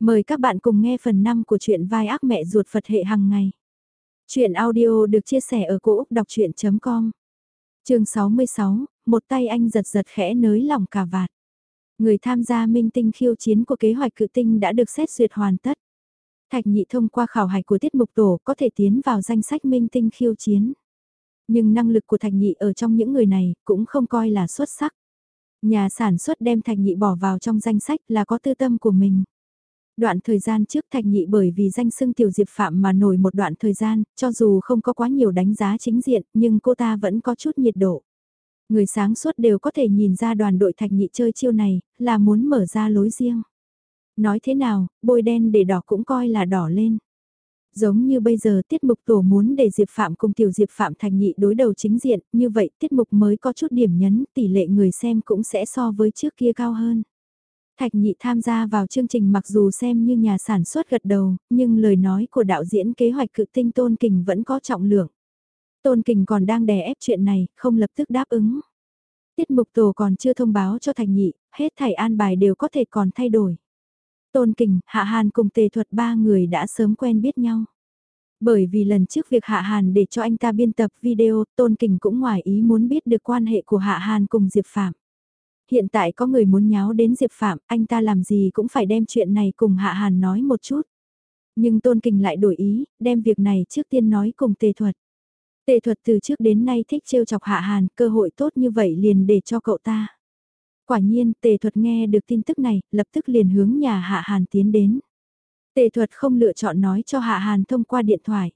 Mời các bạn cùng nghe phần 5 của truyện vai ác mẹ ruột Phật hệ hàng ngày. Chuyện audio được chia sẻ ở cỗ đọc chuyện.com Trường 66, một tay anh giật giật khẽ nới lỏng cả vạt. Người tham gia minh tinh khiêu chiến của kế hoạch cự tinh đã được xét duyệt hoàn tất. Thạch nhị thông qua khảo hạch của tiết mục tổ có thể tiến vào danh sách minh tinh khiêu chiến. Nhưng năng lực của thạch nhị ở trong những người này cũng không coi là xuất sắc. Nhà sản xuất đem thạch nhị bỏ vào trong danh sách là có tư tâm của mình. Đoạn thời gian trước Thạch Nhị bởi vì danh xưng tiểu diệp phạm mà nổi một đoạn thời gian, cho dù không có quá nhiều đánh giá chính diện, nhưng cô ta vẫn có chút nhiệt độ. Người sáng suốt đều có thể nhìn ra đoàn đội Thạch Nhị chơi chiêu này, là muốn mở ra lối riêng. Nói thế nào, bôi đen để đỏ cũng coi là đỏ lên. Giống như bây giờ tiết mục tổ muốn để Diệp Phạm cùng tiểu Diệp Phạm Thạch Nhị đối đầu chính diện, như vậy tiết mục mới có chút điểm nhấn, tỷ lệ người xem cũng sẽ so với trước kia cao hơn. Thạch nhị tham gia vào chương trình mặc dù xem như nhà sản xuất gật đầu, nhưng lời nói của đạo diễn kế hoạch cự tinh Tôn Kình vẫn có trọng lượng. Tôn Kình còn đang đè ép chuyện này, không lập tức đáp ứng. Tiết mục tổ còn chưa thông báo cho Thạch nhị, hết thảy an bài đều có thể còn thay đổi. Tôn Kình, Hạ Hàn cùng Tề Thuật ba người đã sớm quen biết nhau. Bởi vì lần trước việc Hạ Hàn để cho anh ta biên tập video, Tôn Kình cũng ngoài ý muốn biết được quan hệ của Hạ Hàn cùng Diệp Phạm. Hiện tại có người muốn nháo đến Diệp Phạm, anh ta làm gì cũng phải đem chuyện này cùng Hạ Hàn nói một chút. Nhưng Tôn Kình lại đổi ý, đem việc này trước tiên nói cùng Tề Thuật. Tề Thuật từ trước đến nay thích trêu chọc Hạ Hàn, cơ hội tốt như vậy liền để cho cậu ta. Quả nhiên, Tề Thuật nghe được tin tức này, lập tức liền hướng nhà Hạ Hàn tiến đến. Tề Thuật không lựa chọn nói cho Hạ Hàn thông qua điện thoại.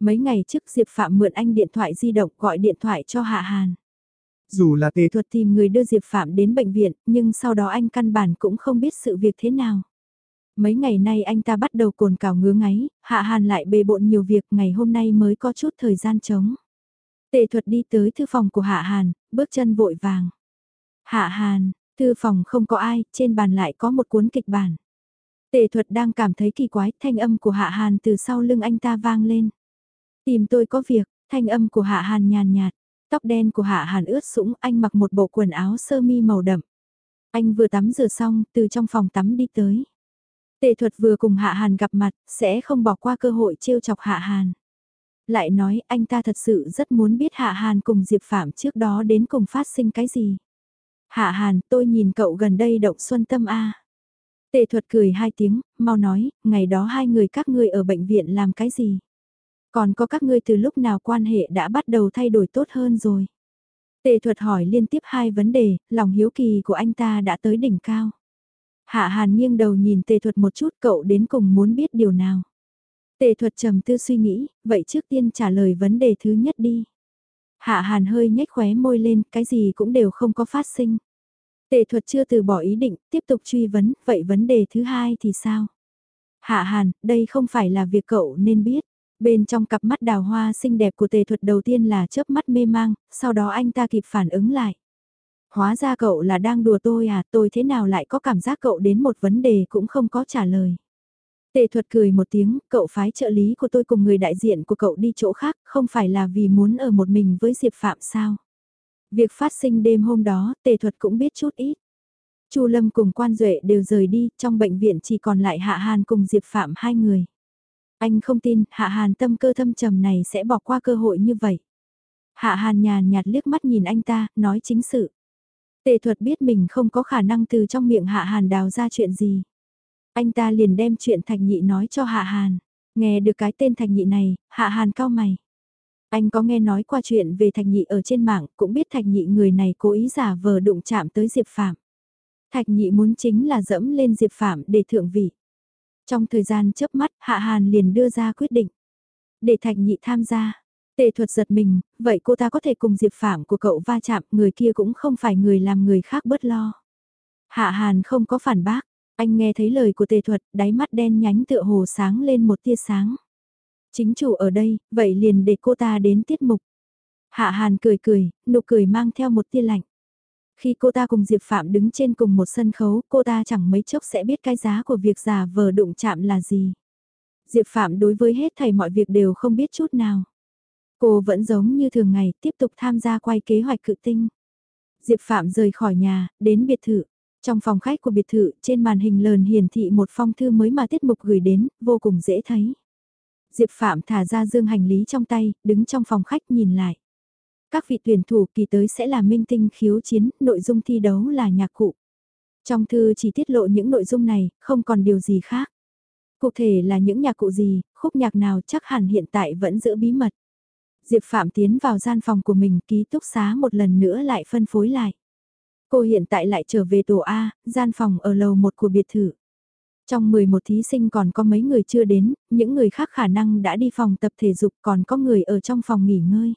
Mấy ngày trước Diệp Phạm mượn anh điện thoại di động gọi điện thoại cho Hạ Hàn. Dù là tề thuật tìm người đưa Diệp Phạm đến bệnh viện, nhưng sau đó anh căn bản cũng không biết sự việc thế nào. Mấy ngày nay anh ta bắt đầu cồn cào ngứa ngáy, Hạ Hàn lại bề bộn nhiều việc, ngày hôm nay mới có chút thời gian trống. Tề thuật đi tới thư phòng của Hạ Hàn, bước chân vội vàng. Hạ Hàn, thư phòng không có ai, trên bàn lại có một cuốn kịch bản. Tề thuật đang cảm thấy kỳ quái, thanh âm của Hạ Hàn từ sau lưng anh ta vang lên. Tìm tôi có việc, thanh âm của Hạ Hàn nhàn nhạt. Tóc đen của Hạ Hàn ướt sũng, anh mặc một bộ quần áo sơ mi màu đậm. Anh vừa tắm rửa xong, từ trong phòng tắm đi tới. Tề thuật vừa cùng Hạ Hàn gặp mặt, sẽ không bỏ qua cơ hội trêu chọc Hạ Hàn. Lại nói anh ta thật sự rất muốn biết Hạ Hàn cùng Diệp Phạm trước đó đến cùng phát sinh cái gì. Hạ Hàn, tôi nhìn cậu gần đây động xuân tâm A. Tề thuật cười hai tiếng, mau nói, ngày đó hai người các ngươi ở bệnh viện làm cái gì? Còn có các ngươi từ lúc nào quan hệ đã bắt đầu thay đổi tốt hơn rồi. Tề thuật hỏi liên tiếp hai vấn đề, lòng hiếu kỳ của anh ta đã tới đỉnh cao. Hạ Hàn nghiêng đầu nhìn tề thuật một chút cậu đến cùng muốn biết điều nào. Tề thuật trầm tư suy nghĩ, vậy trước tiên trả lời vấn đề thứ nhất đi. Hạ Hàn hơi nhếch khóe môi lên, cái gì cũng đều không có phát sinh. Tề thuật chưa từ bỏ ý định, tiếp tục truy vấn, vậy vấn đề thứ hai thì sao? Hạ Hàn, đây không phải là việc cậu nên biết. Bên trong cặp mắt đào hoa xinh đẹp của tề thuật đầu tiên là chớp mắt mê mang, sau đó anh ta kịp phản ứng lại. Hóa ra cậu là đang đùa tôi à, tôi thế nào lại có cảm giác cậu đến một vấn đề cũng không có trả lời. Tề thuật cười một tiếng, cậu phái trợ lý của tôi cùng người đại diện của cậu đi chỗ khác, không phải là vì muốn ở một mình với Diệp Phạm sao. Việc phát sinh đêm hôm đó, tề thuật cũng biết chút ít. Chu Lâm cùng Quan Duệ đều rời đi, trong bệnh viện chỉ còn lại Hạ Hàn cùng Diệp Phạm hai người. Anh không tin Hạ Hàn tâm cơ thâm trầm này sẽ bỏ qua cơ hội như vậy. Hạ Hàn nhàn nhạt liếc mắt nhìn anh ta, nói chính sự. Tề thuật biết mình không có khả năng từ trong miệng Hạ Hàn đào ra chuyện gì. Anh ta liền đem chuyện Thạch Nhị nói cho Hạ Hàn. Nghe được cái tên Thạch Nhị này, Hạ Hàn cao mày. Anh có nghe nói qua chuyện về Thạch Nhị ở trên mạng, cũng biết Thạch Nhị người này cố ý giả vờ đụng chạm tới Diệp Phạm. Thạch Nhị muốn chính là dẫm lên Diệp Phạm để thượng vị. Trong thời gian chớp mắt, Hạ Hàn liền đưa ra quyết định. Để Thạch Nhị tham gia. Tề thuật giật mình, vậy cô ta có thể cùng Diệp Phạm của cậu va chạm, người kia cũng không phải người làm người khác bớt lo. Hạ Hàn không có phản bác, anh nghe thấy lời của tề thuật, đáy mắt đen nhánh tựa hồ sáng lên một tia sáng. Chính chủ ở đây, vậy liền để cô ta đến tiết mục. Hạ Hàn cười cười, nụ cười mang theo một tia lạnh. Khi cô ta cùng Diệp Phạm đứng trên cùng một sân khấu, cô ta chẳng mấy chốc sẽ biết cái giá của việc giả vờ đụng chạm là gì. Diệp Phạm đối với hết thầy mọi việc đều không biết chút nào. Cô vẫn giống như thường ngày tiếp tục tham gia quay kế hoạch cự tinh. Diệp Phạm rời khỏi nhà, đến biệt thự. Trong phòng khách của biệt thự, trên màn hình lờn hiển thị một phong thư mới mà tiết mục gửi đến, vô cùng dễ thấy. Diệp Phạm thả ra dương hành lý trong tay, đứng trong phòng khách nhìn lại. Các vị tuyển thủ kỳ tới sẽ là minh tinh khiếu chiến, nội dung thi đấu là nhạc cụ. Trong thư chỉ tiết lộ những nội dung này, không còn điều gì khác. Cụ thể là những nhạc cụ gì, khúc nhạc nào chắc hẳn hiện tại vẫn giữ bí mật. Diệp Phạm tiến vào gian phòng của mình ký túc xá một lần nữa lại phân phối lại. Cô hiện tại lại trở về tổ A, gian phòng ở lầu 1 của biệt thự. Trong 11 thí sinh còn có mấy người chưa đến, những người khác khả năng đã đi phòng tập thể dục còn có người ở trong phòng nghỉ ngơi.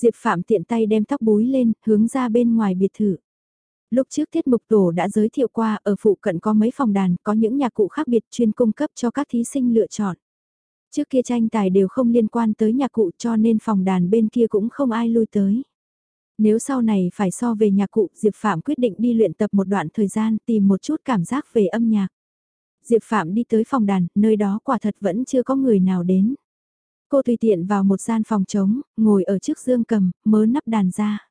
Diệp Phạm tiện tay đem tóc búi lên, hướng ra bên ngoài biệt thự. Lúc trước tiết mục tổ đã giới thiệu qua ở phụ cận có mấy phòng đàn, có những nhạc cụ khác biệt chuyên cung cấp cho các thí sinh lựa chọn. Trước kia tranh tài đều không liên quan tới nhạc cụ cho nên phòng đàn bên kia cũng không ai lui tới. Nếu sau này phải so về nhạc cụ, Diệp Phạm quyết định đi luyện tập một đoạn thời gian tìm một chút cảm giác về âm nhạc. Diệp Phạm đi tới phòng đàn, nơi đó quả thật vẫn chưa có người nào đến. Cô tùy tiện vào một gian phòng trống, ngồi ở trước dương cầm, mớ nắp đàn ra.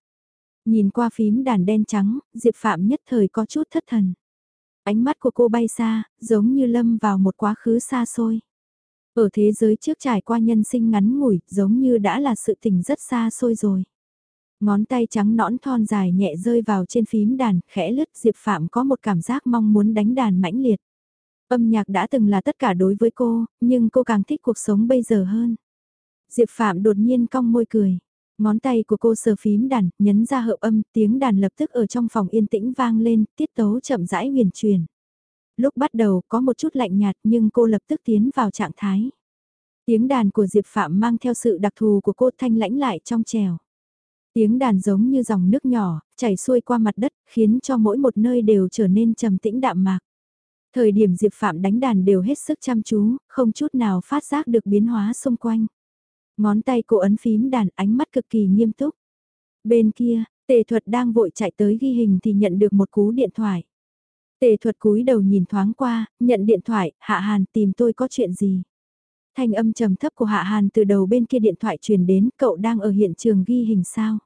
Nhìn qua phím đàn đen trắng, Diệp Phạm nhất thời có chút thất thần. Ánh mắt của cô bay xa, giống như lâm vào một quá khứ xa xôi. Ở thế giới trước trải qua nhân sinh ngắn ngủi, giống như đã là sự tình rất xa xôi rồi. Ngón tay trắng nõn thon dài nhẹ rơi vào trên phím đàn, khẽ lướt Diệp Phạm có một cảm giác mong muốn đánh đàn mãnh liệt. Âm nhạc đã từng là tất cả đối với cô, nhưng cô càng thích cuộc sống bây giờ hơn. Diệp Phạm đột nhiên cong môi cười. Ngón tay của cô sờ phím đàn, nhấn ra hợp âm, tiếng đàn lập tức ở trong phòng yên tĩnh vang lên, tiết tấu chậm rãi huyền truyền. Lúc bắt đầu có một chút lạnh nhạt nhưng cô lập tức tiến vào trạng thái. Tiếng đàn của Diệp Phạm mang theo sự đặc thù của cô thanh lãnh lại trong trèo. Tiếng đàn giống như dòng nước nhỏ, chảy xuôi qua mặt đất, khiến cho mỗi một nơi đều trở nên trầm tĩnh đạm mạc. Thời điểm Diệp Phạm đánh đàn đều hết sức chăm chú, không chút nào phát giác được biến hóa xung quanh. Ngón tay cô ấn phím đàn ánh mắt cực kỳ nghiêm túc. Bên kia, tề thuật đang vội chạy tới ghi hình thì nhận được một cú điện thoại. Tề thuật cúi đầu nhìn thoáng qua, nhận điện thoại, Hạ Hàn tìm tôi có chuyện gì. Thanh âm trầm thấp của Hạ Hàn từ đầu bên kia điện thoại truyền đến, cậu đang ở hiện trường ghi hình sao.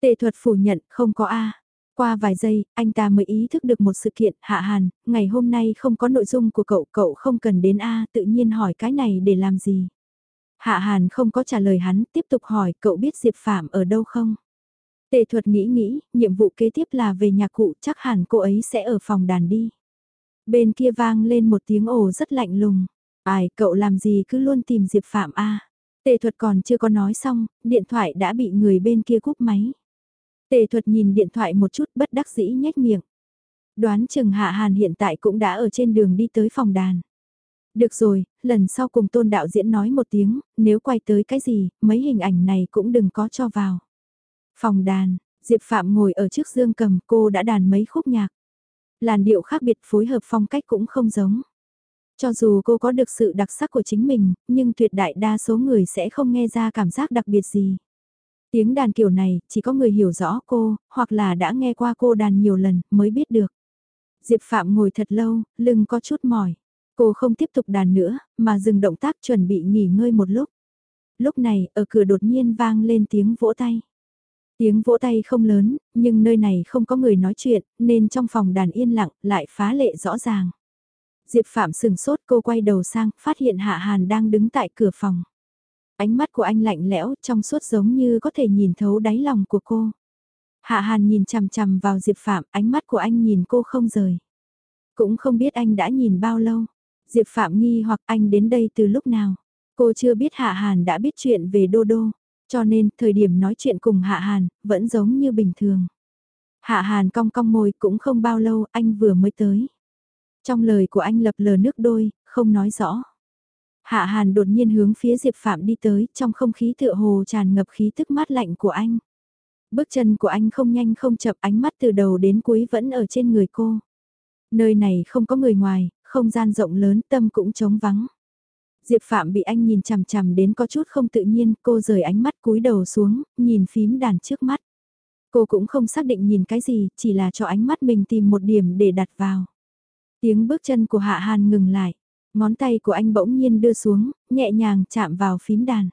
Tề thuật phủ nhận, không có A. Qua vài giây, anh ta mới ý thức được một sự kiện, Hạ Hàn, ngày hôm nay không có nội dung của cậu, cậu không cần đến A, tự nhiên hỏi cái này để làm gì. Hạ Hàn không có trả lời hắn, tiếp tục hỏi cậu biết Diệp Phạm ở đâu không? Tề thuật nghĩ nghĩ, nhiệm vụ kế tiếp là về nhà cụ chắc hẳn cô ấy sẽ ở phòng đàn đi. Bên kia vang lên một tiếng ồ rất lạnh lùng. Ai, cậu làm gì cứ luôn tìm Diệp Phạm a Tề thuật còn chưa có nói xong, điện thoại đã bị người bên kia cúp máy. Tề thuật nhìn điện thoại một chút bất đắc dĩ nhếch miệng. Đoán chừng Hạ Hàn hiện tại cũng đã ở trên đường đi tới phòng đàn. Được rồi, lần sau cùng tôn đạo diễn nói một tiếng, nếu quay tới cái gì, mấy hình ảnh này cũng đừng có cho vào. Phòng đàn, Diệp Phạm ngồi ở trước dương cầm cô đã đàn mấy khúc nhạc. Làn điệu khác biệt phối hợp phong cách cũng không giống. Cho dù cô có được sự đặc sắc của chính mình, nhưng tuyệt đại đa số người sẽ không nghe ra cảm giác đặc biệt gì. Tiếng đàn kiểu này, chỉ có người hiểu rõ cô, hoặc là đã nghe qua cô đàn nhiều lần, mới biết được. Diệp Phạm ngồi thật lâu, lưng có chút mỏi. Cô không tiếp tục đàn nữa, mà dừng động tác chuẩn bị nghỉ ngơi một lúc. Lúc này, ở cửa đột nhiên vang lên tiếng vỗ tay. Tiếng vỗ tay không lớn, nhưng nơi này không có người nói chuyện, nên trong phòng đàn yên lặng, lại phá lệ rõ ràng. Diệp Phạm sừng sốt cô quay đầu sang, phát hiện Hạ Hàn đang đứng tại cửa phòng. Ánh mắt của anh lạnh lẽo, trong suốt giống như có thể nhìn thấu đáy lòng của cô. Hạ Hàn nhìn chằm chằm vào Diệp Phạm, ánh mắt của anh nhìn cô không rời. Cũng không biết anh đã nhìn bao lâu. Diệp Phạm nghi hoặc anh đến đây từ lúc nào. Cô chưa biết Hạ Hàn đã biết chuyện về Đô Đô, cho nên thời điểm nói chuyện cùng Hạ Hàn vẫn giống như bình thường. Hạ Hàn cong cong môi cũng không bao lâu anh vừa mới tới. Trong lời của anh lập lờ nước đôi, không nói rõ. Hạ Hàn đột nhiên hướng phía Diệp Phạm đi tới, trong không khí tựa hồ tràn ngập khí tức mát lạnh của anh. Bước chân của anh không nhanh không chậm ánh mắt từ đầu đến cuối vẫn ở trên người cô. Nơi này không có người ngoài, không gian rộng lớn tâm cũng trống vắng. Diệp Phạm bị anh nhìn chằm chằm đến có chút không tự nhiên, cô rời ánh mắt cúi đầu xuống, nhìn phím đàn trước mắt. Cô cũng không xác định nhìn cái gì, chỉ là cho ánh mắt mình tìm một điểm để đặt vào. Tiếng bước chân của Hạ Hàn ngừng lại, ngón tay của anh bỗng nhiên đưa xuống, nhẹ nhàng chạm vào phím đàn.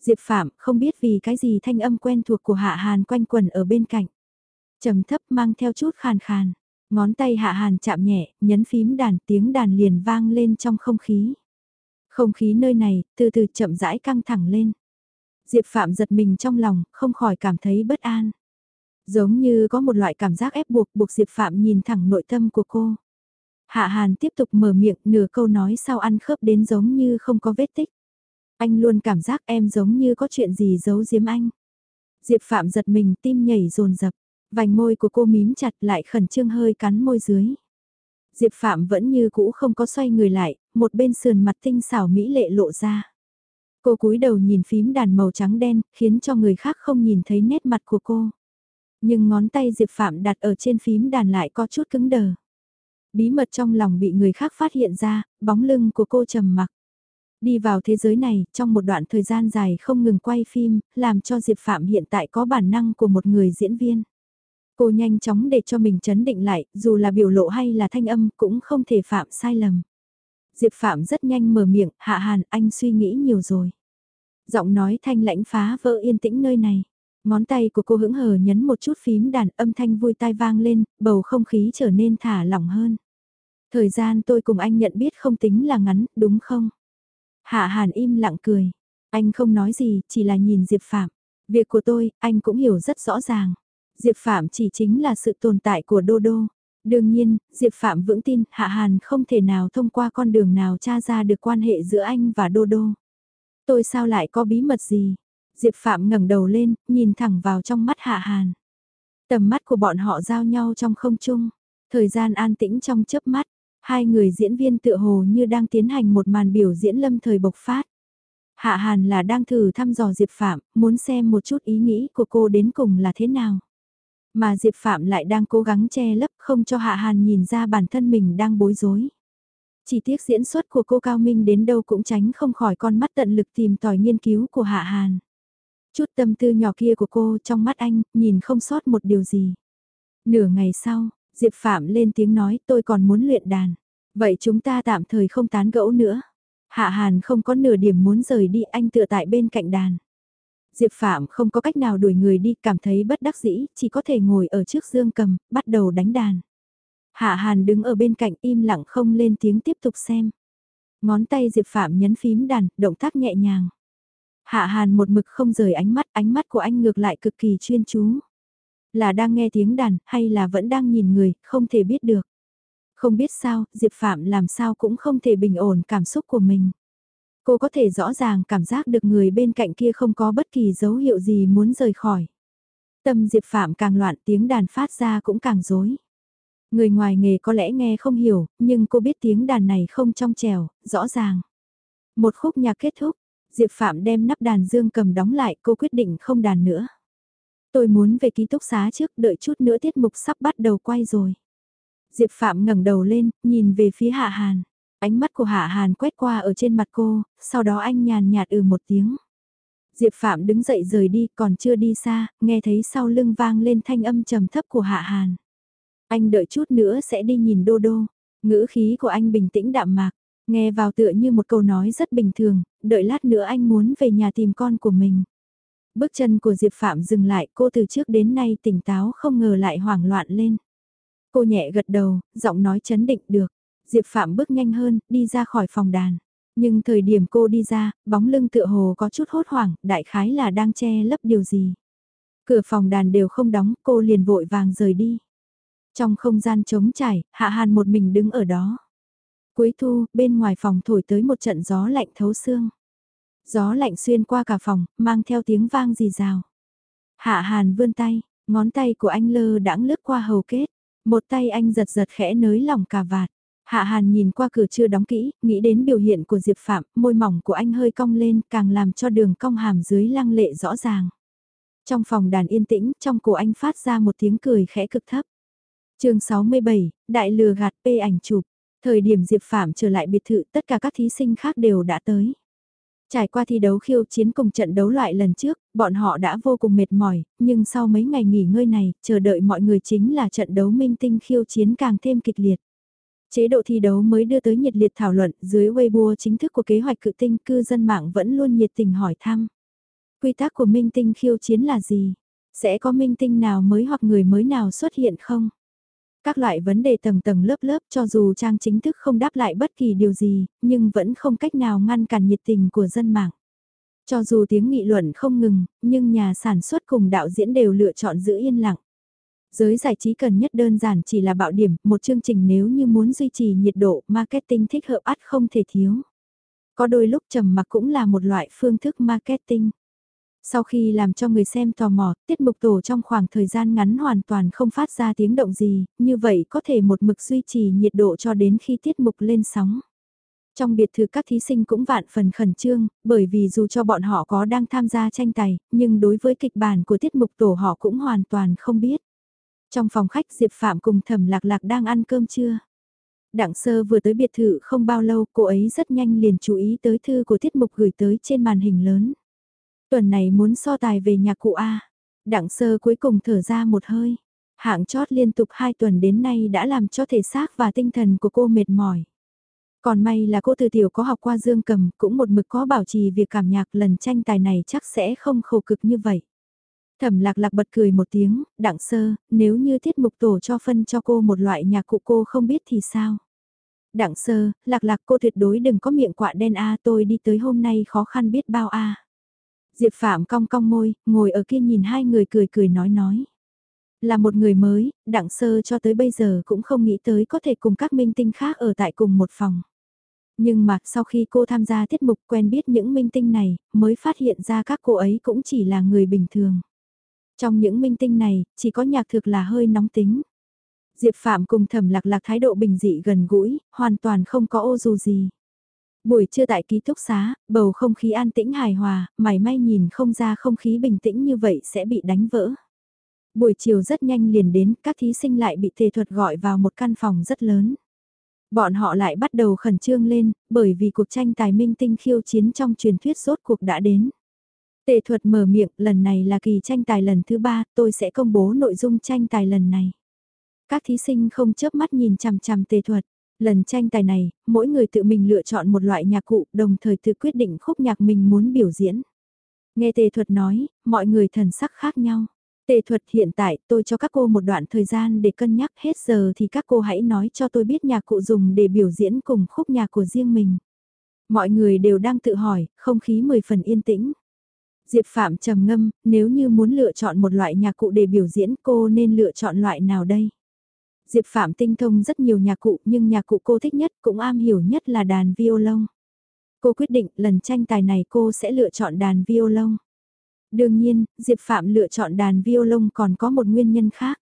Diệp Phạm không biết vì cái gì thanh âm quen thuộc của Hạ Hàn quanh quẩn ở bên cạnh. trầm thấp mang theo chút khàn khàn. Ngón tay hạ hàn chạm nhẹ, nhấn phím đàn tiếng đàn liền vang lên trong không khí. Không khí nơi này, từ từ chậm rãi căng thẳng lên. Diệp Phạm giật mình trong lòng, không khỏi cảm thấy bất an. Giống như có một loại cảm giác ép buộc buộc Diệp Phạm nhìn thẳng nội tâm của cô. Hạ Hàn tiếp tục mở miệng nửa câu nói sau ăn khớp đến giống như không có vết tích. Anh luôn cảm giác em giống như có chuyện gì giấu giếm anh. Diệp Phạm giật mình tim nhảy rồn rập, vành môi của cô mím chặt lại khẩn trương hơi cắn môi dưới. Diệp Phạm vẫn như cũ không có xoay người lại, một bên sườn mặt tinh xảo mỹ lệ lộ ra. Cô cúi đầu nhìn phím đàn màu trắng đen, khiến cho người khác không nhìn thấy nét mặt của cô. Nhưng ngón tay Diệp Phạm đặt ở trên phím đàn lại có chút cứng đờ. Bí mật trong lòng bị người khác phát hiện ra, bóng lưng của cô trầm mặc. Đi vào thế giới này, trong một đoạn thời gian dài không ngừng quay phim, làm cho Diệp Phạm hiện tại có bản năng của một người diễn viên. Cô nhanh chóng để cho mình chấn định lại, dù là biểu lộ hay là thanh âm cũng không thể phạm sai lầm. Diệp Phạm rất nhanh mở miệng, hạ hàn anh suy nghĩ nhiều rồi. Giọng nói thanh lãnh phá vỡ yên tĩnh nơi này. Ngón tay của cô hững hờ nhấn một chút phím đàn âm thanh vui tai vang lên, bầu không khí trở nên thả lỏng hơn. Thời gian tôi cùng anh nhận biết không tính là ngắn, đúng không? Hạ Hàn im lặng cười. Anh không nói gì, chỉ là nhìn Diệp Phạm. Việc của tôi, anh cũng hiểu rất rõ ràng. Diệp Phạm chỉ chính là sự tồn tại của Đô Đô. Đương nhiên, Diệp Phạm vững tin Hạ Hàn không thể nào thông qua con đường nào tra ra được quan hệ giữa anh và Đô Đô. Tôi sao lại có bí mật gì? Diệp Phạm ngẩng đầu lên, nhìn thẳng vào trong mắt Hạ Hàn. Tầm mắt của bọn họ giao nhau trong không trung. Thời gian an tĩnh trong chớp mắt, hai người diễn viên tựa hồ như đang tiến hành một màn biểu diễn lâm thời bộc phát. Hạ Hàn là đang thử thăm dò Diệp Phạm, muốn xem một chút ý nghĩ của cô đến cùng là thế nào. Mà Diệp Phạm lại đang cố gắng che lấp không cho Hạ Hàn nhìn ra bản thân mình đang bối rối. Chỉ tiếc diễn xuất của cô Cao Minh đến đâu cũng tránh không khỏi con mắt tận lực tìm tòi nghiên cứu của Hạ Hàn. Chút tâm tư nhỏ kia của cô trong mắt anh, nhìn không sót một điều gì. Nửa ngày sau, Diệp Phạm lên tiếng nói tôi còn muốn luyện đàn. Vậy chúng ta tạm thời không tán gẫu nữa. Hạ Hàn không có nửa điểm muốn rời đi anh tựa tại bên cạnh đàn. Diệp Phạm không có cách nào đuổi người đi cảm thấy bất đắc dĩ, chỉ có thể ngồi ở trước dương cầm, bắt đầu đánh đàn. Hạ Hàn đứng ở bên cạnh im lặng không lên tiếng tiếp tục xem. Ngón tay Diệp Phạm nhấn phím đàn, động tác nhẹ nhàng. Hạ Hàn một mực không rời ánh mắt, ánh mắt của anh ngược lại cực kỳ chuyên chú. Là đang nghe tiếng đàn, hay là vẫn đang nhìn người, không thể biết được. Không biết sao, Diệp Phạm làm sao cũng không thể bình ổn cảm xúc của mình. Cô có thể rõ ràng cảm giác được người bên cạnh kia không có bất kỳ dấu hiệu gì muốn rời khỏi. Tâm Diệp Phạm càng loạn tiếng đàn phát ra cũng càng rối. Người ngoài nghề có lẽ nghe không hiểu, nhưng cô biết tiếng đàn này không trong trèo, rõ ràng. Một khúc nhạc kết thúc, Diệp Phạm đem nắp đàn dương cầm đóng lại cô quyết định không đàn nữa. Tôi muốn về ký túc xá trước đợi chút nữa tiết mục sắp bắt đầu quay rồi. Diệp Phạm ngẩng đầu lên, nhìn về phía Hạ Hàn. Ánh mắt của Hạ Hàn quét qua ở trên mặt cô, sau đó anh nhàn nhạt ừ một tiếng. Diệp Phạm đứng dậy rời đi, còn chưa đi xa, nghe thấy sau lưng vang lên thanh âm trầm thấp của Hạ Hàn. Anh đợi chút nữa sẽ đi nhìn Đô Đô. Ngữ khí của anh bình tĩnh đạm mạc, nghe vào tựa như một câu nói rất bình thường, đợi lát nữa anh muốn về nhà tìm con của mình. Bước chân của Diệp Phạm dừng lại, cô từ trước đến nay tỉnh táo không ngờ lại hoảng loạn lên. Cô nhẹ gật đầu, giọng nói chấn định được. Diệp Phạm bước nhanh hơn, đi ra khỏi phòng đàn. Nhưng thời điểm cô đi ra, bóng lưng tựa hồ có chút hốt hoảng, đại khái là đang che lấp điều gì. Cửa phòng đàn đều không đóng, cô liền vội vàng rời đi. Trong không gian trống trải, Hạ Hàn một mình đứng ở đó. Cuối thu, bên ngoài phòng thổi tới một trận gió lạnh thấu xương. Gió lạnh xuyên qua cả phòng, mang theo tiếng vang rì rào. Hạ Hàn vươn tay, ngón tay của anh lơ đãng lướt qua hầu kết. Một tay anh giật giật khẽ nới lỏng cà vạt. Hạ Hàn nhìn qua cửa chưa đóng kỹ, nghĩ đến biểu hiện của Diệp Phạm, môi mỏng của anh hơi cong lên, càng làm cho đường cong hàm dưới lăng lệ rõ ràng. Trong phòng đàn yên tĩnh, trong cổ anh phát ra một tiếng cười khẽ cực thấp. chương 67, Đại lừa gạt p ảnh chụp. Thời điểm Diệp Phạm trở lại biệt thự tất cả các thí sinh khác đều đã tới. Trải qua thi đấu khiêu chiến cùng trận đấu loại lần trước, bọn họ đã vô cùng mệt mỏi, nhưng sau mấy ngày nghỉ ngơi này, chờ đợi mọi người chính là trận đấu minh tinh khiêu chiến càng thêm kịch liệt. Chế độ thi đấu mới đưa tới nhiệt liệt thảo luận dưới Weibo chính thức của kế hoạch cự tinh cư dân mạng vẫn luôn nhiệt tình hỏi thăm. Quy tắc của minh tinh khiêu chiến là gì? Sẽ có minh tinh nào mới hoặc người mới nào xuất hiện không? Các loại vấn đề tầng tầng lớp lớp cho dù trang chính thức không đáp lại bất kỳ điều gì, nhưng vẫn không cách nào ngăn cản nhiệt tình của dân mạng. Cho dù tiếng nghị luận không ngừng, nhưng nhà sản xuất cùng đạo diễn đều lựa chọn giữ yên lặng. Giới giải trí cần nhất đơn giản chỉ là bạo điểm, một chương trình nếu như muốn duy trì nhiệt độ, marketing thích hợp ắt không thể thiếu. Có đôi lúc trầm mặc cũng là một loại phương thức marketing. Sau khi làm cho người xem tò mò, tiết mục tổ trong khoảng thời gian ngắn hoàn toàn không phát ra tiếng động gì, như vậy có thể một mực duy trì nhiệt độ cho đến khi tiết mục lên sóng. Trong biệt thự các thí sinh cũng vạn phần khẩn trương, bởi vì dù cho bọn họ có đang tham gia tranh tài, nhưng đối với kịch bản của tiết mục tổ họ cũng hoàn toàn không biết. Trong phòng khách Diệp Phạm cùng Thẩm Lạc Lạc đang ăn cơm trưa. Đặng sơ vừa tới biệt thự không bao lâu cô ấy rất nhanh liền chú ý tới thư của tiết mục gửi tới trên màn hình lớn. Tuần này muốn so tài về nhà cụ A. Đặng sơ cuối cùng thở ra một hơi. Hạng chót liên tục 2 tuần đến nay đã làm cho thể xác và tinh thần của cô mệt mỏi. Còn may là cô từ tiểu có học qua dương cầm, cũng một mực có bảo trì việc cảm nhạc lần tranh tài này chắc sẽ không khổ cực như vậy. Thẩm lạc lạc bật cười một tiếng, đặng sơ, nếu như tiết mục tổ cho phân cho cô một loại nhạc cụ cô không biết thì sao? Đặng sơ, lạc lạc cô tuyệt đối đừng có miệng quạ đen a tôi đi tới hôm nay khó khăn biết bao a Diệp Phạm cong cong môi, ngồi ở kia nhìn hai người cười cười nói nói. Là một người mới, đặng sơ cho tới bây giờ cũng không nghĩ tới có thể cùng các minh tinh khác ở tại cùng một phòng. Nhưng mà sau khi cô tham gia tiết mục quen biết những minh tinh này, mới phát hiện ra các cô ấy cũng chỉ là người bình thường. Trong những minh tinh này, chỉ có nhạc thực là hơi nóng tính. Diệp Phạm cùng thẩm lạc lạc thái độ bình dị gần gũi, hoàn toàn không có ô dù gì. Buổi trưa tại ký túc xá, bầu không khí an tĩnh hài hòa, mày may nhìn không ra không khí bình tĩnh như vậy sẽ bị đánh vỡ. Buổi chiều rất nhanh liền đến, các thí sinh lại bị tề thuật gọi vào một căn phòng rất lớn. Bọn họ lại bắt đầu khẩn trương lên, bởi vì cuộc tranh tài minh tinh khiêu chiến trong truyền thuyết rốt cuộc đã đến. Tề thuật mở miệng, lần này là kỳ tranh tài lần thứ ba, tôi sẽ công bố nội dung tranh tài lần này. Các thí sinh không chớp mắt nhìn chằm chằm tề thuật. Lần tranh tài này, mỗi người tự mình lựa chọn một loại nhạc cụ, đồng thời tự quyết định khúc nhạc mình muốn biểu diễn. Nghe tề thuật nói, mọi người thần sắc khác nhau. Tề thuật hiện tại tôi cho các cô một đoạn thời gian để cân nhắc hết giờ thì các cô hãy nói cho tôi biết nhạc cụ dùng để biểu diễn cùng khúc nhạc của riêng mình. Mọi người đều đang tự hỏi, không khí mười phần yên tĩnh. Diệp Phạm trầm ngâm, nếu như muốn lựa chọn một loại nhạc cụ để biểu diễn cô nên lựa chọn loại nào đây? Diệp Phạm tinh thông rất nhiều nhạc cụ nhưng nhạc cụ cô thích nhất cũng am hiểu nhất là đàn violon. Cô quyết định lần tranh tài này cô sẽ lựa chọn đàn violon. Đương nhiên, Diệp Phạm lựa chọn đàn violon còn có một nguyên nhân khác.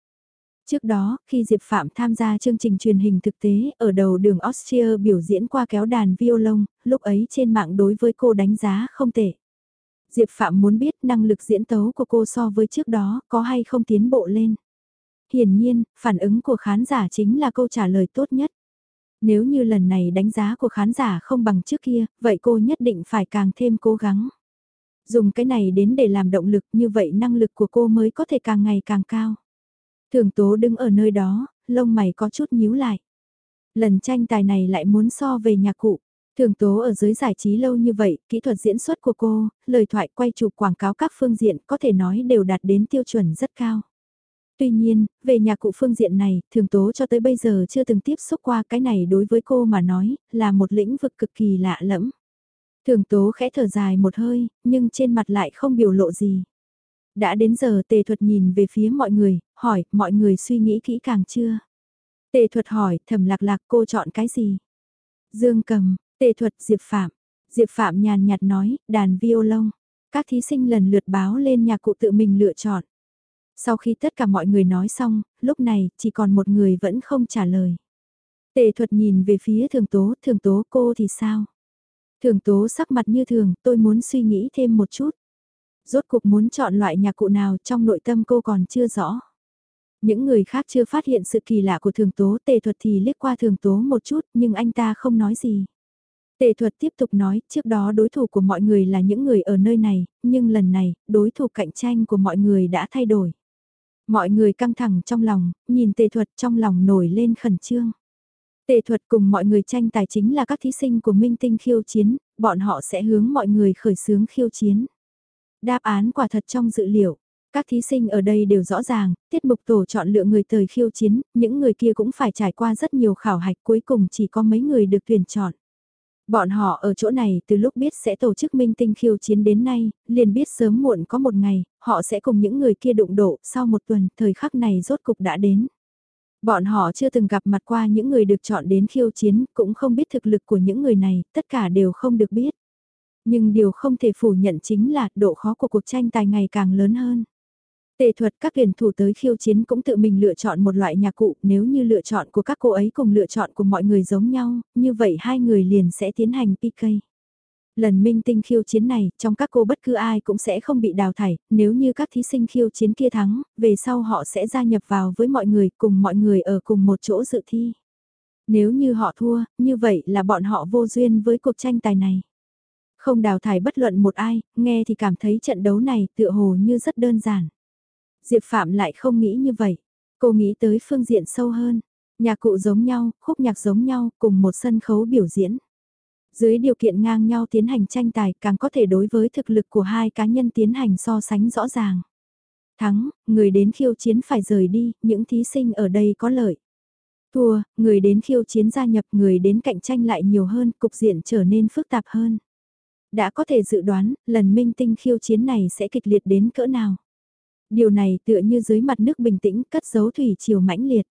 Trước đó, khi Diệp Phạm tham gia chương trình truyền hình thực tế ở đầu đường Austria biểu diễn qua kéo đàn violon, lúc ấy trên mạng đối với cô đánh giá không tệ. Diệp Phạm muốn biết năng lực diễn tấu của cô so với trước đó có hay không tiến bộ lên. Hiển nhiên, phản ứng của khán giả chính là câu trả lời tốt nhất. Nếu như lần này đánh giá của khán giả không bằng trước kia, vậy cô nhất định phải càng thêm cố gắng. Dùng cái này đến để làm động lực như vậy năng lực của cô mới có thể càng ngày càng cao. Thường tố đứng ở nơi đó, lông mày có chút nhíu lại. Lần tranh tài này lại muốn so về nhạc cụ. Thường tố ở giới giải trí lâu như vậy, kỹ thuật diễn xuất của cô, lời thoại quay chụp quảng cáo các phương diện có thể nói đều đạt đến tiêu chuẩn rất cao. Tuy nhiên, về nhà cụ phương diện này, thường tố cho tới bây giờ chưa từng tiếp xúc qua cái này đối với cô mà nói, là một lĩnh vực cực kỳ lạ lẫm. Thường tố khẽ thở dài một hơi, nhưng trên mặt lại không biểu lộ gì. Đã đến giờ tề thuật nhìn về phía mọi người, hỏi, mọi người suy nghĩ kỹ càng chưa? Tề thuật hỏi, thầm lạc lạc cô chọn cái gì? Dương cầm, tề thuật Diệp Phạm. Diệp Phạm nhàn nhạt nói, đàn violon. Các thí sinh lần lượt báo lên nhà cụ tự mình lựa chọn. Sau khi tất cả mọi người nói xong, lúc này chỉ còn một người vẫn không trả lời. Tề thuật nhìn về phía thường tố, thường tố cô thì sao? Thường tố sắc mặt như thường, tôi muốn suy nghĩ thêm một chút. Rốt cuộc muốn chọn loại nhạc cụ nào trong nội tâm cô còn chưa rõ. Những người khác chưa phát hiện sự kỳ lạ của thường tố tề thuật thì liếc qua thường tố một chút nhưng anh ta không nói gì. Tề thuật tiếp tục nói, trước đó đối thủ của mọi người là những người ở nơi này, nhưng lần này, đối thủ cạnh tranh của mọi người đã thay đổi. Mọi người căng thẳng trong lòng, nhìn tề thuật trong lòng nổi lên khẩn trương. Tề thuật cùng mọi người tranh tài chính là các thí sinh của Minh Tinh khiêu chiến, bọn họ sẽ hướng mọi người khởi xướng khiêu chiến. Đáp án quả thật trong dự liệu, Các thí sinh ở đây đều rõ ràng, tiết mục tổ chọn lựa người tới khiêu chiến, những người kia cũng phải trải qua rất nhiều khảo hạch cuối cùng chỉ có mấy người được tuyển chọn. Bọn họ ở chỗ này từ lúc biết sẽ tổ chức minh tinh khiêu chiến đến nay, liền biết sớm muộn có một ngày, họ sẽ cùng những người kia đụng độ, sau một tuần, thời khắc này rốt cục đã đến. Bọn họ chưa từng gặp mặt qua những người được chọn đến khiêu chiến, cũng không biết thực lực của những người này, tất cả đều không được biết. Nhưng điều không thể phủ nhận chính là độ khó của cuộc tranh tài ngày càng lớn hơn. Tề thuật các tuyển thủ tới khiêu chiến cũng tự mình lựa chọn một loại nhạc cụ, nếu như lựa chọn của các cô ấy cùng lựa chọn của mọi người giống nhau, như vậy hai người liền sẽ tiến hành PK. Lần minh tinh khiêu chiến này, trong các cô bất cứ ai cũng sẽ không bị đào thải, nếu như các thí sinh khiêu chiến kia thắng, về sau họ sẽ gia nhập vào với mọi người, cùng mọi người ở cùng một chỗ dự thi. Nếu như họ thua, như vậy là bọn họ vô duyên với cuộc tranh tài này. Không đào thải bất luận một ai, nghe thì cảm thấy trận đấu này tựa hồ như rất đơn giản. Diệp Phạm lại không nghĩ như vậy. Cô nghĩ tới phương diện sâu hơn. Nhạc cụ giống nhau, khúc nhạc giống nhau, cùng một sân khấu biểu diễn. Dưới điều kiện ngang nhau tiến hành tranh tài càng có thể đối với thực lực của hai cá nhân tiến hành so sánh rõ ràng. Thắng, người đến khiêu chiến phải rời đi, những thí sinh ở đây có lợi. Thua, người đến khiêu chiến gia nhập người đến cạnh tranh lại nhiều hơn, cục diện trở nên phức tạp hơn. Đã có thể dự đoán, lần minh tinh khiêu chiến này sẽ kịch liệt đến cỡ nào. Điều này tựa như dưới mặt nước bình tĩnh cất giấu thủy chiều mãnh liệt.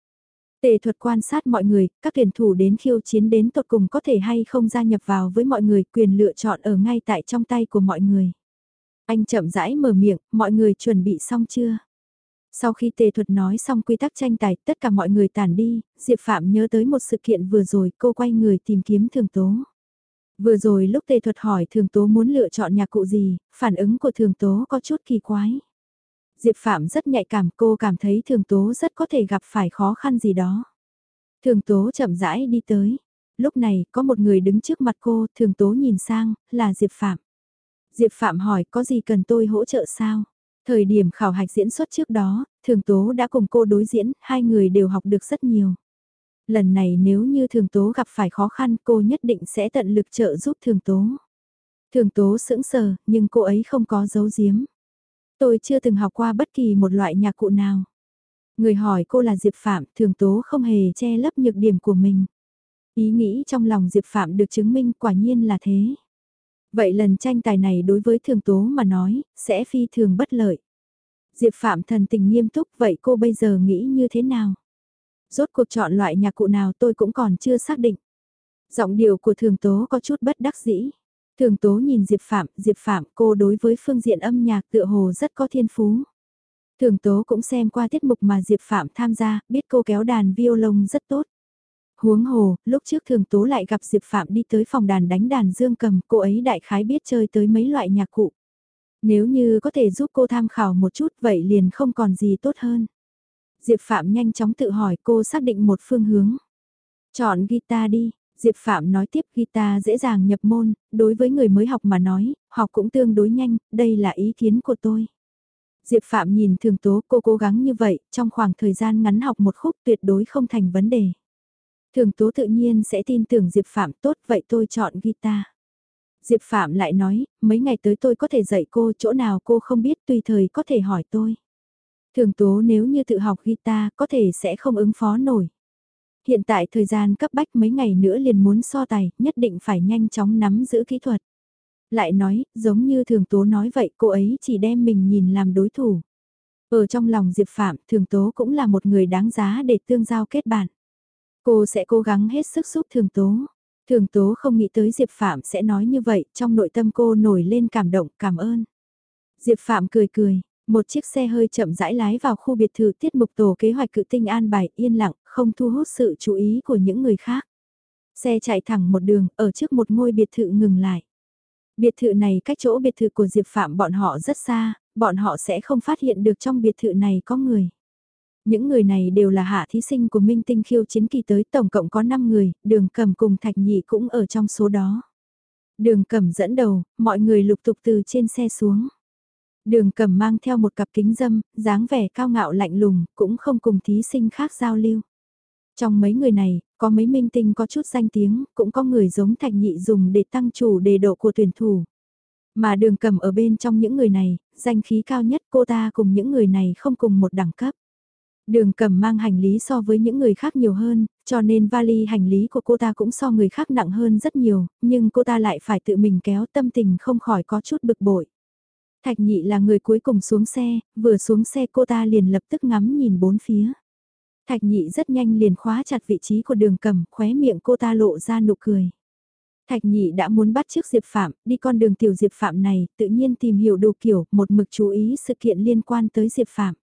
Tề thuật quan sát mọi người, các tuyển thủ đến khiêu chiến đến tột cùng có thể hay không gia nhập vào với mọi người quyền lựa chọn ở ngay tại trong tay của mọi người. Anh chậm rãi mở miệng, mọi người chuẩn bị xong chưa? Sau khi tề thuật nói xong quy tắc tranh tài, tất cả mọi người tản đi, Diệp Phạm nhớ tới một sự kiện vừa rồi, cô quay người tìm kiếm thường tố. Vừa rồi lúc tề thuật hỏi thường tố muốn lựa chọn nhạc cụ gì, phản ứng của thường tố có chút kỳ quái. Diệp Phạm rất nhạy cảm cô cảm thấy thường tố rất có thể gặp phải khó khăn gì đó. Thường tố chậm rãi đi tới. Lúc này có một người đứng trước mặt cô, thường tố nhìn sang, là Diệp Phạm. Diệp Phạm hỏi có gì cần tôi hỗ trợ sao? Thời điểm khảo hạch diễn xuất trước đó, thường tố đã cùng cô đối diễn, hai người đều học được rất nhiều. Lần này nếu như thường tố gặp phải khó khăn cô nhất định sẽ tận lực trợ giúp thường tố. Thường tố sững sờ, nhưng cô ấy không có giấu giếm. Tôi chưa từng học qua bất kỳ một loại nhạc cụ nào. Người hỏi cô là Diệp Phạm, thường tố không hề che lấp nhược điểm của mình. Ý nghĩ trong lòng Diệp Phạm được chứng minh quả nhiên là thế. Vậy lần tranh tài này đối với thường tố mà nói, sẽ phi thường bất lợi. Diệp Phạm thần tình nghiêm túc vậy cô bây giờ nghĩ như thế nào? Rốt cuộc chọn loại nhạc cụ nào tôi cũng còn chưa xác định. Giọng điệu của thường tố có chút bất đắc dĩ. Thường tố nhìn Diệp Phạm, Diệp Phạm cô đối với phương diện âm nhạc tựa hồ rất có thiên phú. Thường tố cũng xem qua tiết mục mà Diệp Phạm tham gia, biết cô kéo đàn violon rất tốt. Huống hồ, lúc trước thường tố lại gặp Diệp Phạm đi tới phòng đàn đánh đàn dương cầm, cô ấy đại khái biết chơi tới mấy loại nhạc cụ. Nếu như có thể giúp cô tham khảo một chút vậy liền không còn gì tốt hơn. Diệp Phạm nhanh chóng tự hỏi cô xác định một phương hướng. Chọn guitar đi, Diệp Phạm nói tiếp guitar dễ dàng nhập môn, đối với người mới học mà nói, học cũng tương đối nhanh, đây là ý kiến của tôi. Diệp Phạm nhìn thường tố cô cố gắng như vậy, trong khoảng thời gian ngắn học một khúc tuyệt đối không thành vấn đề. Thường tố tự nhiên sẽ tin tưởng Diệp Phạm tốt vậy tôi chọn guitar. Diệp Phạm lại nói, mấy ngày tới tôi có thể dạy cô chỗ nào cô không biết tùy thời có thể hỏi tôi. Thường tố nếu như tự học guitar có thể sẽ không ứng phó nổi. Hiện tại thời gian cấp bách mấy ngày nữa liền muốn so tài, nhất định phải nhanh chóng nắm giữ kỹ thuật. Lại nói, giống như thường tố nói vậy cô ấy chỉ đem mình nhìn làm đối thủ. Ở trong lòng Diệp Phạm, thường tố cũng là một người đáng giá để tương giao kết bạn. Cô sẽ cố gắng hết sức giúp thường tố. Thường tố không nghĩ tới Diệp Phạm sẽ nói như vậy, trong nội tâm cô nổi lên cảm động, cảm ơn. Diệp Phạm cười cười, một chiếc xe hơi chậm rãi lái vào khu biệt thự tiết mục tổ kế hoạch cự tinh an bài yên lặng, không thu hút sự chú ý của những người khác. Xe chạy thẳng một đường, ở trước một ngôi biệt thự ngừng lại. Biệt thự này cách chỗ biệt thự của Diệp Phạm bọn họ rất xa, bọn họ sẽ không phát hiện được trong biệt thự này có người. Những người này đều là hạ thí sinh của Minh Tinh khiêu chiến kỳ tới tổng cộng có 5 người, đường cầm cùng thạch nhị cũng ở trong số đó. Đường cầm dẫn đầu, mọi người lục tục từ trên xe xuống. Đường cầm mang theo một cặp kính dâm, dáng vẻ cao ngạo lạnh lùng, cũng không cùng thí sinh khác giao lưu. Trong mấy người này, có mấy minh tinh có chút danh tiếng, cũng có người giống thạch nhị dùng để tăng chủ đề độ của tuyển thủ. Mà đường cầm ở bên trong những người này, danh khí cao nhất cô ta cùng những người này không cùng một đẳng cấp. Đường cầm mang hành lý so với những người khác nhiều hơn, cho nên vali hành lý của cô ta cũng so người khác nặng hơn rất nhiều, nhưng cô ta lại phải tự mình kéo tâm tình không khỏi có chút bực bội. Thạch nhị là người cuối cùng xuống xe, vừa xuống xe cô ta liền lập tức ngắm nhìn bốn phía. Thạch nhị rất nhanh liền khóa chặt vị trí của đường cầm, khóe miệng cô ta lộ ra nụ cười. Thạch nhị đã muốn bắt trước Diệp Phạm, đi con đường tiểu Diệp Phạm này, tự nhiên tìm hiểu đủ kiểu, một mực chú ý sự kiện liên quan tới Diệp Phạm.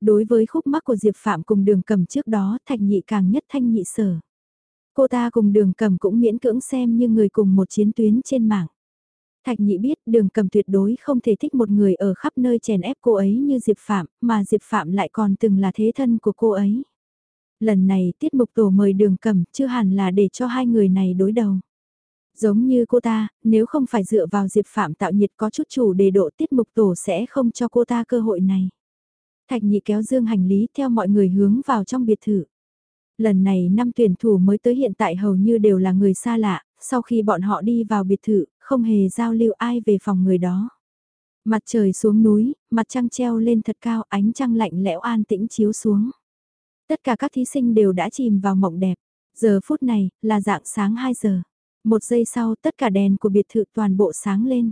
Đối với khúc mắc của Diệp Phạm cùng đường cầm trước đó, thạch nhị càng nhất thanh nhị sở. Cô ta cùng đường cầm cũng miễn cưỡng xem như người cùng một chiến tuyến trên mạng. Thạch nhị biết đường cầm tuyệt đối không thể thích một người ở khắp nơi chèn ép cô ấy như Diệp Phạm, mà Diệp Phạm lại còn từng là thế thân của cô ấy. Lần này tiết mục tổ mời đường cầm chưa hẳn là để cho hai người này đối đầu. Giống như cô ta, nếu không phải dựa vào Diệp Phạm tạo nhiệt có chút chủ đề độ tiết mục tổ sẽ không cho cô ta cơ hội này. Thạch nhị kéo dương hành lý theo mọi người hướng vào trong biệt thự. Lần này năm tuyển thủ mới tới hiện tại hầu như đều là người xa lạ, sau khi bọn họ đi vào biệt thự, không hề giao lưu ai về phòng người đó. Mặt trời xuống núi, mặt trăng treo lên thật cao, ánh trăng lạnh lẽo an tĩnh chiếu xuống. Tất cả các thí sinh đều đã chìm vào mộng đẹp. Giờ phút này, là dạng sáng 2 giờ. Một giây sau, tất cả đèn của biệt thự toàn bộ sáng lên.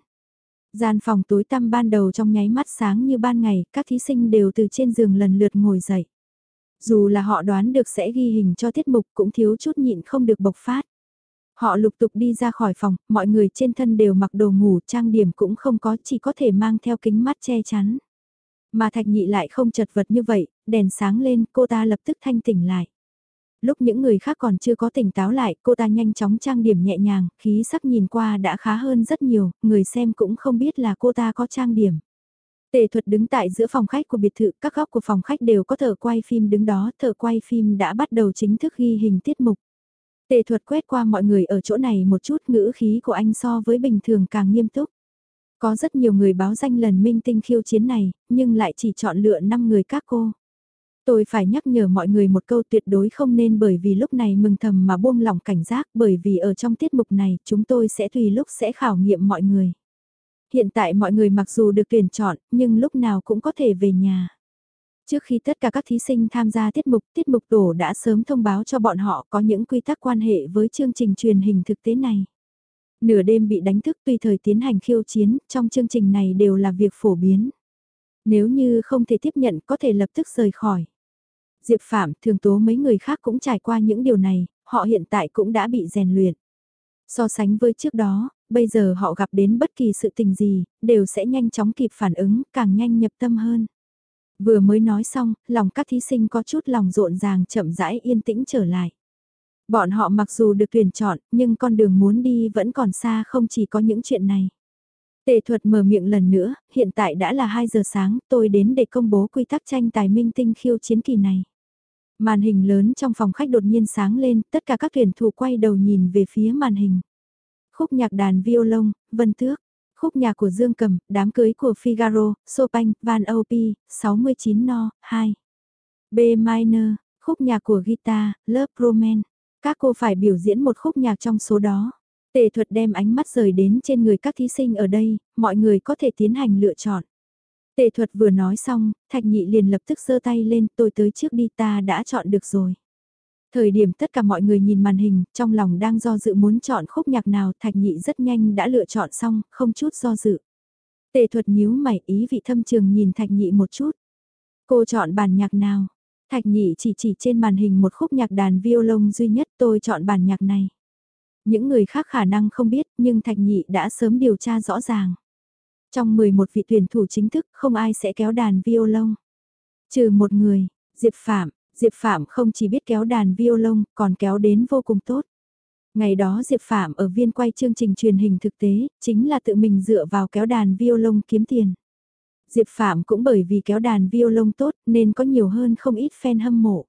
Gian phòng tối tăm ban đầu trong nháy mắt sáng như ban ngày, các thí sinh đều từ trên giường lần lượt ngồi dậy. Dù là họ đoán được sẽ ghi hình cho tiết mục cũng thiếu chút nhịn không được bộc phát. Họ lục tục đi ra khỏi phòng, mọi người trên thân đều mặc đồ ngủ, trang điểm cũng không có, chỉ có thể mang theo kính mắt che chắn. Mà thạch nhị lại không chật vật như vậy, đèn sáng lên, cô ta lập tức thanh tỉnh lại. Lúc những người khác còn chưa có tỉnh táo lại, cô ta nhanh chóng trang điểm nhẹ nhàng, khí sắc nhìn qua đã khá hơn rất nhiều, người xem cũng không biết là cô ta có trang điểm. Tề thuật đứng tại giữa phòng khách của biệt thự, các góc của phòng khách đều có thợ quay phim đứng đó, thợ quay phim đã bắt đầu chính thức ghi hình tiết mục. Tề thuật quét qua mọi người ở chỗ này một chút ngữ khí của anh so với bình thường càng nghiêm túc. Có rất nhiều người báo danh lần minh tinh khiêu chiến này, nhưng lại chỉ chọn lựa 5 người các cô. Tôi phải nhắc nhở mọi người một câu tuyệt đối không nên bởi vì lúc này mừng thầm mà buông lỏng cảnh giác bởi vì ở trong tiết mục này chúng tôi sẽ tùy lúc sẽ khảo nghiệm mọi người. Hiện tại mọi người mặc dù được tuyển chọn nhưng lúc nào cũng có thể về nhà. Trước khi tất cả các thí sinh tham gia tiết mục, tiết mục tổ đã sớm thông báo cho bọn họ có những quy tắc quan hệ với chương trình truyền hình thực tế này. Nửa đêm bị đánh thức tùy thời tiến hành khiêu chiến, trong chương trình này đều là việc phổ biến. Nếu như không thể tiếp nhận có thể lập tức rời khỏi. Diệp Phạm thường tố mấy người khác cũng trải qua những điều này, họ hiện tại cũng đã bị rèn luyện. So sánh với trước đó, bây giờ họ gặp đến bất kỳ sự tình gì, đều sẽ nhanh chóng kịp phản ứng, càng nhanh nhập tâm hơn. Vừa mới nói xong, lòng các thí sinh có chút lòng rộn ràng chậm rãi yên tĩnh trở lại. Bọn họ mặc dù được tuyển chọn, nhưng con đường muốn đi vẫn còn xa không chỉ có những chuyện này. Tề thuật mở miệng lần nữa, hiện tại đã là 2 giờ sáng, tôi đến để công bố quy tắc tranh tài minh tinh khiêu chiến kỳ này. Màn hình lớn trong phòng khách đột nhiên sáng lên, tất cả các tuyển thủ quay đầu nhìn về phía màn hình. Khúc nhạc đàn violon, Vân Tước, khúc nhạc của Dương Cầm, đám cưới của Figaro, Chopin, Van Opie, 69 no, 2. B minor, khúc nhạc của guitar, Love Roman. Các cô phải biểu diễn một khúc nhạc trong số đó. Tề thuật đem ánh mắt rời đến trên người các thí sinh ở đây, mọi người có thể tiến hành lựa chọn. Tề thuật vừa nói xong, thạch nhị liền lập tức giơ tay lên, tôi tới trước đi ta đã chọn được rồi. Thời điểm tất cả mọi người nhìn màn hình, trong lòng đang do dự muốn chọn khúc nhạc nào, thạch nhị rất nhanh đã lựa chọn xong, không chút do dự. Tề thuật nhíu mày ý vị thâm trường nhìn thạch nhị một chút. Cô chọn bản nhạc nào? Thạch nhị chỉ chỉ trên màn hình một khúc nhạc đàn violon duy nhất tôi chọn bản nhạc này. Những người khác khả năng không biết nhưng thạch nhị đã sớm điều tra rõ ràng. Trong 11 vị tuyển thủ chính thức không ai sẽ kéo đàn violon. Trừ một người, Diệp Phạm, Diệp Phạm không chỉ biết kéo đàn violon còn kéo đến vô cùng tốt. Ngày đó Diệp Phạm ở viên quay chương trình truyền hình thực tế, chính là tự mình dựa vào kéo đàn violon kiếm tiền. Diệp Phạm cũng bởi vì kéo đàn violon tốt nên có nhiều hơn không ít fan hâm mộ.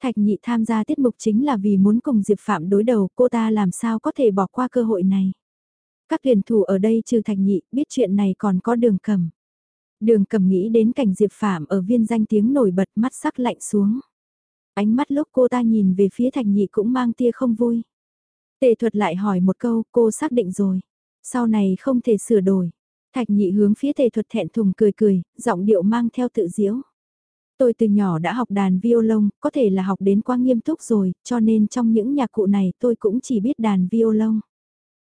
Thạch Nhị tham gia tiết mục chính là vì muốn cùng Diệp Phạm đối đầu cô ta làm sao có thể bỏ qua cơ hội này. Các tuyển thủ ở đây trừ Thạch Nhị biết chuyện này còn có đường cầm. Đường cầm nghĩ đến cảnh Diệp Phạm ở viên danh tiếng nổi bật mắt sắc lạnh xuống. Ánh mắt lúc cô ta nhìn về phía Thạch Nhị cũng mang tia không vui. Tề thuật lại hỏi một câu cô xác định rồi. Sau này không thể sửa đổi. Thạch nhị hướng phía tề thuật thẹn thùng cười cười, giọng điệu mang theo tự diễu. Tôi từ nhỏ đã học đàn violon, có thể là học đến quá nghiêm túc rồi, cho nên trong những nhạc cụ này tôi cũng chỉ biết đàn violon.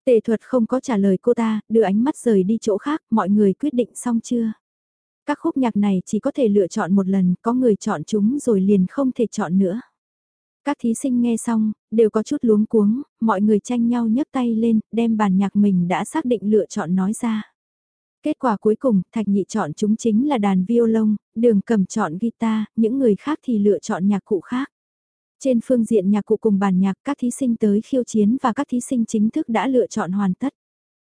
Tề thuật không có trả lời cô ta, đưa ánh mắt rời đi chỗ khác, mọi người quyết định xong chưa? Các khúc nhạc này chỉ có thể lựa chọn một lần, có người chọn chúng rồi liền không thể chọn nữa. Các thí sinh nghe xong, đều có chút luống cuống, mọi người tranh nhau nhấc tay lên, đem bản nhạc mình đã xác định lựa chọn nói ra. Kết quả cuối cùng, Thạch Nhị chọn chúng chính là đàn violon, đường cầm chọn guitar, những người khác thì lựa chọn nhạc cụ khác. Trên phương diện nhạc cụ cùng bản nhạc các thí sinh tới khiêu chiến và các thí sinh chính thức đã lựa chọn hoàn tất.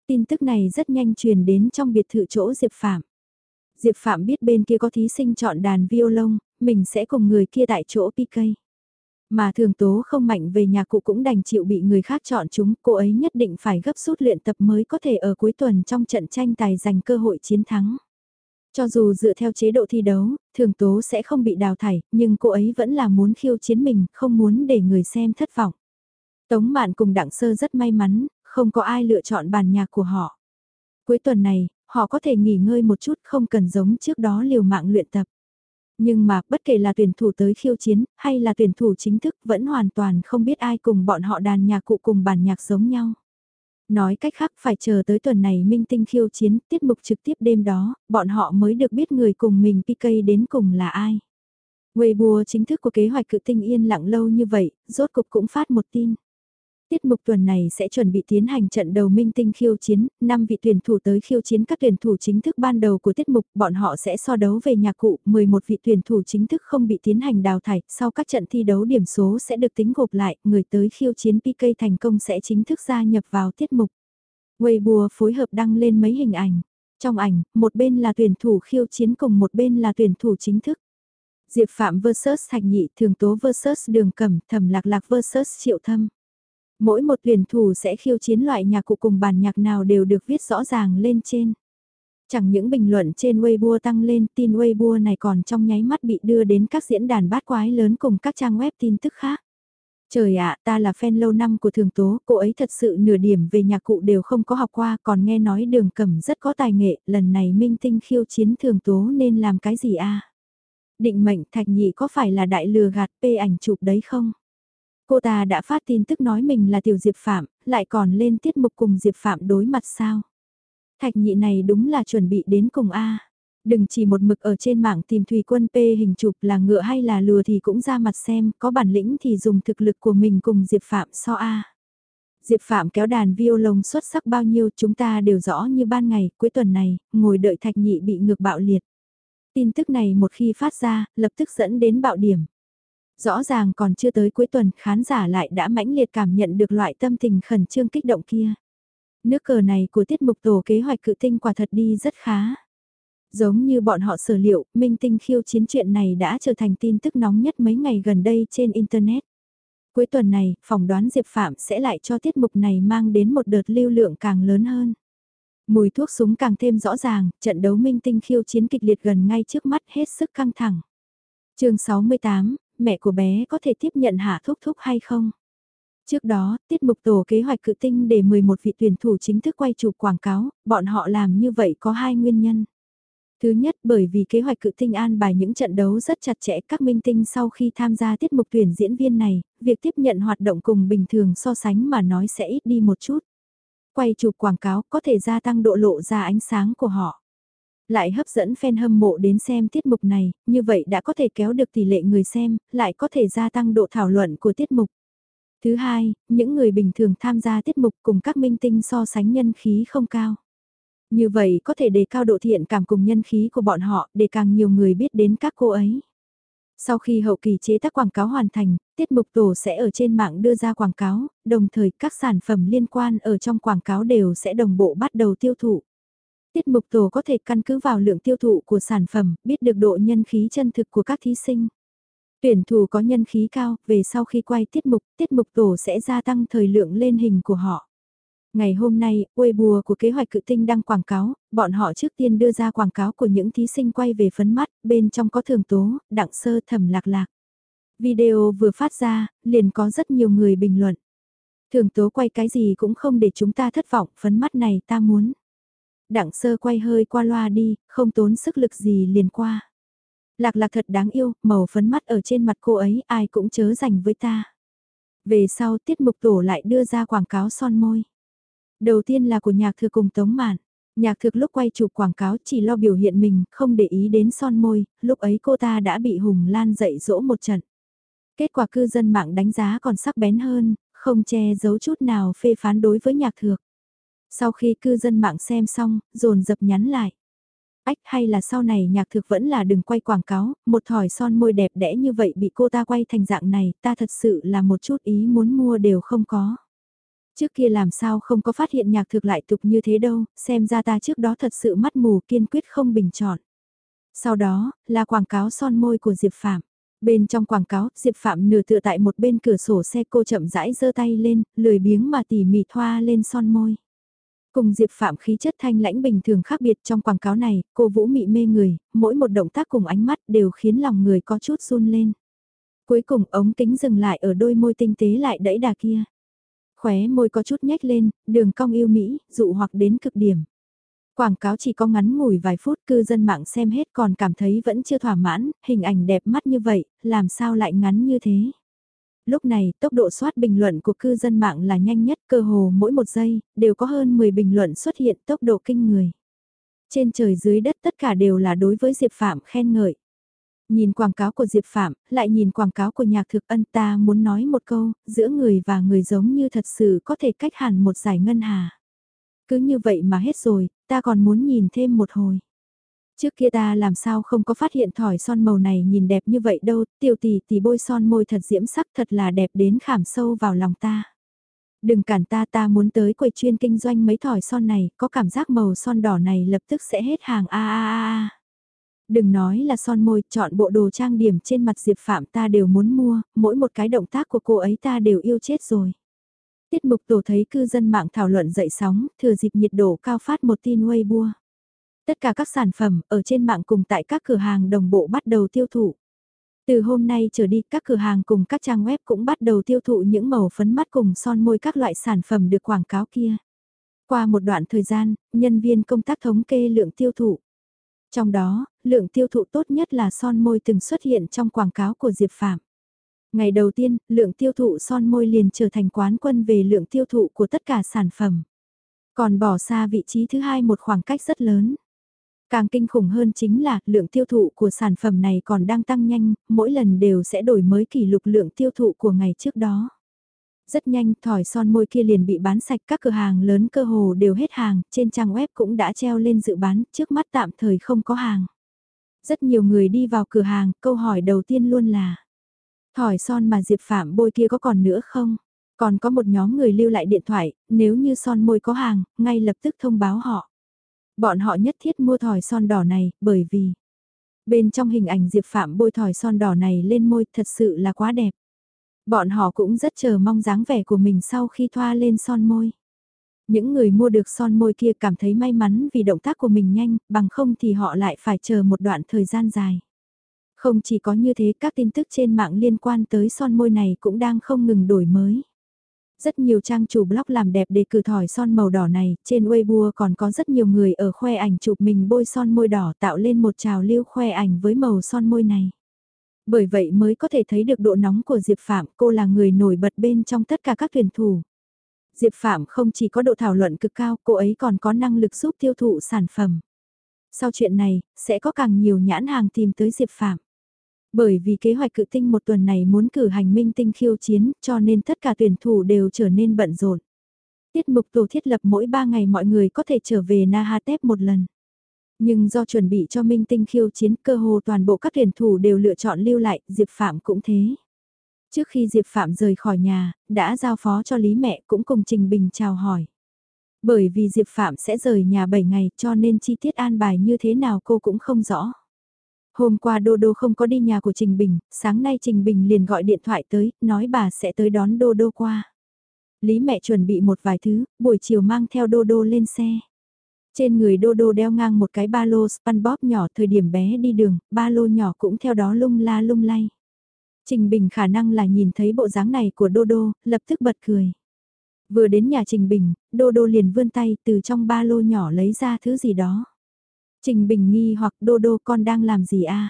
Tin tức này rất nhanh truyền đến trong biệt thự chỗ Diệp Phạm. Diệp Phạm biết bên kia có thí sinh chọn đàn violon, mình sẽ cùng người kia tại chỗ PK. Mà thường tố không mạnh về nhà cụ cũng đành chịu bị người khác chọn chúng, cô ấy nhất định phải gấp rút luyện tập mới có thể ở cuối tuần trong trận tranh tài giành cơ hội chiến thắng. Cho dù dựa theo chế độ thi đấu, thường tố sẽ không bị đào thải, nhưng cô ấy vẫn là muốn khiêu chiến mình, không muốn để người xem thất vọng. Tống Mạn cùng Đặng Sơ rất may mắn, không có ai lựa chọn bàn nhạc của họ. Cuối tuần này, họ có thể nghỉ ngơi một chút không cần giống trước đó liều mạng luyện tập. Nhưng mà bất kể là tuyển thủ tới khiêu chiến hay là tuyển thủ chính thức vẫn hoàn toàn không biết ai cùng bọn họ đàn nhạc cụ cùng bản nhạc giống nhau. Nói cách khác phải chờ tới tuần này minh tinh khiêu chiến tiết mục trực tiếp đêm đó, bọn họ mới được biết người cùng mình PK đến cùng là ai. Weibo chính thức của kế hoạch cự tinh yên lặng lâu như vậy, rốt cục cũng phát một tin. Tiết mục tuần này sẽ chuẩn bị tiến hành trận đầu minh tinh khiêu chiến, 5 vị tuyển thủ tới khiêu chiến các tuyển thủ chính thức ban đầu của tiết mục, bọn họ sẽ so đấu về nhà cụ, 11 vị tuyển thủ chính thức không bị tiến hành đào thải, sau các trận thi đấu điểm số sẽ được tính gộp lại, người tới khiêu chiến PK thành công sẽ chính thức gia nhập vào tiết mục. Weibo phối hợp đăng lên mấy hình ảnh. Trong ảnh, một bên là tuyển thủ khiêu chiến cùng một bên là tuyển thủ chính thức. Diệp Phạm vs Thạch Nhị, Thường Tố vs Đường Cẩm, Thẩm Lạc Lạc vs Triệu Thâm. Mỗi một tuyển thủ sẽ khiêu chiến loại nhạc cụ cùng bản nhạc nào đều được viết rõ ràng lên trên. Chẳng những bình luận trên Weibo tăng lên, tin Weibo này còn trong nháy mắt bị đưa đến các diễn đàn bát quái lớn cùng các trang web tin tức khác. Trời ạ, ta là fan lâu năm của Thường Tố, cô ấy thật sự nửa điểm về nhạc cụ đều không có học qua, còn nghe nói đường cẩm rất có tài nghệ, lần này minh tinh khiêu chiến Thường Tố nên làm cái gì a? Định mệnh thạch nhị có phải là đại lừa gạt p ảnh chụp đấy không? Cô ta đã phát tin tức nói mình là tiểu Diệp Phạm, lại còn lên tiết mục cùng Diệp Phạm đối mặt sao. Thạch nhị này đúng là chuẩn bị đến cùng A. Đừng chỉ một mực ở trên mạng tìm Thùy Quân P hình chụp là ngựa hay là lừa thì cũng ra mặt xem, có bản lĩnh thì dùng thực lực của mình cùng Diệp Phạm so A. Diệp Phạm kéo đàn violon xuất sắc bao nhiêu chúng ta đều rõ như ban ngày, cuối tuần này, ngồi đợi thạch nhị bị ngược bạo liệt. Tin tức này một khi phát ra, lập tức dẫn đến bạo điểm. Rõ ràng còn chưa tới cuối tuần khán giả lại đã mãnh liệt cảm nhận được loại tâm tình khẩn trương kích động kia. Nước cờ này của tiết mục tổ kế hoạch cự tinh quả thật đi rất khá. Giống như bọn họ sở liệu, minh tinh khiêu chiến chuyện này đã trở thành tin tức nóng nhất mấy ngày gần đây trên Internet. Cuối tuần này, phỏng đoán Diệp Phạm sẽ lại cho tiết mục này mang đến một đợt lưu lượng càng lớn hơn. Mùi thuốc súng càng thêm rõ ràng, trận đấu minh tinh khiêu chiến kịch liệt gần ngay trước mắt hết sức căng thẳng. chương 68, mẹ của bé có thể tiếp nhận hạ thúc thúc hay không? Trước đó, tiết mục tổ kế hoạch cự tinh để 11 vị tuyển thủ chính thức quay chụp quảng cáo, bọn họ làm như vậy có hai nguyên nhân. Thứ nhất bởi vì kế hoạch cự tinh an bài những trận đấu rất chặt chẽ các minh tinh sau khi tham gia tiết mục tuyển diễn viên này, việc tiếp nhận hoạt động cùng bình thường so sánh mà nói sẽ ít đi một chút. Quay chụp quảng cáo có thể gia tăng độ lộ ra ánh sáng của họ. Lại hấp dẫn fan hâm mộ đến xem tiết mục này, như vậy đã có thể kéo được tỷ lệ người xem, lại có thể gia tăng độ thảo luận của tiết mục. Thứ hai, những người bình thường tham gia tiết mục cùng các minh tinh so sánh nhân khí không cao. Như vậy có thể đề cao độ thiện cảm cùng nhân khí của bọn họ để càng nhiều người biết đến các cô ấy. Sau khi hậu kỳ chế tác quảng cáo hoàn thành, tiết mục tổ sẽ ở trên mạng đưa ra quảng cáo, đồng thời các sản phẩm liên quan ở trong quảng cáo đều sẽ đồng bộ bắt đầu tiêu thụ. Tiết mục tổ có thể căn cứ vào lượng tiêu thụ của sản phẩm, biết được độ nhân khí chân thực của các thí sinh. Tuyển thủ có nhân khí cao, về sau khi quay tiết mục, tiết mục tổ sẽ gia tăng thời lượng lên hình của họ. Ngày hôm nay, Weibo của kế hoạch cự tinh đăng quảng cáo, bọn họ trước tiên đưa ra quảng cáo của những thí sinh quay về phấn mắt, bên trong có thường tố, đặng sơ thẩm lạc lạc. Video vừa phát ra, liền có rất nhiều người bình luận. Thường tố quay cái gì cũng không để chúng ta thất vọng, phấn mắt này ta muốn. Đặng sơ quay hơi qua loa đi, không tốn sức lực gì liền qua. Lạc lạc thật đáng yêu, màu phấn mắt ở trên mặt cô ấy ai cũng chớ dành với ta. Về sau tiết mục tổ lại đưa ra quảng cáo son môi. Đầu tiên là của nhạc thừa cùng tống mạn. Nhạc thực lúc quay chụp quảng cáo chỉ lo biểu hiện mình, không để ý đến son môi, lúc ấy cô ta đã bị Hùng Lan dạy dỗ một trận. Kết quả cư dân mạng đánh giá còn sắc bén hơn, không che giấu chút nào phê phán đối với nhạc thược. Sau khi cư dân mạng xem xong, dồn dập nhắn lại. Ách hay là sau này nhạc thực vẫn là đừng quay quảng cáo, một thỏi son môi đẹp đẽ như vậy bị cô ta quay thành dạng này, ta thật sự là một chút ý muốn mua đều không có. Trước kia làm sao không có phát hiện nhạc thực lại tục như thế đâu, xem ra ta trước đó thật sự mắt mù kiên quyết không bình chọn. Sau đó, là quảng cáo son môi của Diệp Phạm. Bên trong quảng cáo, Diệp Phạm nửa tựa tại một bên cửa sổ xe cô chậm rãi giơ tay lên, lười biếng mà tỉ mỉ thoa lên son môi. Cùng Diệp Phạm khí chất thanh lãnh bình thường khác biệt trong quảng cáo này, cô Vũ mị mê người, mỗi một động tác cùng ánh mắt đều khiến lòng người có chút run lên. Cuối cùng ống kính dừng lại ở đôi môi tinh tế lại đẫy đà kia. Khóe môi có chút nhếch lên, đường cong yêu Mỹ, dụ hoặc đến cực điểm. Quảng cáo chỉ có ngắn ngủi vài phút cư dân mạng xem hết còn cảm thấy vẫn chưa thỏa mãn, hình ảnh đẹp mắt như vậy, làm sao lại ngắn như thế. Lúc này, tốc độ soát bình luận của cư dân mạng là nhanh nhất cơ hồ mỗi một giây, đều có hơn 10 bình luận xuất hiện tốc độ kinh người. Trên trời dưới đất tất cả đều là đối với Diệp Phạm khen ngợi. Nhìn quảng cáo của Diệp Phạm, lại nhìn quảng cáo của nhạc thực ân ta muốn nói một câu, giữa người và người giống như thật sự có thể cách hẳn một giải ngân hà. Cứ như vậy mà hết rồi, ta còn muốn nhìn thêm một hồi. Trước kia ta làm sao không có phát hiện thỏi son màu này nhìn đẹp như vậy đâu, tiểu tỷ tỷ bôi son môi thật diễm sắc thật là đẹp đến khảm sâu vào lòng ta. Đừng cản ta ta muốn tới quầy chuyên kinh doanh mấy thỏi son này, có cảm giác màu son đỏ này lập tức sẽ hết hàng a a a a. Đừng nói là son môi, chọn bộ đồ trang điểm trên mặt Diệp Phạm ta đều muốn mua, mỗi một cái động tác của cô ấy ta đều yêu chết rồi. Tiết mục tổ thấy cư dân mạng thảo luận dậy sóng, thừa dịp nhiệt độ cao phát một tin Weibo. Tất cả các sản phẩm ở trên mạng cùng tại các cửa hàng đồng bộ bắt đầu tiêu thụ. Từ hôm nay trở đi các cửa hàng cùng các trang web cũng bắt đầu tiêu thụ những màu phấn mắt cùng son môi các loại sản phẩm được quảng cáo kia. Qua một đoạn thời gian, nhân viên công tác thống kê lượng tiêu thụ. Trong đó, lượng tiêu thụ tốt nhất là son môi từng xuất hiện trong quảng cáo của Diệp Phạm. Ngày đầu tiên, lượng tiêu thụ son môi liền trở thành quán quân về lượng tiêu thụ của tất cả sản phẩm. Còn bỏ xa vị trí thứ hai một khoảng cách rất lớn. Càng kinh khủng hơn chính là lượng tiêu thụ của sản phẩm này còn đang tăng nhanh, mỗi lần đều sẽ đổi mới kỷ lục lượng tiêu thụ của ngày trước đó. Rất nhanh, thỏi son môi kia liền bị bán sạch các cửa hàng lớn cơ hồ đều hết hàng, trên trang web cũng đã treo lên dự bán, trước mắt tạm thời không có hàng. Rất nhiều người đi vào cửa hàng, câu hỏi đầu tiên luôn là Thỏi son mà Diệp Phạm bôi kia có còn nữa không? Còn có một nhóm người lưu lại điện thoại, nếu như son môi có hàng, ngay lập tức thông báo họ. Bọn họ nhất thiết mua thỏi son đỏ này, bởi vì bên trong hình ảnh Diệp Phạm bôi thỏi son đỏ này lên môi thật sự là quá đẹp. Bọn họ cũng rất chờ mong dáng vẻ của mình sau khi thoa lên son môi. Những người mua được son môi kia cảm thấy may mắn vì động tác của mình nhanh, bằng không thì họ lại phải chờ một đoạn thời gian dài. Không chỉ có như thế các tin tức trên mạng liên quan tới son môi này cũng đang không ngừng đổi mới. Rất nhiều trang chủ blog làm đẹp để cử thỏi son màu đỏ này, trên Weibo còn có rất nhiều người ở khoe ảnh chụp mình bôi son môi đỏ tạo lên một trào lưu khoe ảnh với màu son môi này. Bởi vậy mới có thể thấy được độ nóng của Diệp Phạm, cô là người nổi bật bên trong tất cả các tuyển thủ. Diệp Phạm không chỉ có độ thảo luận cực cao, cô ấy còn có năng lực giúp tiêu thụ sản phẩm. Sau chuyện này, sẽ có càng nhiều nhãn hàng tìm tới Diệp Phạm. Bởi vì kế hoạch cự tinh một tuần này muốn cử hành minh tinh khiêu chiến, cho nên tất cả tuyển thủ đều trở nên bận rộn. Tiết mục tổ thiết lập mỗi 3 ngày mọi người có thể trở về Nahatep một lần. Nhưng do chuẩn bị cho minh tinh khiêu chiến cơ hồ toàn bộ các tuyển thủ đều lựa chọn lưu lại, Diệp Phạm cũng thế. Trước khi Diệp Phạm rời khỏi nhà, đã giao phó cho Lý mẹ cũng cùng Trình Bình chào hỏi. Bởi vì Diệp Phạm sẽ rời nhà 7 ngày cho nên chi tiết an bài như thế nào cô cũng không rõ. Hôm qua Đô Đô không có đi nhà của Trình Bình, sáng nay Trình Bình liền gọi điện thoại tới, nói bà sẽ tới đón Đô Đô qua. Lý mẹ chuẩn bị một vài thứ, buổi chiều mang theo Đô Đô lên xe. Trên người Đô Đô đeo ngang một cái ba lô SpongeBob nhỏ thời điểm bé đi đường, ba lô nhỏ cũng theo đó lung la lung lay. Trình Bình khả năng là nhìn thấy bộ dáng này của Đô Đô, lập tức bật cười. Vừa đến nhà Trình Bình, Đô Đô liền vươn tay từ trong ba lô nhỏ lấy ra thứ gì đó. Trình Bình nghi hoặc Đô Đô con đang làm gì a?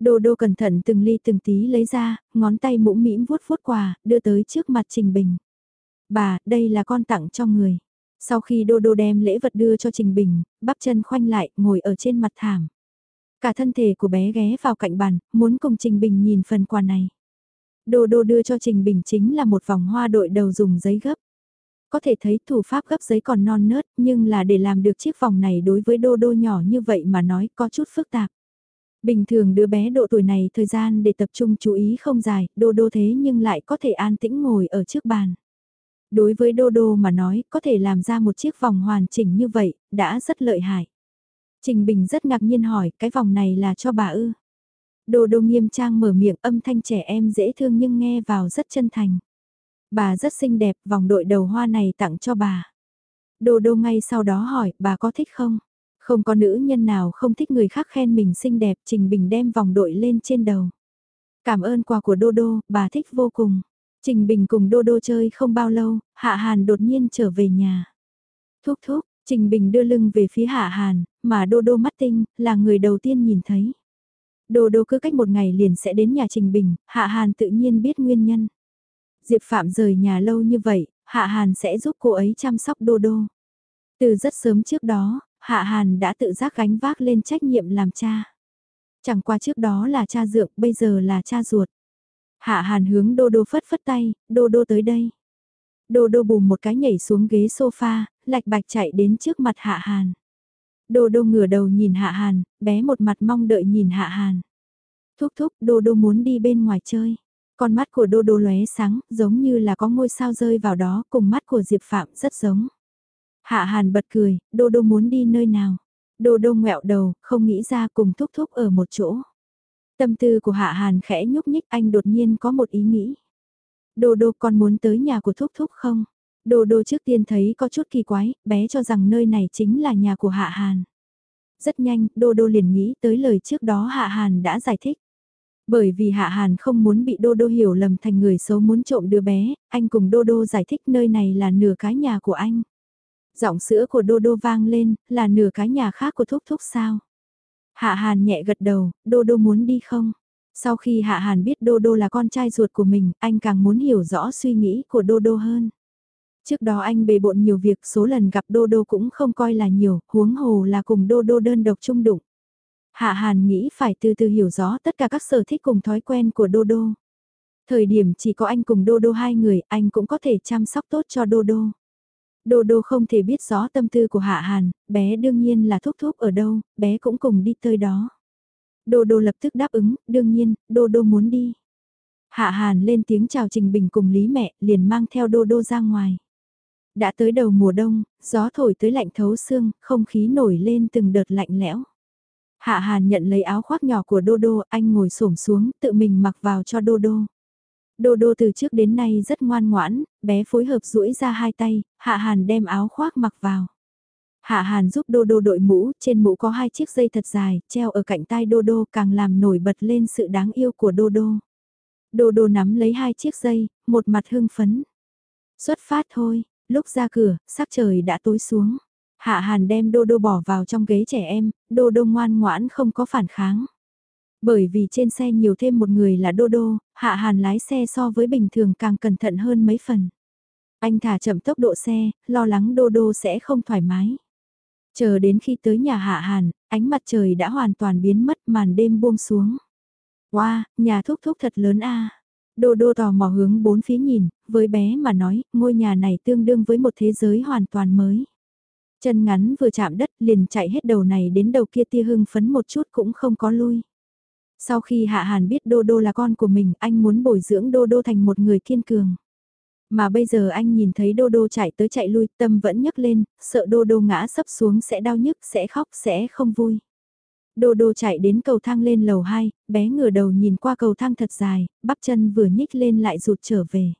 Đô Đô cẩn thận từng ly từng tí lấy ra, ngón tay mũm mĩm vuốt vuốt quà, đưa tới trước mặt Trình Bình. Bà, đây là con tặng cho người. Sau khi Đô Đô đem lễ vật đưa cho Trình Bình, bắp chân khoanh lại, ngồi ở trên mặt thảm. Cả thân thể của bé ghé vào cạnh bàn, muốn cùng Trình Bình nhìn phần quà này. Đô Đô đưa cho Trình Bình chính là một vòng hoa đội đầu dùng giấy gấp. Có thể thấy thủ pháp gấp giấy còn non nớt, nhưng là để làm được chiếc vòng này đối với Đô Đô nhỏ như vậy mà nói có chút phức tạp. Bình thường đứa bé độ tuổi này thời gian để tập trung chú ý không dài, Đô Đô thế nhưng lại có thể an tĩnh ngồi ở trước bàn. Đối với Đô Đô mà nói, có thể làm ra một chiếc vòng hoàn chỉnh như vậy, đã rất lợi hại. Trình Bình rất ngạc nhiên hỏi, cái vòng này là cho bà ư? Đô Đô nghiêm trang mở miệng âm thanh trẻ em dễ thương nhưng nghe vào rất chân thành. Bà rất xinh đẹp, vòng đội đầu hoa này tặng cho bà. Đô Đô ngay sau đó hỏi, bà có thích không? Không có nữ nhân nào không thích người khác khen mình xinh đẹp, Trình Bình đem vòng đội lên trên đầu. Cảm ơn quà của Đô Đô, bà thích vô cùng. Trình Bình cùng Đô Đô chơi không bao lâu, Hạ Hàn đột nhiên trở về nhà. Thúc thúc, Trình Bình đưa lưng về phía Hạ Hàn, mà Đô Đô mắt tinh, là người đầu tiên nhìn thấy. Đô Đô cứ cách một ngày liền sẽ đến nhà Trình Bình, Hạ Hàn tự nhiên biết nguyên nhân. Diệp Phạm rời nhà lâu như vậy, Hạ Hàn sẽ giúp cô ấy chăm sóc Đô Đô. Từ rất sớm trước đó, Hạ Hàn đã tự giác gánh vác lên trách nhiệm làm cha. Chẳng qua trước đó là cha dượng, bây giờ là cha ruột. Hạ Hàn hướng Đô Đô phất phất tay, Đô Đô tới đây. Đô Đô bùm một cái nhảy xuống ghế sofa, lạch bạch chạy đến trước mặt Hạ Hàn. Đô Đô ngửa đầu nhìn Hạ Hàn, bé một mặt mong đợi nhìn Hạ Hàn. Thúc thúc, Đô Đô muốn đi bên ngoài chơi. Con mắt của Đô Đô lóe sáng, giống như là có ngôi sao rơi vào đó, cùng mắt của Diệp Phạm rất giống. Hạ Hàn bật cười, Đô Đô muốn đi nơi nào? Đô Đô ngẹo đầu, không nghĩ ra cùng thúc thúc ở một chỗ. Tâm tư của Hạ Hàn khẽ nhúc nhích anh đột nhiên có một ý nghĩ. Đô Đô con muốn tới nhà của thúc thúc không? Đô Đô trước tiên thấy có chút kỳ quái, bé cho rằng nơi này chính là nhà của Hạ Hàn. Rất nhanh, Đô Đô liền nghĩ tới lời trước đó Hạ Hàn đã giải thích. Bởi vì Hạ Hàn không muốn bị Đô Đô hiểu lầm thành người xấu muốn trộm đứa bé, anh cùng Đô Đô giải thích nơi này là nửa cái nhà của anh. Giọng sữa của Đô Đô vang lên, là nửa cái nhà khác của Thúc Thúc sao? Hạ Hàn nhẹ gật đầu, Đô Đô muốn đi không? Sau khi Hạ Hàn biết Đô Đô là con trai ruột của mình, anh càng muốn hiểu rõ suy nghĩ của Đô Đô hơn. Trước đó anh bề bộn nhiều việc số lần gặp Đô Đô cũng không coi là nhiều, huống hồ là cùng Đô Đô đơn độc chung đụng. Hạ Hàn nghĩ phải từ từ hiểu rõ tất cả các sở thích cùng thói quen của Đô Đô. Thời điểm chỉ có anh cùng Đô Đô hai người, anh cũng có thể chăm sóc tốt cho Đô Đô. Đô Đô không thể biết rõ tâm tư của Hạ Hàn, bé đương nhiên là thúc thúc ở đâu, bé cũng cùng đi tới đó. Đô Đô lập tức đáp ứng, đương nhiên, Đô Đô muốn đi. Hạ Hàn lên tiếng chào Trình Bình cùng Lý mẹ, liền mang theo Đô Đô ra ngoài. Đã tới đầu mùa đông, gió thổi tới lạnh thấu xương, không khí nổi lên từng đợt lạnh lẽo. Hạ Hàn nhận lấy áo khoác nhỏ của Đô Đô, anh ngồi xổm xuống, tự mình mặc vào cho Đô Đô. Đô Đô từ trước đến nay rất ngoan ngoãn, bé phối hợp duỗi ra hai tay, Hạ Hàn đem áo khoác mặc vào. Hạ Hàn giúp Đô Đô đội mũ, trên mũ có hai chiếc dây thật dài, treo ở cạnh tai Đô Đô càng làm nổi bật lên sự đáng yêu của Đô Đô. Đô Đô nắm lấy hai chiếc dây, một mặt hưng phấn. Xuất phát thôi, lúc ra cửa, sắc trời đã tối xuống. Hạ Hàn đem Đô Đô bỏ vào trong ghế trẻ em, Đô Đô ngoan ngoãn không có phản kháng. Bởi vì trên xe nhiều thêm một người là Đô Đô, Hạ Hàn lái xe so với bình thường càng cẩn thận hơn mấy phần. Anh thả chậm tốc độ xe, lo lắng Đô Đô sẽ không thoải mái. Chờ đến khi tới nhà Hạ Hàn, ánh mặt trời đã hoàn toàn biến mất màn đêm buông xuống. Wow, nhà thúc thúc thật lớn a. Đô Đô tò mò hướng bốn phía nhìn, với bé mà nói, ngôi nhà này tương đương với một thế giới hoàn toàn mới. Chân ngắn vừa chạm đất liền chạy hết đầu này đến đầu kia tia hưng phấn một chút cũng không có lui. Sau khi Hạ Hàn biết Đô Đô là con của mình, anh muốn bồi dưỡng Đô Đô thành một người kiên cường. Mà bây giờ anh nhìn thấy Đô Đô chạy tới chạy lui, tâm vẫn nhấc lên, sợ Đô Đô ngã sấp xuống sẽ đau nhức, sẽ khóc, sẽ không vui. Đô Đô chạy đến cầu thang lên lầu 2, bé ngửa đầu nhìn qua cầu thang thật dài, bắp chân vừa nhích lên lại rụt trở về.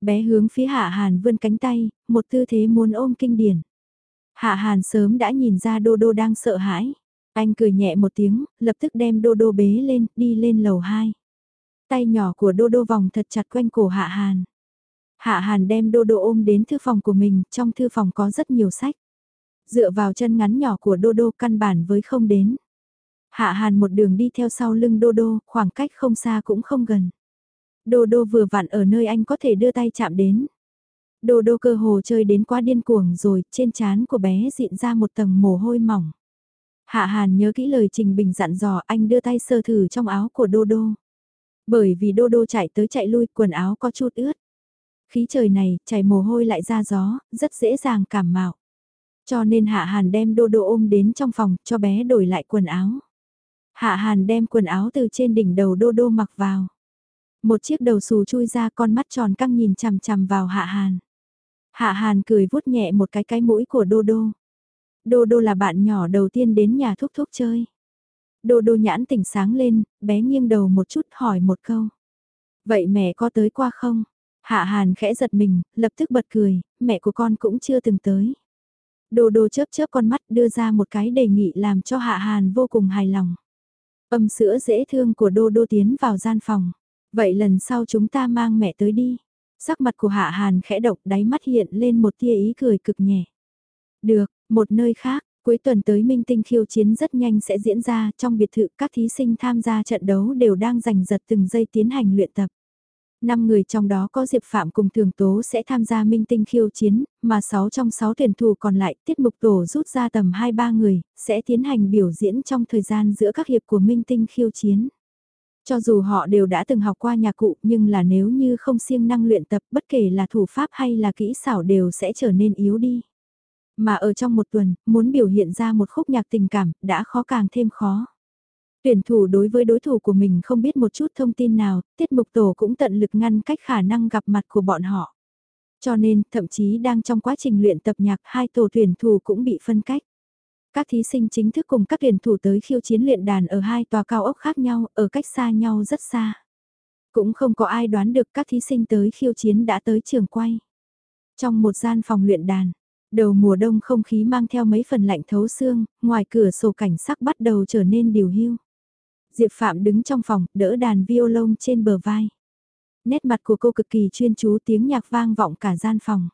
Bé hướng phía Hạ Hàn vươn cánh tay, một tư thế muốn ôm kinh điển. Hạ Hàn sớm đã nhìn ra Đô Đô đang sợ hãi. Anh cười nhẹ một tiếng, lập tức đem Đô Đô bế lên, đi lên lầu 2. Tay nhỏ của Đô Đô vòng thật chặt quanh cổ Hạ Hàn. Hạ Hàn đem Đô Đô ôm đến thư phòng của mình, trong thư phòng có rất nhiều sách. Dựa vào chân ngắn nhỏ của Đô Đô căn bản với không đến. Hạ Hàn một đường đi theo sau lưng Đô Đô, khoảng cách không xa cũng không gần. Đô Đô vừa vặn ở nơi anh có thể đưa tay chạm đến. Đô Đô cơ hồ chơi đến quá điên cuồng rồi, trên trán của bé diện ra một tầng mồ hôi mỏng. Hạ Hàn nhớ kỹ lời Trình Bình dặn dò anh đưa tay sơ thử trong áo của Đô Đô. Bởi vì Đô Đô chạy tới chạy lui quần áo có chút ướt. Khí trời này, chảy mồ hôi lại ra gió, rất dễ dàng cảm mạo. Cho nên Hạ Hàn đem Đô Đô ôm đến trong phòng cho bé đổi lại quần áo. Hạ Hàn đem quần áo từ trên đỉnh đầu Đô Đô mặc vào. Một chiếc đầu xù chui ra con mắt tròn căng nhìn chằm chằm vào Hạ Hàn. Hạ Hàn cười vuốt nhẹ một cái cái mũi của Đô Đô. Đô Đô là bạn nhỏ đầu tiên đến nhà thúc thúc chơi. Đô Đô nhãn tỉnh sáng lên, bé nghiêng đầu một chút hỏi một câu. Vậy mẹ có tới qua không? Hạ Hàn khẽ giật mình, lập tức bật cười, mẹ của con cũng chưa từng tới. Đô Đô chớp chớp con mắt đưa ra một cái đề nghị làm cho Hạ Hàn vô cùng hài lòng. Âm sữa dễ thương của Đô Đô tiến vào gian phòng. Vậy lần sau chúng ta mang mẹ tới đi. Sắc mặt của Hạ Hàn khẽ động, đáy mắt hiện lên một tia ý cười cực nhẹ. Được, một nơi khác, cuối tuần tới Minh Tinh khiêu chiến rất nhanh sẽ diễn ra trong biệt thự các thí sinh tham gia trận đấu đều đang giành giật từng giây tiến hành luyện tập. Năm người trong đó có Diệp Phạm cùng Thường Tố sẽ tham gia minh tinh khiêu chiến, mà 6 trong 6 tuyển thủ còn lại tiết mục tổ rút ra tầm 2-3 người, sẽ tiến hành biểu diễn trong thời gian giữa các hiệp của minh tinh khiêu chiến. Cho dù họ đều đã từng học qua nhạc cụ nhưng là nếu như không siêng năng luyện tập bất kể là thủ pháp hay là kỹ xảo đều sẽ trở nên yếu đi. Mà ở trong một tuần, muốn biểu hiện ra một khúc nhạc tình cảm đã khó càng thêm khó. Tuyển thủ đối với đối thủ của mình không biết một chút thông tin nào, tiết mục tổ cũng tận lực ngăn cách khả năng gặp mặt của bọn họ. Cho nên, thậm chí đang trong quá trình luyện tập nhạc hai tổ tuyển thủ cũng bị phân cách. Các thí sinh chính thức cùng các tuyển thủ tới khiêu chiến luyện đàn ở hai tòa cao ốc khác nhau, ở cách xa nhau rất xa. Cũng không có ai đoán được các thí sinh tới khiêu chiến đã tới trường quay. Trong một gian phòng luyện đàn, đầu mùa đông không khí mang theo mấy phần lạnh thấu xương, ngoài cửa sổ cảnh sắc bắt đầu trở nên điều hưu. Diệp Phạm đứng trong phòng, đỡ đàn violon trên bờ vai. Nét mặt của cô cực kỳ chuyên chú tiếng nhạc vang vọng cả gian phòng.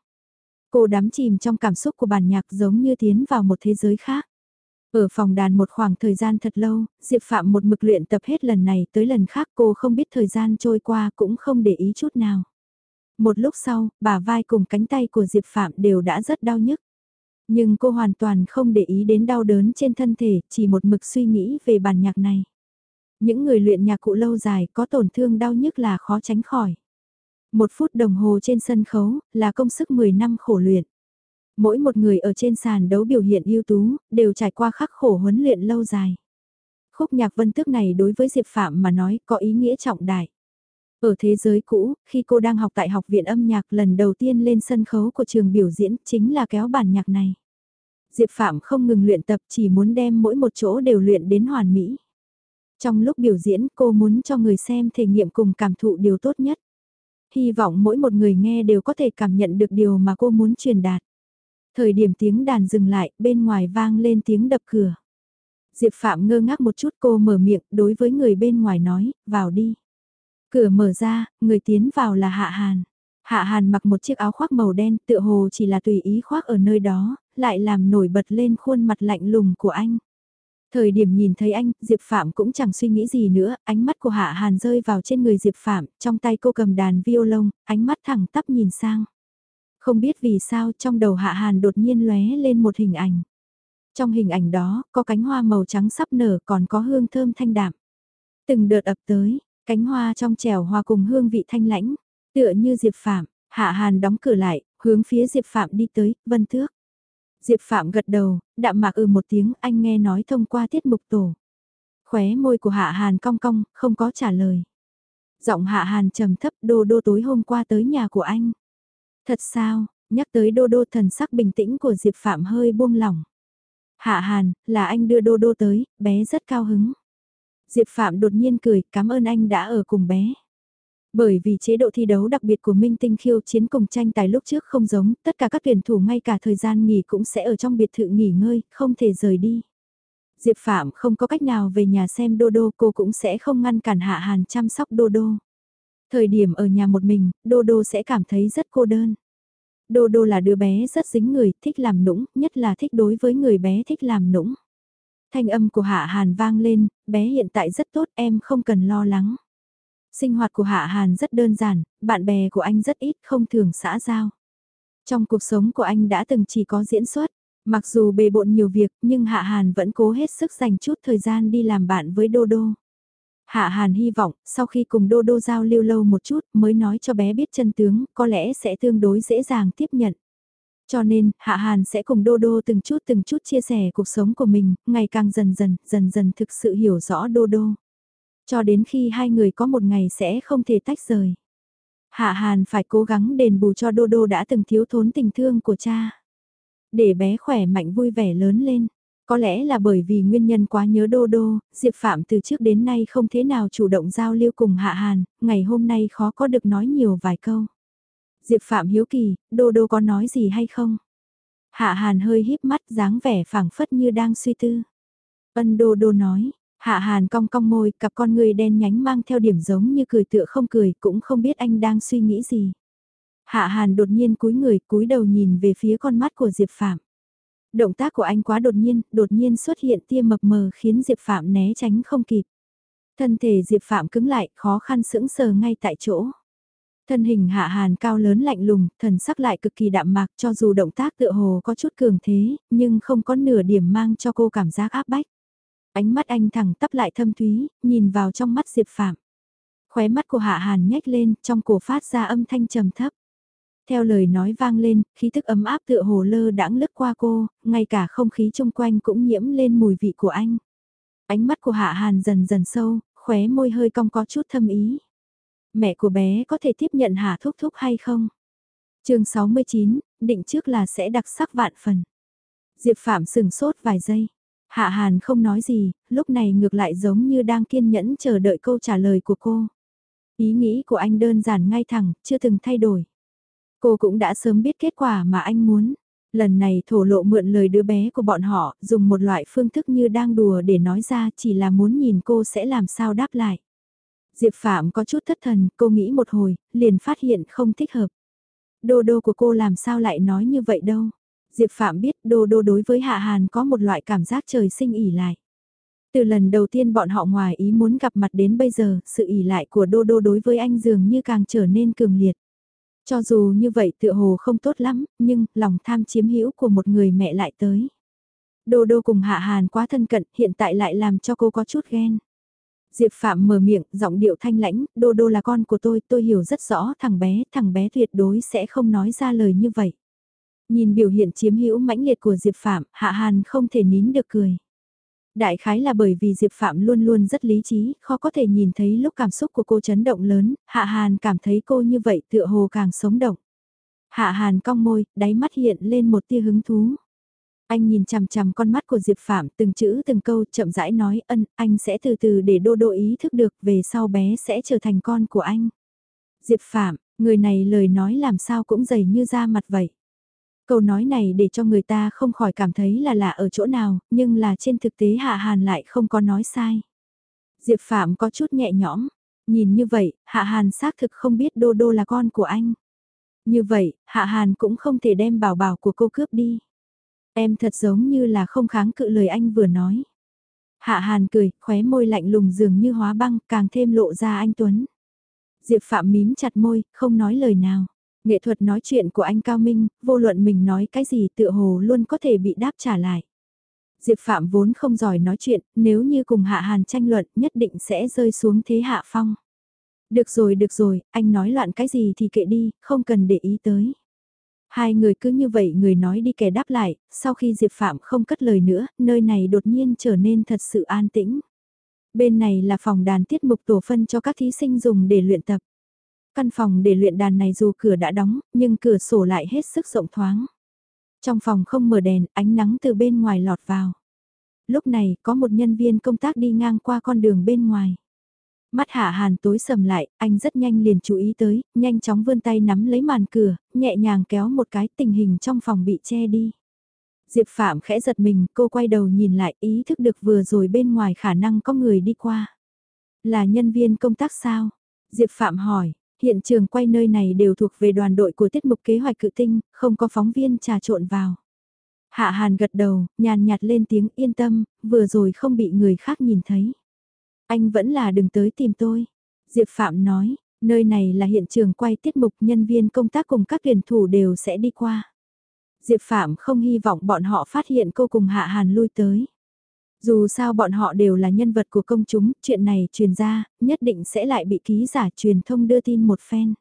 Cô đắm chìm trong cảm xúc của bản nhạc giống như tiến vào một thế giới khác. Ở phòng đàn một khoảng thời gian thật lâu, Diệp Phạm một mực luyện tập hết lần này tới lần khác cô không biết thời gian trôi qua cũng không để ý chút nào. Một lúc sau, bà vai cùng cánh tay của Diệp Phạm đều đã rất đau nhức. Nhưng cô hoàn toàn không để ý đến đau đớn trên thân thể, chỉ một mực suy nghĩ về bản nhạc này. Những người luyện nhạc cụ lâu dài có tổn thương đau nhức là khó tránh khỏi. Một phút đồng hồ trên sân khấu là công sức 10 năm khổ luyện. Mỗi một người ở trên sàn đấu biểu hiện ưu tú, đều trải qua khắc khổ huấn luyện lâu dài. Khúc nhạc vân tước này đối với Diệp Phạm mà nói có ý nghĩa trọng đại. Ở thế giới cũ, khi cô đang học tại học viện âm nhạc lần đầu tiên lên sân khấu của trường biểu diễn chính là kéo bản nhạc này. Diệp Phạm không ngừng luyện tập chỉ muốn đem mỗi một chỗ đều luyện đến hoàn mỹ. Trong lúc biểu diễn cô muốn cho người xem thể nghiệm cùng cảm thụ điều tốt nhất. Hy vọng mỗi một người nghe đều có thể cảm nhận được điều mà cô muốn truyền đạt. Thời điểm tiếng đàn dừng lại, bên ngoài vang lên tiếng đập cửa. Diệp Phạm ngơ ngác một chút cô mở miệng đối với người bên ngoài nói, vào đi. Cửa mở ra, người tiến vào là Hạ Hàn. Hạ Hàn mặc một chiếc áo khoác màu đen tựa hồ chỉ là tùy ý khoác ở nơi đó, lại làm nổi bật lên khuôn mặt lạnh lùng của anh. Thời điểm nhìn thấy anh, Diệp Phạm cũng chẳng suy nghĩ gì nữa, ánh mắt của Hạ Hàn rơi vào trên người Diệp Phạm, trong tay cô cầm đàn violon, ánh mắt thẳng tắp nhìn sang. Không biết vì sao trong đầu Hạ Hàn đột nhiên lóe lên một hình ảnh. Trong hình ảnh đó, có cánh hoa màu trắng sắp nở còn có hương thơm thanh đạm. Từng đợt ập tới, cánh hoa trong trẻo hoa cùng hương vị thanh lãnh, tựa như Diệp Phạm, Hạ Hàn đóng cửa lại, hướng phía Diệp Phạm đi tới, vân thước. Diệp Phạm gật đầu, đạm mạc ừ một tiếng anh nghe nói thông qua tiết mục tổ. Khóe môi của Hạ Hàn cong cong, không có trả lời. Giọng Hạ Hàn trầm thấp đô đô tối hôm qua tới nhà của anh. Thật sao, nhắc tới đô đô thần sắc bình tĩnh của Diệp Phạm hơi buông lỏng. Hạ Hàn, là anh đưa đô đô tới, bé rất cao hứng. Diệp Phạm đột nhiên cười, cảm ơn anh đã ở cùng bé. Bởi vì chế độ thi đấu đặc biệt của Minh Tinh khiêu chiến cùng tranh tài lúc trước không giống, tất cả các tuyển thủ ngay cả thời gian nghỉ cũng sẽ ở trong biệt thự nghỉ ngơi, không thể rời đi. Diệp Phạm không có cách nào về nhà xem Đô Đô cô cũng sẽ không ngăn cản Hạ Hàn chăm sóc Đô Đô. Thời điểm ở nhà một mình, Đô Đô sẽ cảm thấy rất cô đơn. Đô Đô là đứa bé rất dính người, thích làm nũng, nhất là thích đối với người bé thích làm nũng. Thanh âm của Hạ Hàn vang lên, bé hiện tại rất tốt, em không cần lo lắng. Sinh hoạt của Hạ Hàn rất đơn giản, bạn bè của anh rất ít, không thường xã giao. Trong cuộc sống của anh đã từng chỉ có diễn xuất, mặc dù bề bộn nhiều việc nhưng Hạ Hàn vẫn cố hết sức dành chút thời gian đi làm bạn với Đô Đô. Hạ Hàn hy vọng, sau khi cùng Đô Đô giao lưu lâu một chút mới nói cho bé biết chân tướng, có lẽ sẽ tương đối dễ dàng tiếp nhận. Cho nên, Hạ Hàn sẽ cùng Đô Đô từng chút từng chút chia sẻ cuộc sống của mình, ngày càng dần dần, dần dần thực sự hiểu rõ Đô Đô. Cho đến khi hai người có một ngày sẽ không thể tách rời. Hạ Hàn phải cố gắng đền bù cho Đô Đô đã từng thiếu thốn tình thương của cha. Để bé khỏe mạnh vui vẻ lớn lên. Có lẽ là bởi vì nguyên nhân quá nhớ Đô Đô, Diệp Phạm từ trước đến nay không thế nào chủ động giao lưu cùng Hạ Hàn, ngày hôm nay khó có được nói nhiều vài câu. Diệp Phạm hiếu kỳ, Đô Đô có nói gì hay không? Hạ Hàn hơi híp mắt dáng vẻ phảng phất như đang suy tư. Ân Đô Đô nói, Hạ Hàn cong cong môi, cặp con người đen nhánh mang theo điểm giống như cười tựa không cười, cũng không biết anh đang suy nghĩ gì. Hạ Hàn đột nhiên cúi người, cúi đầu nhìn về phía con mắt của Diệp Phạm. Động tác của anh quá đột nhiên, đột nhiên xuất hiện tia mập mờ khiến Diệp Phạm né tránh không kịp. Thân thể Diệp Phạm cứng lại, khó khăn sững sờ ngay tại chỗ. Thân hình hạ hàn cao lớn lạnh lùng, thần sắc lại cực kỳ đạm mạc cho dù động tác tựa hồ có chút cường thế, nhưng không có nửa điểm mang cho cô cảm giác áp bách. Ánh mắt anh thẳng tắp lại thâm thúy, nhìn vào trong mắt Diệp Phạm. Khóe mắt của hạ hàn nhếch lên, trong cổ phát ra âm thanh trầm thấp. Theo lời nói vang lên, khí thức ấm áp tựa hồ lơ đãng lướt qua cô, ngay cả không khí chung quanh cũng nhiễm lên mùi vị của anh. Ánh mắt của Hạ Hàn dần dần sâu, khóe môi hơi cong có chút thâm ý. Mẹ của bé có thể tiếp nhận Hạ Thúc Thúc hay không? chương 69, định trước là sẽ đặc sắc vạn phần. Diệp Phạm sừng sốt vài giây. Hạ Hàn không nói gì, lúc này ngược lại giống như đang kiên nhẫn chờ đợi câu trả lời của cô. Ý nghĩ của anh đơn giản ngay thẳng, chưa từng thay đổi. Cô cũng đã sớm biết kết quả mà anh muốn. Lần này thổ lộ mượn lời đứa bé của bọn họ, dùng một loại phương thức như đang đùa để nói ra chỉ là muốn nhìn cô sẽ làm sao đáp lại. Diệp Phạm có chút thất thần, cô nghĩ một hồi, liền phát hiện không thích hợp. Đô đô của cô làm sao lại nói như vậy đâu. Diệp Phạm biết đô đô đối với Hạ Hàn có một loại cảm giác trời sinh ỉ lại. Từ lần đầu tiên bọn họ ngoài ý muốn gặp mặt đến bây giờ, sự ỉ lại của đô đô đối với anh dường như càng trở nên cường liệt. Cho dù như vậy tựa hồ không tốt lắm, nhưng lòng tham chiếm hữu của một người mẹ lại tới. Đô đô cùng Hạ Hàn quá thân cận, hiện tại lại làm cho cô có chút ghen. Diệp Phạm mở miệng, giọng điệu thanh lãnh, đô đô là con của tôi, tôi hiểu rất rõ thằng bé, thằng bé tuyệt đối sẽ không nói ra lời như vậy. Nhìn biểu hiện chiếm hữu mãnh liệt của Diệp Phạm, Hạ Hàn không thể nín được cười. Đại khái là bởi vì Diệp Phạm luôn luôn rất lý trí, khó có thể nhìn thấy lúc cảm xúc của cô chấn động lớn, Hạ Hàn cảm thấy cô như vậy tựa hồ càng sống động. Hạ Hàn cong môi, đáy mắt hiện lên một tia hứng thú. Anh nhìn chằm chằm con mắt của Diệp Phạm từng chữ từng câu chậm rãi nói ân, anh sẽ từ từ để đô đô ý thức được về sau bé sẽ trở thành con của anh. Diệp Phạm, người này lời nói làm sao cũng dày như da mặt vậy. Câu nói này để cho người ta không khỏi cảm thấy là lạ ở chỗ nào, nhưng là trên thực tế Hạ Hàn lại không có nói sai. Diệp Phạm có chút nhẹ nhõm, nhìn như vậy, Hạ Hàn xác thực không biết Đô Đô là con của anh. Như vậy, Hạ Hàn cũng không thể đem bảo bảo của cô cướp đi. Em thật giống như là không kháng cự lời anh vừa nói. Hạ Hàn cười, khóe môi lạnh lùng dường như hóa băng, càng thêm lộ ra anh Tuấn. Diệp Phạm mím chặt môi, không nói lời nào. Nghệ thuật nói chuyện của anh Cao Minh, vô luận mình nói cái gì tựa hồ luôn có thể bị đáp trả lại. Diệp Phạm vốn không giỏi nói chuyện, nếu như cùng Hạ Hàn tranh luận nhất định sẽ rơi xuống thế hạ phong. Được rồi được rồi, anh nói loạn cái gì thì kệ đi, không cần để ý tới. Hai người cứ như vậy người nói đi kẻ đáp lại, sau khi Diệp Phạm không cất lời nữa, nơi này đột nhiên trở nên thật sự an tĩnh. Bên này là phòng đàn tiết mục tổ phân cho các thí sinh dùng để luyện tập. Căn phòng để luyện đàn này dù cửa đã đóng, nhưng cửa sổ lại hết sức rộng thoáng. Trong phòng không mở đèn, ánh nắng từ bên ngoài lọt vào. Lúc này, có một nhân viên công tác đi ngang qua con đường bên ngoài. Mắt hạ hàn tối sầm lại, anh rất nhanh liền chú ý tới, nhanh chóng vươn tay nắm lấy màn cửa, nhẹ nhàng kéo một cái tình hình trong phòng bị che đi. Diệp Phạm khẽ giật mình, cô quay đầu nhìn lại ý thức được vừa rồi bên ngoài khả năng có người đi qua. Là nhân viên công tác sao? Diệp Phạm hỏi, Hiện trường quay nơi này đều thuộc về đoàn đội của tiết mục kế hoạch cự tinh, không có phóng viên trà trộn vào. Hạ Hàn gật đầu, nhàn nhạt lên tiếng yên tâm, vừa rồi không bị người khác nhìn thấy. Anh vẫn là đừng tới tìm tôi. Diệp Phạm nói, nơi này là hiện trường quay tiết mục nhân viên công tác cùng các tuyển thủ đều sẽ đi qua. Diệp Phạm không hy vọng bọn họ phát hiện cô cùng Hạ Hàn lui tới. Dù sao bọn họ đều là nhân vật của công chúng, chuyện này truyền ra, nhất định sẽ lại bị ký giả truyền thông đưa tin một phen.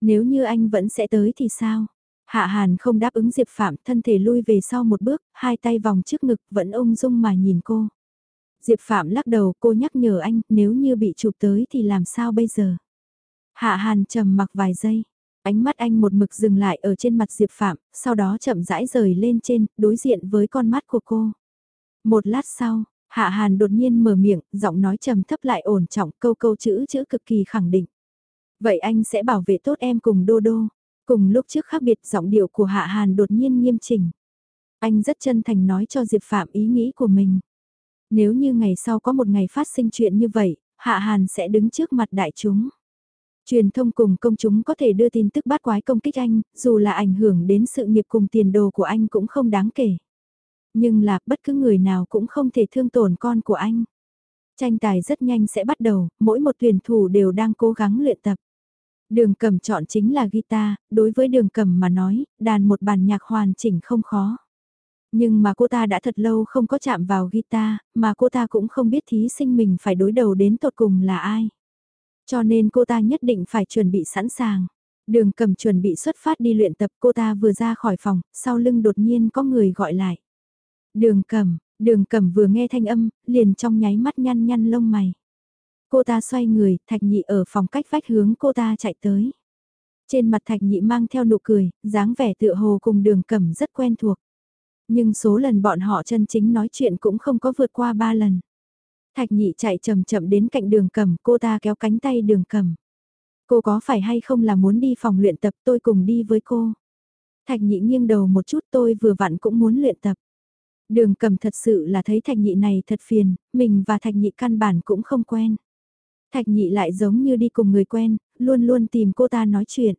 Nếu như anh vẫn sẽ tới thì sao? Hạ Hàn không đáp ứng Diệp Phạm, thân thể lui về sau một bước, hai tay vòng trước ngực vẫn ung dung mà nhìn cô. Diệp Phạm lắc đầu, cô nhắc nhở anh, nếu như bị chụp tới thì làm sao bây giờ? Hạ Hàn trầm mặc vài giây, ánh mắt anh một mực dừng lại ở trên mặt Diệp Phạm, sau đó chậm rãi rời lên trên, đối diện với con mắt của cô. Một lát sau, Hạ Hàn đột nhiên mở miệng, giọng nói trầm thấp lại ổn trọng, câu câu chữ chữ cực kỳ khẳng định. Vậy anh sẽ bảo vệ tốt em cùng Đô Đô. Cùng lúc trước khác biệt giọng điệu của Hạ Hàn đột nhiên nghiêm chỉnh. Anh rất chân thành nói cho Diệp Phạm ý nghĩ của mình. Nếu như ngày sau có một ngày phát sinh chuyện như vậy, Hạ Hàn sẽ đứng trước mặt đại chúng. Truyền thông cùng công chúng có thể đưa tin tức bát quái công kích anh, dù là ảnh hưởng đến sự nghiệp cùng tiền đồ của anh cũng không đáng kể. Nhưng là bất cứ người nào cũng không thể thương tổn con của anh. Tranh tài rất nhanh sẽ bắt đầu, mỗi một tuyển thủ đều đang cố gắng luyện tập. Đường cầm chọn chính là guitar, đối với đường cầm mà nói, đàn một bản nhạc hoàn chỉnh không khó. Nhưng mà cô ta đã thật lâu không có chạm vào guitar, mà cô ta cũng không biết thí sinh mình phải đối đầu đến tột cùng là ai. Cho nên cô ta nhất định phải chuẩn bị sẵn sàng. Đường cầm chuẩn bị xuất phát đi luyện tập cô ta vừa ra khỏi phòng, sau lưng đột nhiên có người gọi lại. Đường cẩm đường cẩm vừa nghe thanh âm, liền trong nháy mắt nhăn nhăn lông mày. Cô ta xoay người, thạch nhị ở phòng cách vách hướng cô ta chạy tới. Trên mặt thạch nhị mang theo nụ cười, dáng vẻ tựa hồ cùng đường cẩm rất quen thuộc. Nhưng số lần bọn họ chân chính nói chuyện cũng không có vượt qua ba lần. Thạch nhị chạy chậm chậm đến cạnh đường cẩm cô ta kéo cánh tay đường cẩm Cô có phải hay không là muốn đi phòng luyện tập tôi cùng đi với cô? Thạch nhị nghiêng đầu một chút tôi vừa vặn cũng muốn luyện tập. Đường cầm thật sự là thấy thạch nhị này thật phiền, mình và thạch nhị căn bản cũng không quen. Thạch nhị lại giống như đi cùng người quen, luôn luôn tìm cô ta nói chuyện.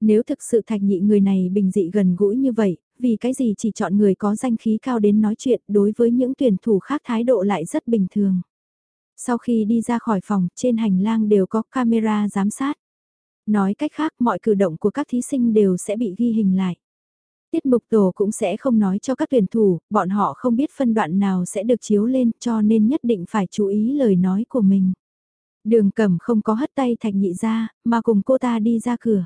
Nếu thực sự thạch nhị người này bình dị gần gũi như vậy, vì cái gì chỉ chọn người có danh khí cao đến nói chuyện đối với những tuyển thủ khác thái độ lại rất bình thường. Sau khi đi ra khỏi phòng, trên hành lang đều có camera giám sát. Nói cách khác mọi cử động của các thí sinh đều sẽ bị ghi hình lại. Tiết mục tổ cũng sẽ không nói cho các tuyển thủ, bọn họ không biết phân đoạn nào sẽ được chiếu lên cho nên nhất định phải chú ý lời nói của mình. Đường cẩm không có hất tay thạch nhị ra, mà cùng cô ta đi ra cửa.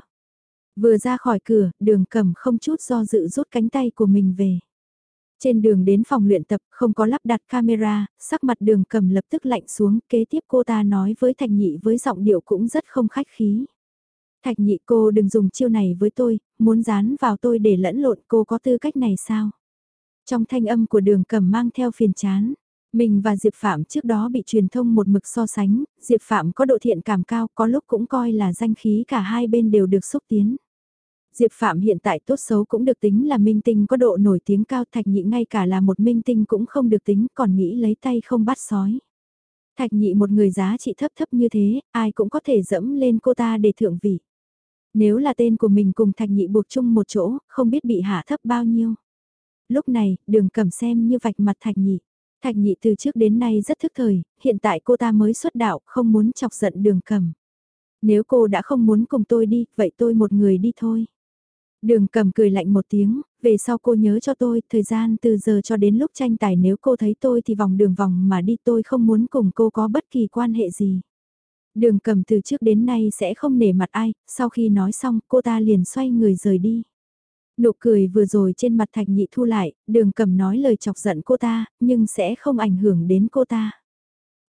Vừa ra khỏi cửa, đường cẩm không chút do dự rút cánh tay của mình về. Trên đường đến phòng luyện tập không có lắp đặt camera, sắc mặt đường cầm lập tức lạnh xuống, kế tiếp cô ta nói với thạch nhị với giọng điệu cũng rất không khách khí. Thạch nhị cô đừng dùng chiêu này với tôi, muốn dán vào tôi để lẫn lộn cô có tư cách này sao? Trong thanh âm của đường cầm mang theo phiền chán, mình và Diệp Phạm trước đó bị truyền thông một mực so sánh, Diệp Phạm có độ thiện cảm cao có lúc cũng coi là danh khí cả hai bên đều được xúc tiến. Diệp Phạm hiện tại tốt xấu cũng được tính là minh tinh có độ nổi tiếng cao thạch nhị ngay cả là một minh tinh cũng không được tính còn nghĩ lấy tay không bắt sói. Thạch nhị một người giá trị thấp thấp như thế, ai cũng có thể dẫm lên cô ta để thượng vị. Nếu là tên của mình cùng thạch nhị buộc chung một chỗ, không biết bị hạ thấp bao nhiêu. Lúc này, đường cầm xem như vạch mặt thạch nhị. Thạch nhị từ trước đến nay rất thức thời, hiện tại cô ta mới xuất đạo, không muốn chọc giận đường cầm. Nếu cô đã không muốn cùng tôi đi, vậy tôi một người đi thôi. Đường cầm cười lạnh một tiếng, về sau cô nhớ cho tôi, thời gian từ giờ cho đến lúc tranh tài nếu cô thấy tôi thì vòng đường vòng mà đi tôi không muốn cùng cô có bất kỳ quan hệ gì. Đường cầm từ trước đến nay sẽ không nể mặt ai, sau khi nói xong cô ta liền xoay người rời đi. Nụ cười vừa rồi trên mặt thạch nhị thu lại, đường cầm nói lời chọc giận cô ta, nhưng sẽ không ảnh hưởng đến cô ta.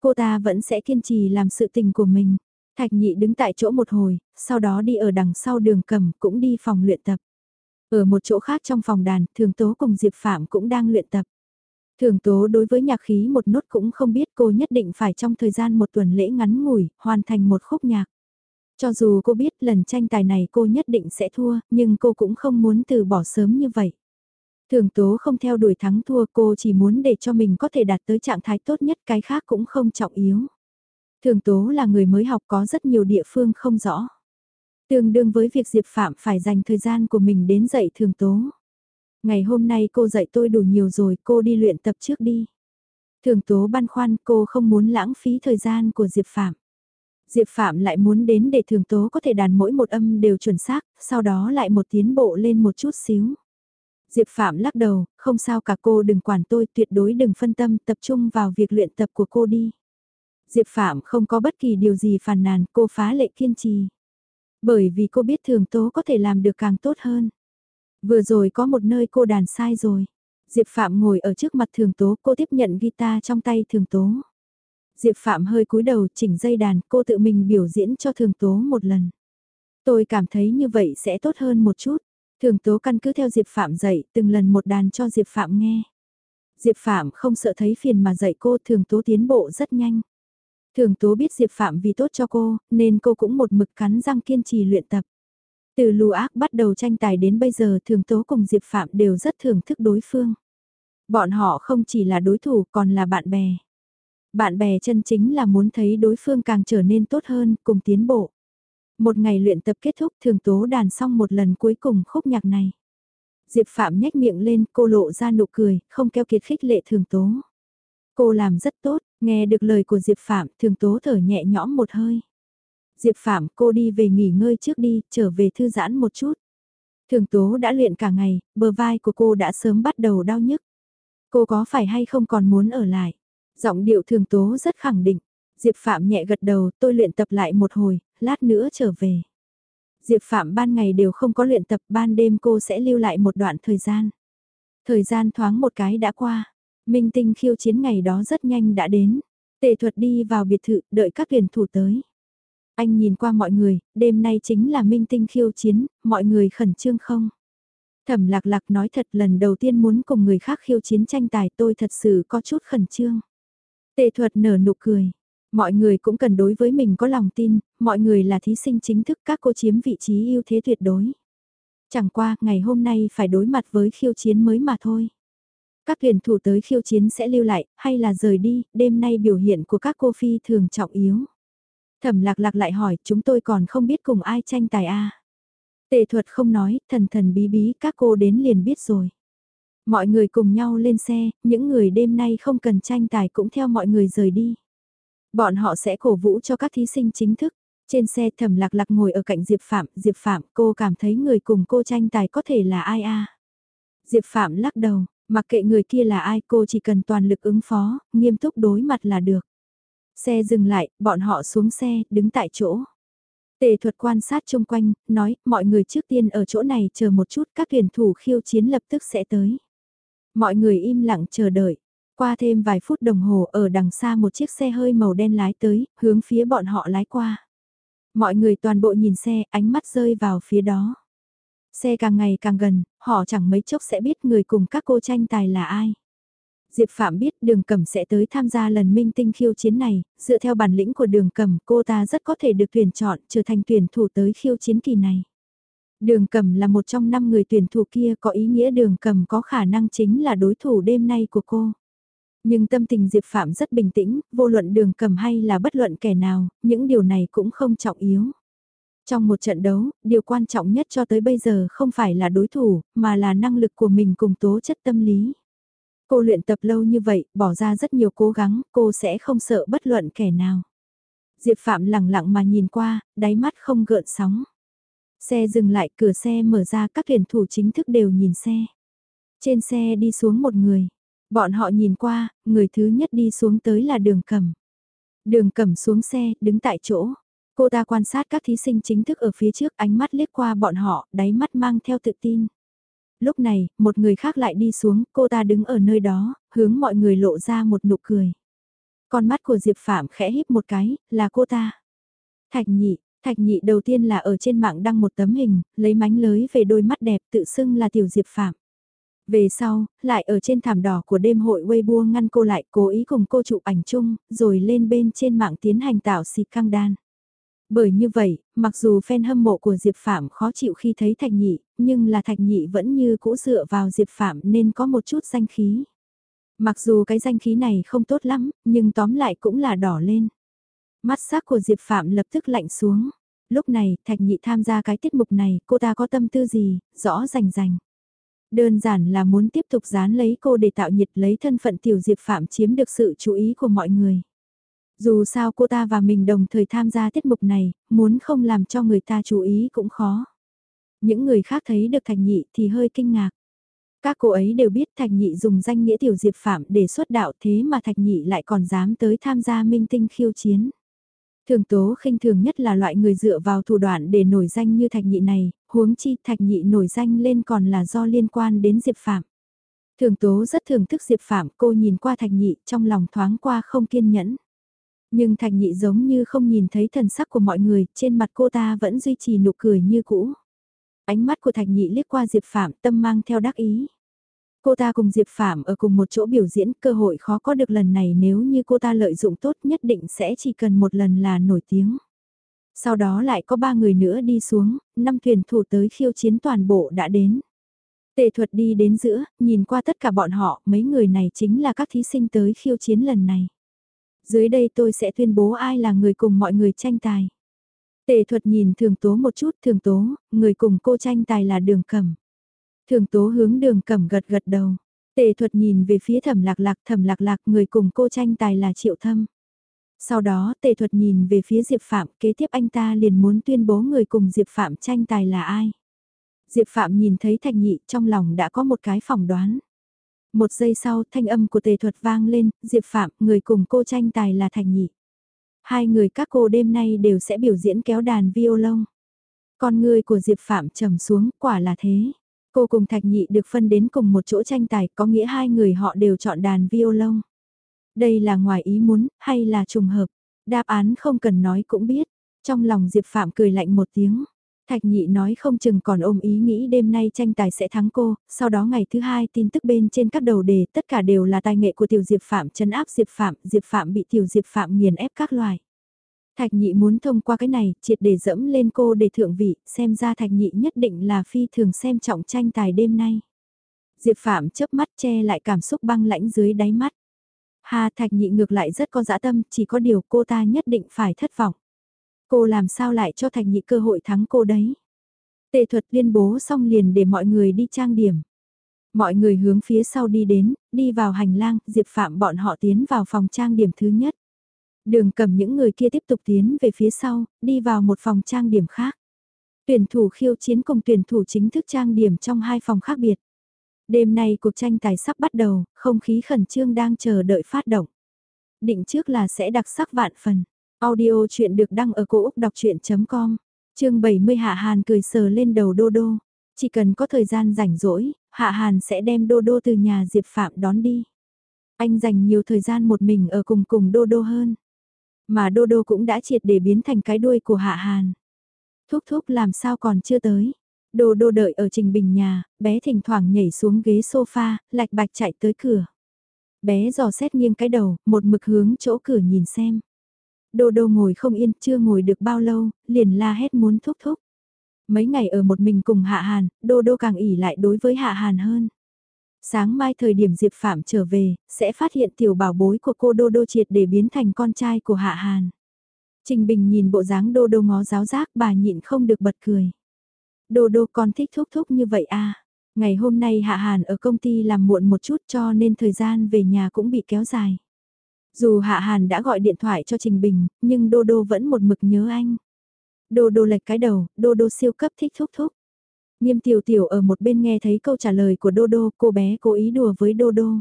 Cô ta vẫn sẽ kiên trì làm sự tình của mình. Thạch nhị đứng tại chỗ một hồi, sau đó đi ở đằng sau đường cầm cũng đi phòng luyện tập. Ở một chỗ khác trong phòng đàn, thường tố cùng Diệp Phạm cũng đang luyện tập. Thường tố đối với nhạc khí một nốt cũng không biết cô nhất định phải trong thời gian một tuần lễ ngắn ngủi, hoàn thành một khúc nhạc. Cho dù cô biết lần tranh tài này cô nhất định sẽ thua, nhưng cô cũng không muốn từ bỏ sớm như vậy. Thường tố không theo đuổi thắng thua cô chỉ muốn để cho mình có thể đạt tới trạng thái tốt nhất cái khác cũng không trọng yếu. Thường tố là người mới học có rất nhiều địa phương không rõ. Tương đương với việc Diệp Phạm phải dành thời gian của mình đến dạy thường tố. Ngày hôm nay cô dạy tôi đủ nhiều rồi, cô đi luyện tập trước đi. Thường tố băn khoăn cô không muốn lãng phí thời gian của Diệp Phạm. Diệp Phạm lại muốn đến để thường tố có thể đàn mỗi một âm đều chuẩn xác, sau đó lại một tiến bộ lên một chút xíu. Diệp Phạm lắc đầu, không sao cả cô đừng quản tôi, tuyệt đối đừng phân tâm, tập trung vào việc luyện tập của cô đi. Diệp Phạm không có bất kỳ điều gì phàn nàn, cô phá lệ kiên trì. Bởi vì cô biết thường tố có thể làm được càng tốt hơn. Vừa rồi có một nơi cô đàn sai rồi. Diệp Phạm ngồi ở trước mặt thường tố, cô tiếp nhận guitar trong tay thường tố. Diệp Phạm hơi cúi đầu chỉnh dây đàn, cô tự mình biểu diễn cho thường tố một lần. Tôi cảm thấy như vậy sẽ tốt hơn một chút. Thường tố căn cứ theo Diệp Phạm dạy, từng lần một đàn cho Diệp Phạm nghe. Diệp Phạm không sợ thấy phiền mà dạy cô thường tố tiến bộ rất nhanh. Thường tố biết Diệp Phạm vì tốt cho cô, nên cô cũng một mực cắn răng kiên trì luyện tập. Từ lù ác bắt đầu tranh tài đến bây giờ thường tố cùng Diệp Phạm đều rất thưởng thức đối phương. Bọn họ không chỉ là đối thủ còn là bạn bè. Bạn bè chân chính là muốn thấy đối phương càng trở nên tốt hơn, cùng tiến bộ. Một ngày luyện tập kết thúc thường tố đàn xong một lần cuối cùng khúc nhạc này. Diệp Phạm nhếch miệng lên, cô lộ ra nụ cười, không keo kiệt khích lệ thường tố. Cô làm rất tốt, nghe được lời của Diệp Phạm, thường tố thở nhẹ nhõm một hơi. Diệp Phạm, cô đi về nghỉ ngơi trước đi, trở về thư giãn một chút. Thường tố đã luyện cả ngày, bờ vai của cô đã sớm bắt đầu đau nhức. Cô có phải hay không còn muốn ở lại? Giọng điệu thường tố rất khẳng định. Diệp Phạm nhẹ gật đầu, tôi luyện tập lại một hồi, lát nữa trở về. Diệp Phạm ban ngày đều không có luyện tập, ban đêm cô sẽ lưu lại một đoạn thời gian. Thời gian thoáng một cái đã qua, minh tinh khiêu chiến ngày đó rất nhanh đã đến. Tề thuật đi vào biệt thự, đợi các tuyển thủ tới. Anh nhìn qua mọi người, đêm nay chính là minh tinh khiêu chiến, mọi người khẩn trương không? Thẩm lạc lạc nói thật lần đầu tiên muốn cùng người khác khiêu chiến tranh tài tôi thật sự có chút khẩn trương. Tề thuật nở nụ cười. Mọi người cũng cần đối với mình có lòng tin, mọi người là thí sinh chính thức các cô chiếm vị trí ưu thế tuyệt đối. Chẳng qua, ngày hôm nay phải đối mặt với khiêu chiến mới mà thôi. Các tuyển thủ tới khiêu chiến sẽ lưu lại, hay là rời đi, đêm nay biểu hiện của các cô phi thường trọng yếu. Thẩm lạc lạc lại hỏi, chúng tôi còn không biết cùng ai tranh tài a Tề thuật không nói, thần thần bí bí, các cô đến liền biết rồi. Mọi người cùng nhau lên xe, những người đêm nay không cần tranh tài cũng theo mọi người rời đi. Bọn họ sẽ cổ vũ cho các thí sinh chính thức. Trên xe thẩm lạc lạc ngồi ở cạnh Diệp Phạm, Diệp Phạm cô cảm thấy người cùng cô tranh tài có thể là ai a Diệp Phạm lắc đầu, mặc kệ người kia là ai cô chỉ cần toàn lực ứng phó, nghiêm túc đối mặt là được. Xe dừng lại, bọn họ xuống xe, đứng tại chỗ. Tề thuật quan sát chung quanh, nói, mọi người trước tiên ở chỗ này chờ một chút, các tuyển thủ khiêu chiến lập tức sẽ tới. Mọi người im lặng chờ đợi. Qua thêm vài phút đồng hồ ở đằng xa một chiếc xe hơi màu đen lái tới, hướng phía bọn họ lái qua. Mọi người toàn bộ nhìn xe, ánh mắt rơi vào phía đó. Xe càng ngày càng gần, họ chẳng mấy chốc sẽ biết người cùng các cô tranh tài là ai. Diệp Phạm biết đường cầm sẽ tới tham gia lần minh tinh khiêu chiến này, dựa theo bản lĩnh của đường cầm cô ta rất có thể được tuyển chọn trở thành tuyển thủ tới khiêu chiến kỳ này. Đường cầm là một trong năm người tuyển thủ kia có ý nghĩa đường cầm có khả năng chính là đối thủ đêm nay của cô. Nhưng tâm tình Diệp Phạm rất bình tĩnh, vô luận đường cầm hay là bất luận kẻ nào, những điều này cũng không trọng yếu. Trong một trận đấu, điều quan trọng nhất cho tới bây giờ không phải là đối thủ, mà là năng lực của mình cùng tố chất tâm lý. Cô luyện tập lâu như vậy, bỏ ra rất nhiều cố gắng, cô sẽ không sợ bất luận kẻ nào. Diệp Phạm lặng lặng mà nhìn qua, đáy mắt không gợn sóng. Xe dừng lại, cửa xe mở ra các tuyển thủ chính thức đều nhìn xe. Trên xe đi xuống một người. Bọn họ nhìn qua, người thứ nhất đi xuống tới là đường cầm. Đường cầm xuống xe, đứng tại chỗ. Cô ta quan sát các thí sinh chính thức ở phía trước ánh mắt liếc qua bọn họ, đáy mắt mang theo tự tin. Lúc này, một người khác lại đi xuống, cô ta đứng ở nơi đó, hướng mọi người lộ ra một nụ cười. Con mắt của Diệp Phạm khẽ híp một cái, là cô ta. Thạch nhị, thạch nhị đầu tiên là ở trên mạng đăng một tấm hình, lấy mánh lới về đôi mắt đẹp tự xưng là tiểu Diệp Phạm. Về sau, lại ở trên thảm đỏ của đêm hội Weibo ngăn cô lại cố ý cùng cô chụp ảnh chung, rồi lên bên trên mạng tiến hành tạo xịt căng đan. Bởi như vậy, mặc dù fan hâm mộ của Diệp Phạm khó chịu khi thấy Thạch Nhị, nhưng là Thạch Nhị vẫn như cũ dựa vào Diệp Phạm nên có một chút danh khí. Mặc dù cái danh khí này không tốt lắm, nhưng tóm lại cũng là đỏ lên. Mắt sắc của Diệp Phạm lập tức lạnh xuống. Lúc này, Thạch Nhị tham gia cái tiết mục này, cô ta có tâm tư gì, rõ rành rành. Đơn giản là muốn tiếp tục dán lấy cô để tạo nhiệt lấy thân phận tiểu diệp phạm chiếm được sự chú ý của mọi người. Dù sao cô ta và mình đồng thời tham gia tiết mục này, muốn không làm cho người ta chú ý cũng khó. Những người khác thấy được Thạch Nhị thì hơi kinh ngạc. Các cô ấy đều biết Thạch Nhị dùng danh nghĩa tiểu diệp phạm để xuất đạo thế mà Thạch Nhị lại còn dám tới tham gia minh tinh khiêu chiến. Thường tố khinh thường nhất là loại người dựa vào thủ đoạn để nổi danh như Thạch Nhị này, huống chi Thạch Nhị nổi danh lên còn là do liên quan đến Diệp Phạm. Thường tố rất thưởng thức Diệp Phạm, cô nhìn qua Thạch Nhị trong lòng thoáng qua không kiên nhẫn. Nhưng Thạch Nhị giống như không nhìn thấy thần sắc của mọi người, trên mặt cô ta vẫn duy trì nụ cười như cũ. Ánh mắt của Thạch Nhị liếc qua Diệp Phạm tâm mang theo đắc ý. Cô ta cùng Diệp Phạm ở cùng một chỗ biểu diễn cơ hội khó có được lần này nếu như cô ta lợi dụng tốt nhất định sẽ chỉ cần một lần là nổi tiếng. Sau đó lại có ba người nữa đi xuống, năm thuyền thủ tới khiêu chiến toàn bộ đã đến. Tề thuật đi đến giữa, nhìn qua tất cả bọn họ, mấy người này chính là các thí sinh tới khiêu chiến lần này. Dưới đây tôi sẽ tuyên bố ai là người cùng mọi người tranh tài. Tề thuật nhìn thường tố một chút thường tố, người cùng cô tranh tài là đường cẩm. Thường tố hướng đường cẩm gật gật đầu. Tề thuật nhìn về phía thẩm lạc lạc thẩm lạc lạc người cùng cô tranh tài là triệu thâm. Sau đó tề thuật nhìn về phía Diệp Phạm kế tiếp anh ta liền muốn tuyên bố người cùng Diệp Phạm tranh tài là ai. Diệp Phạm nhìn thấy Thạch Nhị trong lòng đã có một cái phỏng đoán. Một giây sau thanh âm của tề thuật vang lên, Diệp Phạm, người cùng cô tranh tài là Thạch Nhị. Hai người các cô đêm nay đều sẽ biểu diễn kéo đàn violon. Con người của Diệp Phạm trầm xuống, quả là thế. Cô cùng Thạch Nhị được phân đến cùng một chỗ tranh tài, có nghĩa hai người họ đều chọn đàn violon. Đây là ngoài ý muốn, hay là trùng hợp? Đáp án không cần nói cũng biết. Trong lòng Diệp Phạm cười lạnh một tiếng. Thạch nhị nói không chừng còn ôm ý nghĩ đêm nay tranh tài sẽ thắng cô, sau đó ngày thứ hai tin tức bên trên các đầu đề tất cả đều là tài nghệ của tiểu Diệp Phạm chấn áp Diệp Phạm, Diệp Phạm bị tiểu Diệp Phạm nghiền ép các loài. Thạch nhị muốn thông qua cái này, triệt để dẫm lên cô để thượng vị, xem ra thạch nhị nhất định là phi thường xem trọng tranh tài đêm nay. Diệp Phạm chớp mắt che lại cảm xúc băng lãnh dưới đáy mắt. Hà thạch nhị ngược lại rất có dã tâm, chỉ có điều cô ta nhất định phải thất vọng. Cô làm sao lại cho thạch nhị cơ hội thắng cô đấy. Tề thuật liên bố xong liền để mọi người đi trang điểm. Mọi người hướng phía sau đi đến, đi vào hành lang, Diệp Phạm bọn họ tiến vào phòng trang điểm thứ nhất. Đường cầm những người kia tiếp tục tiến về phía sau, đi vào một phòng trang điểm khác. Tuyển thủ khiêu chiến cùng tuyển thủ chính thức trang điểm trong hai phòng khác biệt. Đêm nay cuộc tranh tài sắp bắt đầu, không khí khẩn trương đang chờ đợi phát động. Định trước là sẽ đặc sắc vạn phần. Audio chuyện được đăng ở cổ Úc đọc chuyện.com, chương 70 Hạ Hàn cười sờ lên đầu Đô Đô. Chỉ cần có thời gian rảnh rỗi, Hạ Hàn sẽ đem Đô Đô từ nhà Diệp Phạm đón đi. Anh dành nhiều thời gian một mình ở cùng cùng Đô Đô hơn. Mà Đô Đô cũng đã triệt để biến thành cái đuôi của Hạ Hàn. Thúc thúc làm sao còn chưa tới. Đô Đô đợi ở Trình Bình nhà, bé thỉnh thoảng nhảy xuống ghế sofa, lạch bạch chạy tới cửa. Bé dò xét nghiêng cái đầu, một mực hướng chỗ cửa nhìn xem. Đô đô ngồi không yên, chưa ngồi được bao lâu, liền la hét muốn thúc thúc. Mấy ngày ở một mình cùng Hạ Hàn, đô đô càng ỉ lại đối với Hạ Hàn hơn. Sáng mai thời điểm Diệp Phạm trở về, sẽ phát hiện tiểu bảo bối của cô đô đô triệt để biến thành con trai của Hạ Hàn. Trình Bình nhìn bộ dáng đô đô ngó giáo giác bà nhịn không được bật cười. Đô đô con thích thúc thúc như vậy à. Ngày hôm nay Hạ Hàn ở công ty làm muộn một chút cho nên thời gian về nhà cũng bị kéo dài. Dù Hạ Hàn đã gọi điện thoại cho Trình Bình, nhưng Đô Đô vẫn một mực nhớ anh. Đô Đô lệch cái đầu, Đô Đô siêu cấp thích thúc thúc. Nghiêm tiểu tiểu ở một bên nghe thấy câu trả lời của Đô Đô, cô bé cố ý đùa với Đô Đô.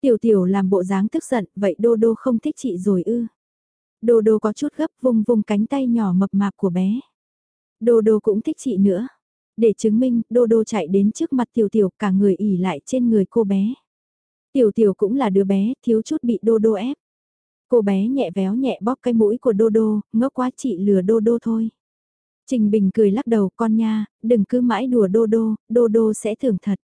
Tiểu tiểu làm bộ dáng tức giận, vậy Đô Đô không thích chị rồi ư. Đô Đô có chút gấp vùng vùng cánh tay nhỏ mập mạp của bé. Đô Đô cũng thích chị nữa. Để chứng minh, Đô Đô chạy đến trước mặt tiểu tiểu cả người ỉ lại trên người cô bé. Tiểu tiểu cũng là đứa bé, thiếu chút bị đô đô ép. Cô bé nhẹ véo nhẹ bóp cái mũi của đô đô, ngốc quá chị lừa đô đô thôi. Trình Bình cười lắc đầu con nha, đừng cứ mãi đùa đô đô, đô đô sẽ thưởng thật.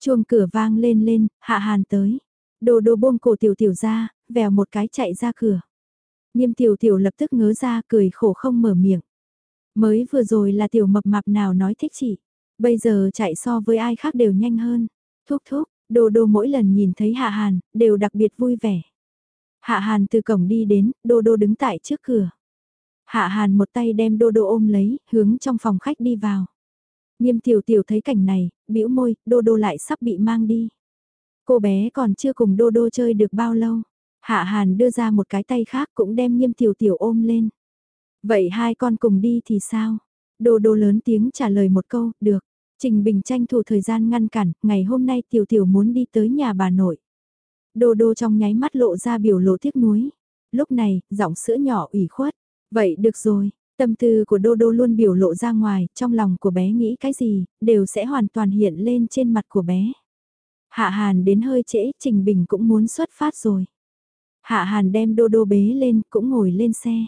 Chuông cửa vang lên lên, hạ hàn tới. Đô đô buông cổ tiểu tiểu ra, vèo một cái chạy ra cửa. Nhiêm tiểu tiểu lập tức ngớ ra cười khổ không mở miệng. Mới vừa rồi là tiểu mập mạp nào nói thích chị. Bây giờ chạy so với ai khác đều nhanh hơn. Thúc thúc, Đô đô mỗi lần nhìn thấy Hạ Hàn, đều đặc biệt vui vẻ. Hạ Hàn từ cổng đi đến, đô đô đứng tại trước cửa. Hạ Hàn một tay đem Đô Đô ôm lấy, hướng trong phòng khách đi vào. Nghiêm tiểu tiểu thấy cảnh này, bĩu môi, Đô Đô lại sắp bị mang đi. Cô bé còn chưa cùng Đô Đô chơi được bao lâu. Hạ Hàn đưa ra một cái tay khác cũng đem nghiêm tiểu tiểu ôm lên. Vậy hai con cùng đi thì sao? Đô Đô lớn tiếng trả lời một câu, được. Trình Bình tranh thủ thời gian ngăn cản, ngày hôm nay tiểu tiểu muốn đi tới nhà bà nội. Đô Đô trong nháy mắt lộ ra biểu lộ tiếc nuối. Lúc này, giọng sữa nhỏ ủy khuất. Vậy được rồi, tâm tư của Đô Đô luôn biểu lộ ra ngoài, trong lòng của bé nghĩ cái gì, đều sẽ hoàn toàn hiện lên trên mặt của bé. Hạ Hàn đến hơi trễ, Trình Bình cũng muốn xuất phát rồi. Hạ Hàn đem Đô Đô bế lên, cũng ngồi lên xe.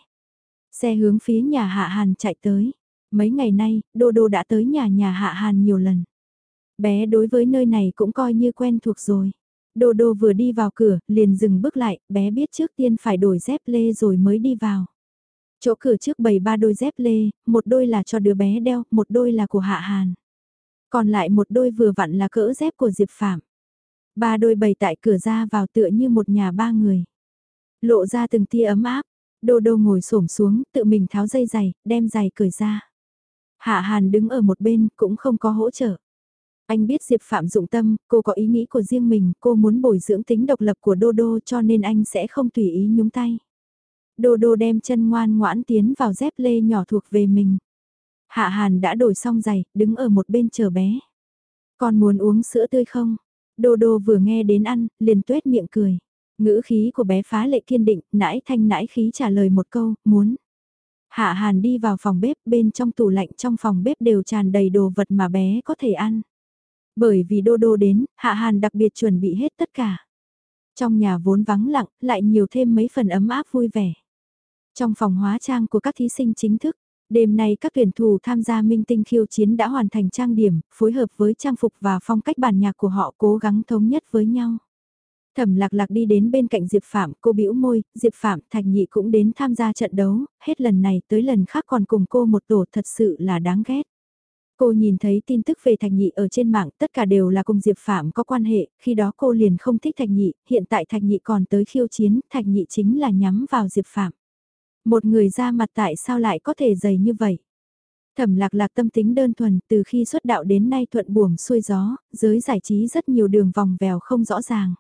Xe hướng phía nhà Hạ Hàn chạy tới. Mấy ngày nay, Đô Đô đã tới nhà nhà Hạ Hàn nhiều lần. Bé đối với nơi này cũng coi như quen thuộc rồi. Đô Đô vừa đi vào cửa, liền dừng bước lại, bé biết trước tiên phải đổi dép lê rồi mới đi vào. Chỗ cửa trước bày ba đôi dép lê, một đôi là cho đứa bé đeo, một đôi là của Hạ Hàn. Còn lại một đôi vừa vặn là cỡ dép của Diệp Phạm. Ba đôi bày tại cửa ra vào tựa như một nhà ba người. Lộ ra từng tia ấm áp, Đô Đô ngồi xổm xuống, tự mình tháo dây giày, đem giày cởi ra. Hạ Hàn đứng ở một bên, cũng không có hỗ trợ. Anh biết Diệp Phạm dụng tâm, cô có ý nghĩ của riêng mình, cô muốn bồi dưỡng tính độc lập của Đô Đô cho nên anh sẽ không tùy ý nhúng tay. Đô Đô đem chân ngoan ngoãn tiến vào dép lê nhỏ thuộc về mình. Hạ Hàn đã đổi xong giày, đứng ở một bên chờ bé. Con muốn uống sữa tươi không? Đô Đô vừa nghe đến ăn, liền tuét miệng cười. Ngữ khí của bé phá lệ kiên định, nãi thanh nãi khí trả lời một câu, muốn. Hạ Hàn đi vào phòng bếp, bên trong tủ lạnh trong phòng bếp đều tràn đầy đồ vật mà bé có thể ăn. Bởi vì Đô Đô đến, Hạ Hàn đặc biệt chuẩn bị hết tất cả. Trong nhà vốn vắng lặng, lại nhiều thêm mấy phần ấm áp vui vẻ. Trong phòng hóa trang của các thí sinh chính thức, đêm nay các tuyển thủ tham gia minh tinh khiêu chiến đã hoàn thành trang điểm, phối hợp với trang phục và phong cách bản nhạc của họ cố gắng thống nhất với nhau. Thẩm lạc lạc đi đến bên cạnh Diệp Phạm, cô bĩu môi, Diệp Phạm, Thạch Nhị cũng đến tham gia trận đấu, hết lần này tới lần khác còn cùng cô một tổ thật sự là đáng ghét. Cô nhìn thấy tin tức về Thạch Nhị ở trên mạng, tất cả đều là cùng Diệp Phạm có quan hệ, khi đó cô liền không thích Thạch Nhị, hiện tại Thạch Nhị còn tới khiêu chiến, Thạch Nhị chính là nhắm vào Diệp Phạm. Một người ra mặt tại sao lại có thể dày như vậy? Thẩm lạc lạc tâm tính đơn thuần từ khi xuất đạo đến nay thuận buồm xuôi gió, giới giải trí rất nhiều đường vòng vèo không rõ ràng.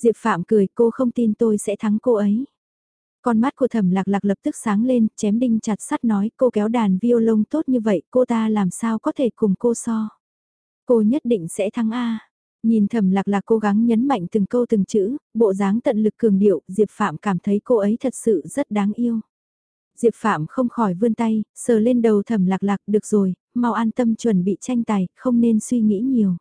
Diệp Phạm cười cô không tin tôi sẽ thắng cô ấy. Con mắt của thẩm lạc lạc lập tức sáng lên, chém đinh chặt sắt nói cô kéo đàn violon tốt như vậy, cô ta làm sao có thể cùng cô so. Cô nhất định sẽ thắng A. Nhìn thẩm lạc lạc cố gắng nhấn mạnh từng câu từng chữ, bộ dáng tận lực cường điệu, Diệp Phạm cảm thấy cô ấy thật sự rất đáng yêu. Diệp Phạm không khỏi vươn tay, sờ lên đầu thẩm lạc lạc, được rồi, mau an tâm chuẩn bị tranh tài, không nên suy nghĩ nhiều.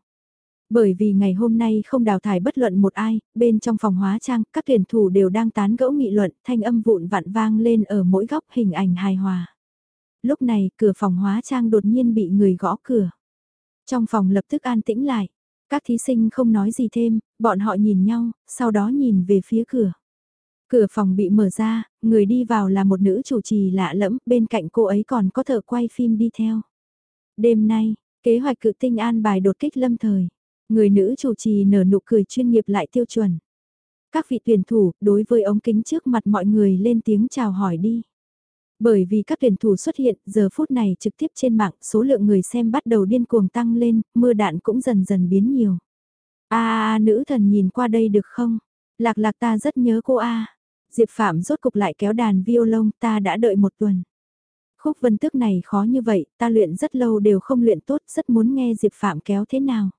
Bởi vì ngày hôm nay không đào thải bất luận một ai, bên trong phòng hóa trang, các tuyển thủ đều đang tán gẫu nghị luận, thanh âm vụn vặn vang lên ở mỗi góc hình ảnh hài hòa. Lúc này, cửa phòng hóa trang đột nhiên bị người gõ cửa. Trong phòng lập tức an tĩnh lại. Các thí sinh không nói gì thêm, bọn họ nhìn nhau, sau đó nhìn về phía cửa. Cửa phòng bị mở ra, người đi vào là một nữ chủ trì lạ lẫm, bên cạnh cô ấy còn có thợ quay phim đi theo. Đêm nay, kế hoạch cự tinh an bài đột kích lâm thời. Người nữ chủ trì nở nụ cười chuyên nghiệp lại tiêu chuẩn. Các vị tuyển thủ, đối với ống kính trước mặt mọi người lên tiếng chào hỏi đi. Bởi vì các tuyển thủ xuất hiện, giờ phút này trực tiếp trên mạng, số lượng người xem bắt đầu điên cuồng tăng lên, mưa đạn cũng dần dần biến nhiều. A a nữ thần nhìn qua đây được không? Lạc lạc ta rất nhớ cô a. Diệp Phạm rốt cục lại kéo đàn violon, ta đã đợi một tuần. Khúc vân tước này khó như vậy, ta luyện rất lâu đều không luyện tốt, rất muốn nghe Diệp Phạm kéo thế nào.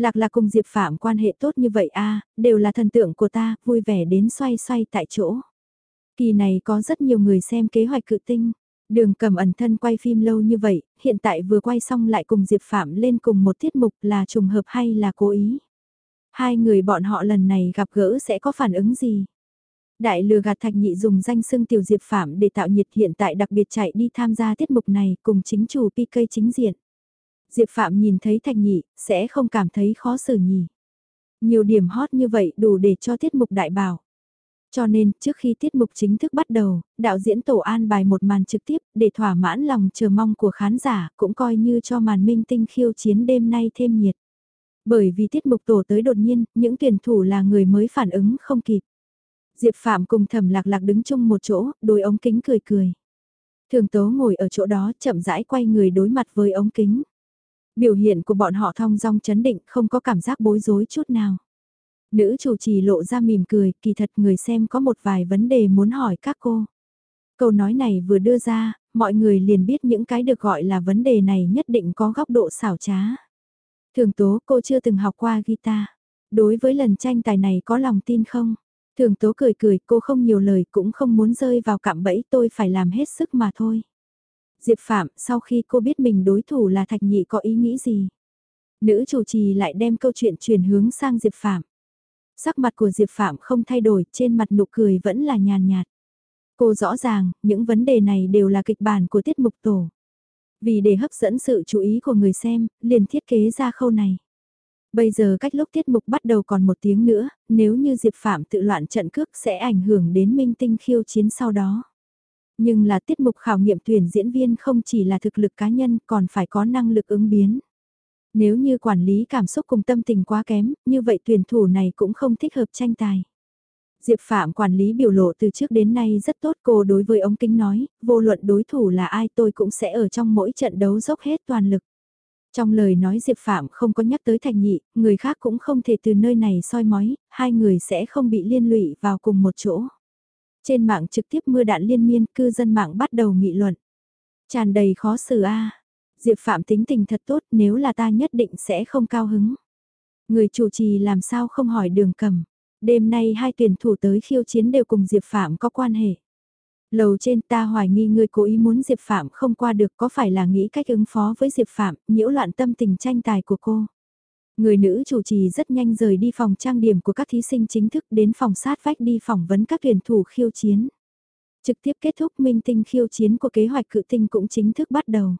Lạc lạc cùng Diệp Phạm quan hệ tốt như vậy a, đều là thần tượng của ta, vui vẻ đến xoay xoay tại chỗ. Kỳ này có rất nhiều người xem kế hoạch cự tinh. Đường cầm ẩn thân quay phim lâu như vậy, hiện tại vừa quay xong lại cùng Diệp Phạm lên cùng một tiết mục là trùng hợp hay là cố ý. Hai người bọn họ lần này gặp gỡ sẽ có phản ứng gì? Đại lừa gạt thạch nhị dùng danh xưng tiểu Diệp Phạm để tạo nhiệt hiện tại đặc biệt chạy đi tham gia tiết mục này cùng chính chủ PK chính diện. Diệp Phạm nhìn thấy thạch nhị, sẽ không cảm thấy khó xử nhỉ. Nhiều điểm hot như vậy đủ để cho tiết mục đại bảo. Cho nên, trước khi tiết mục chính thức bắt đầu, đạo diễn tổ an bài một màn trực tiếp để thỏa mãn lòng chờ mong của khán giả, cũng coi như cho màn minh tinh khiêu chiến đêm nay thêm nhiệt. Bởi vì tiết mục tổ tới đột nhiên, những tuyển thủ là người mới phản ứng không kịp. Diệp Phạm cùng Thẩm Lạc Lạc đứng chung một chỗ, đôi ống kính cười cười. Thường tố ngồi ở chỗ đó chậm rãi quay người đối mặt với ống kính. Biểu hiện của bọn họ thong dong chấn định không có cảm giác bối rối chút nào. Nữ chủ trì lộ ra mỉm cười, kỳ thật người xem có một vài vấn đề muốn hỏi các cô. Câu nói này vừa đưa ra, mọi người liền biết những cái được gọi là vấn đề này nhất định có góc độ xảo trá. Thường tố cô chưa từng học qua guitar. Đối với lần tranh tài này có lòng tin không? Thường tố cười cười cô không nhiều lời cũng không muốn rơi vào cạm bẫy tôi phải làm hết sức mà thôi. Diệp Phạm sau khi cô biết mình đối thủ là Thạch Nhị có ý nghĩ gì? Nữ chủ trì lại đem câu chuyện chuyển hướng sang Diệp Phạm. Sắc mặt của Diệp Phạm không thay đổi, trên mặt nụ cười vẫn là nhàn nhạt. Cô rõ ràng, những vấn đề này đều là kịch bản của tiết mục tổ. Vì để hấp dẫn sự chú ý của người xem, liền thiết kế ra khâu này. Bây giờ cách lúc tiết mục bắt đầu còn một tiếng nữa, nếu như Diệp Phạm tự loạn trận cước sẽ ảnh hưởng đến minh tinh khiêu chiến sau đó. Nhưng là tiết mục khảo nghiệm tuyển diễn viên không chỉ là thực lực cá nhân còn phải có năng lực ứng biến. Nếu như quản lý cảm xúc cùng tâm tình quá kém, như vậy tuyển thủ này cũng không thích hợp tranh tài. Diệp Phạm quản lý biểu lộ từ trước đến nay rất tốt cô đối với ống kính nói, vô luận đối thủ là ai tôi cũng sẽ ở trong mỗi trận đấu dốc hết toàn lực. Trong lời nói Diệp Phạm không có nhắc tới thành nhị, người khác cũng không thể từ nơi này soi mói, hai người sẽ không bị liên lụy vào cùng một chỗ. Trên mạng trực tiếp mưa đạn liên miên, cư dân mạng bắt đầu nghị luận. Tràn đầy khó xử a Diệp Phạm tính tình thật tốt nếu là ta nhất định sẽ không cao hứng. Người chủ trì làm sao không hỏi đường cầm. Đêm nay hai tuyển thủ tới khiêu chiến đều cùng Diệp Phạm có quan hệ. Lầu trên ta hoài nghi người cố ý muốn Diệp Phạm không qua được có phải là nghĩ cách ứng phó với Diệp Phạm, nhiễu loạn tâm tình tranh tài của cô. Người nữ chủ trì rất nhanh rời đi phòng trang điểm của các thí sinh chính thức đến phòng sát vách đi phỏng vấn các tuyển thủ khiêu chiến. Trực tiếp kết thúc minh tinh khiêu chiến của kế hoạch cự tinh cũng chính thức bắt đầu.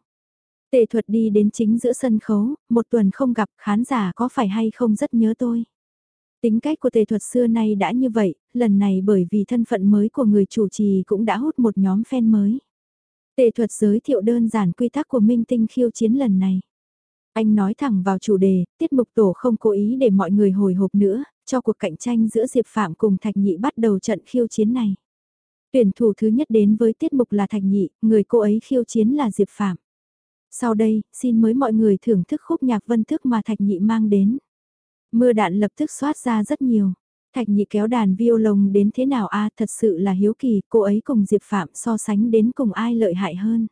Tệ thuật đi đến chính giữa sân khấu, một tuần không gặp khán giả có phải hay không rất nhớ tôi. Tính cách của tề thuật xưa nay đã như vậy, lần này bởi vì thân phận mới của người chủ trì cũng đã hút một nhóm fan mới. Tề thuật giới thiệu đơn giản quy tắc của minh tinh khiêu chiến lần này. Anh nói thẳng vào chủ đề, tiết mục tổ không cố ý để mọi người hồi hộp nữa, cho cuộc cạnh tranh giữa Diệp Phạm cùng Thạch Nhị bắt đầu trận khiêu chiến này. Tuyển thủ thứ nhất đến với tiết mục là Thạch Nhị, người cô ấy khiêu chiến là Diệp Phạm. Sau đây, xin mời mọi người thưởng thức khúc nhạc vân thức mà Thạch Nhị mang đến. Mưa đạn lập tức xoát ra rất nhiều. Thạch nhị kéo đàn violon đến thế nào a thật sự là hiếu kỳ, cô ấy cùng Diệp Phạm so sánh đến cùng ai lợi hại hơn.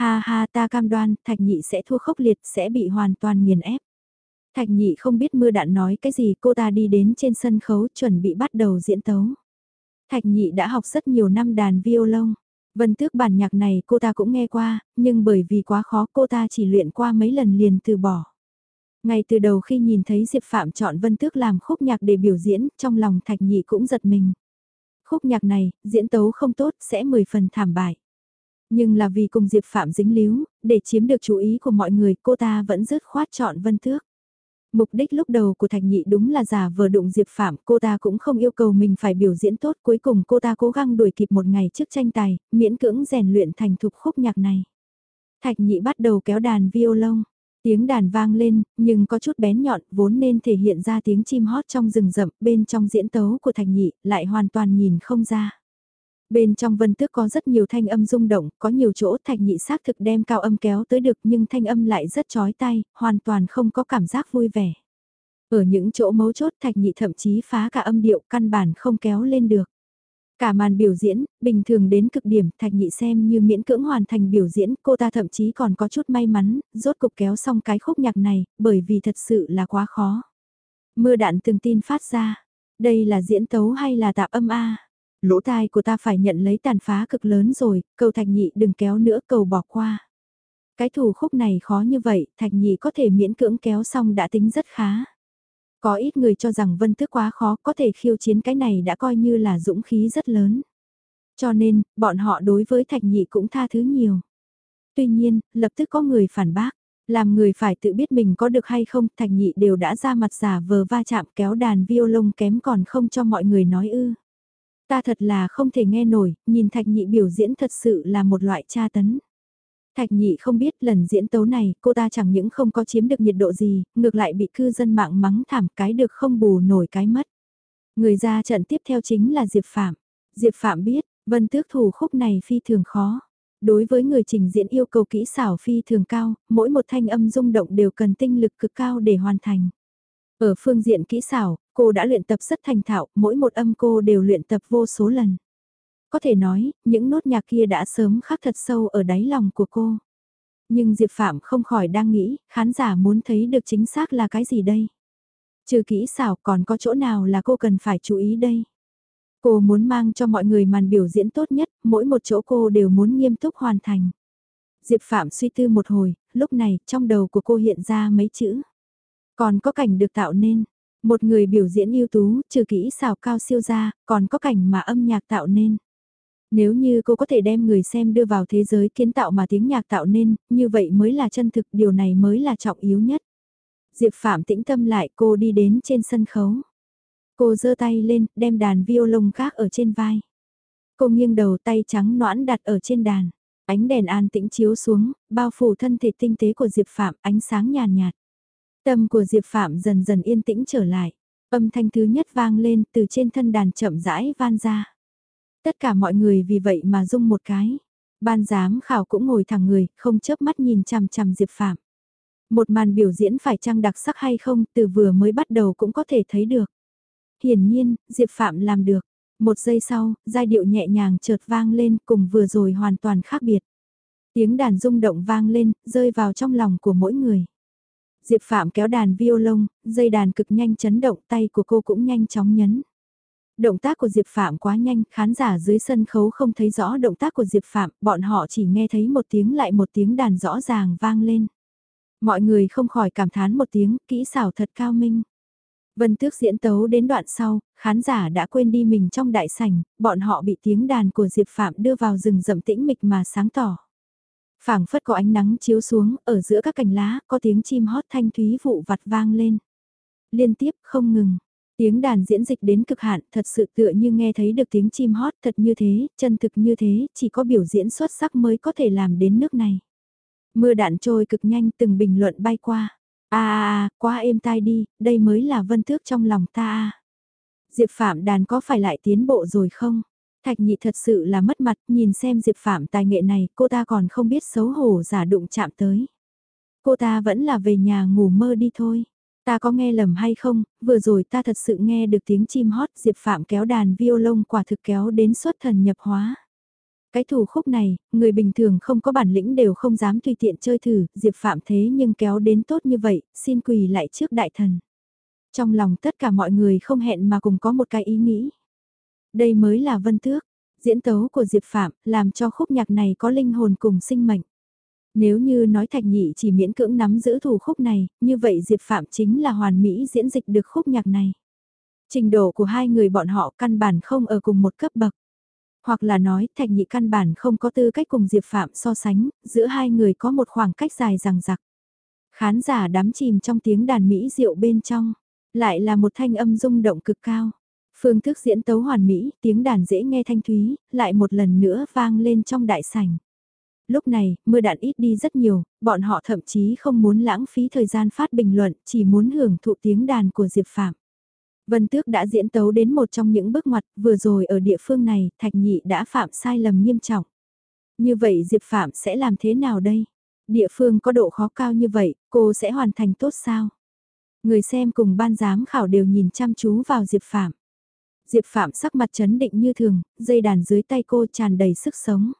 Ha ha ta cam đoan, thạch nhị sẽ thua khốc liệt, sẽ bị hoàn toàn nghiền ép. Thạch nhị không biết mưa đạn nói cái gì cô ta đi đến trên sân khấu chuẩn bị bắt đầu diễn tấu. Thạch nhị đã học rất nhiều năm đàn violon. Vân tước bản nhạc này cô ta cũng nghe qua, nhưng bởi vì quá khó cô ta chỉ luyện qua mấy lần liền từ bỏ. Ngay từ đầu khi nhìn thấy Diệp Phạm chọn Vân Tước làm khúc nhạc để biểu diễn, trong lòng Thạch Nhị cũng giật mình. Khúc nhạc này, diễn tấu không tốt, sẽ 10 phần thảm bại. Nhưng là vì cùng Diệp Phạm dính líu, để chiếm được chú ý của mọi người, cô ta vẫn dứt khoát chọn Vân Tước. Mục đích lúc đầu của Thạch Nhị đúng là giả vờ đụng Diệp Phạm, cô ta cũng không yêu cầu mình phải biểu diễn tốt, cuối cùng cô ta cố gắng đuổi kịp một ngày trước tranh tài, miễn cưỡng rèn luyện thành thục khúc nhạc này. Thạch Nhị bắt đầu kéo đàn violon, Tiếng đàn vang lên, nhưng có chút bén nhọn, vốn nên thể hiện ra tiếng chim hót trong rừng rậm, bên trong diễn tấu của thạch Nhị, lại hoàn toàn nhìn không ra. Bên trong vân tước có rất nhiều thanh âm rung động, có nhiều chỗ Thạch Nhị xác thực đem cao âm kéo tới được nhưng thanh âm lại rất chói tay hoàn toàn không có cảm giác vui vẻ. Ở những chỗ mấu chốt Thạch Nhị thậm chí phá cả âm điệu căn bản không kéo lên được. Cả màn biểu diễn, bình thường đến cực điểm, Thạch Nhị xem như miễn cưỡng hoàn thành biểu diễn, cô ta thậm chí còn có chút may mắn, rốt cục kéo xong cái khúc nhạc này, bởi vì thật sự là quá khó. Mưa đạn từng tin phát ra, đây là diễn tấu hay là tạp âm A? Lỗ tai của ta phải nhận lấy tàn phá cực lớn rồi, cầu Thạch Nhị đừng kéo nữa cầu bỏ qua. Cái thủ khúc này khó như vậy, Thạch Nhị có thể miễn cưỡng kéo xong đã tính rất khá. Có ít người cho rằng vân tước quá khó có thể khiêu chiến cái này đã coi như là dũng khí rất lớn. Cho nên, bọn họ đối với thạch nhị cũng tha thứ nhiều. Tuy nhiên, lập tức có người phản bác. Làm người phải tự biết mình có được hay không, thạch nhị đều đã ra mặt giả vờ va chạm kéo đàn violon kém còn không cho mọi người nói ư. Ta thật là không thể nghe nổi, nhìn thạch nhị biểu diễn thật sự là một loại tra tấn. Thạch nhị không biết lần diễn tấu này cô ta chẳng những không có chiếm được nhiệt độ gì, ngược lại bị cư dân mạng mắng thảm cái được không bù nổi cái mất. Người ra trận tiếp theo chính là Diệp Phạm. Diệp Phạm biết, vân tước thủ khúc này phi thường khó. Đối với người trình diễn yêu cầu kỹ xảo phi thường cao, mỗi một thanh âm rung động đều cần tinh lực cực cao để hoàn thành. Ở phương diện kỹ xảo, cô đã luyện tập rất thành thạo, mỗi một âm cô đều luyện tập vô số lần. Có thể nói, những nốt nhạc kia đã sớm khắc thật sâu ở đáy lòng của cô. Nhưng Diệp Phạm không khỏi đang nghĩ, khán giả muốn thấy được chính xác là cái gì đây? Trừ kỹ xảo còn có chỗ nào là cô cần phải chú ý đây? Cô muốn mang cho mọi người màn biểu diễn tốt nhất, mỗi một chỗ cô đều muốn nghiêm túc hoàn thành. Diệp Phạm suy tư một hồi, lúc này trong đầu của cô hiện ra mấy chữ. Còn có cảnh được tạo nên, một người biểu diễn ưu tú, trừ kỹ xảo cao siêu ra, còn có cảnh mà âm nhạc tạo nên. Nếu như cô có thể đem người xem đưa vào thế giới kiến tạo mà tiếng nhạc tạo nên, như vậy mới là chân thực, điều này mới là trọng yếu nhất. Diệp Phạm tĩnh tâm lại cô đi đến trên sân khấu. Cô giơ tay lên, đem đàn violon khác ở trên vai. Cô nghiêng đầu tay trắng noãn đặt ở trên đàn. Ánh đèn an tĩnh chiếu xuống, bao phủ thân thể tinh tế của Diệp Phạm ánh sáng nhàn nhạt, Tâm của Diệp Phạm dần dần yên tĩnh trở lại. Âm thanh thứ nhất vang lên từ trên thân đàn chậm rãi van ra. Tất cả mọi người vì vậy mà rung một cái. Ban giám khảo cũng ngồi thẳng người, không chớp mắt nhìn chằm chằm Diệp Phạm. Một màn biểu diễn phải chăng đặc sắc hay không, từ vừa mới bắt đầu cũng có thể thấy được. Hiển nhiên, Diệp Phạm làm được. Một giây sau, giai điệu nhẹ nhàng chợt vang lên cùng vừa rồi hoàn toàn khác biệt. Tiếng đàn rung động vang lên, rơi vào trong lòng của mỗi người. Diệp Phạm kéo đàn violon, dây đàn cực nhanh chấn động tay của cô cũng nhanh chóng nhấn. Động tác của Diệp Phạm quá nhanh, khán giả dưới sân khấu không thấy rõ động tác của Diệp Phạm, bọn họ chỉ nghe thấy một tiếng lại một tiếng đàn rõ ràng vang lên. Mọi người không khỏi cảm thán một tiếng, kỹ xảo thật cao minh. Vân Tước diễn tấu đến đoạn sau, khán giả đã quên đi mình trong đại sảnh, bọn họ bị tiếng đàn của Diệp Phạm đưa vào rừng rậm tĩnh mịch mà sáng tỏ phảng phất có ánh nắng chiếu xuống, ở giữa các cành lá, có tiếng chim hót thanh thúy vụ vặt vang lên. Liên tiếp, không ngừng. Tiếng đàn diễn dịch đến cực hạn, thật sự tựa như nghe thấy được tiếng chim hót thật như thế, chân thực như thế, chỉ có biểu diễn xuất sắc mới có thể làm đến nước này. Mưa đạn trôi cực nhanh từng bình luận bay qua. a a quá êm tai đi, đây mới là vân tước trong lòng ta a Diệp Phạm đàn có phải lại tiến bộ rồi không? Thạch nhị thật sự là mất mặt, nhìn xem Diệp Phạm tài nghệ này, cô ta còn không biết xấu hổ giả đụng chạm tới. Cô ta vẫn là về nhà ngủ mơ đi thôi. Ta có nghe lầm hay không, vừa rồi ta thật sự nghe được tiếng chim hót Diệp Phạm kéo đàn violon quả thực kéo đến xuất thần nhập hóa. Cái thủ khúc này, người bình thường không có bản lĩnh đều không dám tùy tiện chơi thử, Diệp Phạm thế nhưng kéo đến tốt như vậy, xin quỳ lại trước đại thần. Trong lòng tất cả mọi người không hẹn mà cùng có một cái ý nghĩ. Đây mới là vân tước, diễn tấu của Diệp Phạm, làm cho khúc nhạc này có linh hồn cùng sinh mệnh. Nếu như nói Thạch Nhị chỉ miễn cưỡng nắm giữ thủ khúc này, như vậy Diệp Phạm chính là hoàn mỹ diễn dịch được khúc nhạc này. Trình độ của hai người bọn họ căn bản không ở cùng một cấp bậc. Hoặc là nói Thạch Nhị căn bản không có tư cách cùng Diệp Phạm so sánh, giữa hai người có một khoảng cách dài rằng rặc. Khán giả đắm chìm trong tiếng đàn mỹ diệu bên trong, lại là một thanh âm rung động cực cao. Phương thức diễn tấu hoàn mỹ, tiếng đàn dễ nghe thanh thúy, lại một lần nữa vang lên trong đại sảnh. Lúc này, mưa đạn ít đi rất nhiều, bọn họ thậm chí không muốn lãng phí thời gian phát bình luận, chỉ muốn hưởng thụ tiếng đàn của Diệp Phạm. Vân Tước đã diễn tấu đến một trong những bước ngoặt, vừa rồi ở địa phương này, Thạch Nhị đã phạm sai lầm nghiêm trọng. Như vậy Diệp Phạm sẽ làm thế nào đây? Địa phương có độ khó cao như vậy, cô sẽ hoàn thành tốt sao? Người xem cùng ban giám khảo đều nhìn chăm chú vào Diệp Phạm. Diệp Phạm sắc mặt chấn định như thường, dây đàn dưới tay cô tràn đầy sức sống.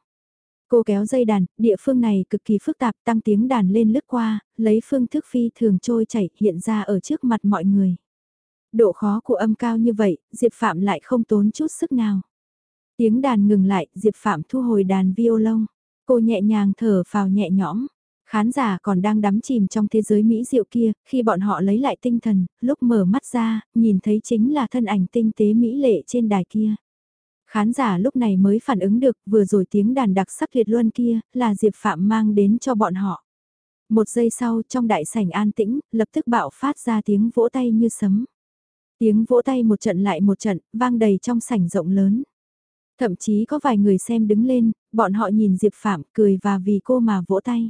Cô kéo dây đàn, địa phương này cực kỳ phức tạp tăng tiếng đàn lên lướt qua, lấy phương thức phi thường trôi chảy hiện ra ở trước mặt mọi người. Độ khó của âm cao như vậy, Diệp Phạm lại không tốn chút sức nào. Tiếng đàn ngừng lại, Diệp Phạm thu hồi đàn violon. Cô nhẹ nhàng thở vào nhẹ nhõm. Khán giả còn đang đắm chìm trong thế giới mỹ diệu kia, khi bọn họ lấy lại tinh thần, lúc mở mắt ra, nhìn thấy chính là thân ảnh tinh tế mỹ lệ trên đài kia. Khán giả lúc này mới phản ứng được vừa rồi tiếng đàn đặc sắc liệt luân kia là Diệp Phạm mang đến cho bọn họ. Một giây sau trong đại sảnh an tĩnh, lập tức bạo phát ra tiếng vỗ tay như sấm. Tiếng vỗ tay một trận lại một trận, vang đầy trong sảnh rộng lớn. Thậm chí có vài người xem đứng lên, bọn họ nhìn Diệp Phạm cười và vì cô mà vỗ tay.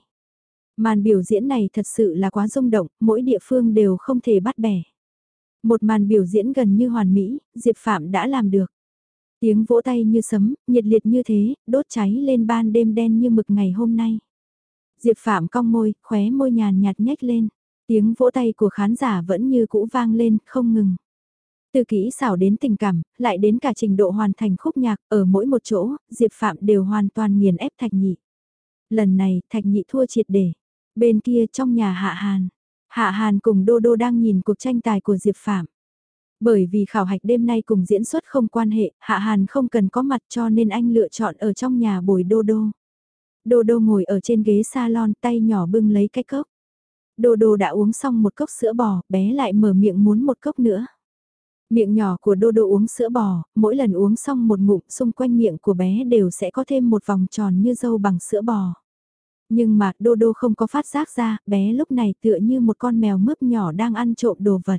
Màn biểu diễn này thật sự là quá rung động, mỗi địa phương đều không thể bắt bẻ. Một màn biểu diễn gần như hoàn mỹ, Diệp Phạm đã làm được. Tiếng vỗ tay như sấm, nhiệt liệt như thế, đốt cháy lên ban đêm đen như mực ngày hôm nay. Diệp Phạm cong môi, khóe môi nhàn nhạt nhếch lên. Tiếng vỗ tay của khán giả vẫn như cũ vang lên, không ngừng. Từ kỹ xảo đến tình cảm, lại đến cả trình độ hoàn thành khúc nhạc, ở mỗi một chỗ, Diệp Phạm đều hoàn toàn nghiền ép Thạch Nhị. Lần này, Thạch Nhị thua triệt để. Bên kia trong nhà Hạ Hàn, Hạ Hàn cùng Đô Đô đang nhìn cuộc tranh tài của Diệp Phạm. Bởi vì khảo hạch đêm nay cùng diễn xuất không quan hệ, Hạ Hàn không cần có mặt cho nên anh lựa chọn ở trong nhà bồi Đô Đô. Đô Đô ngồi ở trên ghế salon tay nhỏ bưng lấy cái cốc. Đô Đô đã uống xong một cốc sữa bò, bé lại mở miệng muốn một cốc nữa. Miệng nhỏ của Đô Đô uống sữa bò, mỗi lần uống xong một ngụm xung quanh miệng của bé đều sẽ có thêm một vòng tròn như dâu bằng sữa bò. Nhưng mà Đô Đô không có phát giác ra, bé lúc này tựa như một con mèo mướp nhỏ đang ăn trộm đồ vật.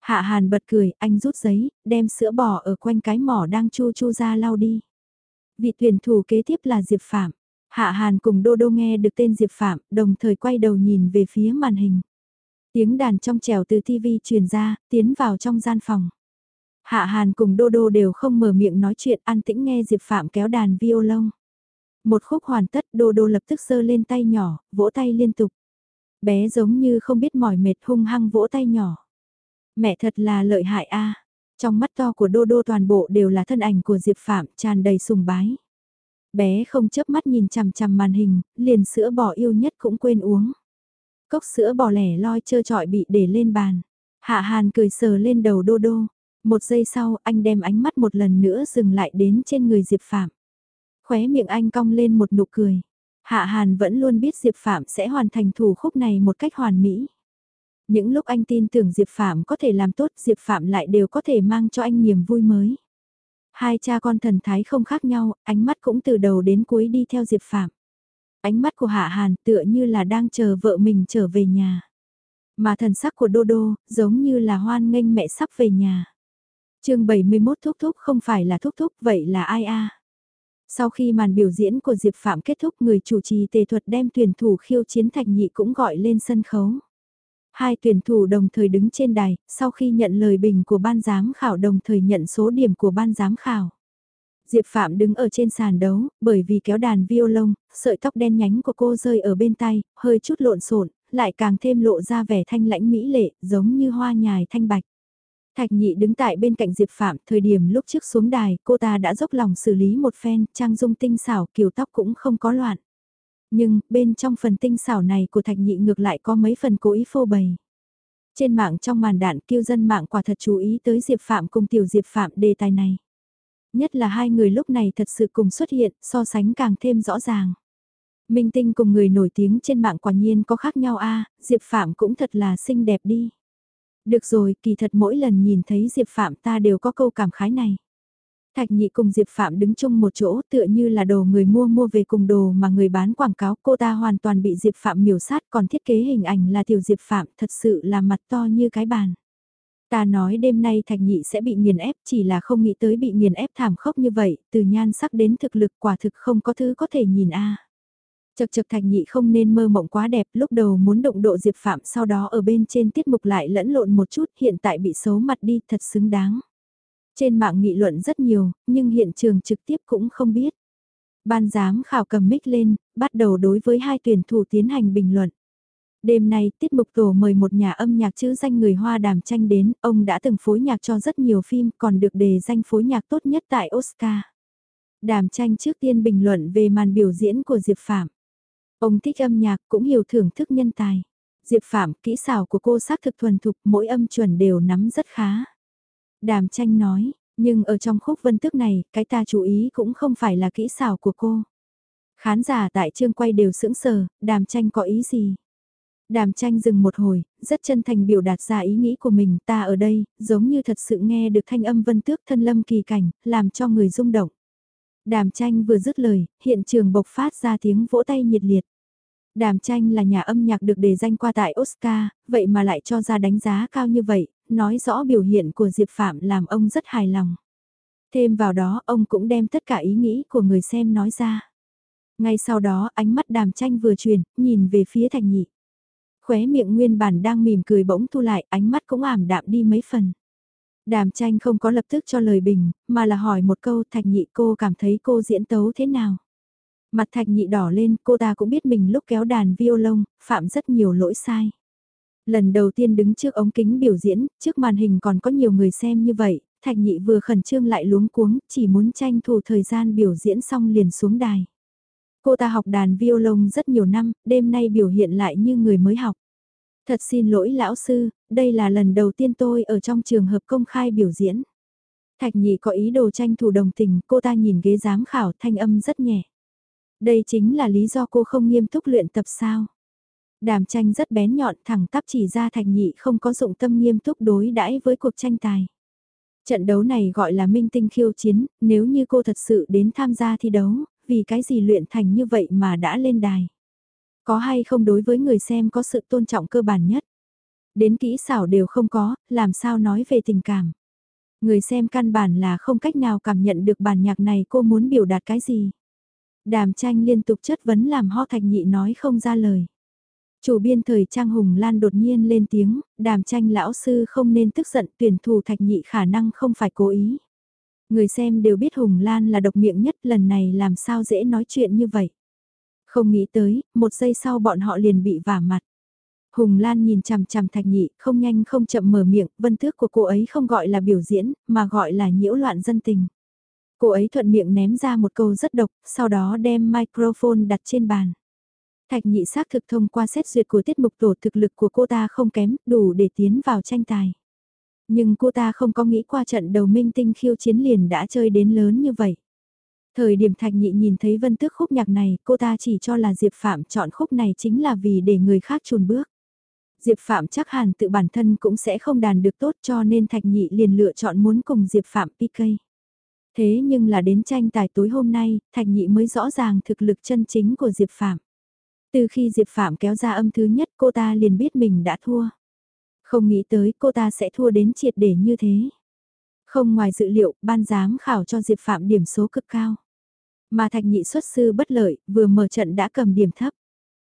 Hạ Hàn bật cười, anh rút giấy, đem sữa bò ở quanh cái mỏ đang chu chu ra lau đi. Vị tuyển thủ kế tiếp là Diệp Phạm. Hạ Hàn cùng Đô Đô nghe được tên Diệp Phạm, đồng thời quay đầu nhìn về phía màn hình. Tiếng đàn trong trèo từ TV truyền ra, tiến vào trong gian phòng. Hạ Hàn cùng Đô Đô đều không mở miệng nói chuyện an tĩnh nghe Diệp Phạm kéo đàn violon. Một khúc hoàn tất Đô Đô lập tức sơ lên tay nhỏ, vỗ tay liên tục. Bé giống như không biết mỏi mệt hung hăng vỗ tay nhỏ. Mẹ thật là lợi hại a. Trong mắt to của Đô Đô toàn bộ đều là thân ảnh của Diệp Phạm tràn đầy sùng bái. Bé không chớp mắt nhìn chằm chằm màn hình, liền sữa bò yêu nhất cũng quên uống. Cốc sữa bò lẻ loi trơ trọi bị để lên bàn. Hạ Hàn cười sờ lên đầu Đô Đô. Một giây sau anh đem ánh mắt một lần nữa dừng lại đến trên người Diệp Phạm. Khóe miệng anh cong lên một nụ cười. Hạ Hàn vẫn luôn biết Diệp Phạm sẽ hoàn thành thủ khúc này một cách hoàn mỹ. Những lúc anh tin tưởng Diệp Phạm có thể làm tốt Diệp Phạm lại đều có thể mang cho anh niềm vui mới. Hai cha con thần thái không khác nhau, ánh mắt cũng từ đầu đến cuối đi theo Diệp Phạm. Ánh mắt của Hạ Hàn tựa như là đang chờ vợ mình trở về nhà. Mà thần sắc của Đô Đô, giống như là hoan nghênh mẹ sắp về nhà. chương 71 thúc thúc không phải là thúc thúc, vậy là ai a sau khi màn biểu diễn của Diệp Phạm kết thúc người chủ trì tề thuật đem tuyển thủ khiêu chiến thạch nhị cũng gọi lên sân khấu. Hai tuyển thủ đồng thời đứng trên đài, sau khi nhận lời bình của ban giám khảo đồng thời nhận số điểm của ban giám khảo. Diệp Phạm đứng ở trên sàn đấu, bởi vì kéo đàn violon, sợi tóc đen nhánh của cô rơi ở bên tay, hơi chút lộn xộn, lại càng thêm lộ ra vẻ thanh lãnh mỹ lệ, giống như hoa nhài thanh bạch. Thạch nhị đứng tại bên cạnh Diệp Phạm, thời điểm lúc trước xuống đài, cô ta đã dốc lòng xử lý một phen, trang dung tinh xảo, kiểu tóc cũng không có loạn. Nhưng, bên trong phần tinh xảo này của thạch nhị ngược lại có mấy phần cố ý phô bày. Trên mạng trong màn đạn kiêu dân mạng quả thật chú ý tới Diệp Phạm cùng tiểu Diệp Phạm đề tài này. Nhất là hai người lúc này thật sự cùng xuất hiện, so sánh càng thêm rõ ràng. Minh Tinh cùng người nổi tiếng trên mạng quả nhiên có khác nhau a Diệp Phạm cũng thật là xinh đẹp đi. Được rồi, kỳ thật mỗi lần nhìn thấy Diệp Phạm ta đều có câu cảm khái này. Thạch nhị cùng Diệp Phạm đứng chung một chỗ tựa như là đồ người mua mua về cùng đồ mà người bán quảng cáo cô ta hoàn toàn bị Diệp Phạm miểu sát còn thiết kế hình ảnh là tiểu Diệp Phạm thật sự là mặt to như cái bàn. Ta nói đêm nay thạch nhị sẽ bị nghiền ép chỉ là không nghĩ tới bị nghiền ép thảm khốc như vậy, từ nhan sắc đến thực lực quả thực không có thứ có thể nhìn a. Chật chật thạch nhị không nên mơ mộng quá đẹp lúc đầu muốn động độ Diệp Phạm sau đó ở bên trên tiết mục lại lẫn lộn một chút hiện tại bị xấu mặt đi thật xứng đáng. Trên mạng nghị luận rất nhiều, nhưng hiện trường trực tiếp cũng không biết. Ban giám khảo cầm mic lên, bắt đầu đối với hai tuyển thủ tiến hành bình luận. Đêm nay, tiết mục tổ mời một nhà âm nhạc chữ danh người Hoa đàm tranh đến, ông đã từng phối nhạc cho rất nhiều phim, còn được đề danh phối nhạc tốt nhất tại Oscar. Đàm tranh trước tiên bình luận về màn biểu diễn của Diệp Phạm. Ông thích âm nhạc cũng hiểu thưởng thức nhân tài. Diệp Phạm, kỹ xảo của cô xác thực thuần thục, mỗi âm chuẩn đều nắm rất khá. Đàm tranh nói, nhưng ở trong khúc vân tước này, cái ta chú ý cũng không phải là kỹ xảo của cô. Khán giả tại chương quay đều sững sờ, đàm tranh có ý gì? Đàm tranh dừng một hồi, rất chân thành biểu đạt ra ý nghĩ của mình ta ở đây, giống như thật sự nghe được thanh âm vân tước thân lâm kỳ cảnh, làm cho người rung động. Đàm tranh vừa dứt lời, hiện trường bộc phát ra tiếng vỗ tay nhiệt liệt. Đàm tranh là nhà âm nhạc được đề danh qua tại Oscar, vậy mà lại cho ra đánh giá cao như vậy, nói rõ biểu hiện của Diệp Phạm làm ông rất hài lòng. Thêm vào đó ông cũng đem tất cả ý nghĩ của người xem nói ra. Ngay sau đó ánh mắt đàm tranh vừa chuyển, nhìn về phía thành nhị. Khóe miệng nguyên bản đang mỉm cười bỗng thu lại, ánh mắt cũng ảm đạm đi mấy phần. Đàm tranh không có lập tức cho lời bình, mà là hỏi một câu thạch nhị cô cảm thấy cô diễn tấu thế nào. Mặt thạch nhị đỏ lên cô ta cũng biết mình lúc kéo đàn violon, phạm rất nhiều lỗi sai. Lần đầu tiên đứng trước ống kính biểu diễn, trước màn hình còn có nhiều người xem như vậy, thạch nhị vừa khẩn trương lại luống cuống, chỉ muốn tranh thủ thời gian biểu diễn xong liền xuống đài. Cô ta học đàn violon rất nhiều năm, đêm nay biểu hiện lại như người mới học. Thật xin lỗi lão sư, đây là lần đầu tiên tôi ở trong trường hợp công khai biểu diễn. Thạch nhị có ý đồ tranh thủ đồng tình, cô ta nhìn ghế giám khảo thanh âm rất nhẹ. Đây chính là lý do cô không nghiêm túc luyện tập sao. Đàm tranh rất bén nhọn thẳng tắp chỉ ra thạch nhị không có dụng tâm nghiêm túc đối đãi với cuộc tranh tài. Trận đấu này gọi là minh tinh khiêu chiến, nếu như cô thật sự đến tham gia thi đấu, vì cái gì luyện thành như vậy mà đã lên đài. Có hay không đối với người xem có sự tôn trọng cơ bản nhất. Đến kỹ xảo đều không có, làm sao nói về tình cảm. Người xem căn bản là không cách nào cảm nhận được bản nhạc này cô muốn biểu đạt cái gì. Đàm tranh liên tục chất vấn làm ho thạch nhị nói không ra lời. Chủ biên thời Trang Hùng Lan đột nhiên lên tiếng, đàm tranh lão sư không nên tức giận tuyển thủ thạch nhị khả năng không phải cố ý. Người xem đều biết Hùng Lan là độc miệng nhất lần này làm sao dễ nói chuyện như vậy. Không nghĩ tới, một giây sau bọn họ liền bị vả mặt. Hùng Lan nhìn chằm chằm thạch nhị, không nhanh không chậm mở miệng, vân tước của cô ấy không gọi là biểu diễn, mà gọi là nhiễu loạn dân tình. Cô ấy thuận miệng ném ra một câu rất độc, sau đó đem microphone đặt trên bàn. Thạch nhị xác thực thông qua xét duyệt của tiết mục tổ thực lực của cô ta không kém, đủ để tiến vào tranh tài. Nhưng cô ta không có nghĩ qua trận đầu minh tinh khiêu chiến liền đã chơi đến lớn như vậy. Thời điểm Thạch Nhị nhìn thấy vân tước khúc nhạc này, cô ta chỉ cho là Diệp Phạm chọn khúc này chính là vì để người khác chùn bước. Diệp Phạm chắc hẳn tự bản thân cũng sẽ không đàn được tốt cho nên Thạch Nhị liền lựa chọn muốn cùng Diệp Phạm PK. Thế nhưng là đến tranh tài tối hôm nay, Thạch Nhị mới rõ ràng thực lực chân chính của Diệp Phạm. Từ khi Diệp Phạm kéo ra âm thứ nhất cô ta liền biết mình đã thua. Không nghĩ tới cô ta sẽ thua đến triệt để như thế. Không ngoài dự liệu, ban giám khảo cho Diệp Phạm điểm số cực cao. Mà thạch nhị xuất sư bất lợi, vừa mở trận đã cầm điểm thấp.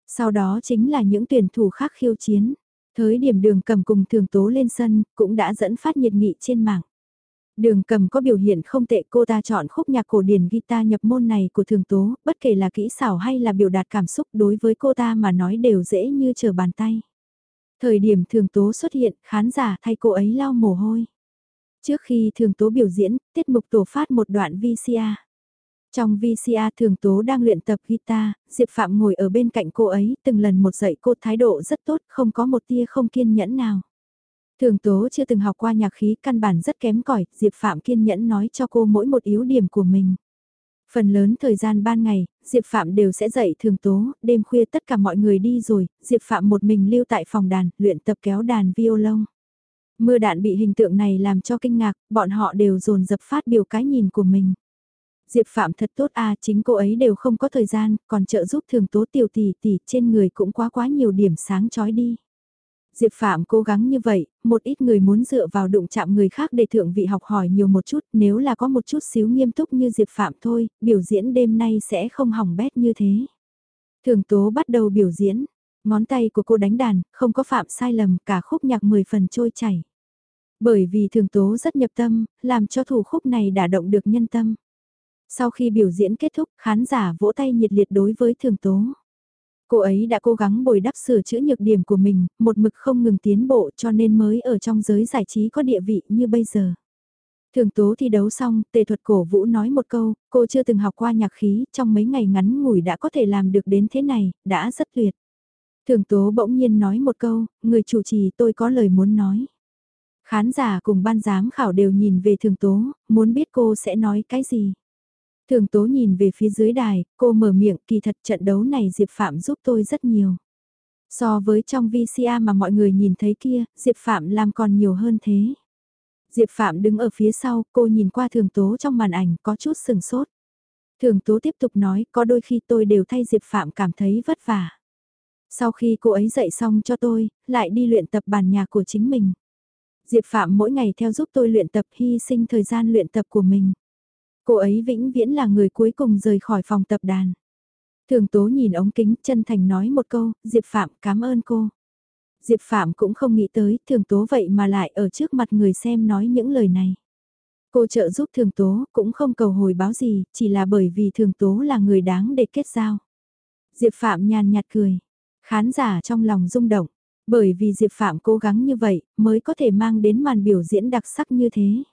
Sau đó chính là những tuyển thủ khác khiêu chiến. Thới điểm đường cầm cùng thường tố lên sân, cũng đã dẫn phát nhiệt nghị trên mạng. Đường cầm có biểu hiện không tệ cô ta chọn khúc nhạc cổ điển guitar nhập môn này của thường tố, bất kể là kỹ xảo hay là biểu đạt cảm xúc đối với cô ta mà nói đều dễ như trở bàn tay. Thời điểm thường tố xuất hiện, khán giả thay cô ấy lau mồ hôi. Trước khi thường tố biểu diễn, tiết mục tổ phát một đoạn VCR. Trong VCR thường tố đang luyện tập guitar, Diệp Phạm ngồi ở bên cạnh cô ấy, từng lần một dạy cô thái độ rất tốt, không có một tia không kiên nhẫn nào. Thường tố chưa từng học qua nhạc khí căn bản rất kém cỏi Diệp Phạm kiên nhẫn nói cho cô mỗi một yếu điểm của mình. Phần lớn thời gian ban ngày, Diệp Phạm đều sẽ dạy thường tố, đêm khuya tất cả mọi người đi rồi, Diệp Phạm một mình lưu tại phòng đàn, luyện tập kéo đàn violon. Mưa đạn bị hình tượng này làm cho kinh ngạc, bọn họ đều dồn dập phát biểu cái nhìn của mình. Diệp Phạm thật tốt à, chính cô ấy đều không có thời gian, còn trợ giúp thường tố tiểu tỷ tỷ trên người cũng quá quá nhiều điểm sáng chói đi. Diệp Phạm cố gắng như vậy, một ít người muốn dựa vào đụng chạm người khác để thượng vị học hỏi nhiều một chút, nếu là có một chút xíu nghiêm túc như Diệp Phạm thôi, biểu diễn đêm nay sẽ không hỏng bét như thế. Thường tố bắt đầu biểu diễn, ngón tay của cô đánh đàn, không có phạm sai lầm, cả khúc nhạc 10 phần trôi chảy. Bởi vì thường tố rất nhập tâm, làm cho thủ khúc này đả động được nhân tâm. Sau khi biểu diễn kết thúc, khán giả vỗ tay nhiệt liệt đối với thường tố. Cô ấy đã cố gắng bồi đắp sửa chữa nhược điểm của mình, một mực không ngừng tiến bộ cho nên mới ở trong giới giải trí có địa vị như bây giờ. Thường tố thi đấu xong, tề thuật cổ vũ nói một câu, cô chưa từng học qua nhạc khí, trong mấy ngày ngắn ngủi đã có thể làm được đến thế này, đã rất tuyệt. Thường tố bỗng nhiên nói một câu, người chủ trì tôi có lời muốn nói. Khán giả cùng ban giám khảo đều nhìn về thường tố, muốn biết cô sẽ nói cái gì. Thường tố nhìn về phía dưới đài, cô mở miệng kỳ thật trận đấu này Diệp Phạm giúp tôi rất nhiều. So với trong VCA mà mọi người nhìn thấy kia, Diệp Phạm làm còn nhiều hơn thế. Diệp Phạm đứng ở phía sau, cô nhìn qua thường tố trong màn ảnh có chút sừng sốt. Thường tố tiếp tục nói, có đôi khi tôi đều thay Diệp Phạm cảm thấy vất vả. Sau khi cô ấy dạy xong cho tôi, lại đi luyện tập bàn nhạc của chính mình. Diệp Phạm mỗi ngày theo giúp tôi luyện tập hy sinh thời gian luyện tập của mình. Cô ấy vĩnh viễn là người cuối cùng rời khỏi phòng tập đàn. Thường tố nhìn ống kính chân thành nói một câu, Diệp Phạm cảm ơn cô. Diệp Phạm cũng không nghĩ tới, thường tố vậy mà lại ở trước mặt người xem nói những lời này. Cô trợ giúp thường tố, cũng không cầu hồi báo gì, chỉ là bởi vì thường tố là người đáng để kết giao. Diệp Phạm nhàn nhạt cười, khán giả trong lòng rung động, bởi vì Diệp Phạm cố gắng như vậy, mới có thể mang đến màn biểu diễn đặc sắc như thế.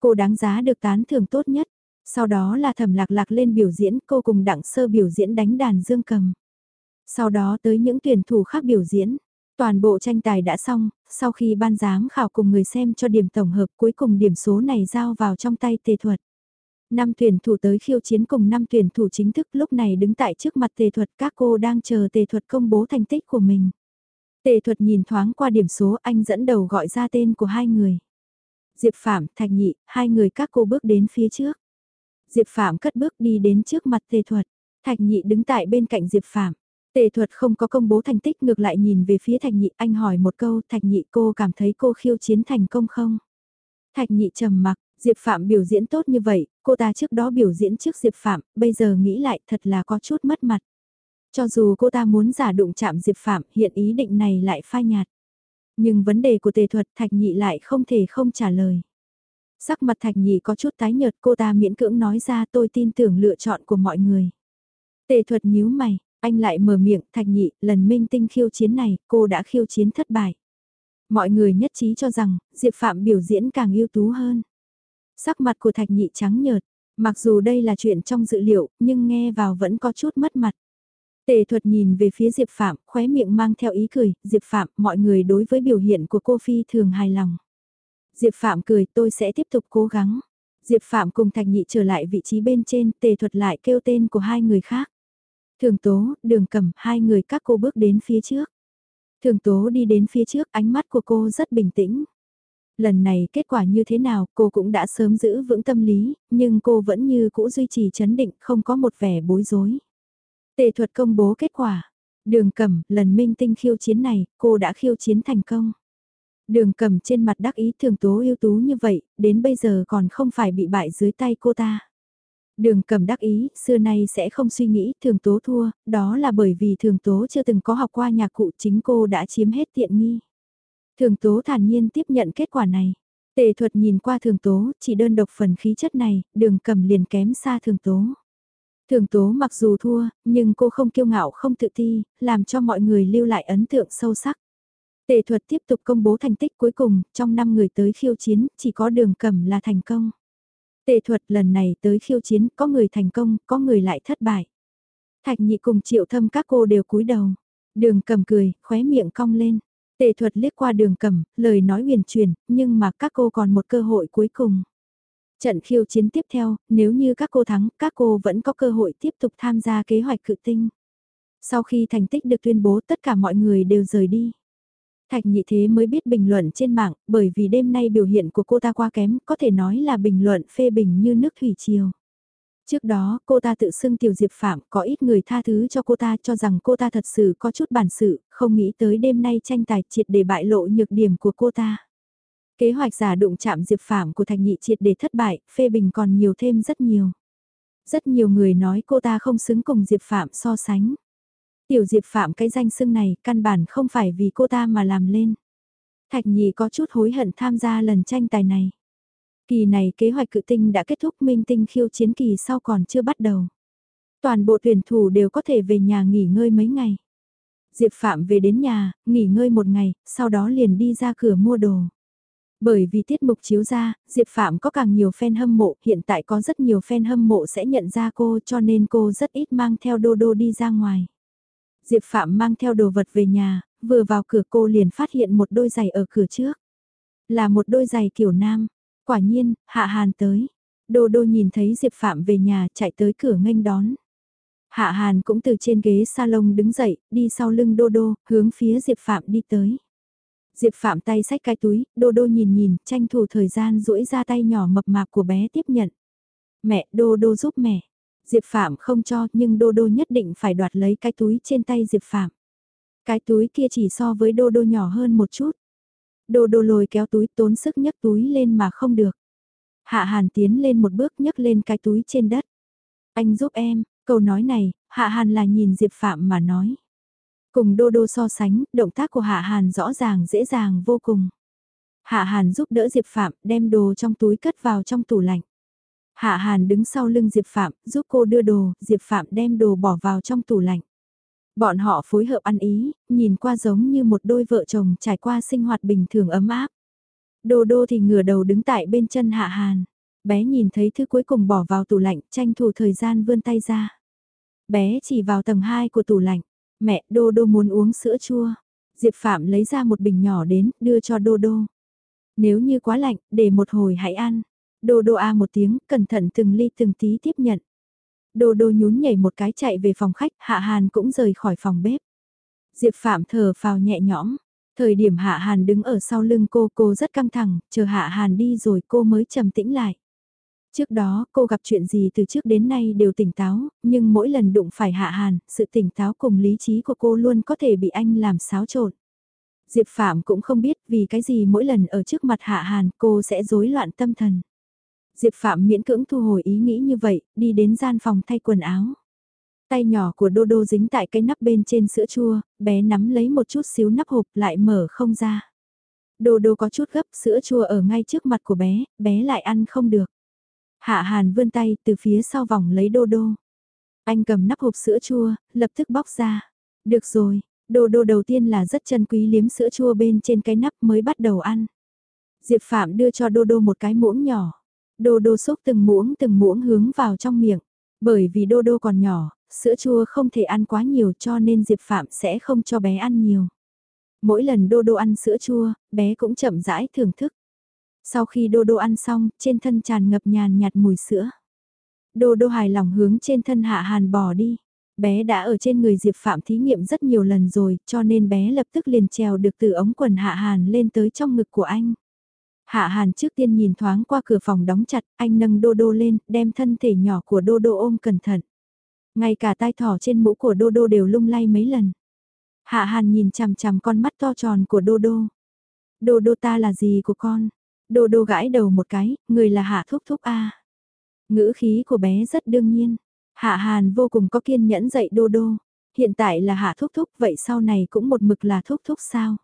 Cô đáng giá được tán thưởng tốt nhất, sau đó là thẩm lạc lạc lên biểu diễn cô cùng đặng sơ biểu diễn đánh đàn dương cầm. Sau đó tới những tuyển thủ khác biểu diễn. Toàn bộ tranh tài đã xong, sau khi ban giám khảo cùng người xem cho điểm tổng hợp cuối cùng điểm số này giao vào trong tay tề thuật. Năm tuyển thủ tới khiêu chiến cùng năm tuyển thủ chính thức lúc này đứng tại trước mặt tề thuật các cô đang chờ tề thuật công bố thành tích của mình. Tề thuật nhìn thoáng qua điểm số anh dẫn đầu gọi ra tên của hai người. Diệp Phạm, Thạch Nhị, hai người các cô bước đến phía trước. Diệp Phạm cất bước đi đến trước mặt tề thuật. Thạch Nhị đứng tại bên cạnh Diệp Phạm. Tề thuật không có công bố thành tích ngược lại nhìn về phía Thạch Nhị anh hỏi một câu Thạch Nhị cô cảm thấy cô khiêu chiến thành công không? Thạch Nhị trầm mặc, Diệp Phạm biểu diễn tốt như vậy, cô ta trước đó biểu diễn trước Diệp Phạm, bây giờ nghĩ lại thật là có chút mất mặt. Cho dù cô ta muốn giả đụng chạm Diệp Phạm, hiện ý định này lại phai nhạt. Nhưng vấn đề của tề thuật Thạch Nhị lại không thể không trả lời. Sắc mặt Thạch Nhị có chút tái nhợt cô ta miễn cưỡng nói ra tôi tin tưởng lựa chọn của mọi người. Tề thuật nhíu mày, anh lại mở miệng, Thạch Nhị, lần minh tinh khiêu chiến này, cô đã khiêu chiến thất bại. Mọi người nhất trí cho rằng, Diệp Phạm biểu diễn càng ưu tú hơn. Sắc mặt của Thạch Nhị trắng nhợt, mặc dù đây là chuyện trong dự liệu, nhưng nghe vào vẫn có chút mất mặt. Tề thuật nhìn về phía Diệp Phạm, khóe miệng mang theo ý cười, Diệp Phạm, mọi người đối với biểu hiện của cô Phi thường hài lòng. Diệp Phạm cười, tôi sẽ tiếp tục cố gắng. Diệp Phạm cùng Thạch Nhị trở lại vị trí bên trên, tề thuật lại kêu tên của hai người khác. Thường tố, đường Cẩm, hai người các cô bước đến phía trước. Thường tố đi đến phía trước, ánh mắt của cô rất bình tĩnh. Lần này kết quả như thế nào cô cũng đã sớm giữ vững tâm lý, nhưng cô vẫn như cũ duy trì chấn định không có một vẻ bối rối. Tề thuật công bố kết quả. Đường Cẩm, lần minh tinh khiêu chiến này, cô đã khiêu chiến thành công. Đường cầm trên mặt đắc ý thường tố yêu tú như vậy, đến bây giờ còn không phải bị bại dưới tay cô ta. Đường cầm đắc ý, xưa nay sẽ không suy nghĩ thường tố thua, đó là bởi vì thường tố chưa từng có học qua nhạc cụ chính cô đã chiếm hết tiện nghi. Thường tố thản nhiên tiếp nhận kết quả này. Tề thuật nhìn qua thường tố, chỉ đơn độc phần khí chất này, đường cầm liền kém xa thường tố. Thường tố mặc dù thua, nhưng cô không kiêu ngạo không tự ti, làm cho mọi người lưu lại ấn tượng sâu sắc. Tề thuật tiếp tục công bố thành tích cuối cùng, trong 5 người tới khiêu chiến, chỉ có đường cầm là thành công. Tề thuật lần này tới khiêu chiến, có người thành công, có người lại thất bại. Thạch nhị cùng triệu thâm các cô đều cúi đầu. Đường cầm cười, khóe miệng cong lên. Tề thuật liếc qua đường cầm, lời nói huyền truyền, nhưng mà các cô còn một cơ hội cuối cùng. Trận khiêu chiến tiếp theo, nếu như các cô thắng, các cô vẫn có cơ hội tiếp tục tham gia kế hoạch cự tinh. Sau khi thành tích được tuyên bố tất cả mọi người đều rời đi. Thạch nhị thế mới biết bình luận trên mạng, bởi vì đêm nay biểu hiện của cô ta quá kém, có thể nói là bình luận phê bình như nước thủy triều. Trước đó, cô ta tự xưng tiểu diệp phạm, có ít người tha thứ cho cô ta cho rằng cô ta thật sự có chút bản sự, không nghĩ tới đêm nay tranh tài triệt để bại lộ nhược điểm của cô ta. Kế hoạch giả đụng chạm diệp phạm của Thạch Nhị triệt để thất bại, phê bình còn nhiều thêm rất nhiều. Rất nhiều người nói cô ta không xứng cùng diệp phạm so sánh. Tiểu Diệp Phạm cái danh xưng này căn bản không phải vì cô ta mà làm lên. Thạch Nhị có chút hối hận tham gia lần tranh tài này. Kỳ này kế hoạch cự tinh đã kết thúc minh tinh khiêu chiến kỳ sau còn chưa bắt đầu. Toàn bộ tuyển thủ đều có thể về nhà nghỉ ngơi mấy ngày. Diệp Phạm về đến nhà, nghỉ ngơi một ngày, sau đó liền đi ra cửa mua đồ. Bởi vì tiết mục chiếu ra, Diệp Phạm có càng nhiều fan hâm mộ, hiện tại có rất nhiều fan hâm mộ sẽ nhận ra cô cho nên cô rất ít mang theo đô đô đi ra ngoài. Diệp Phạm mang theo đồ vật về nhà, vừa vào cửa cô liền phát hiện một đôi giày ở cửa trước. Là một đôi giày kiểu nam. Quả nhiên, Hạ Hàn tới. Đô đô nhìn thấy Diệp Phạm về nhà chạy tới cửa nghênh đón. Hạ Hàn cũng từ trên ghế salon đứng dậy, đi sau lưng Đô Đô, hướng phía Diệp Phạm đi tới. Diệp Phạm tay xách cái túi, Đô Đô nhìn nhìn, tranh thủ thời gian duỗi ra tay nhỏ mập mạp của bé tiếp nhận. Mẹ, Đô Đô giúp mẹ. Diệp Phạm không cho nhưng Đô Đô nhất định phải đoạt lấy cái túi trên tay Diệp Phạm. Cái túi kia chỉ so với Đô Đô nhỏ hơn một chút. Đô Đô lồi kéo túi tốn sức nhấc túi lên mà không được. Hạ Hàn tiến lên một bước nhấc lên cái túi trên đất. Anh giúp em, câu nói này, Hạ Hàn là nhìn Diệp Phạm mà nói. Cùng Đô Đô so sánh, động tác của Hạ Hàn rõ ràng dễ dàng vô cùng. Hạ Hàn giúp đỡ Diệp Phạm đem đồ trong túi cất vào trong tủ lạnh. Hạ Hàn đứng sau lưng Diệp Phạm, giúp cô đưa đồ, Diệp Phạm đem đồ bỏ vào trong tủ lạnh. Bọn họ phối hợp ăn ý, nhìn qua giống như một đôi vợ chồng trải qua sinh hoạt bình thường ấm áp. Đô đô thì ngửa đầu đứng tại bên chân Hạ Hàn. Bé nhìn thấy thứ cuối cùng bỏ vào tủ lạnh, tranh thủ thời gian vươn tay ra. Bé chỉ vào tầng 2 của tủ lạnh. Mẹ, Đô Đô muốn uống sữa chua. Diệp Phạm lấy ra một bình nhỏ đến, đưa cho Đô Đô. Nếu như quá lạnh, để một hồi hãy ăn. Đô Đô a một tiếng, cẩn thận từng ly từng tí tiếp nhận. Đô Đô nhún nhảy một cái chạy về phòng khách, Hạ Hàn cũng rời khỏi phòng bếp. Diệp Phạm thở phào nhẹ nhõm. Thời điểm Hạ Hàn đứng ở sau lưng cô, cô rất căng thẳng, chờ Hạ Hàn đi rồi cô mới trầm tĩnh lại. Trước đó, cô gặp chuyện gì từ trước đến nay đều tỉnh táo, nhưng mỗi lần đụng phải Hạ Hàn, sự tỉnh táo cùng lý trí của cô luôn có thể bị anh làm xáo trộn. Diệp Phạm cũng không biết vì cái gì mỗi lần ở trước mặt Hạ Hàn cô sẽ rối loạn tâm thần. Diệp Phạm miễn cưỡng thu hồi ý nghĩ như vậy, đi đến gian phòng thay quần áo. Tay nhỏ của Đô Đô dính tại cái nắp bên trên sữa chua, bé nắm lấy một chút xíu nắp hộp lại mở không ra. Đô Đô có chút gấp sữa chua ở ngay trước mặt của bé, bé lại ăn không được. Hạ Hàn vươn tay từ phía sau vòng lấy đô đô. Anh cầm nắp hộp sữa chua, lập tức bóc ra. Được rồi, đô đô đầu tiên là rất chân quý liếm sữa chua bên trên cái nắp mới bắt đầu ăn. Diệp Phạm đưa cho đô đô một cái muỗng nhỏ. Đô đô xúc từng muỗng từng muỗng hướng vào trong miệng. Bởi vì đô đô còn nhỏ, sữa chua không thể ăn quá nhiều cho nên Diệp Phạm sẽ không cho bé ăn nhiều. Mỗi lần đô đô ăn sữa chua, bé cũng chậm rãi thưởng thức. Sau khi đô đô ăn xong, trên thân tràn ngập nhàn nhạt mùi sữa. Đô đô hài lòng hướng trên thân hạ hàn bò đi. Bé đã ở trên người Diệp Phạm thí nghiệm rất nhiều lần rồi, cho nên bé lập tức liền trèo được từ ống quần hạ hàn lên tới trong ngực của anh. Hạ hàn trước tiên nhìn thoáng qua cửa phòng đóng chặt, anh nâng đô đô lên, đem thân thể nhỏ của đô đô ôm cẩn thận. Ngay cả tai thỏ trên mũ của đô đô đều lung lay mấy lần. Hạ hàn nhìn chằm chằm con mắt to tròn của đô đô. Đô đô ta là gì của con? Đô đô gãi đầu một cái, người là hạ thúc thúc a. Ngữ khí của bé rất đương nhiên. Hạ Hàn vô cùng có kiên nhẫn dạy đô đô. Hiện tại là hạ thúc thúc vậy sau này cũng một mực là thúc thúc sao.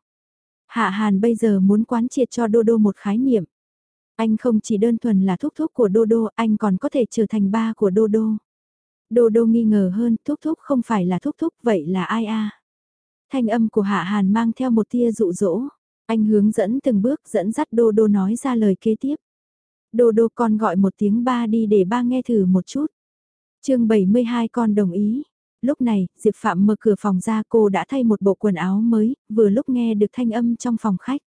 Hạ Hàn bây giờ muốn quán triệt cho đô đô một khái niệm. Anh không chỉ đơn thuần là thúc thúc của đô đô, anh còn có thể trở thành ba của đô đô. Đô đô nghi ngờ hơn, thúc thúc không phải là thúc thúc, vậy là ai a? Thanh âm của Hạ Hàn mang theo một tia dụ dỗ. Anh hướng dẫn từng bước dẫn dắt Đô Đô nói ra lời kế tiếp. Đô Đô con gọi một tiếng ba đi để ba nghe thử một chút. chương 72 con đồng ý. Lúc này, Diệp Phạm mở cửa phòng ra cô đã thay một bộ quần áo mới, vừa lúc nghe được thanh âm trong phòng khách.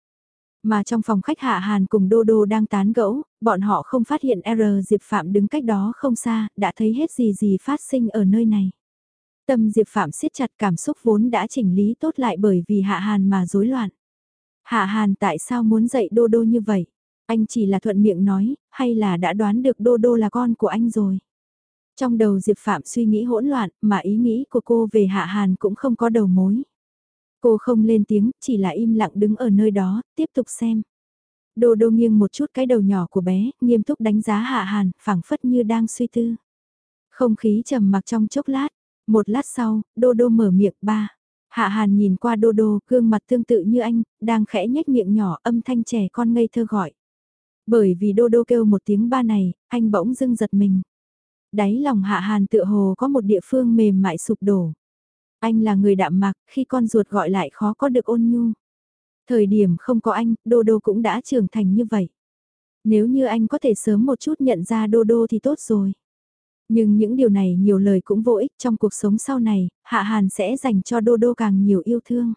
Mà trong phòng khách Hạ Hàn cùng Đô Đô đang tán gẫu, bọn họ không phát hiện R Diệp Phạm đứng cách đó không xa, đã thấy hết gì gì phát sinh ở nơi này. Tâm Diệp Phạm siết chặt cảm xúc vốn đã chỉnh lý tốt lại bởi vì Hạ Hàn mà rối loạn. Hạ Hàn tại sao muốn dạy Đô Đô như vậy? Anh chỉ là thuận miệng nói, hay là đã đoán được Đô Đô là con của anh rồi? Trong đầu Diệp Phạm suy nghĩ hỗn loạn, mà ý nghĩ của cô về Hạ Hàn cũng không có đầu mối. Cô không lên tiếng, chỉ là im lặng đứng ở nơi đó, tiếp tục xem. Đô đô nghiêng một chút cái đầu nhỏ của bé, nghiêm túc đánh giá Hạ Hàn, phảng phất như đang suy tư. Không khí trầm mặc trong chốc lát, một lát sau, đô đô mở miệng ba. Hạ Hàn nhìn qua Đô Đô, gương mặt tương tự như anh, đang khẽ nhếch miệng nhỏ âm thanh trẻ con ngây thơ gọi. Bởi vì Đô Đô kêu một tiếng ba này, anh bỗng dưng giật mình. Đáy lòng Hạ Hàn tựa hồ có một địa phương mềm mại sụp đổ. Anh là người đạm mạc, khi con ruột gọi lại khó có được ôn nhu. Thời điểm không có anh, Đô Đô cũng đã trưởng thành như vậy. Nếu như anh có thể sớm một chút nhận ra Đô Đô thì tốt rồi. Nhưng những điều này nhiều lời cũng vô ích trong cuộc sống sau này, Hạ Hàn sẽ dành cho Đô Đô càng nhiều yêu thương.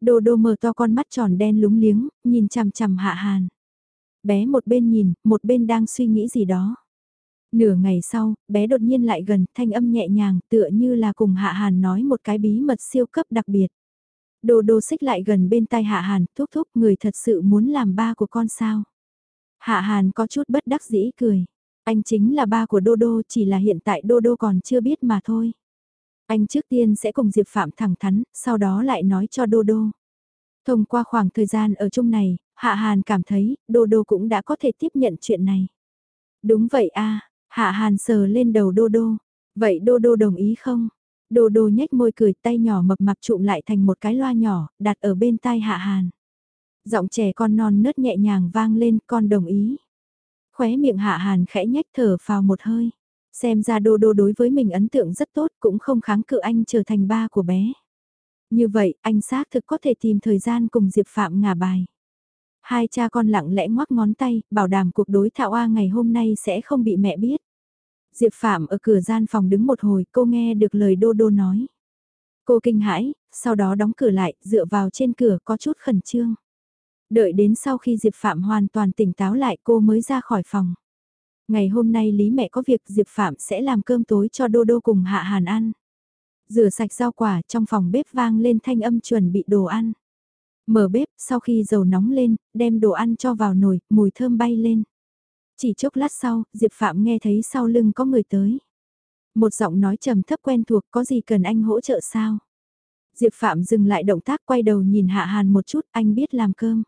Đô Đô mở to con mắt tròn đen lúng liếng, nhìn chằm chằm Hạ Hàn. Bé một bên nhìn, một bên đang suy nghĩ gì đó. Nửa ngày sau, bé đột nhiên lại gần, thanh âm nhẹ nhàng, tựa như là cùng Hạ Hàn nói một cái bí mật siêu cấp đặc biệt. Đô đô xích lại gần bên tai Hạ Hàn, thúc thúc người thật sự muốn làm ba của con sao. Hạ Hàn có chút bất đắc dĩ cười. Anh chính là ba của Đô Đô chỉ là hiện tại Đô Đô còn chưa biết mà thôi. Anh trước tiên sẽ cùng Diệp Phạm thẳng thắn, sau đó lại nói cho Đô Đô. Thông qua khoảng thời gian ở chung này, Hạ Hàn cảm thấy Đô Đô cũng đã có thể tiếp nhận chuyện này. Đúng vậy a Hạ Hàn sờ lên đầu Đô Đô. Vậy Đô Đô đồng ý không? Đô đô nhếch môi cười tay nhỏ mập mạp trụm lại thành một cái loa nhỏ, đặt ở bên tai hạ hàn. Giọng trẻ con non nớt nhẹ nhàng vang lên, con đồng ý. Khóe miệng hạ hàn khẽ nhếch thở vào một hơi. Xem ra đô đô đối với mình ấn tượng rất tốt cũng không kháng cự anh trở thành ba của bé. Như vậy, anh xác thực có thể tìm thời gian cùng Diệp Phạm ngả bài. Hai cha con lặng lẽ ngoắc ngón tay, bảo đảm cuộc đối thạo A ngày hôm nay sẽ không bị mẹ biết. Diệp Phạm ở cửa gian phòng đứng một hồi, cô nghe được lời Đô Đô nói. Cô kinh hãi, sau đó đóng cửa lại, dựa vào trên cửa có chút khẩn trương. Đợi đến sau khi Diệp Phạm hoàn toàn tỉnh táo lại cô mới ra khỏi phòng. Ngày hôm nay Lý mẹ có việc Diệp Phạm sẽ làm cơm tối cho Đô Đô cùng Hạ Hàn ăn. Rửa sạch rau quả trong phòng bếp vang lên thanh âm chuẩn bị đồ ăn. Mở bếp, sau khi dầu nóng lên, đem đồ ăn cho vào nồi, mùi thơm bay lên. Chỉ chốc lát sau, Diệp Phạm nghe thấy sau lưng có người tới. Một giọng nói trầm thấp quen thuộc có gì cần anh hỗ trợ sao? Diệp Phạm dừng lại động tác quay đầu nhìn Hạ Hàn một chút, anh biết làm cơm.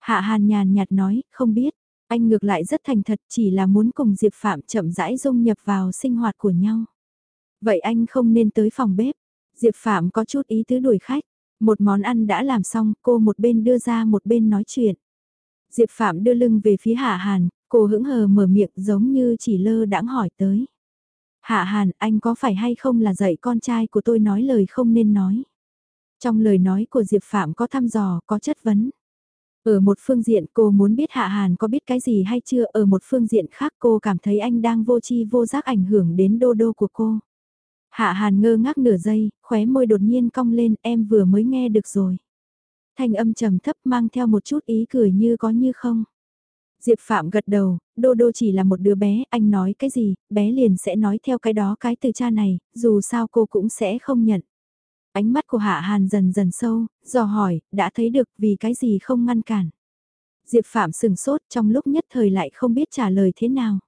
Hạ Hàn nhàn nhạt nói, không biết. Anh ngược lại rất thành thật chỉ là muốn cùng Diệp Phạm chậm rãi dung nhập vào sinh hoạt của nhau. Vậy anh không nên tới phòng bếp. Diệp Phạm có chút ý tứ đuổi khách. Một món ăn đã làm xong, cô một bên đưa ra một bên nói chuyện. Diệp Phạm đưa lưng về phía Hạ Hàn, cô hững hờ mở miệng giống như chỉ lơ đãng hỏi tới. Hạ Hàn, anh có phải hay không là dạy con trai của tôi nói lời không nên nói? Trong lời nói của Diệp Phạm có thăm dò, có chất vấn. Ở một phương diện cô muốn biết Hạ Hàn có biết cái gì hay chưa, ở một phương diện khác cô cảm thấy anh đang vô chi vô giác ảnh hưởng đến đô đô của cô. Hạ Hàn ngơ ngác nửa giây, khóe môi đột nhiên cong lên, em vừa mới nghe được rồi. Thanh âm trầm thấp mang theo một chút ý cười như có như không. Diệp Phạm gật đầu, Đô Đô chỉ là một đứa bé, anh nói cái gì, bé liền sẽ nói theo cái đó cái từ cha này, dù sao cô cũng sẽ không nhận. Ánh mắt của Hạ Hàn dần dần sâu, dò hỏi, đã thấy được vì cái gì không ngăn cản. Diệp Phạm sừng sốt trong lúc nhất thời lại không biết trả lời thế nào.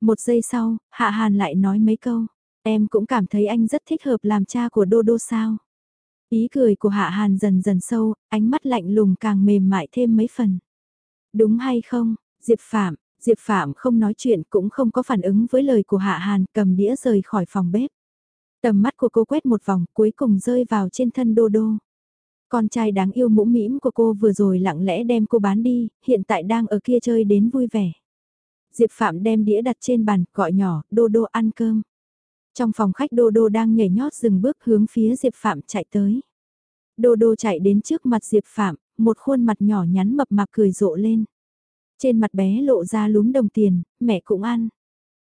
Một giây sau, Hạ Hàn lại nói mấy câu. Em cũng cảm thấy anh rất thích hợp làm cha của Đô Đô sao. Ý cười của Hạ Hàn dần dần sâu, ánh mắt lạnh lùng càng mềm mại thêm mấy phần. Đúng hay không, Diệp Phạm, Diệp Phạm không nói chuyện cũng không có phản ứng với lời của Hạ Hàn cầm đĩa rời khỏi phòng bếp. Tầm mắt của cô quét một vòng cuối cùng rơi vào trên thân Đô Đô. Con trai đáng yêu mũ mĩm của cô vừa rồi lặng lẽ đem cô bán đi, hiện tại đang ở kia chơi đến vui vẻ. Diệp Phạm đem đĩa đặt trên bàn, gọi nhỏ, Đô Đô ăn cơm. Trong phòng khách Đô Đô đang nhảy nhót dừng bước hướng phía Diệp Phạm chạy tới. Đô Đô chạy đến trước mặt Diệp Phạm, một khuôn mặt nhỏ nhắn mập mạp cười rộ lên. Trên mặt bé lộ ra lúm đồng tiền, mẹ cũng ăn.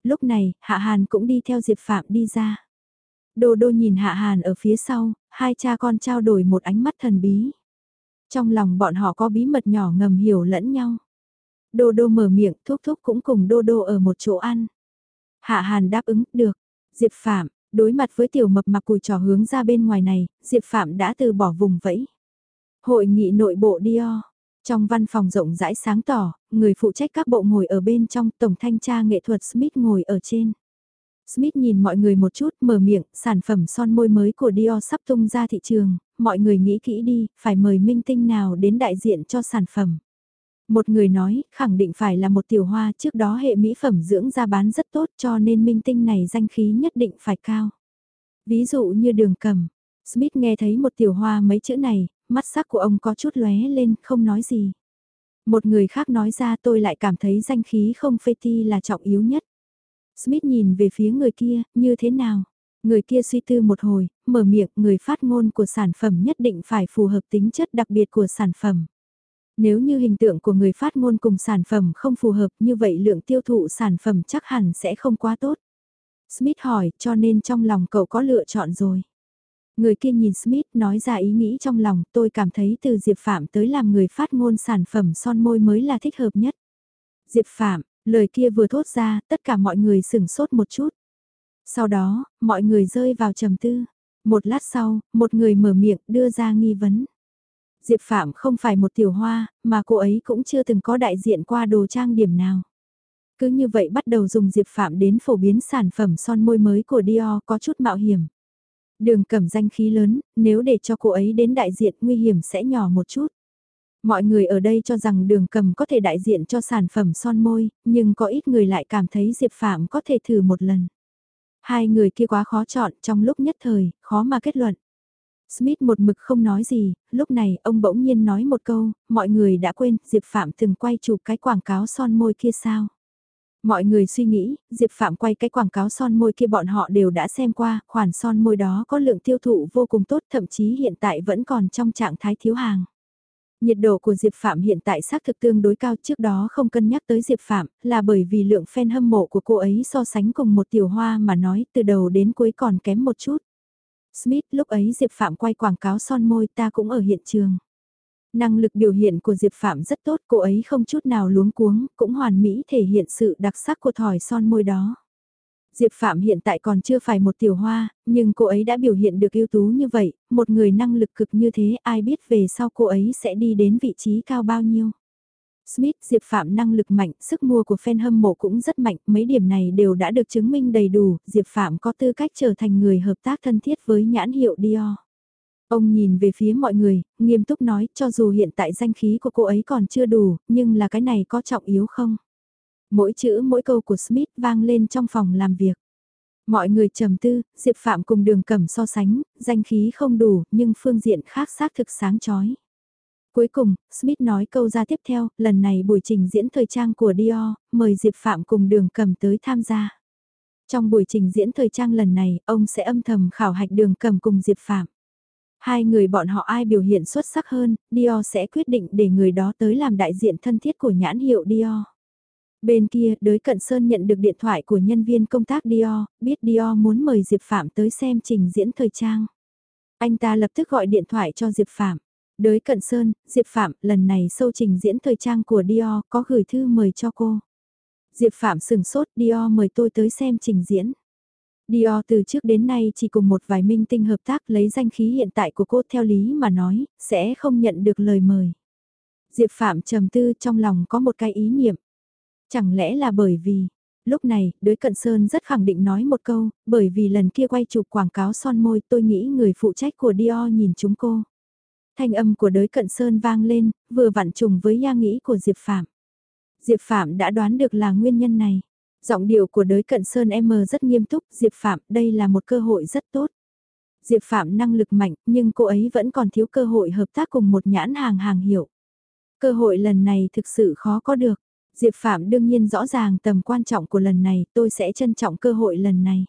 Lúc này, Hạ Hàn cũng đi theo Diệp Phạm đi ra. Đô Đô nhìn Hạ Hàn ở phía sau, hai cha con trao đổi một ánh mắt thần bí. Trong lòng bọn họ có bí mật nhỏ ngầm hiểu lẫn nhau. Đô Đô mở miệng, thúc thúc cũng cùng Đô Đô ở một chỗ ăn. Hạ Hàn đáp ứng, được. Diệp Phạm, đối mặt với tiểu mập mặc cùi trò hướng ra bên ngoài này, Diệp Phạm đã từ bỏ vùng vẫy. Hội nghị nội bộ Dior. Trong văn phòng rộng rãi sáng tỏ, người phụ trách các bộ ngồi ở bên trong, tổng thanh tra nghệ thuật Smith ngồi ở trên. Smith nhìn mọi người một chút, mở miệng, sản phẩm son môi mới của Dior sắp tung ra thị trường, mọi người nghĩ kỹ đi, phải mời minh tinh nào đến đại diện cho sản phẩm. Một người nói, khẳng định phải là một tiểu hoa trước đó hệ mỹ phẩm dưỡng da bán rất tốt cho nên minh tinh này danh khí nhất định phải cao. Ví dụ như đường cầm, Smith nghe thấy một tiểu hoa mấy chữ này, mắt sắc của ông có chút lóe lên, không nói gì. Một người khác nói ra tôi lại cảm thấy danh khí không phê ti là trọng yếu nhất. Smith nhìn về phía người kia, như thế nào? Người kia suy tư một hồi, mở miệng người phát ngôn của sản phẩm nhất định phải phù hợp tính chất đặc biệt của sản phẩm. Nếu như hình tượng của người phát ngôn cùng sản phẩm không phù hợp như vậy lượng tiêu thụ sản phẩm chắc hẳn sẽ không quá tốt. Smith hỏi cho nên trong lòng cậu có lựa chọn rồi. Người kia nhìn Smith nói ra ý nghĩ trong lòng tôi cảm thấy từ Diệp Phạm tới làm người phát ngôn sản phẩm son môi mới là thích hợp nhất. Diệp Phạm, lời kia vừa thốt ra tất cả mọi người sửng sốt một chút. Sau đó, mọi người rơi vào trầm tư. Một lát sau, một người mở miệng đưa ra nghi vấn. Diệp Phạm không phải một tiểu hoa, mà cô ấy cũng chưa từng có đại diện qua đồ trang điểm nào. Cứ như vậy bắt đầu dùng Diệp Phạm đến phổ biến sản phẩm son môi mới của Dior có chút mạo hiểm. Đường cầm danh khí lớn, nếu để cho cô ấy đến đại diện nguy hiểm sẽ nhỏ một chút. Mọi người ở đây cho rằng đường cầm có thể đại diện cho sản phẩm son môi, nhưng có ít người lại cảm thấy Diệp Phạm có thể thử một lần. Hai người kia quá khó chọn trong lúc nhất thời, khó mà kết luận. Smith một mực không nói gì, lúc này ông bỗng nhiên nói một câu, mọi người đã quên, Diệp Phạm từng quay chụp cái quảng cáo son môi kia sao. Mọi người suy nghĩ, Diệp Phạm quay cái quảng cáo son môi kia bọn họ đều đã xem qua, khoản son môi đó có lượng tiêu thụ vô cùng tốt thậm chí hiện tại vẫn còn trong trạng thái thiếu hàng. Nhiệt độ của Diệp Phạm hiện tại xác thực tương đối cao trước đó không cân nhắc tới Diệp Phạm là bởi vì lượng fan hâm mộ của cô ấy so sánh cùng một tiểu hoa mà nói từ đầu đến cuối còn kém một chút. Smith lúc ấy Diệp Phạm quay quảng cáo son môi ta cũng ở hiện trường. Năng lực biểu hiện của Diệp Phạm rất tốt, cô ấy không chút nào luống cuống, cũng hoàn mỹ thể hiện sự đặc sắc của thỏi son môi đó. Diệp Phạm hiện tại còn chưa phải một tiểu hoa, nhưng cô ấy đã biểu hiện được ưu tú như vậy, một người năng lực cực như thế ai biết về sau cô ấy sẽ đi đến vị trí cao bao nhiêu. Smith Diệp Phạm năng lực mạnh, sức mua của fan hâm mộ cũng rất mạnh, mấy điểm này đều đã được chứng minh đầy đủ, Diệp Phạm có tư cách trở thành người hợp tác thân thiết với nhãn hiệu Dior. Ông nhìn về phía mọi người, nghiêm túc nói cho dù hiện tại danh khí của cô ấy còn chưa đủ, nhưng là cái này có trọng yếu không? Mỗi chữ mỗi câu của Smith vang lên trong phòng làm việc. Mọi người trầm tư, Diệp Phạm cùng đường cẩm so sánh, danh khí không đủ nhưng phương diện khác xác thực sáng chói. Cuối cùng, Smith nói câu ra tiếp theo, lần này buổi trình diễn thời trang của Dior, mời Diệp Phạm cùng đường cầm tới tham gia. Trong buổi trình diễn thời trang lần này, ông sẽ âm thầm khảo hạch đường cầm cùng Diệp Phạm. Hai người bọn họ ai biểu hiện xuất sắc hơn, Dior sẽ quyết định để người đó tới làm đại diện thân thiết của nhãn hiệu Dior. Bên kia, đới cận Sơn nhận được điện thoại của nhân viên công tác Dior, biết Dior muốn mời Diệp Phạm tới xem trình diễn thời trang. Anh ta lập tức gọi điện thoại cho Diệp Phạm. Đới cận Sơn, Diệp Phạm, lần này sâu trình diễn thời trang của Dior có gửi thư mời cho cô. Diệp Phạm sừng sốt Dior mời tôi tới xem trình diễn. Dior từ trước đến nay chỉ cùng một vài minh tinh hợp tác lấy danh khí hiện tại của cô theo lý mà nói, sẽ không nhận được lời mời. Diệp Phạm trầm tư trong lòng có một cái ý niệm. Chẳng lẽ là bởi vì, lúc này, đối cận Sơn rất khẳng định nói một câu, bởi vì lần kia quay chụp quảng cáo son môi tôi nghĩ người phụ trách của Dior nhìn chúng cô. Thanh âm của đới cận Sơn vang lên, vừa vặn trùng với nha nghĩ của Diệp Phạm. Diệp Phạm đã đoán được là nguyên nhân này. Giọng điệu của đới cận Sơn M rất nghiêm túc, Diệp Phạm, đây là một cơ hội rất tốt. Diệp Phạm năng lực mạnh, nhưng cô ấy vẫn còn thiếu cơ hội hợp tác cùng một nhãn hàng hàng hiệu. Cơ hội lần này thực sự khó có được. Diệp Phạm đương nhiên rõ ràng tầm quan trọng của lần này, tôi sẽ trân trọng cơ hội lần này.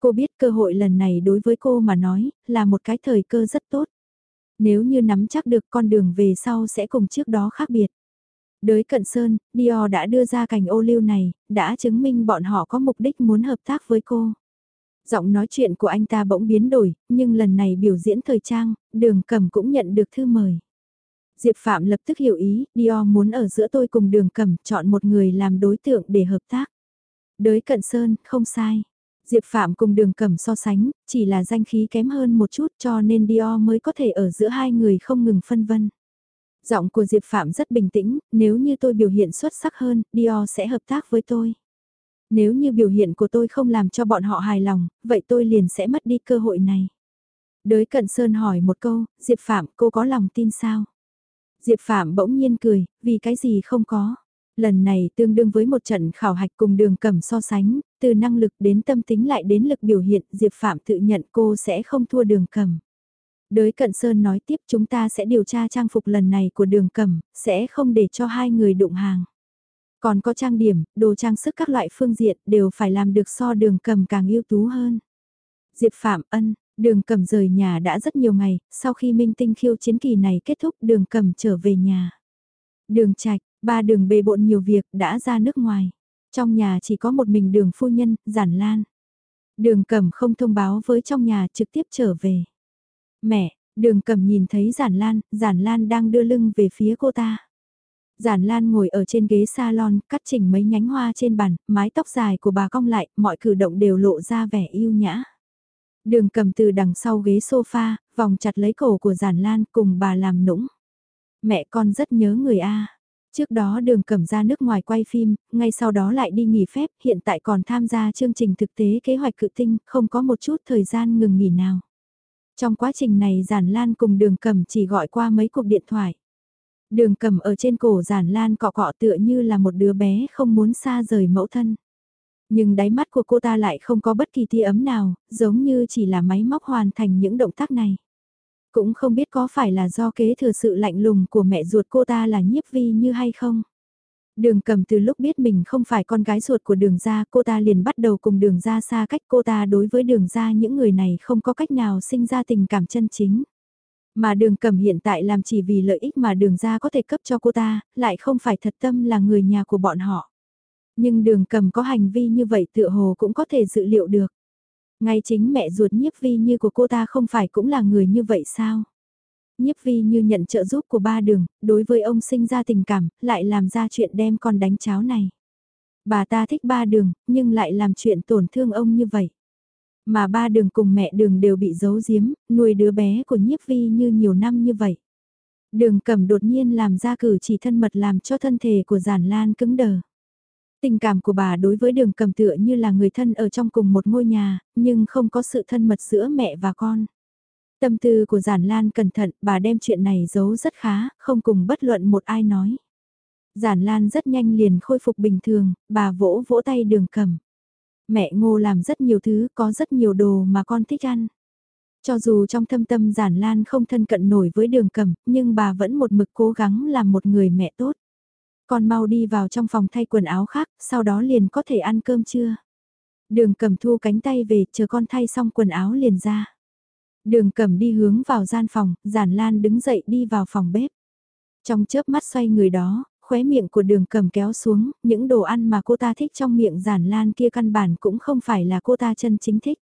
Cô biết cơ hội lần này đối với cô mà nói, là một cái thời cơ rất tốt. Nếu như nắm chắc được con đường về sau sẽ cùng trước đó khác biệt. Đới cận sơn, Dior đã đưa ra cành ô liu này, đã chứng minh bọn họ có mục đích muốn hợp tác với cô. Giọng nói chuyện của anh ta bỗng biến đổi, nhưng lần này biểu diễn thời trang, đường cầm cũng nhận được thư mời. Diệp Phạm lập tức hiểu ý, Dior muốn ở giữa tôi cùng đường cầm chọn một người làm đối tượng để hợp tác. Đới cận sơn, không sai. Diệp Phạm cùng đường cầm so sánh, chỉ là danh khí kém hơn một chút cho nên Dior mới có thể ở giữa hai người không ngừng phân vân. Giọng của Diệp Phạm rất bình tĩnh, nếu như tôi biểu hiện xuất sắc hơn, Dior sẽ hợp tác với tôi. Nếu như biểu hiện của tôi không làm cho bọn họ hài lòng, vậy tôi liền sẽ mất đi cơ hội này. Đới Cận Sơn hỏi một câu, Diệp Phạm cô có lòng tin sao? Diệp Phạm bỗng nhiên cười, vì cái gì không có. Lần này tương đương với một trận khảo hạch cùng đường cầm so sánh, từ năng lực đến tâm tính lại đến lực biểu hiện, Diệp Phạm tự nhận cô sẽ không thua đường cầm. Đới Cận Sơn nói tiếp chúng ta sẽ điều tra trang phục lần này của đường cầm, sẽ không để cho hai người đụng hàng. Còn có trang điểm, đồ trang sức các loại phương diện đều phải làm được so đường cầm càng ưu tú hơn. Diệp Phạm Ân, đường cầm rời nhà đã rất nhiều ngày, sau khi minh tinh khiêu chiến kỳ này kết thúc đường cầm trở về nhà. Đường trạch, ba đường bề bộn nhiều việc đã ra nước ngoài. Trong nhà chỉ có một mình đường phu nhân, giản lan. Đường cầm không thông báo với trong nhà trực tiếp trở về. Mẹ, đường cầm nhìn thấy giản lan, giản lan đang đưa lưng về phía cô ta. Giản Lan ngồi ở trên ghế salon, cắt chỉnh mấy nhánh hoa trên bàn, mái tóc dài của bà cong lại, mọi cử động đều lộ ra vẻ yêu nhã. Đường cầm từ đằng sau ghế sofa, vòng chặt lấy cổ của Giản Lan cùng bà làm nũng. Mẹ con rất nhớ người A. Trước đó đường cầm ra nước ngoài quay phim, ngay sau đó lại đi nghỉ phép, hiện tại còn tham gia chương trình thực tế kế hoạch cự tinh, không có một chút thời gian ngừng nghỉ nào. Trong quá trình này Giản Lan cùng đường cầm chỉ gọi qua mấy cuộc điện thoại. Đường cầm ở trên cổ Giản Lan cọ cọ tựa như là một đứa bé không muốn xa rời mẫu thân. Nhưng đáy mắt của cô ta lại không có bất kỳ tia ấm nào, giống như chỉ là máy móc hoàn thành những động tác này. Cũng không biết có phải là do kế thừa sự lạnh lùng của mẹ ruột cô ta là nhiếp vi như hay không. Đường cầm từ lúc biết mình không phải con gái ruột của đường gia cô ta liền bắt đầu cùng đường gia xa cách cô ta đối với đường gia những người này không có cách nào sinh ra tình cảm chân chính. Mà đường cầm hiện tại làm chỉ vì lợi ích mà đường gia có thể cấp cho cô ta, lại không phải thật tâm là người nhà của bọn họ. Nhưng đường cầm có hành vi như vậy tựa hồ cũng có thể dự liệu được. Ngay chính mẹ ruột nhiếp vi như của cô ta không phải cũng là người như vậy sao? Nhiếp vi như nhận trợ giúp của ba đường, đối với ông sinh ra tình cảm, lại làm ra chuyện đem con đánh cháo này. Bà ta thích ba đường, nhưng lại làm chuyện tổn thương ông như vậy. Mà ba đường cùng mẹ đường đều bị giấu giếm, nuôi đứa bé của nhiếp vi như nhiều năm như vậy. Đường cầm đột nhiên làm ra cử chỉ thân mật làm cho thân thể của giản lan cứng đờ. Tình cảm của bà đối với đường cầm tựa như là người thân ở trong cùng một ngôi nhà, nhưng không có sự thân mật giữa mẹ và con. Tâm tư của giản lan cẩn thận, bà đem chuyện này giấu rất khá, không cùng bất luận một ai nói. Giản lan rất nhanh liền khôi phục bình thường, bà vỗ vỗ tay đường cầm. Mẹ ngô làm rất nhiều thứ, có rất nhiều đồ mà con thích ăn. Cho dù trong thâm tâm giản lan không thân cận nổi với đường cầm, nhưng bà vẫn một mực cố gắng làm một người mẹ tốt. Con mau đi vào trong phòng thay quần áo khác, sau đó liền có thể ăn cơm trưa. Đường cầm thu cánh tay về, chờ con thay xong quần áo liền ra. Đường cầm đi hướng vào gian phòng, giản lan đứng dậy đi vào phòng bếp. Trong chớp mắt xoay người đó, khóe miệng của đường cầm kéo xuống, những đồ ăn mà cô ta thích trong miệng giản lan kia căn bản cũng không phải là cô ta chân chính thích.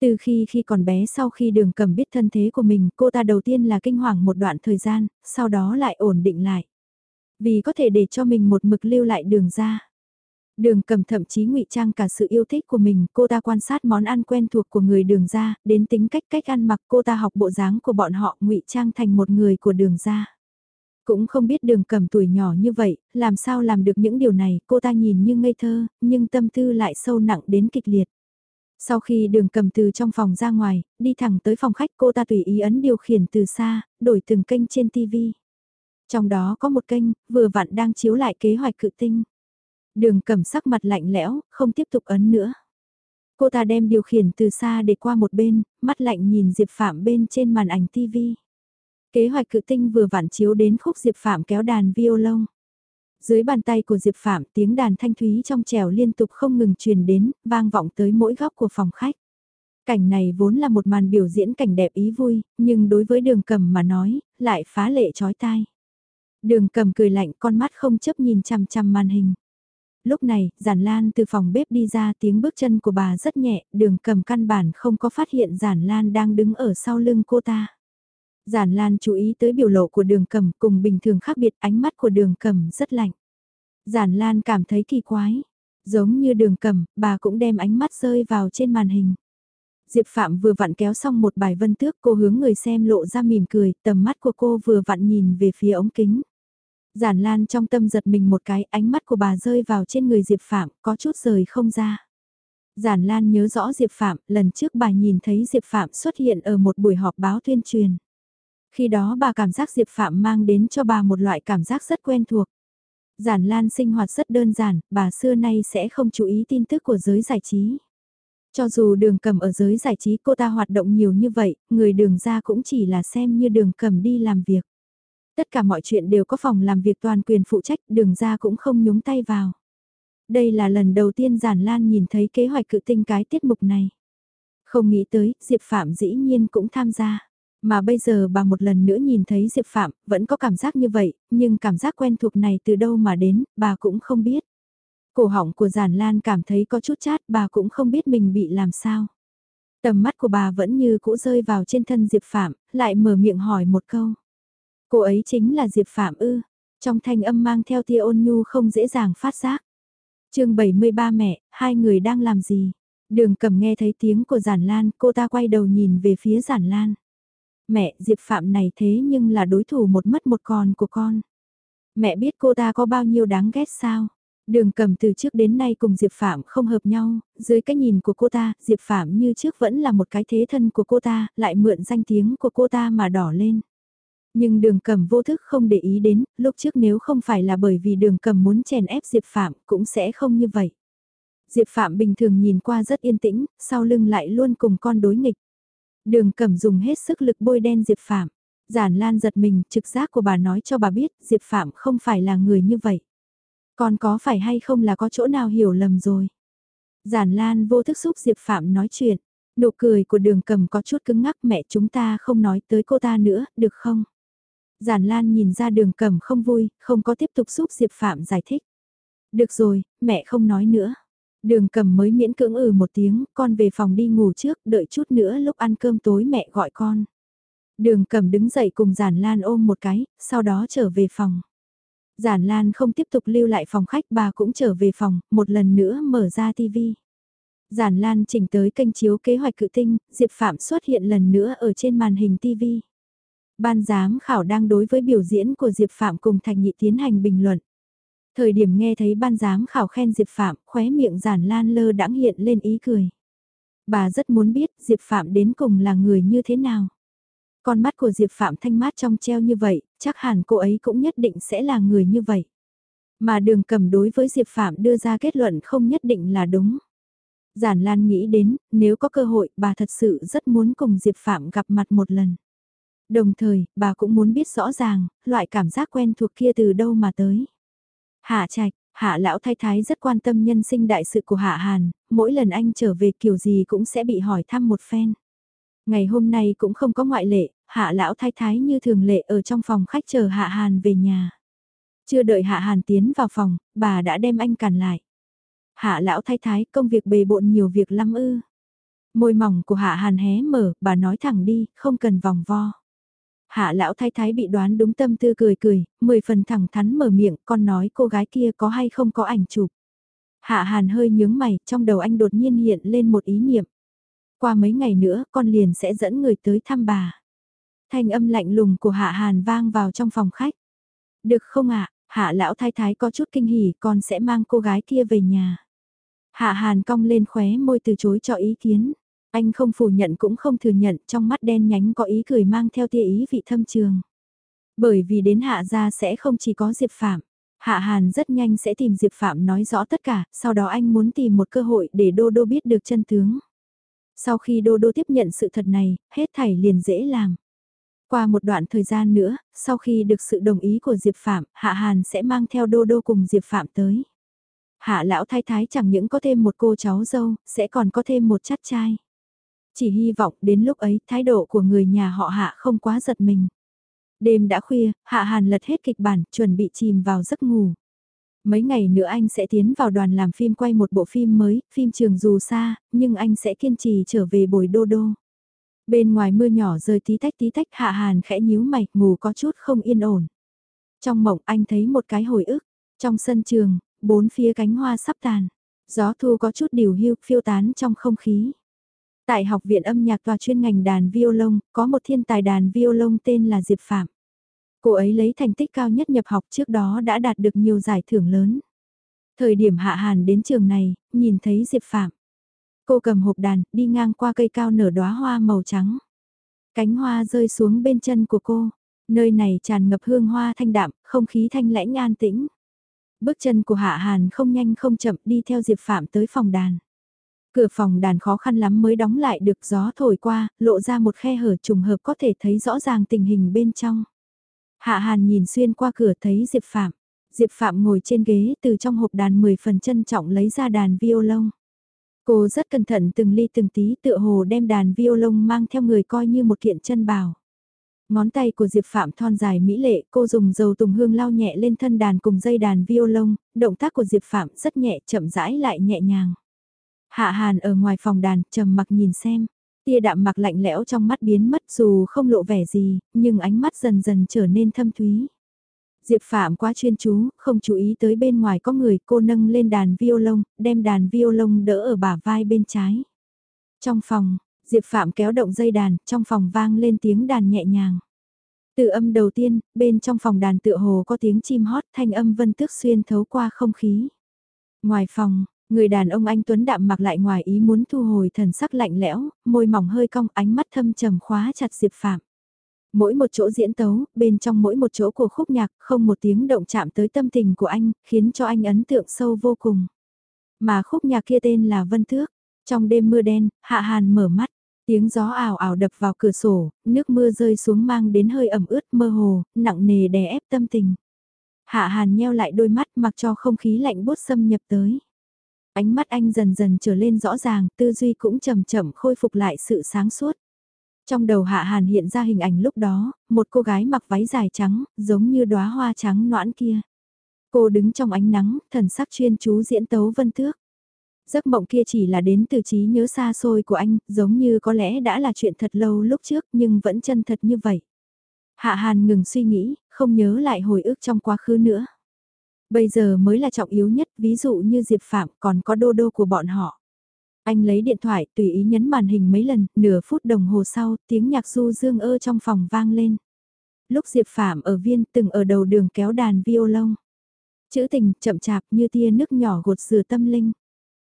Từ khi khi còn bé sau khi đường cầm biết thân thế của mình, cô ta đầu tiên là kinh hoàng một đoạn thời gian, sau đó lại ổn định lại. Vì có thể để cho mình một mực lưu lại đường ra. Đường cầm thậm chí ngụy trang cả sự yêu thích của mình, cô ta quan sát món ăn quen thuộc của người đường ra, đến tính cách cách ăn mặc cô ta học bộ dáng của bọn họ ngụy trang thành một người của đường ra. Cũng không biết đường cầm tuổi nhỏ như vậy, làm sao làm được những điều này, cô ta nhìn như ngây thơ, nhưng tâm tư lại sâu nặng đến kịch liệt. Sau khi đường cầm từ trong phòng ra ngoài, đi thẳng tới phòng khách cô ta tùy ý ấn điều khiển từ xa, đổi từng kênh trên TV. Trong đó có một kênh, vừa vặn đang chiếu lại kế hoạch cự tinh. Đường cầm sắc mặt lạnh lẽo, không tiếp tục ấn nữa. Cô ta đem điều khiển từ xa để qua một bên, mắt lạnh nhìn Diệp Phạm bên trên màn ảnh TV. Kế hoạch cự tinh vừa vặn chiếu đến khúc Diệp Phạm kéo đàn violon. Dưới bàn tay của Diệp Phạm tiếng đàn thanh thúy trong trèo liên tục không ngừng truyền đến, vang vọng tới mỗi góc của phòng khách. Cảnh này vốn là một màn biểu diễn cảnh đẹp ý vui, nhưng đối với đường cầm mà nói, lại phá lệ trói tai. Đường cầm cười lạnh con mắt không chấp nhìn chằm chằm màn hình. Lúc này, giản lan từ phòng bếp đi ra tiếng bước chân của bà rất nhẹ, đường cầm căn bản không có phát hiện giản lan đang đứng ở sau lưng cô ta. Giản lan chú ý tới biểu lộ của đường cầm cùng bình thường khác biệt ánh mắt của đường cầm rất lạnh. Giản lan cảm thấy kỳ quái. Giống như đường cầm, bà cũng đem ánh mắt rơi vào trên màn hình. Diệp Phạm vừa vặn kéo xong một bài vân tước cô hướng người xem lộ ra mỉm cười, tầm mắt của cô vừa vặn nhìn về phía ống kính. Giản Lan trong tâm giật mình một cái, ánh mắt của bà rơi vào trên người Diệp Phạm, có chút rời không ra. Giản Lan nhớ rõ Diệp Phạm, lần trước bà nhìn thấy Diệp Phạm xuất hiện ở một buổi họp báo tuyên truyền. Khi đó bà cảm giác Diệp Phạm mang đến cho bà một loại cảm giác rất quen thuộc. Giản Lan sinh hoạt rất đơn giản, bà xưa nay sẽ không chú ý tin tức của giới giải trí. Cho dù đường cầm ở giới giải trí cô ta hoạt động nhiều như vậy, người đường ra cũng chỉ là xem như đường cầm đi làm việc. Tất cả mọi chuyện đều có phòng làm việc toàn quyền phụ trách, đường ra cũng không nhúng tay vào. Đây là lần đầu tiên Giản Lan nhìn thấy kế hoạch cự tinh cái tiết mục này. Không nghĩ tới, Diệp Phạm dĩ nhiên cũng tham gia. Mà bây giờ bà một lần nữa nhìn thấy Diệp Phạm, vẫn có cảm giác như vậy, nhưng cảm giác quen thuộc này từ đâu mà đến, bà cũng không biết. Cổ họng của Giản Lan cảm thấy có chút chát, bà cũng không biết mình bị làm sao. Tầm mắt của bà vẫn như cũ rơi vào trên thân Diệp Phạm, lại mở miệng hỏi một câu. Cô ấy chính là Diệp Phạm ư, trong thanh âm mang theo tia ôn nhu không dễ dàng phát giác. chương 73 mẹ, hai người đang làm gì? Đường cầm nghe thấy tiếng của Giản Lan, cô ta quay đầu nhìn về phía Giản Lan. Mẹ, Diệp Phạm này thế nhưng là đối thủ một mất một còn của con. Mẹ biết cô ta có bao nhiêu đáng ghét sao? Đường cầm từ trước đến nay cùng Diệp Phạm không hợp nhau, dưới cái nhìn của cô ta, Diệp Phạm như trước vẫn là một cái thế thân của cô ta, lại mượn danh tiếng của cô ta mà đỏ lên. Nhưng đường cầm vô thức không để ý đến, lúc trước nếu không phải là bởi vì đường cầm muốn chèn ép Diệp Phạm cũng sẽ không như vậy. Diệp Phạm bình thường nhìn qua rất yên tĩnh, sau lưng lại luôn cùng con đối nghịch. Đường Cẩm dùng hết sức lực bôi đen Diệp Phạm. Giản Lan giật mình, trực giác của bà nói cho bà biết, Diệp Phạm không phải là người như vậy. Còn có phải hay không là có chỗ nào hiểu lầm rồi. Giản Lan vô thức xúc Diệp Phạm nói chuyện. Nụ cười của đường cầm có chút cứng ngắc mẹ chúng ta không nói tới cô ta nữa, được không? Giản Lan nhìn ra đường cầm không vui, không có tiếp tục giúp Diệp Phạm giải thích. Được rồi, mẹ không nói nữa. Đường cầm mới miễn cưỡng ừ một tiếng, con về phòng đi ngủ trước, đợi chút nữa lúc ăn cơm tối mẹ gọi con. Đường cầm đứng dậy cùng Giản Lan ôm một cái, sau đó trở về phòng. Giản Lan không tiếp tục lưu lại phòng khách bà cũng trở về phòng, một lần nữa mở ra TV, Giản Lan chỉnh tới kênh chiếu kế hoạch cự tinh, Diệp Phạm xuất hiện lần nữa ở trên màn hình TV. Ban giám khảo đang đối với biểu diễn của Diệp Phạm cùng Thạch Nhị tiến hành bình luận. Thời điểm nghe thấy ban giám khảo khen Diệp Phạm, khóe miệng Giản Lan lơ đãng hiện lên ý cười. Bà rất muốn biết Diệp Phạm đến cùng là người như thế nào. Con mắt của Diệp Phạm thanh mát trong treo như vậy, chắc hẳn cô ấy cũng nhất định sẽ là người như vậy. Mà đường cầm đối với Diệp Phạm đưa ra kết luận không nhất định là đúng. Giản Lan nghĩ đến, nếu có cơ hội, bà thật sự rất muốn cùng Diệp Phạm gặp mặt một lần. Đồng thời, bà cũng muốn biết rõ ràng, loại cảm giác quen thuộc kia từ đâu mà tới. Hạ trạch, Hạ lão thái thái rất quan tâm nhân sinh đại sự của Hạ Hàn, mỗi lần anh trở về kiểu gì cũng sẽ bị hỏi thăm một phen. Ngày hôm nay cũng không có ngoại lệ, Hạ lão thái thái như thường lệ ở trong phòng khách chờ Hạ Hàn về nhà. Chưa đợi Hạ Hàn tiến vào phòng, bà đã đem anh cản lại. Hạ lão thái thái công việc bề bộn nhiều việc lắm ư. Môi mỏng của Hạ Hàn hé mở, bà nói thẳng đi, không cần vòng vo. Hạ lão thái thái bị đoán đúng tâm tư cười cười, mười phần thẳng thắn mở miệng, con nói cô gái kia có hay không có ảnh chụp. Hạ Hàn hơi nhướng mày, trong đầu anh đột nhiên hiện lên một ý niệm. Qua mấy ngày nữa, con liền sẽ dẫn người tới thăm bà. Thanh âm lạnh lùng của Hạ Hàn vang vào trong phòng khách. Được không ạ, Hạ lão thái thái có chút kinh hỉ, con sẽ mang cô gái kia về nhà. Hạ Hàn cong lên khóe môi từ chối cho ý kiến. Anh không phủ nhận cũng không thừa nhận, trong mắt đen nhánh có ý cười mang theo tia ý vị thâm trường. Bởi vì đến Hạ gia sẽ không chỉ có Diệp Phạm. Hạ Hàn rất nhanh sẽ tìm Diệp Phạm nói rõ tất cả, sau đó anh muốn tìm một cơ hội để Đô Đô biết được chân tướng. Sau khi Đô Đô tiếp nhận sự thật này, hết thảy liền dễ làm. Qua một đoạn thời gian nữa, sau khi được sự đồng ý của Diệp Phạm, Hạ Hàn sẽ mang theo Đô Đô cùng Diệp Phạm tới. Hạ lão thái thái chẳng những có thêm một cô cháu dâu, sẽ còn có thêm một chắt trai. Chỉ hy vọng đến lúc ấy thái độ của người nhà họ Hạ không quá giật mình. Đêm đã khuya, Hạ Hàn lật hết kịch bản, chuẩn bị chìm vào giấc ngủ. Mấy ngày nữa anh sẽ tiến vào đoàn làm phim quay một bộ phim mới, phim trường dù xa, nhưng anh sẽ kiên trì trở về bồi đô đô. Bên ngoài mưa nhỏ rơi tí tách tí tách Hạ Hàn khẽ nhíu mày, ngủ có chút không yên ổn. Trong mộng anh thấy một cái hồi ức, trong sân trường, bốn phía cánh hoa sắp tàn. Gió thu có chút điều hưu, phiêu tán trong không khí. Tại học viện âm nhạc tòa chuyên ngành đàn violon, có một thiên tài đàn violon tên là Diệp Phạm. Cô ấy lấy thành tích cao nhất nhập học trước đó đã đạt được nhiều giải thưởng lớn. Thời điểm hạ hàn đến trường này, nhìn thấy Diệp Phạm. Cô cầm hộp đàn, đi ngang qua cây cao nở đóa hoa màu trắng. Cánh hoa rơi xuống bên chân của cô. Nơi này tràn ngập hương hoa thanh đạm, không khí thanh lãnh an tĩnh. Bước chân của Hạ Hàn không nhanh không chậm đi theo Diệp Phạm tới phòng đàn. Cửa phòng đàn khó khăn lắm mới đóng lại được gió thổi qua, lộ ra một khe hở trùng hợp có thể thấy rõ ràng tình hình bên trong. Hạ Hàn nhìn xuyên qua cửa thấy Diệp Phạm. Diệp Phạm ngồi trên ghế từ trong hộp đàn 10 phần trân trọng lấy ra đàn violon. Cô rất cẩn thận từng ly từng tí tựa hồ đem đàn violon mang theo người coi như một kiện chân bào. Ngón tay của Diệp Phạm thon dài mỹ lệ, cô dùng dầu tùng hương lau nhẹ lên thân đàn cùng dây đàn violon, động tác của Diệp Phạm rất nhẹ chậm rãi lại nhẹ nhàng. Hạ Hàn ở ngoài phòng đàn, trầm mặc nhìn xem. Tia đạm mặc lạnh lẽo trong mắt biến mất dù không lộ vẻ gì, nhưng ánh mắt dần dần trở nên thâm thúy. Diệp Phạm quá chuyên chú, không chú ý tới bên ngoài có người cô nâng lên đàn violon, đem đàn violon đỡ ở bả vai bên trái. Trong phòng, Diệp Phạm kéo động dây đàn, trong phòng vang lên tiếng đàn nhẹ nhàng. Từ âm đầu tiên, bên trong phòng đàn tựa hồ có tiếng chim hót thanh âm vân tước xuyên thấu qua không khí. Ngoài phòng, người đàn ông anh Tuấn đạm mặc lại ngoài ý muốn thu hồi thần sắc lạnh lẽo, môi mỏng hơi cong ánh mắt thâm trầm khóa chặt Diệp Phạm. Mỗi một chỗ diễn tấu, bên trong mỗi một chỗ của khúc nhạc, không một tiếng động chạm tới tâm tình của anh, khiến cho anh ấn tượng sâu vô cùng. Mà khúc nhạc kia tên là Vân Thước. Trong đêm mưa đen, Hạ Hàn mở mắt. Tiếng gió ảo ảo đập vào cửa sổ, nước mưa rơi xuống mang đến hơi ẩm ướt mơ hồ, nặng nề đè ép tâm tình. Hạ Hàn nheo lại đôi mắt mặc cho không khí lạnh bút xâm nhập tới. Ánh mắt anh dần dần trở lên rõ ràng, tư duy cũng chậm chậm khôi phục lại sự sáng suốt. Trong đầu Hạ Hàn hiện ra hình ảnh lúc đó, một cô gái mặc váy dài trắng, giống như đóa hoa trắng noãn kia. Cô đứng trong ánh nắng, thần sắc chuyên chú diễn tấu vân tước. Giấc mộng kia chỉ là đến từ trí nhớ xa xôi của anh, giống như có lẽ đã là chuyện thật lâu lúc trước nhưng vẫn chân thật như vậy. Hạ Hàn ngừng suy nghĩ, không nhớ lại hồi ức trong quá khứ nữa. Bây giờ mới là trọng yếu nhất, ví dụ như Diệp Phạm còn có đô đô của bọn họ. Anh lấy điện thoại tùy ý nhấn màn hình mấy lần, nửa phút đồng hồ sau, tiếng nhạc du dương ơ trong phòng vang lên. Lúc Diệp Phạm ở viên từng ở đầu đường kéo đàn violon. Chữ tình chậm chạp như tia nước nhỏ gột rửa tâm linh.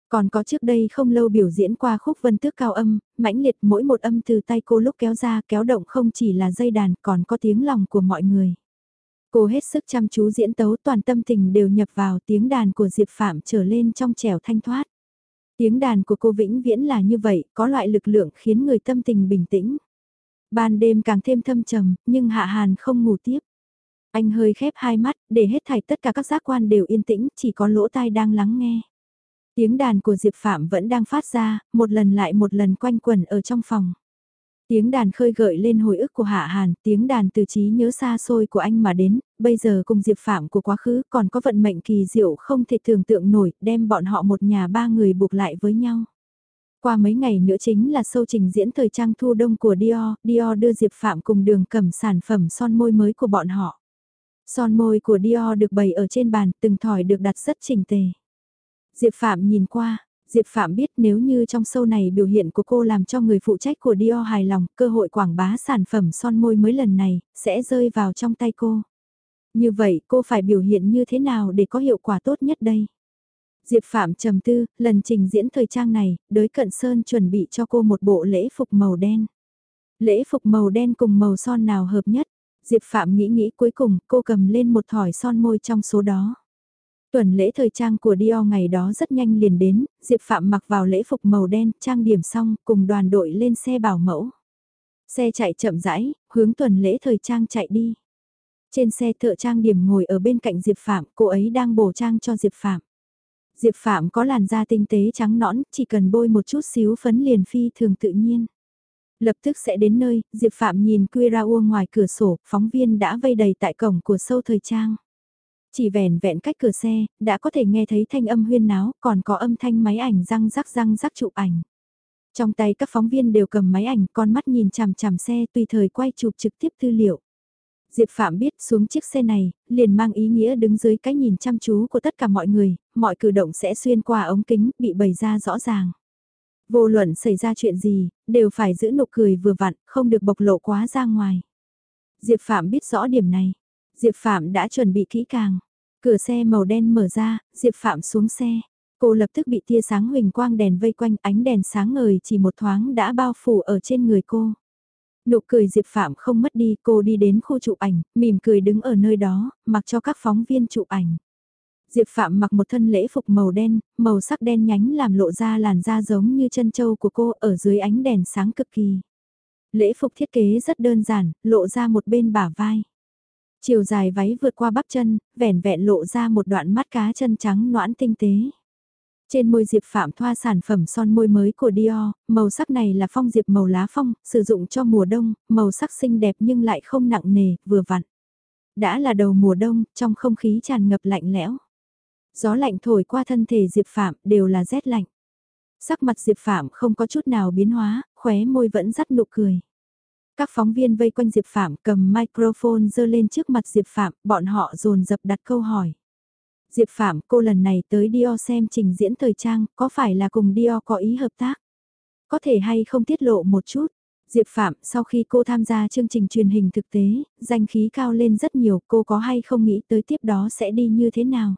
Còn có trước đây không lâu biểu diễn qua khúc vân tước cao âm, mãnh liệt mỗi một âm từ tay cô lúc kéo ra kéo động không chỉ là dây đàn còn có tiếng lòng của mọi người. Cô hết sức chăm chú diễn tấu toàn tâm tình đều nhập vào tiếng đàn của Diệp Phạm trở lên trong trẻo thanh thoát. Tiếng đàn của cô vĩnh viễn là như vậy, có loại lực lượng khiến người tâm tình bình tĩnh. Ban đêm càng thêm thâm trầm, nhưng Hạ Hàn không ngủ tiếp. Anh hơi khép hai mắt, để hết thảy tất cả các giác quan đều yên tĩnh, chỉ có lỗ tai đang lắng nghe. Tiếng đàn của Diệp Phạm vẫn đang phát ra, một lần lại một lần quanh quẩn ở trong phòng. Tiếng đàn khơi gợi lên hồi ức của Hạ Hàn, tiếng đàn từ trí nhớ xa xôi của anh mà đến, bây giờ cùng Diệp Phạm của quá khứ còn có vận mệnh kỳ diệu không thể tưởng tượng nổi, đem bọn họ một nhà ba người buộc lại với nhau. Qua mấy ngày nữa chính là sâu trình diễn thời trang thu đông của Dior, Dior đưa Diệp Phạm cùng đường cầm sản phẩm son môi mới của bọn họ. Son môi của Dior được bày ở trên bàn, từng thỏi được đặt rất chỉnh tề. Diệp Phạm nhìn qua, Diệp Phạm biết nếu như trong sâu này biểu hiện của cô làm cho người phụ trách của Dior hài lòng, cơ hội quảng bá sản phẩm son môi mới lần này, sẽ rơi vào trong tay cô. Như vậy cô phải biểu hiện như thế nào để có hiệu quả tốt nhất đây? Diệp Phạm trầm tư, lần trình diễn thời trang này, đới cận sơn chuẩn bị cho cô một bộ lễ phục màu đen. Lễ phục màu đen cùng màu son nào hợp nhất? Diệp Phạm nghĩ nghĩ cuối cùng cô cầm lên một thỏi son môi trong số đó. Tuần lễ thời trang của Dior ngày đó rất nhanh liền đến, Diệp Phạm mặc vào lễ phục màu đen, trang điểm xong, cùng đoàn đội lên xe bảo mẫu. Xe chạy chậm rãi, hướng tuần lễ thời trang chạy đi. Trên xe thợ trang điểm ngồi ở bên cạnh Diệp Phạm, cô ấy đang bổ trang cho Diệp Phạm. Diệp Phạm có làn da tinh tế trắng nõn, chỉ cần bôi một chút xíu phấn liền phi thường tự nhiên. Lập tức sẽ đến nơi, Diệp Phạm nhìn Quira ngoài cửa sổ, phóng viên đã vây đầy tại cổng của sâu thời trang. Chỉ vẻn vẹn cách cửa xe, đã có thể nghe thấy thanh âm huyên náo, còn có âm thanh máy ảnh răng rắc răng rắc chụp ảnh. Trong tay các phóng viên đều cầm máy ảnh, con mắt nhìn chằm chằm xe tùy thời quay chụp trực tiếp tư liệu. Diệp Phạm biết xuống chiếc xe này, liền mang ý nghĩa đứng dưới cái nhìn chăm chú của tất cả mọi người, mọi cử động sẽ xuyên qua ống kính, bị bày ra rõ ràng. Vô luận xảy ra chuyện gì, đều phải giữ nụ cười vừa vặn, không được bộc lộ quá ra ngoài. Diệp Phạm biết rõ điểm này. Diệp Phạm đã chuẩn bị kỹ càng. Cửa xe màu đen mở ra, Diệp Phạm xuống xe. Cô lập tức bị tia sáng huỳnh quang đèn vây quanh ánh đèn sáng ngời chỉ một thoáng đã bao phủ ở trên người cô. Nụ cười Diệp Phạm không mất đi, cô đi đến khu chụp ảnh, mỉm cười đứng ở nơi đó, mặc cho các phóng viên chụp ảnh. Diệp Phạm mặc một thân lễ phục màu đen, màu sắc đen nhánh làm lộ ra làn da giống như chân trâu của cô ở dưới ánh đèn sáng cực kỳ. Lễ phục thiết kế rất đơn giản, lộ ra một bên bả vai. Chiều dài váy vượt qua bắp chân, vẻn vẹn lộ ra một đoạn mắt cá chân trắng noãn tinh tế. Trên môi Diệp Phạm thoa sản phẩm son môi mới của Dior, màu sắc này là phong diệp màu lá phong, sử dụng cho mùa đông, màu sắc xinh đẹp nhưng lại không nặng nề, vừa vặn. Đã là đầu mùa đông, trong không khí tràn ngập lạnh lẽo. Gió lạnh thổi qua thân thể Diệp Phạm đều là rét lạnh. Sắc mặt Diệp Phạm không có chút nào biến hóa, khóe môi vẫn dắt nụ cười. Các phóng viên vây quanh Diệp Phạm cầm microphone dơ lên trước mặt Diệp Phạm, bọn họ dồn dập đặt câu hỏi. Diệp Phạm, cô lần này tới Dior xem trình diễn thời trang, có phải là cùng Dior có ý hợp tác? Có thể hay không tiết lộ một chút? Diệp Phạm, sau khi cô tham gia chương trình truyền hình thực tế, danh khí cao lên rất nhiều, cô có hay không nghĩ tới tiếp đó sẽ đi như thế nào?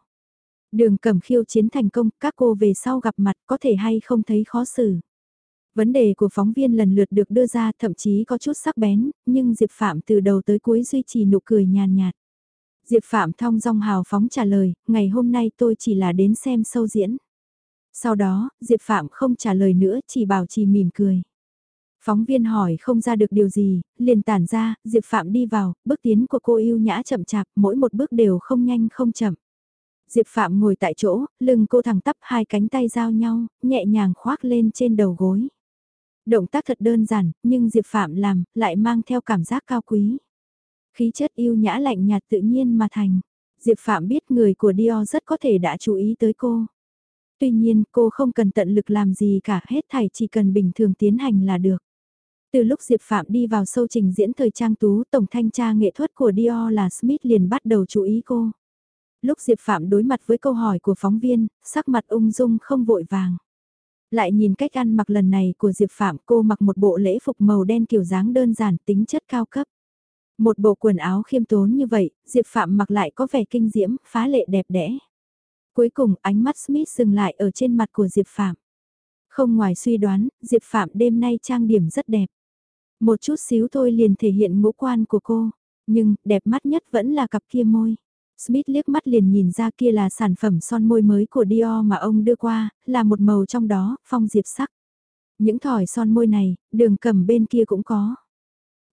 Đường cẩm khiêu chiến thành công, các cô về sau gặp mặt có thể hay không thấy khó xử? Vấn đề của phóng viên lần lượt được đưa ra thậm chí có chút sắc bén, nhưng Diệp Phạm từ đầu tới cuối duy trì nụ cười nhàn nhạt. Diệp Phạm thong dong hào phóng trả lời, ngày hôm nay tôi chỉ là đến xem sâu diễn. Sau đó, Diệp Phạm không trả lời nữa, chỉ bảo chỉ mỉm cười. Phóng viên hỏi không ra được điều gì, liền tản ra, Diệp Phạm đi vào, bước tiến của cô yêu nhã chậm chạp, mỗi một bước đều không nhanh không chậm. Diệp Phạm ngồi tại chỗ, lưng cô thẳng tắp hai cánh tay giao nhau, nhẹ nhàng khoác lên trên đầu gối. Động tác thật đơn giản, nhưng Diệp Phạm làm, lại mang theo cảm giác cao quý. Khí chất yêu nhã lạnh nhạt tự nhiên mà thành. Diệp Phạm biết người của Dior rất có thể đã chú ý tới cô. Tuy nhiên cô không cần tận lực làm gì cả hết thảy chỉ cần bình thường tiến hành là được. Từ lúc Diệp Phạm đi vào sâu trình diễn thời trang tú tổng thanh tra nghệ thuật của Dior là Smith liền bắt đầu chú ý cô. Lúc Diệp Phạm đối mặt với câu hỏi của phóng viên, sắc mặt ung dung không vội vàng. Lại nhìn cách ăn mặc lần này của Diệp Phạm cô mặc một bộ lễ phục màu đen kiểu dáng đơn giản tính chất cao cấp. Một bộ quần áo khiêm tốn như vậy, Diệp Phạm mặc lại có vẻ kinh diễm, phá lệ đẹp đẽ. Cuối cùng ánh mắt Smith dừng lại ở trên mặt của Diệp Phạm. Không ngoài suy đoán, Diệp Phạm đêm nay trang điểm rất đẹp. Một chút xíu thôi liền thể hiện ngũ quan của cô, nhưng đẹp mắt nhất vẫn là cặp kia môi. Smith liếc mắt liền nhìn ra kia là sản phẩm son môi mới của Dior mà ông đưa qua, là một màu trong đó, phong diệp sắc. Những thỏi son môi này, đường cầm bên kia cũng có.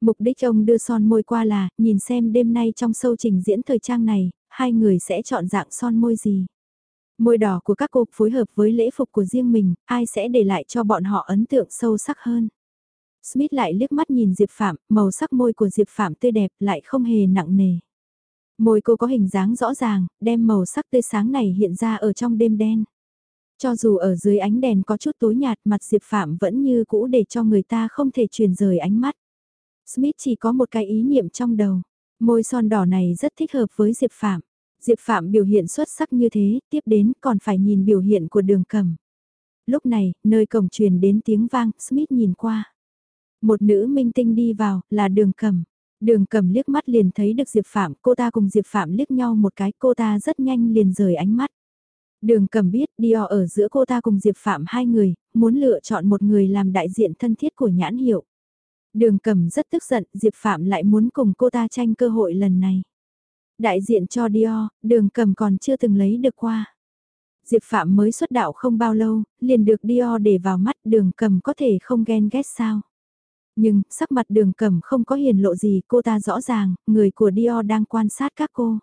Mục đích ông đưa son môi qua là, nhìn xem đêm nay trong sâu trình diễn thời trang này, hai người sẽ chọn dạng son môi gì. Môi đỏ của các cô phối hợp với lễ phục của riêng mình, ai sẽ để lại cho bọn họ ấn tượng sâu sắc hơn. Smith lại liếc mắt nhìn Diệp Phạm, màu sắc môi của Diệp Phạm tươi đẹp lại không hề nặng nề. Môi cô có hình dáng rõ ràng, đem màu sắc tươi sáng này hiện ra ở trong đêm đen. Cho dù ở dưới ánh đèn có chút tối nhạt mặt Diệp Phạm vẫn như cũ để cho người ta không thể truyền rời ánh mắt. Smith chỉ có một cái ý niệm trong đầu. Môi son đỏ này rất thích hợp với Diệp Phạm. Diệp Phạm biểu hiện xuất sắc như thế, tiếp đến còn phải nhìn biểu hiện của đường cầm. Lúc này, nơi cổng truyền đến tiếng vang, Smith nhìn qua. Một nữ minh tinh đi vào, là đường cầm. Đường cầm liếc mắt liền thấy được Diệp Phạm, cô ta cùng Diệp Phạm liếc nhau một cái, cô ta rất nhanh liền rời ánh mắt. Đường cầm biết Dior ở giữa cô ta cùng Diệp Phạm hai người, muốn lựa chọn một người làm đại diện thân thiết của nhãn hiệu. Đường cầm rất tức giận, Diệp Phạm lại muốn cùng cô ta tranh cơ hội lần này. Đại diện cho Dior, đường cầm còn chưa từng lấy được qua. Diệp Phạm mới xuất đạo không bao lâu, liền được Dior để vào mắt đường cầm có thể không ghen ghét sao. Nhưng, sắc mặt đường Cẩm không có hiền lộ gì, cô ta rõ ràng, người của Dior đang quan sát các cô.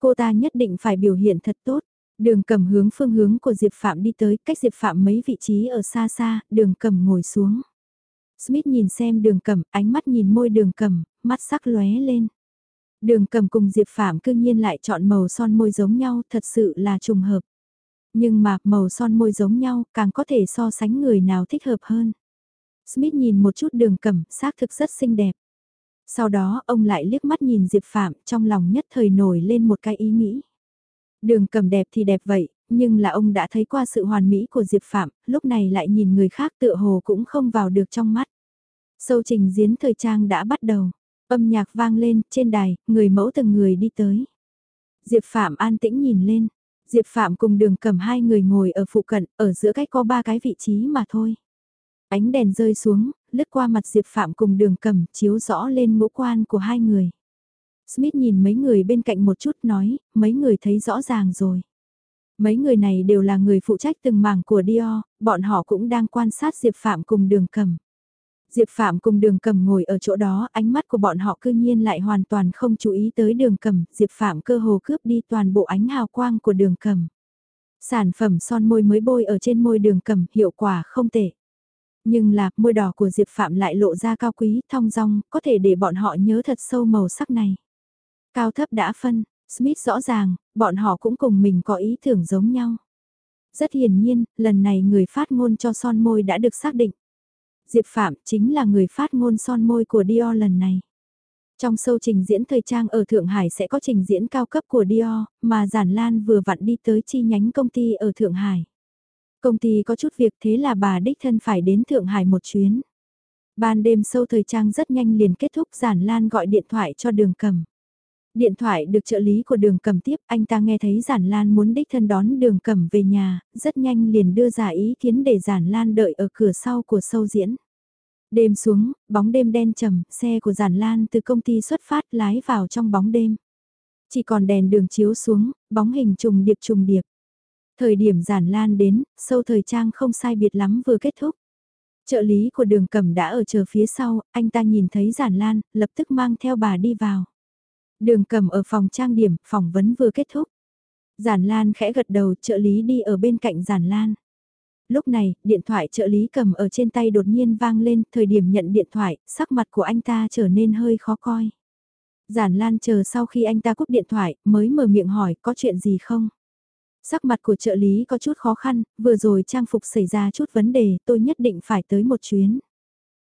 Cô ta nhất định phải biểu hiện thật tốt. Đường cầm hướng phương hướng của Diệp Phạm đi tới, cách Diệp Phạm mấy vị trí ở xa xa, đường cầm ngồi xuống. Smith nhìn xem đường cầm, ánh mắt nhìn môi đường cầm, mắt sắc lóe lên. Đường cầm cùng Diệp Phạm cương nhiên lại chọn màu son môi giống nhau, thật sự là trùng hợp. Nhưng mà, màu son môi giống nhau, càng có thể so sánh người nào thích hợp hơn. Smith nhìn một chút đường cẩm xác thực rất xinh đẹp. Sau đó, ông lại liếc mắt nhìn Diệp Phạm, trong lòng nhất thời nổi lên một cái ý nghĩ. Đường cầm đẹp thì đẹp vậy, nhưng là ông đã thấy qua sự hoàn mỹ của Diệp Phạm, lúc này lại nhìn người khác tựa hồ cũng không vào được trong mắt. Sâu trình diễn thời trang đã bắt đầu, âm nhạc vang lên, trên đài, người mẫu từng người đi tới. Diệp Phạm an tĩnh nhìn lên, Diệp Phạm cùng đường cầm hai người ngồi ở phụ cận, ở giữa cách có ba cái vị trí mà thôi. Ánh đèn rơi xuống, lướt qua mặt Diệp Phạm cùng đường cầm, chiếu rõ lên ngũ quan của hai người. Smith nhìn mấy người bên cạnh một chút nói, mấy người thấy rõ ràng rồi. Mấy người này đều là người phụ trách từng mảng của Dior, bọn họ cũng đang quan sát Diệp Phạm cùng đường cầm. Diệp Phạm cùng đường cầm ngồi ở chỗ đó, ánh mắt của bọn họ cư nhiên lại hoàn toàn không chú ý tới đường cầm, Diệp Phạm cơ hồ cướp đi toàn bộ ánh hào quang của đường cầm. Sản phẩm son môi mới bôi ở trên môi đường cầm, hiệu quả không tệ. Nhưng là, môi đỏ của Diệp Phạm lại lộ ra cao quý, thong dong, có thể để bọn họ nhớ thật sâu màu sắc này. Cao thấp đã phân, Smith rõ ràng, bọn họ cũng cùng mình có ý tưởng giống nhau. Rất hiển nhiên, lần này người phát ngôn cho son môi đã được xác định. Diệp Phạm chính là người phát ngôn son môi của Dior lần này. Trong sâu trình diễn thời trang ở Thượng Hải sẽ có trình diễn cao cấp của Dior, mà Giản Lan vừa vặn đi tới chi nhánh công ty ở Thượng Hải. Công ty có chút việc thế là bà đích thân phải đến Thượng Hải một chuyến. Ban đêm sâu thời trang rất nhanh liền kết thúc Giản Lan gọi điện thoại cho đường cầm. Điện thoại được trợ lý của đường cầm tiếp, anh ta nghe thấy Giản Lan muốn đích thân đón đường cầm về nhà, rất nhanh liền đưa ra ý kiến để Giản Lan đợi ở cửa sau của sâu diễn. Đêm xuống, bóng đêm đen trầm, xe của Giản Lan từ công ty xuất phát lái vào trong bóng đêm. Chỉ còn đèn đường chiếu xuống, bóng hình trùng điệp trùng điệp. Thời điểm giản lan đến, sâu thời trang không sai biệt lắm vừa kết thúc. Trợ lý của đường cầm đã ở chờ phía sau, anh ta nhìn thấy giản lan, lập tức mang theo bà đi vào. Đường cầm ở phòng trang điểm, phỏng vấn vừa kết thúc. Giản lan khẽ gật đầu, trợ lý đi ở bên cạnh giản lan. Lúc này, điện thoại trợ lý cầm ở trên tay đột nhiên vang lên, thời điểm nhận điện thoại, sắc mặt của anh ta trở nên hơi khó coi. Giản Lan chờ sau khi anh ta cúp điện thoại, mới mở miệng hỏi có chuyện gì không? Sắc mặt của trợ lý có chút khó khăn, vừa rồi trang phục xảy ra chút vấn đề, tôi nhất định phải tới một chuyến.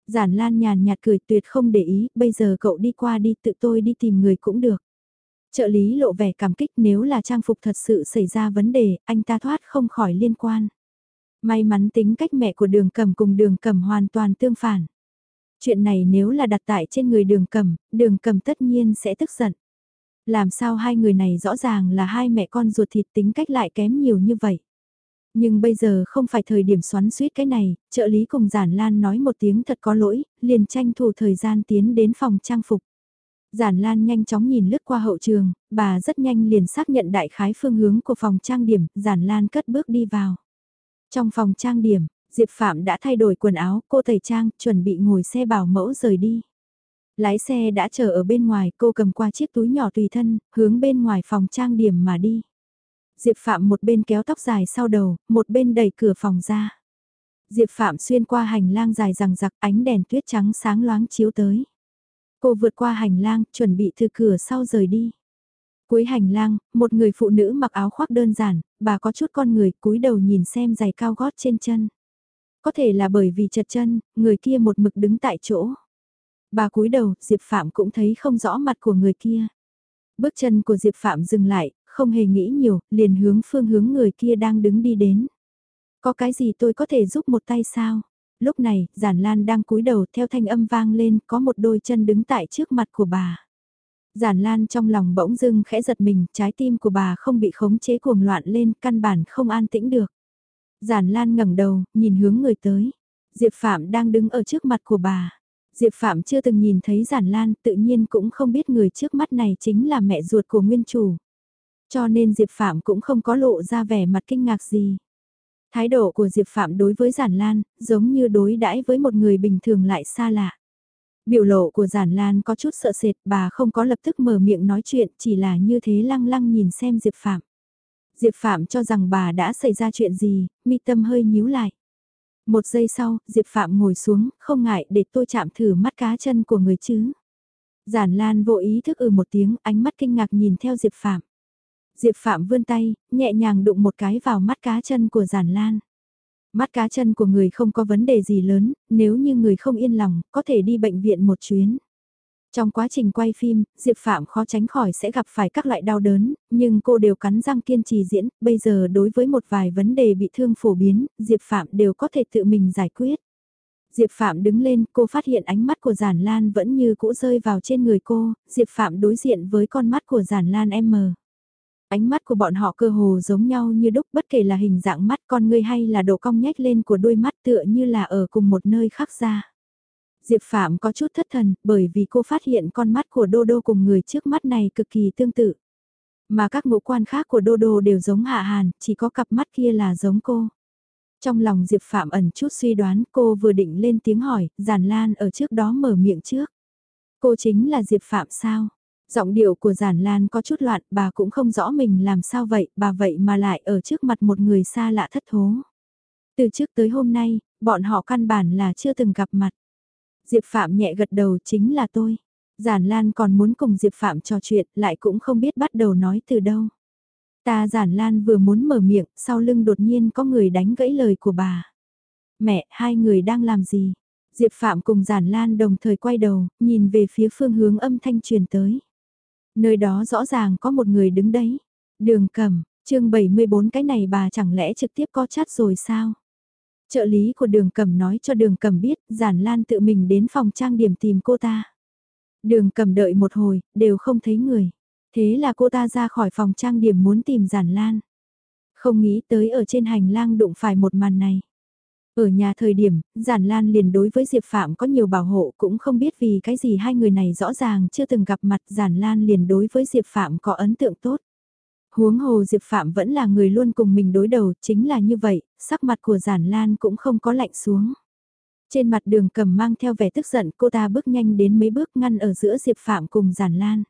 Giản Lan nhàn nhạt cười tuyệt không để ý, bây giờ cậu đi qua đi tự tôi đi tìm người cũng được. Trợ lý lộ vẻ cảm kích nếu là trang phục thật sự xảy ra vấn đề, anh ta thoát không khỏi liên quan. May mắn tính cách mẹ của đường cầm cùng đường cầm hoàn toàn tương phản. Chuyện này nếu là đặt tại trên người đường cầm, đường cầm tất nhiên sẽ tức giận. Làm sao hai người này rõ ràng là hai mẹ con ruột thịt tính cách lại kém nhiều như vậy. Nhưng bây giờ không phải thời điểm xoắn suýt cái này, trợ lý cùng Giản Lan nói một tiếng thật có lỗi, liền tranh thủ thời gian tiến đến phòng trang phục. Giản Lan nhanh chóng nhìn lướt qua hậu trường, bà rất nhanh liền xác nhận đại khái phương hướng của phòng trang điểm, Giản Lan cất bước đi vào. Trong phòng trang điểm, Diệp Phạm đã thay đổi quần áo, cô tẩy trang, chuẩn bị ngồi xe bảo mẫu rời đi. Lái xe đã chờ ở bên ngoài, cô cầm qua chiếc túi nhỏ tùy thân, hướng bên ngoài phòng trang điểm mà đi. Diệp Phạm một bên kéo tóc dài sau đầu, một bên đẩy cửa phòng ra. Diệp Phạm xuyên qua hành lang dài rằng giặc ánh đèn tuyết trắng sáng loáng chiếu tới. Cô vượt qua hành lang, chuẩn bị từ cửa sau rời đi. Cuối hành lang, một người phụ nữ mặc áo khoác đơn giản, bà có chút con người cúi đầu nhìn xem giày cao gót trên chân. Có thể là bởi vì chật chân, người kia một mực đứng tại chỗ. Bà cúi đầu, Diệp Phạm cũng thấy không rõ mặt của người kia. Bước chân của Diệp Phạm dừng lại, không hề nghĩ nhiều, liền hướng phương hướng người kia đang đứng đi đến. Có cái gì tôi có thể giúp một tay sao? Lúc này, Giản Lan đang cúi đầu theo thanh âm vang lên, có một đôi chân đứng tại trước mặt của bà. Giản Lan trong lòng bỗng dưng khẽ giật mình, trái tim của bà không bị khống chế cuồng loạn lên, căn bản không an tĩnh được. Giản Lan ngẩng đầu, nhìn hướng người tới. Diệp Phạm đang đứng ở trước mặt của bà. Diệp Phạm chưa từng nhìn thấy Giản Lan, tự nhiên cũng không biết người trước mắt này chính là mẹ ruột của nguyên chủ. Cho nên Diệp Phạm cũng không có lộ ra vẻ mặt kinh ngạc gì. Thái độ của Diệp Phạm đối với Giản Lan, giống như đối đãi với một người bình thường lại xa lạ. Biểu lộ của Giản Lan có chút sợ sệt, bà không có lập tức mở miệng nói chuyện, chỉ là như thế lăng lăng nhìn xem Diệp Phạm. Diệp Phạm cho rằng bà đã xảy ra chuyện gì, mi tâm hơi nhíu lại. Một giây sau, Diệp Phạm ngồi xuống, không ngại để tôi chạm thử mắt cá chân của người chứ. Giản Lan vô ý thức ừ một tiếng, ánh mắt kinh ngạc nhìn theo Diệp Phạm. Diệp Phạm vươn tay, nhẹ nhàng đụng một cái vào mắt cá chân của Giản Lan. Mắt cá chân của người không có vấn đề gì lớn, nếu như người không yên lòng, có thể đi bệnh viện một chuyến. Trong quá trình quay phim, Diệp Phạm khó tránh khỏi sẽ gặp phải các loại đau đớn, nhưng cô đều cắn răng kiên trì diễn, bây giờ đối với một vài vấn đề bị thương phổ biến, Diệp Phạm đều có thể tự mình giải quyết. Diệp Phạm đứng lên, cô phát hiện ánh mắt của Giản Lan vẫn như cũ rơi vào trên người cô, Diệp Phạm đối diện với con mắt của Giản Lan M. Ánh mắt của bọn họ cơ hồ giống nhau như đúc bất kể là hình dạng mắt con người hay là độ cong nhếch lên của đôi mắt tựa như là ở cùng một nơi khác ra. Diệp Phạm có chút thất thần bởi vì cô phát hiện con mắt của Đô Đô cùng người trước mắt này cực kỳ tương tự. Mà các ngũ quan khác của Đô Đô đều giống Hạ Hàn, chỉ có cặp mắt kia là giống cô. Trong lòng Diệp Phạm ẩn chút suy đoán cô vừa định lên tiếng hỏi, Giản Lan ở trước đó mở miệng trước. Cô chính là Diệp Phạm sao? Giọng điệu của Giản Lan có chút loạn, bà cũng không rõ mình làm sao vậy, bà vậy mà lại ở trước mặt một người xa lạ thất thố. Từ trước tới hôm nay, bọn họ căn bản là chưa từng gặp mặt. Diệp Phạm nhẹ gật đầu chính là tôi. Giản Lan còn muốn cùng Diệp Phạm trò chuyện lại cũng không biết bắt đầu nói từ đâu. Ta Giản Lan vừa muốn mở miệng, sau lưng đột nhiên có người đánh gãy lời của bà. Mẹ, hai người đang làm gì? Diệp Phạm cùng Giản Lan đồng thời quay đầu, nhìn về phía phương hướng âm thanh truyền tới. Nơi đó rõ ràng có một người đứng đấy. Đường cầm, chương 74 cái này bà chẳng lẽ trực tiếp có chat rồi sao? Trợ lý của đường cầm nói cho đường cầm biết, giản lan tự mình đến phòng trang điểm tìm cô ta. Đường cầm đợi một hồi, đều không thấy người. Thế là cô ta ra khỏi phòng trang điểm muốn tìm giản lan. Không nghĩ tới ở trên hành lang đụng phải một màn này. Ở nhà thời điểm, Giản Lan liền đối với Diệp Phạm có nhiều bảo hộ cũng không biết vì cái gì hai người này rõ ràng chưa từng gặp mặt Giản Lan liền đối với Diệp Phạm có ấn tượng tốt. Huống hồ Diệp Phạm vẫn là người luôn cùng mình đối đầu, chính là như vậy, sắc mặt của Giản Lan cũng không có lạnh xuống. Trên mặt đường cầm mang theo vẻ tức giận cô ta bước nhanh đến mấy bước ngăn ở giữa Diệp Phạm cùng Giản Lan.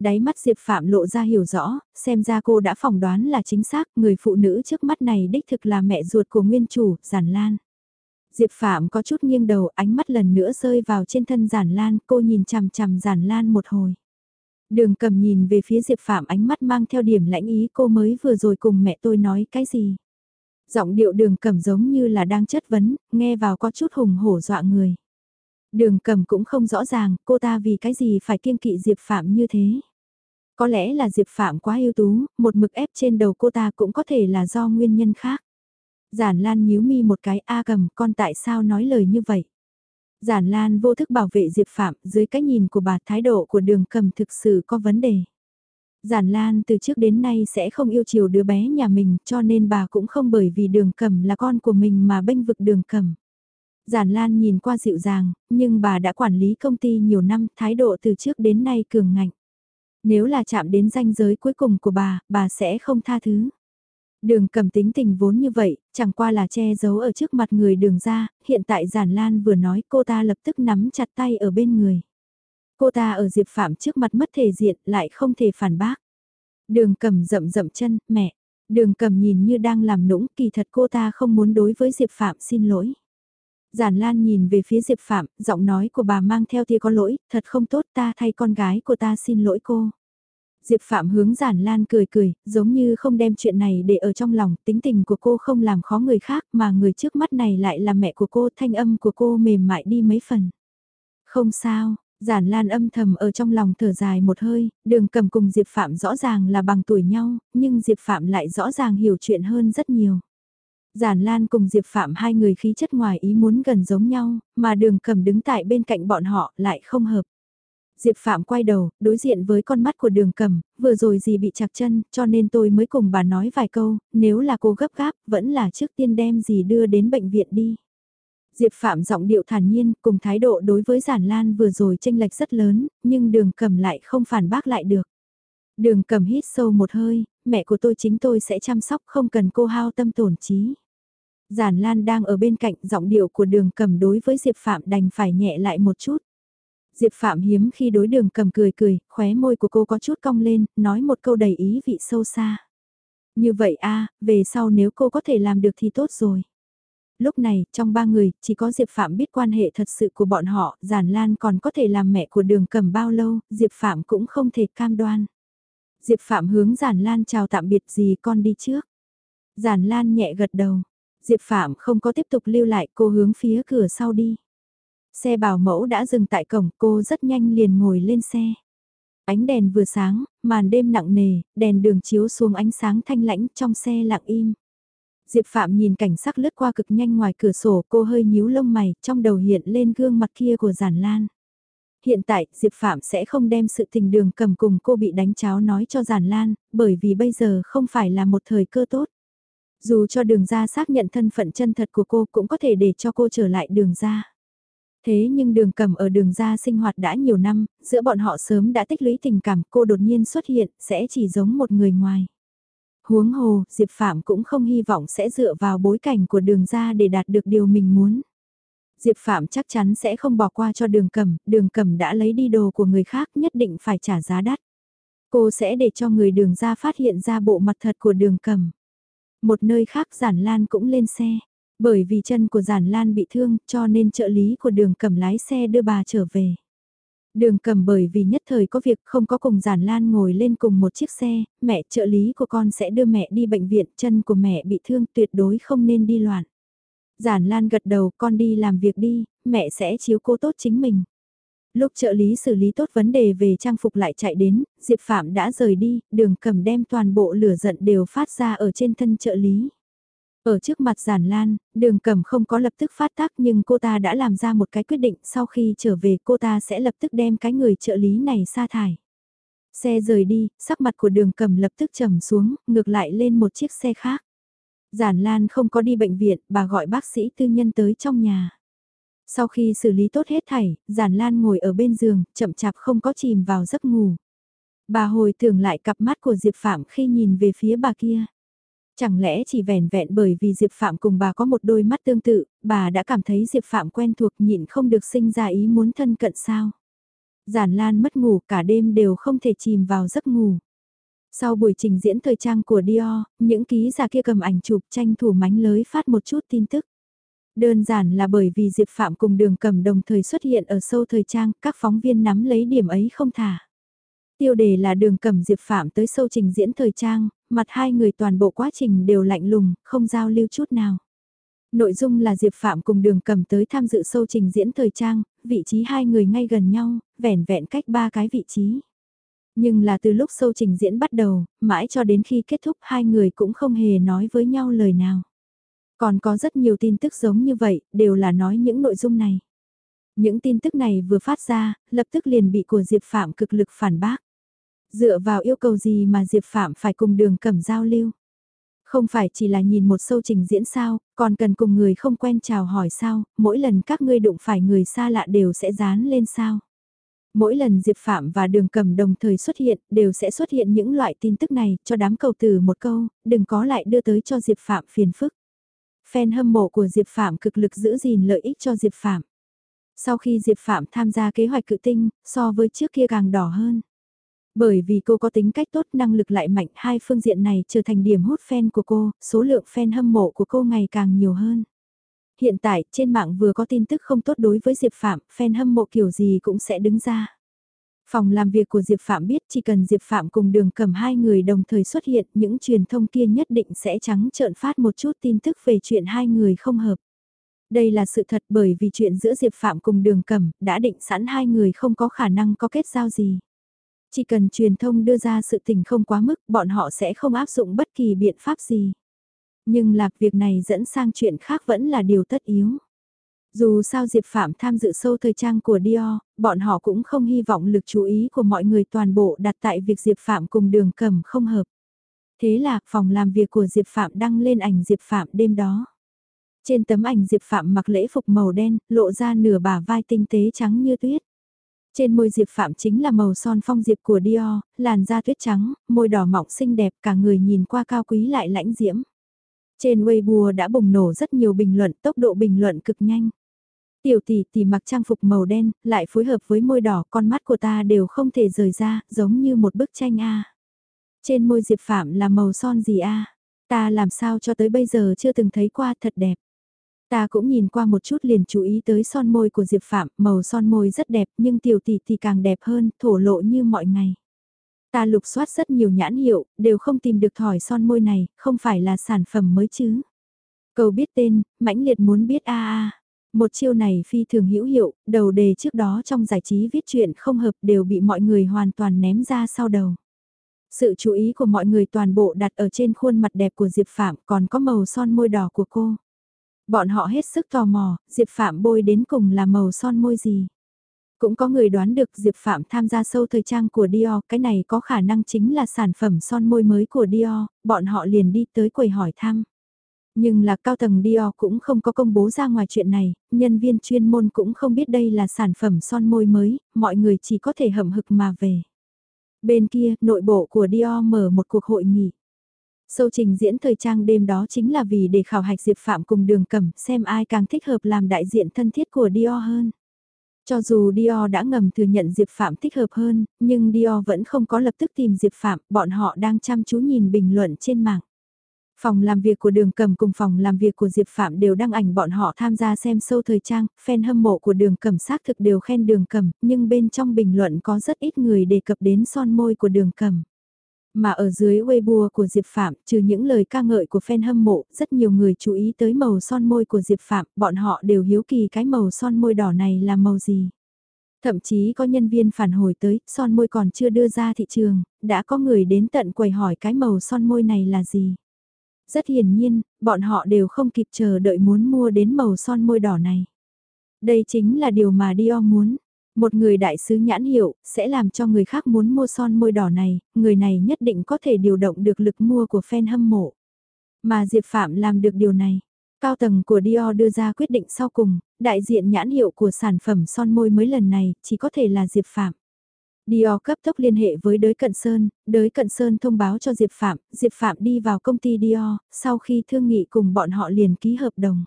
Đáy mắt Diệp Phạm lộ ra hiểu rõ, xem ra cô đã phỏng đoán là chính xác, người phụ nữ trước mắt này đích thực là mẹ ruột của nguyên chủ, Giản Lan. Diệp Phạm có chút nghiêng đầu, ánh mắt lần nữa rơi vào trên thân Giản Lan, cô nhìn chằm chằm Giản Lan một hồi. Đường cầm nhìn về phía Diệp Phạm ánh mắt mang theo điểm lãnh ý cô mới vừa rồi cùng mẹ tôi nói cái gì. Giọng điệu đường cầm giống như là đang chất vấn, nghe vào có chút hùng hổ dọa người. Đường cầm cũng không rõ ràng cô ta vì cái gì phải kiêng kỵ Diệp Phạm như thế. Có lẽ là Diệp Phạm quá ưu tú, một mực ép trên đầu cô ta cũng có thể là do nguyên nhân khác. Giản Lan nhíu mi một cái A cầm con tại sao nói lời như vậy. Giản Lan vô thức bảo vệ Diệp Phạm dưới cái nhìn của bà thái độ của đường cầm thực sự có vấn đề. Giản Lan từ trước đến nay sẽ không yêu chiều đứa bé nhà mình cho nên bà cũng không bởi vì đường cầm là con của mình mà bênh vực đường cầm. Giản Lan nhìn qua dịu dàng, nhưng bà đã quản lý công ty nhiều năm, thái độ từ trước đến nay cường ngạnh. Nếu là chạm đến ranh giới cuối cùng của bà, bà sẽ không tha thứ. Đường cầm tính tình vốn như vậy, chẳng qua là che giấu ở trước mặt người đường ra, hiện tại Giản Lan vừa nói cô ta lập tức nắm chặt tay ở bên người. Cô ta ở Diệp Phạm trước mặt mất thể diện lại không thể phản bác. Đường cầm rậm rậm chân, mẹ. Đường cầm nhìn như đang làm nũng, kỳ thật cô ta không muốn đối với Diệp Phạm xin lỗi. Giản Lan nhìn về phía Diệp Phạm, giọng nói của bà mang theo tia có lỗi, thật không tốt ta thay con gái của ta xin lỗi cô. Diệp Phạm hướng Giản Lan cười cười, giống như không đem chuyện này để ở trong lòng, tính tình của cô không làm khó người khác mà người trước mắt này lại là mẹ của cô, thanh âm của cô mềm mại đi mấy phần. Không sao, Giản Lan âm thầm ở trong lòng thở dài một hơi, đường cầm cùng Diệp Phạm rõ ràng là bằng tuổi nhau, nhưng Diệp Phạm lại rõ ràng hiểu chuyện hơn rất nhiều. Giản Lan cùng Diệp Phạm hai người khí chất ngoài ý muốn gần giống nhau, mà đường cầm đứng tại bên cạnh bọn họ lại không hợp. Diệp Phạm quay đầu, đối diện với con mắt của đường cầm, vừa rồi gì bị chặt chân, cho nên tôi mới cùng bà nói vài câu, nếu là cô gấp gáp, vẫn là trước tiên đem gì đưa đến bệnh viện đi. Diệp Phạm giọng điệu thản nhiên, cùng thái độ đối với giản lan vừa rồi tranh lệch rất lớn, nhưng đường cầm lại không phản bác lại được. Đường cầm hít sâu một hơi, mẹ của tôi chính tôi sẽ chăm sóc không cần cô hao tâm tổn trí. Giản Lan đang ở bên cạnh giọng điệu của đường cầm đối với Diệp Phạm đành phải nhẹ lại một chút. Diệp Phạm hiếm khi đối đường cầm cười cười, khóe môi của cô có chút cong lên, nói một câu đầy ý vị sâu xa. Như vậy a về sau nếu cô có thể làm được thì tốt rồi. Lúc này, trong ba người, chỉ có Diệp Phạm biết quan hệ thật sự của bọn họ, Giản Lan còn có thể làm mẹ của đường cầm bao lâu, Diệp Phạm cũng không thể cam đoan. Diệp Phạm hướng Giản Lan chào tạm biệt gì con đi trước. Giản Lan nhẹ gật đầu. Diệp Phạm không có tiếp tục lưu lại cô hướng phía cửa sau đi. Xe bảo mẫu đã dừng tại cổng cô rất nhanh liền ngồi lên xe. Ánh đèn vừa sáng, màn đêm nặng nề, đèn đường chiếu xuống ánh sáng thanh lãnh trong xe lặng im. Diệp Phạm nhìn cảnh sắc lướt qua cực nhanh ngoài cửa sổ cô hơi nhíu lông mày, trong đầu hiện lên gương mặt kia của giản lan. Hiện tại, Diệp Phạm sẽ không đem sự tình đường cầm cùng cô bị đánh cháo nói cho giản lan, bởi vì bây giờ không phải là một thời cơ tốt. Dù cho đường ra xác nhận thân phận chân thật của cô cũng có thể để cho cô trở lại đường ra. Thế nhưng đường cầm ở đường ra sinh hoạt đã nhiều năm, giữa bọn họ sớm đã tích lũy tình cảm cô đột nhiên xuất hiện sẽ chỉ giống một người ngoài. Huống hồ, Diệp Phạm cũng không hy vọng sẽ dựa vào bối cảnh của đường ra để đạt được điều mình muốn. Diệp Phạm chắc chắn sẽ không bỏ qua cho đường cầm, đường cầm đã lấy đi đồ của người khác nhất định phải trả giá đắt. Cô sẽ để cho người đường ra phát hiện ra bộ mặt thật của đường cầm. Một nơi khác giản lan cũng lên xe. Bởi vì chân của giản lan bị thương cho nên trợ lý của đường cầm lái xe đưa bà trở về. Đường cầm bởi vì nhất thời có việc không có cùng giản lan ngồi lên cùng một chiếc xe, mẹ trợ lý của con sẽ đưa mẹ đi bệnh viện, chân của mẹ bị thương tuyệt đối không nên đi loạn. Giản lan gật đầu con đi làm việc đi, mẹ sẽ chiếu cố tốt chính mình. Lúc trợ lý xử lý tốt vấn đề về trang phục lại chạy đến, Diệp Phạm đã rời đi, đường cầm đem toàn bộ lửa giận đều phát ra ở trên thân trợ lý. Ở trước mặt giản lan, đường cầm không có lập tức phát tác nhưng cô ta đã làm ra một cái quyết định sau khi trở về cô ta sẽ lập tức đem cái người trợ lý này sa thải. Xe rời đi, sắc mặt của đường cầm lập tức trầm xuống, ngược lại lên một chiếc xe khác. Giản Lan không có đi bệnh viện, bà gọi bác sĩ tư nhân tới trong nhà. Sau khi xử lý tốt hết thảy, Giản Lan ngồi ở bên giường, chậm chạp không có chìm vào giấc ngủ. Bà hồi tưởng lại cặp mắt của Diệp Phạm khi nhìn về phía bà kia. Chẳng lẽ chỉ vẻn vẹn bởi vì Diệp Phạm cùng bà có một đôi mắt tương tự, bà đã cảm thấy Diệp Phạm quen thuộc nhịn không được sinh ra ý muốn thân cận sao? Giản Lan mất ngủ cả đêm đều không thể chìm vào giấc ngủ. Sau buổi trình diễn thời trang của Dior, những ký giả kia cầm ảnh chụp tranh thủ mánh lới phát một chút tin tức. Đơn giản là bởi vì Diệp Phạm cùng đường cầm đồng thời xuất hiện ở sâu thời trang, các phóng viên nắm lấy điểm ấy không thả. Tiêu đề là đường cầm Diệp Phạm tới sâu trình diễn thời trang, mặt hai người toàn bộ quá trình đều lạnh lùng, không giao lưu chút nào. Nội dung là Diệp Phạm cùng đường cầm tới tham dự sâu trình diễn thời trang, vị trí hai người ngay gần nhau, vẻn vẹn cách ba cái vị trí. Nhưng là từ lúc sâu trình diễn bắt đầu, mãi cho đến khi kết thúc hai người cũng không hề nói với nhau lời nào. Còn có rất nhiều tin tức giống như vậy, đều là nói những nội dung này. Những tin tức này vừa phát ra, lập tức liền bị của Diệp Phạm cực lực phản bác. Dựa vào yêu cầu gì mà Diệp Phạm phải cùng đường cẩm giao lưu? Không phải chỉ là nhìn một sâu trình diễn sao, còn cần cùng người không quen chào hỏi sao, mỗi lần các ngươi đụng phải người xa lạ đều sẽ dán lên sao. Mỗi lần Diệp Phạm và Đường Cầm đồng thời xuất hiện, đều sẽ xuất hiện những loại tin tức này, cho đám cầu từ một câu, đừng có lại đưa tới cho Diệp Phạm phiền phức. Fan hâm mộ của Diệp Phạm cực lực giữ gìn lợi ích cho Diệp Phạm. Sau khi Diệp Phạm tham gia kế hoạch cự tinh, so với trước kia càng đỏ hơn. Bởi vì cô có tính cách tốt năng lực lại mạnh hai phương diện này trở thành điểm hút fan của cô, số lượng fan hâm mộ của cô ngày càng nhiều hơn. Hiện tại trên mạng vừa có tin tức không tốt đối với Diệp Phạm, fan hâm mộ kiểu gì cũng sẽ đứng ra. Phòng làm việc của Diệp Phạm biết chỉ cần Diệp Phạm cùng đường cầm hai người đồng thời xuất hiện những truyền thông kia nhất định sẽ trắng trợn phát một chút tin tức về chuyện hai người không hợp. Đây là sự thật bởi vì chuyện giữa Diệp Phạm cùng đường cầm đã định sẵn hai người không có khả năng có kết giao gì. Chỉ cần truyền thông đưa ra sự tình không quá mức, bọn họ sẽ không áp dụng bất kỳ biện pháp gì. Nhưng lạc việc này dẫn sang chuyện khác vẫn là điều tất yếu. Dù sao Diệp Phạm tham dự sâu thời trang của Dior, bọn họ cũng không hy vọng lực chú ý của mọi người toàn bộ đặt tại việc Diệp Phạm cùng đường cầm không hợp. Thế là phòng làm việc của Diệp Phạm đăng lên ảnh Diệp Phạm đêm đó. Trên tấm ảnh Diệp Phạm mặc lễ phục màu đen, lộ ra nửa bả vai tinh tế trắng như tuyết. Trên môi Diệp Phạm chính là màu son phong diệp của Dior, làn da tuyết trắng, môi đỏ mọng xinh đẹp cả người nhìn qua cao quý lại lãnh diễm. Trên Weibo đã bùng nổ rất nhiều bình luận, tốc độ bình luận cực nhanh. Tiểu tỷ tỷ mặc trang phục màu đen, lại phối hợp với môi đỏ, con mắt của ta đều không thể rời ra, giống như một bức tranh A. Trên môi Diệp Phạm là màu son gì A? Ta làm sao cho tới bây giờ chưa từng thấy qua thật đẹp. Ta cũng nhìn qua một chút liền chú ý tới son môi của Diệp Phạm, màu son môi rất đẹp nhưng tiểu tỷ thì càng đẹp hơn, thổ lộ như mọi ngày. Ta lục soát rất nhiều nhãn hiệu, đều không tìm được thỏi son môi này, không phải là sản phẩm mới chứ. Cầu biết tên, mãnh liệt muốn biết a a. Một chiêu này phi thường hữu hiệu, đầu đề trước đó trong giải trí viết chuyện không hợp đều bị mọi người hoàn toàn ném ra sau đầu. Sự chú ý của mọi người toàn bộ đặt ở trên khuôn mặt đẹp của Diệp Phạm còn có màu son môi đỏ của cô. Bọn họ hết sức tò mò, Diệp Phạm bôi đến cùng là màu son môi gì. Cũng có người đoán được Diệp Phạm tham gia sâu thời trang của Dior, cái này có khả năng chính là sản phẩm son môi mới của Dior, bọn họ liền đi tới quầy hỏi thăm. Nhưng là cao tầng Dior cũng không có công bố ra ngoài chuyện này, nhân viên chuyên môn cũng không biết đây là sản phẩm son môi mới, mọi người chỉ có thể hậm hực mà về. Bên kia, nội bộ của Dior mở một cuộc hội nghị. Sâu trình diễn thời trang đêm đó chính là vì để khảo hạch Diệp Phạm cùng đường cẩm xem ai càng thích hợp làm đại diện thân thiết của Dior hơn. Cho dù Dior đã ngầm thừa nhận Diệp Phạm thích hợp hơn, nhưng Dior vẫn không có lập tức tìm Diệp Phạm, bọn họ đang chăm chú nhìn bình luận trên mạng. Phòng làm việc của đường cầm cùng phòng làm việc của Diệp Phạm đều đăng ảnh bọn họ tham gia xem sâu thời trang, fan hâm mộ của đường cầm xác thực đều khen đường cầm, nhưng bên trong bình luận có rất ít người đề cập đến son môi của đường cầm. Mà ở dưới Weibo của Diệp Phạm, trừ những lời ca ngợi của fan hâm mộ, rất nhiều người chú ý tới màu son môi của Diệp Phạm, bọn họ đều hiếu kỳ cái màu son môi đỏ này là màu gì. Thậm chí có nhân viên phản hồi tới, son môi còn chưa đưa ra thị trường, đã có người đến tận quầy hỏi cái màu son môi này là gì. Rất hiển nhiên, bọn họ đều không kịp chờ đợi muốn mua đến màu son môi đỏ này. Đây chính là điều mà Dior muốn. Một người đại sứ nhãn hiệu, sẽ làm cho người khác muốn mua son môi đỏ này, người này nhất định có thể điều động được lực mua của fan hâm mộ. Mà Diệp Phạm làm được điều này. Cao tầng của Dior đưa ra quyết định sau cùng, đại diện nhãn hiệu của sản phẩm son môi mới lần này chỉ có thể là Diệp Phạm. Dior cấp tốc liên hệ với đới Cận Sơn, đới Cận Sơn thông báo cho Diệp Phạm, Diệp Phạm đi vào công ty Dior, sau khi thương nghị cùng bọn họ liền ký hợp đồng.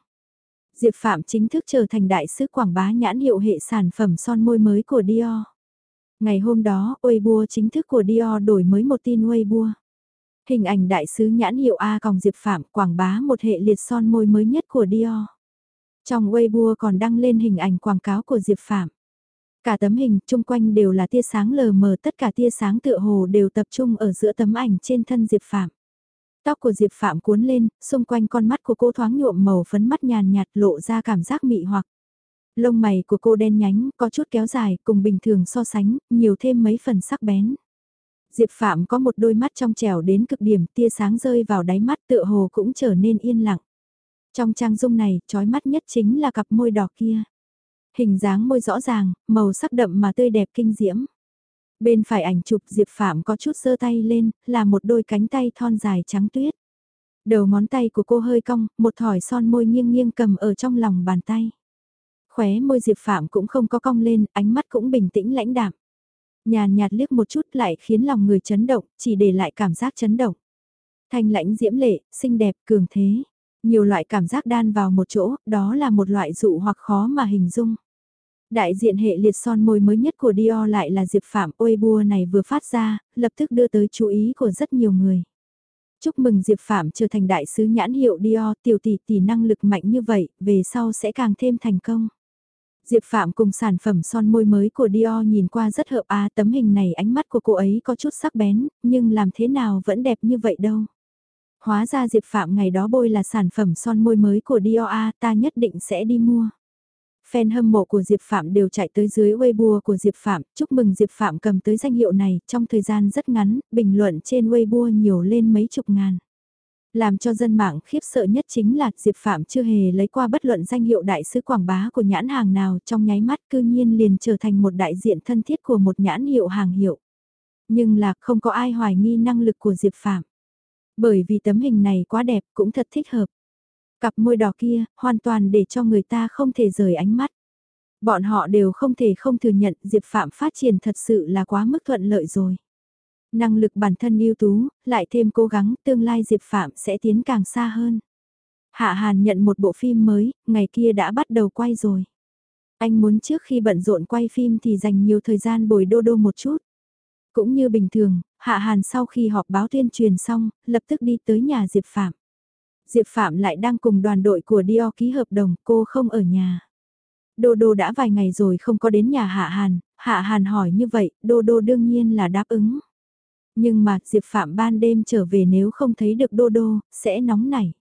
Diệp Phạm chính thức trở thành đại sứ quảng bá nhãn hiệu hệ sản phẩm son môi mới của Dior. Ngày hôm đó, Weibo chính thức của Dior đổi mới một tin Weibo. Hình ảnh đại sứ nhãn hiệu A còng Diệp Phạm quảng bá một hệ liệt son môi mới nhất của Dior. Trong Weibo còn đăng lên hình ảnh quảng cáo của Diệp Phạm. Cả tấm hình chung quanh đều là tia sáng lờ mờ tất cả tia sáng tựa hồ đều tập trung ở giữa tấm ảnh trên thân Diệp Phạm. Tóc của Diệp Phạm cuốn lên, xung quanh con mắt của cô thoáng nhuộm màu phấn mắt nhàn nhạt lộ ra cảm giác mị hoặc. Lông mày của cô đen nhánh, có chút kéo dài, cùng bình thường so sánh, nhiều thêm mấy phần sắc bén. Diệp Phạm có một đôi mắt trong trẻo đến cực điểm, tia sáng rơi vào đáy mắt tựa hồ cũng trở nên yên lặng. Trong trang dung này, trói mắt nhất chính là cặp môi đỏ kia. Hình dáng môi rõ ràng, màu sắc đậm mà tươi đẹp kinh diễm. Bên phải ảnh chụp Diệp Phạm có chút giơ tay lên, là một đôi cánh tay thon dài trắng tuyết. Đầu ngón tay của cô hơi cong, một thỏi son môi nghiêng nghiêng cầm ở trong lòng bàn tay. Khóe môi Diệp Phạm cũng không có cong lên, ánh mắt cũng bình tĩnh lãnh đạm. Nhàn nhạt liếc một chút lại khiến lòng người chấn động, chỉ để lại cảm giác chấn động. Thanh lãnh diễm lệ, xinh đẹp, cường thế. Nhiều loại cảm giác đan vào một chỗ, đó là một loại dụ hoặc khó mà hình dung. Đại diện hệ liệt son môi mới nhất của Dior lại là Diệp Phạm Weibo này vừa phát ra, lập tức đưa tới chú ý của rất nhiều người. Chúc mừng Diệp Phạm trở thành đại sứ nhãn hiệu Dior tiểu tỷ tỷ năng lực mạnh như vậy, về sau sẽ càng thêm thành công. Diệp Phạm cùng sản phẩm son môi mới của Dior nhìn qua rất hợp à tấm hình này ánh mắt của cô ấy có chút sắc bén, nhưng làm thế nào vẫn đẹp như vậy đâu. Hóa ra Diệp Phạm ngày đó bôi là sản phẩm son môi mới của Dior à ta nhất định sẽ đi mua. Fan hâm mộ của Diệp Phạm đều chạy tới dưới Weibo của Diệp Phạm, chúc mừng Diệp Phạm cầm tới danh hiệu này, trong thời gian rất ngắn, bình luận trên Weibo nhiều lên mấy chục ngàn. Làm cho dân mạng khiếp sợ nhất chính là Diệp Phạm chưa hề lấy qua bất luận danh hiệu đại sứ quảng bá của nhãn hàng nào trong nháy mắt cư nhiên liền trở thành một đại diện thân thiết của một nhãn hiệu hàng hiệu. Nhưng là không có ai hoài nghi năng lực của Diệp Phạm. Bởi vì tấm hình này quá đẹp cũng thật thích hợp. Cặp môi đỏ kia, hoàn toàn để cho người ta không thể rời ánh mắt. Bọn họ đều không thể không thừa nhận Diệp Phạm phát triển thật sự là quá mức thuận lợi rồi. Năng lực bản thân ưu tú, lại thêm cố gắng tương lai Diệp Phạm sẽ tiến càng xa hơn. Hạ Hàn nhận một bộ phim mới, ngày kia đã bắt đầu quay rồi. Anh muốn trước khi bận rộn quay phim thì dành nhiều thời gian bồi đô đô một chút. Cũng như bình thường, Hạ Hàn sau khi họp báo tuyên truyền xong, lập tức đi tới nhà Diệp Phạm. Diệp Phạm lại đang cùng đoàn đội của Dior ký hợp đồng, cô không ở nhà. Đô Đô đã vài ngày rồi không có đến nhà Hạ Hàn, Hạ Hàn hỏi như vậy, Đô Đô đương nhiên là đáp ứng. Nhưng mà Diệp Phạm ban đêm trở về nếu không thấy được Đô Đô, sẽ nóng nảy.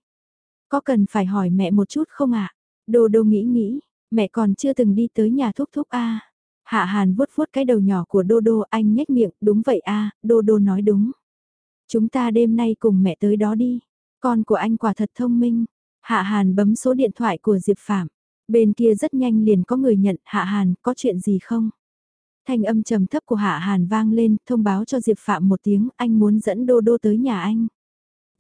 Có cần phải hỏi mẹ một chút không ạ? Đô Đô nghĩ nghĩ, mẹ còn chưa từng đi tới nhà thúc thúc A. Hạ Hàn vuốt vuốt cái đầu nhỏ của Đô Đô anh nhếch miệng, đúng vậy A, Đô Đô nói đúng. Chúng ta đêm nay cùng mẹ tới đó đi. Con của anh quả thật thông minh. Hạ Hàn bấm số điện thoại của Diệp Phạm. Bên kia rất nhanh liền có người nhận Hạ Hàn có chuyện gì không? Thanh âm trầm thấp của Hạ Hàn vang lên thông báo cho Diệp Phạm một tiếng anh muốn dẫn Đô Đô tới nhà anh.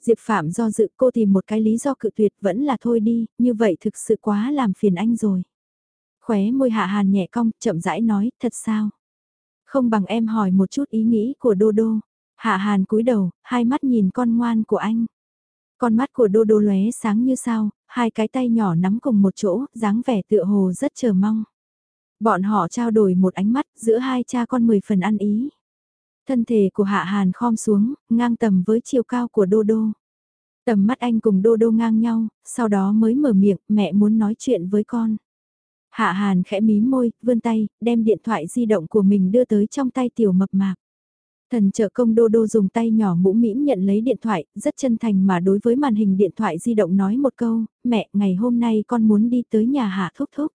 Diệp Phạm do dự cô tìm một cái lý do cự tuyệt vẫn là thôi đi, như vậy thực sự quá làm phiền anh rồi. Khóe môi Hạ Hàn nhẹ cong, chậm rãi nói, thật sao? Không bằng em hỏi một chút ý nghĩ của Đô Đô. Hạ Hàn cúi đầu, hai mắt nhìn con ngoan của anh. Con mắt của Đô Đô lóe sáng như sao, hai cái tay nhỏ nắm cùng một chỗ, dáng vẻ tựa hồ rất chờ mong. Bọn họ trao đổi một ánh mắt giữa hai cha con mười phần ăn ý. Thân thể của Hạ Hàn khom xuống, ngang tầm với chiều cao của Đô Đô. Tầm mắt anh cùng Đô Đô ngang nhau, sau đó mới mở miệng, mẹ muốn nói chuyện với con. Hạ Hàn khẽ mí môi, vươn tay, đem điện thoại di động của mình đưa tới trong tay tiểu mập mạp. Thần trợ công đô đô dùng tay nhỏ mũ mĩm nhận lấy điện thoại, rất chân thành mà đối với màn hình điện thoại di động nói một câu, mẹ, ngày hôm nay con muốn đi tới nhà hạ thúc thúc.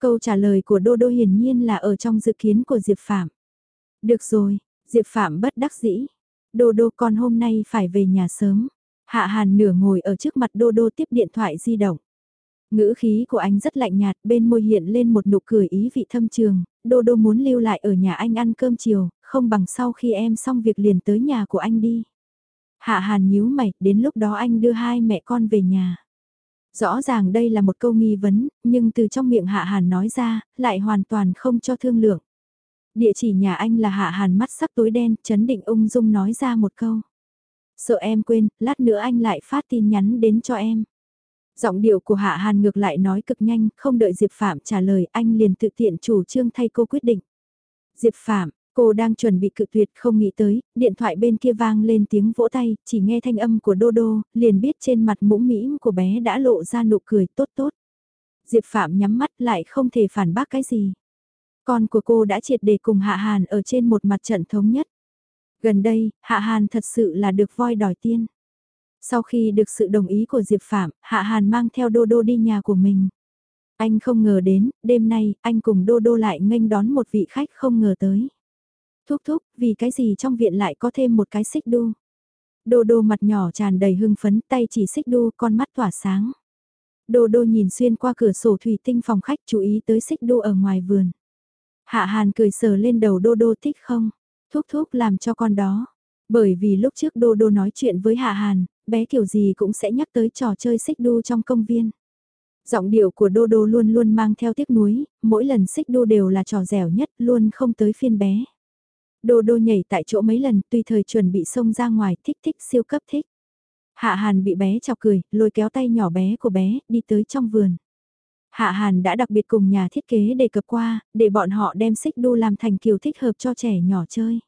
Câu trả lời của đô đô hiển nhiên là ở trong dự kiến của Diệp Phạm. Được rồi, Diệp Phạm bất đắc dĩ. Đô đô con hôm nay phải về nhà sớm. Hạ Hàn nửa ngồi ở trước mặt đô đô tiếp điện thoại di động. Ngữ khí của anh rất lạnh nhạt, bên môi hiện lên một nụ cười ý vị thâm trường, đô đô muốn lưu lại ở nhà anh ăn cơm chiều, không bằng sau khi em xong việc liền tới nhà của anh đi. Hạ Hàn nhíu mày, đến lúc đó anh đưa hai mẹ con về nhà. Rõ ràng đây là một câu nghi vấn, nhưng từ trong miệng Hạ Hàn nói ra, lại hoàn toàn không cho thương lượng. Địa chỉ nhà anh là Hạ Hàn mắt sắc tối đen, chấn định ung dung nói ra một câu. Sợ em quên, lát nữa anh lại phát tin nhắn đến cho em. Giọng điệu của Hạ Hàn ngược lại nói cực nhanh, không đợi Diệp Phạm trả lời anh liền tự tiện chủ trương thay cô quyết định. Diệp Phạm, cô đang chuẩn bị cự tuyệt không nghĩ tới, điện thoại bên kia vang lên tiếng vỗ tay, chỉ nghe thanh âm của Đô Đô, liền biết trên mặt mũm mĩm của bé đã lộ ra nụ cười tốt tốt. Diệp Phạm nhắm mắt lại không thể phản bác cái gì. Con của cô đã triệt để cùng Hạ Hàn ở trên một mặt trận thống nhất. Gần đây, Hạ Hàn thật sự là được voi đòi tiên. Sau khi được sự đồng ý của Diệp Phạm, Hạ Hàn mang theo Đô Đô đi nhà của mình. Anh không ngờ đến, đêm nay, anh cùng Đô Đô lại nghênh đón một vị khách không ngờ tới. Thúc thúc, vì cái gì trong viện lại có thêm một cái xích đu. Đô Đô mặt nhỏ tràn đầy hưng phấn, tay chỉ xích đu, con mắt tỏa sáng. Đô Đô nhìn xuyên qua cửa sổ thủy tinh phòng khách chú ý tới xích đu ở ngoài vườn. Hạ Hàn cười sờ lên đầu Đô Đô thích không? Thúc thúc làm cho con đó. Bởi vì lúc trước Đô Đô nói chuyện với Hạ Hàn, bé kiểu gì cũng sẽ nhắc tới trò chơi xích đu trong công viên. Giọng điệu của Đô Đô luôn luôn mang theo tiếc nuối, mỗi lần xích đu đều là trò dẻo nhất, luôn không tới phiên bé. Đô Đô nhảy tại chỗ mấy lần, tùy thời chuẩn bị xông ra ngoài, thích thích siêu cấp thích. Hạ Hàn bị bé chọc cười, lôi kéo tay nhỏ bé của bé, đi tới trong vườn. Hạ Hàn đã đặc biệt cùng nhà thiết kế đề cập qua, để bọn họ đem xích đu làm thành kiểu thích hợp cho trẻ nhỏ chơi.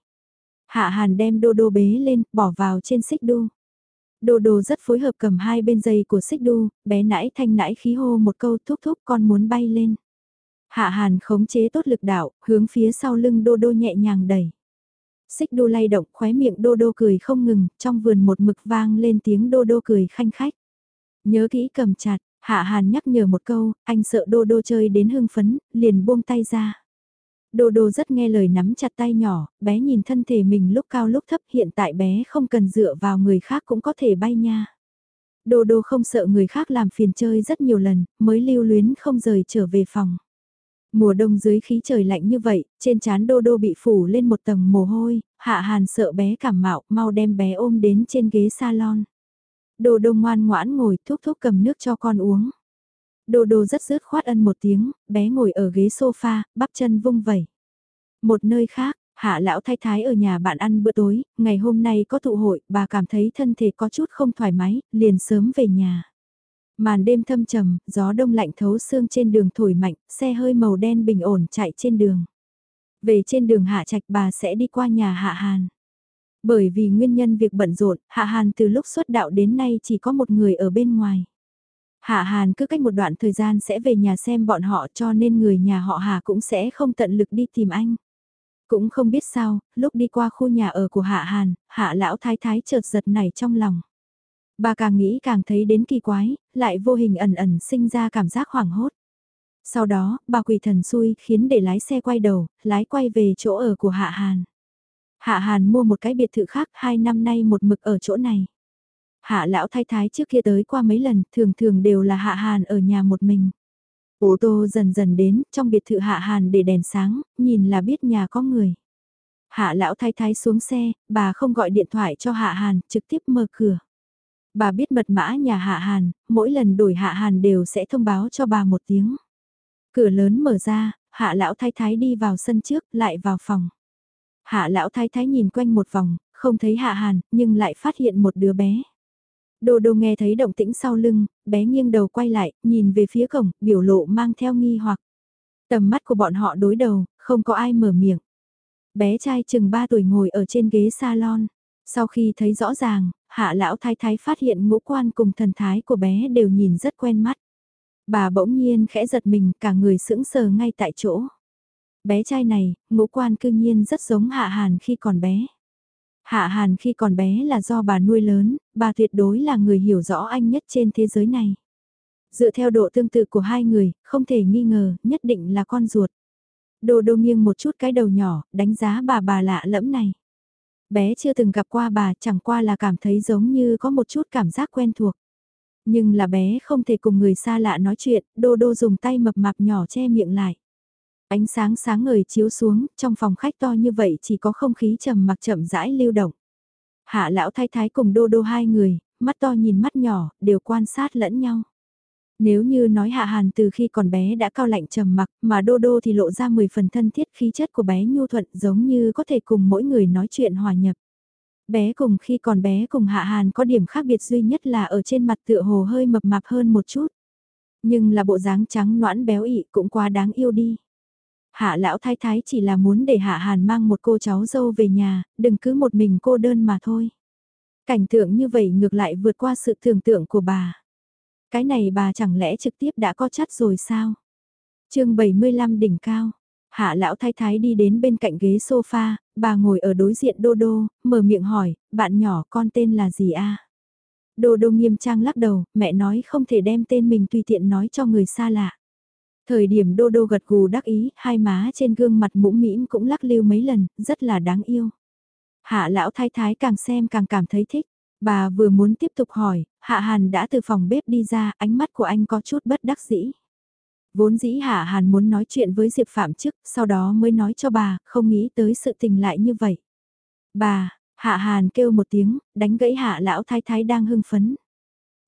Hạ Hàn đem đô đô bế lên, bỏ vào trên xích đu. Đô đô rất phối hợp cầm hai bên dây của xích đu, bé nãy thanh nãy khí hô một câu thúc thúc con muốn bay lên. Hạ Hàn khống chế tốt lực đạo, hướng phía sau lưng đô đô nhẹ nhàng đẩy. Xích đô lay động khóe miệng đô đô cười không ngừng, trong vườn một mực vang lên tiếng đô đô cười khanh khách. Nhớ kỹ cầm chặt, Hạ Hàn nhắc nhở một câu, anh sợ đô đô chơi đến hưng phấn, liền buông tay ra. Đô đô rất nghe lời nắm chặt tay nhỏ, bé nhìn thân thể mình lúc cao lúc thấp hiện tại bé không cần dựa vào người khác cũng có thể bay nha. Đô đô không sợ người khác làm phiền chơi rất nhiều lần, mới lưu luyến không rời trở về phòng. Mùa đông dưới khí trời lạnh như vậy, trên trán đô đô bị phủ lên một tầng mồ hôi, hạ hàn sợ bé cảm mạo, mau đem bé ôm đến trên ghế salon. Đô đô ngoan ngoãn ngồi thúc thúc cầm nước cho con uống. Đô đô rất rứt khoát ân một tiếng, bé ngồi ở ghế sofa, bắp chân vung vẩy. Một nơi khác, hạ lão thái thái ở nhà bạn ăn bữa tối, ngày hôm nay có tụ hội, bà cảm thấy thân thể có chút không thoải mái, liền sớm về nhà. Màn đêm thâm trầm, gió đông lạnh thấu xương trên đường thổi mạnh, xe hơi màu đen bình ổn chạy trên đường. Về trên đường hạ trạch bà sẽ đi qua nhà hạ hàn. Bởi vì nguyên nhân việc bận rộn, hạ hàn từ lúc xuất đạo đến nay chỉ có một người ở bên ngoài. Hạ Hàn cứ cách một đoạn thời gian sẽ về nhà xem bọn họ cho nên người nhà họ Hà cũng sẽ không tận lực đi tìm anh. Cũng không biết sao, lúc đi qua khu nhà ở của Hạ Hàn, Hạ Lão Thái Thái chợt giật nảy trong lòng. Bà càng nghĩ càng thấy đến kỳ quái, lại vô hình ẩn ẩn sinh ra cảm giác hoảng hốt. Sau đó, bà quỳ thần xui khiến để lái xe quay đầu, lái quay về chỗ ở của Hạ Hàn. Hạ Hàn mua một cái biệt thự khác hai năm nay một mực ở chỗ này. Hạ lão thái thái trước kia tới qua mấy lần, thường thường đều là Hạ Hàn ở nhà một mình. Ô tô dần dần đến, trong biệt thự Hạ Hàn để đèn sáng, nhìn là biết nhà có người. Hạ lão thái thái xuống xe, bà không gọi điện thoại cho Hạ Hàn, trực tiếp mở cửa. Bà biết mật mã nhà Hạ Hàn, mỗi lần đổi Hạ Hàn đều sẽ thông báo cho bà một tiếng. Cửa lớn mở ra, Hạ lão thái thái đi vào sân trước, lại vào phòng. Hạ lão thái thái nhìn quanh một vòng, không thấy Hạ Hàn, nhưng lại phát hiện một đứa bé. Đô đô nghe thấy động tĩnh sau lưng, bé nghiêng đầu quay lại, nhìn về phía cổng, biểu lộ mang theo nghi hoặc. Tầm mắt của bọn họ đối đầu, không có ai mở miệng. Bé trai chừng 3 tuổi ngồi ở trên ghế salon. Sau khi thấy rõ ràng, hạ lão thái thái phát hiện ngũ quan cùng thần thái của bé đều nhìn rất quen mắt. Bà bỗng nhiên khẽ giật mình cả người sững sờ ngay tại chỗ. Bé trai này, ngũ quan cư nhiên rất giống hạ hàn khi còn bé. Hạ Hàn khi còn bé là do bà nuôi lớn, bà tuyệt đối là người hiểu rõ anh nhất trên thế giới này. Dựa theo độ tương tự của hai người, không thể nghi ngờ, nhất định là con ruột. Đồ đô nghiêng một chút cái đầu nhỏ, đánh giá bà bà lạ lẫm này. Bé chưa từng gặp qua bà, chẳng qua là cảm thấy giống như có một chút cảm giác quen thuộc. Nhưng là bé không thể cùng người xa lạ nói chuyện, đô đô dùng tay mập mạp nhỏ che miệng lại. Ánh sáng sáng ngời chiếu xuống, trong phòng khách to như vậy chỉ có không khí trầm mặc chậm rãi lưu động. Hạ lão thái thái cùng đô đô hai người, mắt to nhìn mắt nhỏ, đều quan sát lẫn nhau. Nếu như nói Hạ Hàn từ khi còn bé đã cao lạnh trầm mặc, mà Đô Đô thì lộ ra 10 phần thân thiết khí chất của bé nhu thuận giống như có thể cùng mỗi người nói chuyện hòa nhập. Bé cùng khi còn bé cùng Hạ Hàn có điểm khác biệt duy nhất là ở trên mặt tựa hồ hơi mập mạp hơn một chút. Nhưng là bộ dáng trắng noãn béo ị cũng quá đáng yêu đi. Hạ lão thái thái chỉ là muốn để Hạ Hàn mang một cô cháu dâu về nhà, đừng cứ một mình cô đơn mà thôi. Cảnh tượng như vậy ngược lại vượt qua sự tưởng tượng của bà. Cái này bà chẳng lẽ trực tiếp đã có chắc rồi sao? chương 75 đỉnh cao. Hạ lão thái thái đi đến bên cạnh ghế sofa, bà ngồi ở đối diện Đô Đô, mở miệng hỏi, bạn nhỏ con tên là gì a? Đô Đô nghiêm trang lắc đầu, mẹ nói không thể đem tên mình tùy tiện nói cho người xa lạ. Thời điểm Đô Đô gật gù đắc ý, hai má trên gương mặt mũm mĩm cũng lắc lưu mấy lần, rất là đáng yêu. Hạ lão thái thái càng xem càng cảm thấy thích. Bà vừa muốn tiếp tục hỏi, Hạ Hàn đã từ phòng bếp đi ra, ánh mắt của anh có chút bất đắc dĩ. Vốn dĩ Hạ Hàn muốn nói chuyện với Diệp Phạm trước, sau đó mới nói cho bà, không nghĩ tới sự tình lại như vậy. Bà, Hạ Hàn kêu một tiếng, đánh gãy Hạ Lão Thái Thái đang hưng phấn.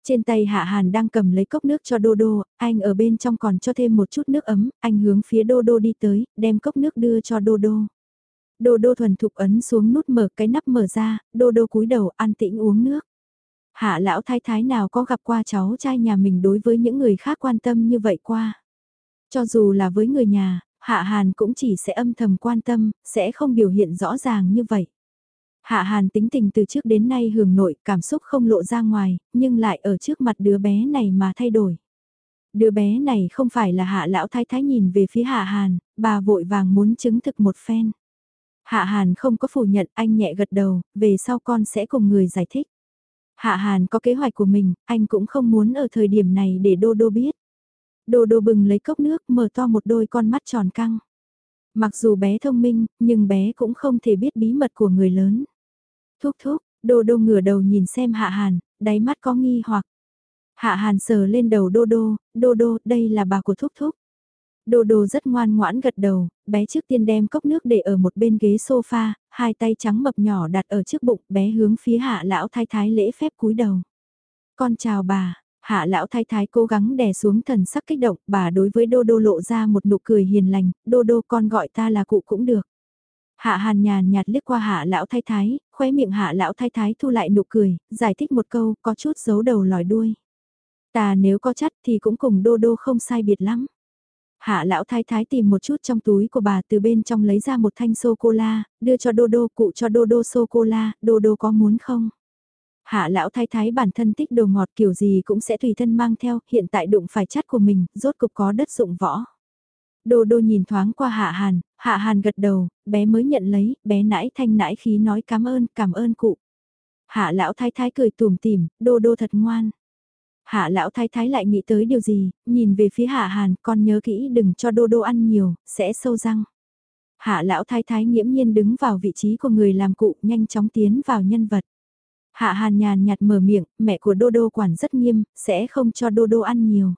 Trên tay Hạ Hàn đang cầm lấy cốc nước cho Đô Đô, anh ở bên trong còn cho thêm một chút nước ấm, anh hướng phía Đô Đô đi tới, đem cốc nước đưa cho Đô Đô. Đô Đô thuần thục ấn xuống nút mở cái nắp mở ra, Đô Đô cúi đầu an tĩnh uống nước. Hạ lão thái thái nào có gặp qua cháu trai nhà mình đối với những người khác quan tâm như vậy qua. Cho dù là với người nhà, Hạ Hàn cũng chỉ sẽ âm thầm quan tâm, sẽ không biểu hiện rõ ràng như vậy. Hạ Hàn tính tình từ trước đến nay hưởng nội, cảm xúc không lộ ra ngoài, nhưng lại ở trước mặt đứa bé này mà thay đổi. Đứa bé này không phải là Hạ Lão Thái Thái nhìn về phía Hạ Hàn, bà vội vàng muốn chứng thực một phen. Hạ Hàn không có phủ nhận, anh nhẹ gật đầu, về sau con sẽ cùng người giải thích. Hạ Hàn có kế hoạch của mình, anh cũng không muốn ở thời điểm này để Đô Đô biết. Đô Đô bừng lấy cốc nước mở to một đôi con mắt tròn căng. Mặc dù bé thông minh, nhưng bé cũng không thể biết bí mật của người lớn. Thúc thúc, Đô Đô ngửa đầu nhìn xem Hạ Hàn, đáy mắt có nghi hoặc. Hạ Hàn sờ lên đầu Đô Đô, Đô Đô, đây là bà của Thúc Thúc. Đô Đô rất ngoan ngoãn gật đầu, bé trước tiên đem cốc nước để ở một bên ghế sofa, hai tay trắng mập nhỏ đặt ở trước bụng, bé hướng phía hạ lão thái thái lễ phép cúi đầu. Con chào bà, hạ lão thái thái cố gắng đè xuống thần sắc kích động, bà đối với Đô Đô lộ ra một nụ cười hiền lành, Đô Đô con gọi ta là cụ cũng được. Hạ hàn nhàn nhạt liếc qua hạ lão thái thái, khóe miệng hạ lão thái thái thu lại nụ cười, giải thích một câu, có chút giấu đầu lòi đuôi. Ta nếu có chất thì cũng cùng đô đô không sai biệt lắm. Hạ lão thái thái tìm một chút trong túi của bà từ bên trong lấy ra một thanh sô-cô-la, đưa cho đô đô cụ cho đô đô sô-cô-la, đô đô có muốn không? Hạ lão thái thái bản thân thích đồ ngọt kiểu gì cũng sẽ tùy thân mang theo, hiện tại đụng phải chắt của mình, rốt cục có đất dụng võ. Đô đô nhìn thoáng qua hạ hàn, hạ hàn gật đầu, bé mới nhận lấy, bé nãi thanh nãi khí nói cảm ơn, cảm ơn cụ. Hạ lão thái thái cười tùm tìm, đô đô thật ngoan. Hạ lão thái thái lại nghĩ tới điều gì, nhìn về phía hạ hàn, con nhớ kỹ đừng cho đô đô ăn nhiều, sẽ sâu răng. Hạ lão thái thái nghiễm nhiên đứng vào vị trí của người làm cụ, nhanh chóng tiến vào nhân vật. Hạ hàn nhàn nhạt mở miệng, mẹ của đô đô quản rất nghiêm, sẽ không cho đô đô ăn nhiều.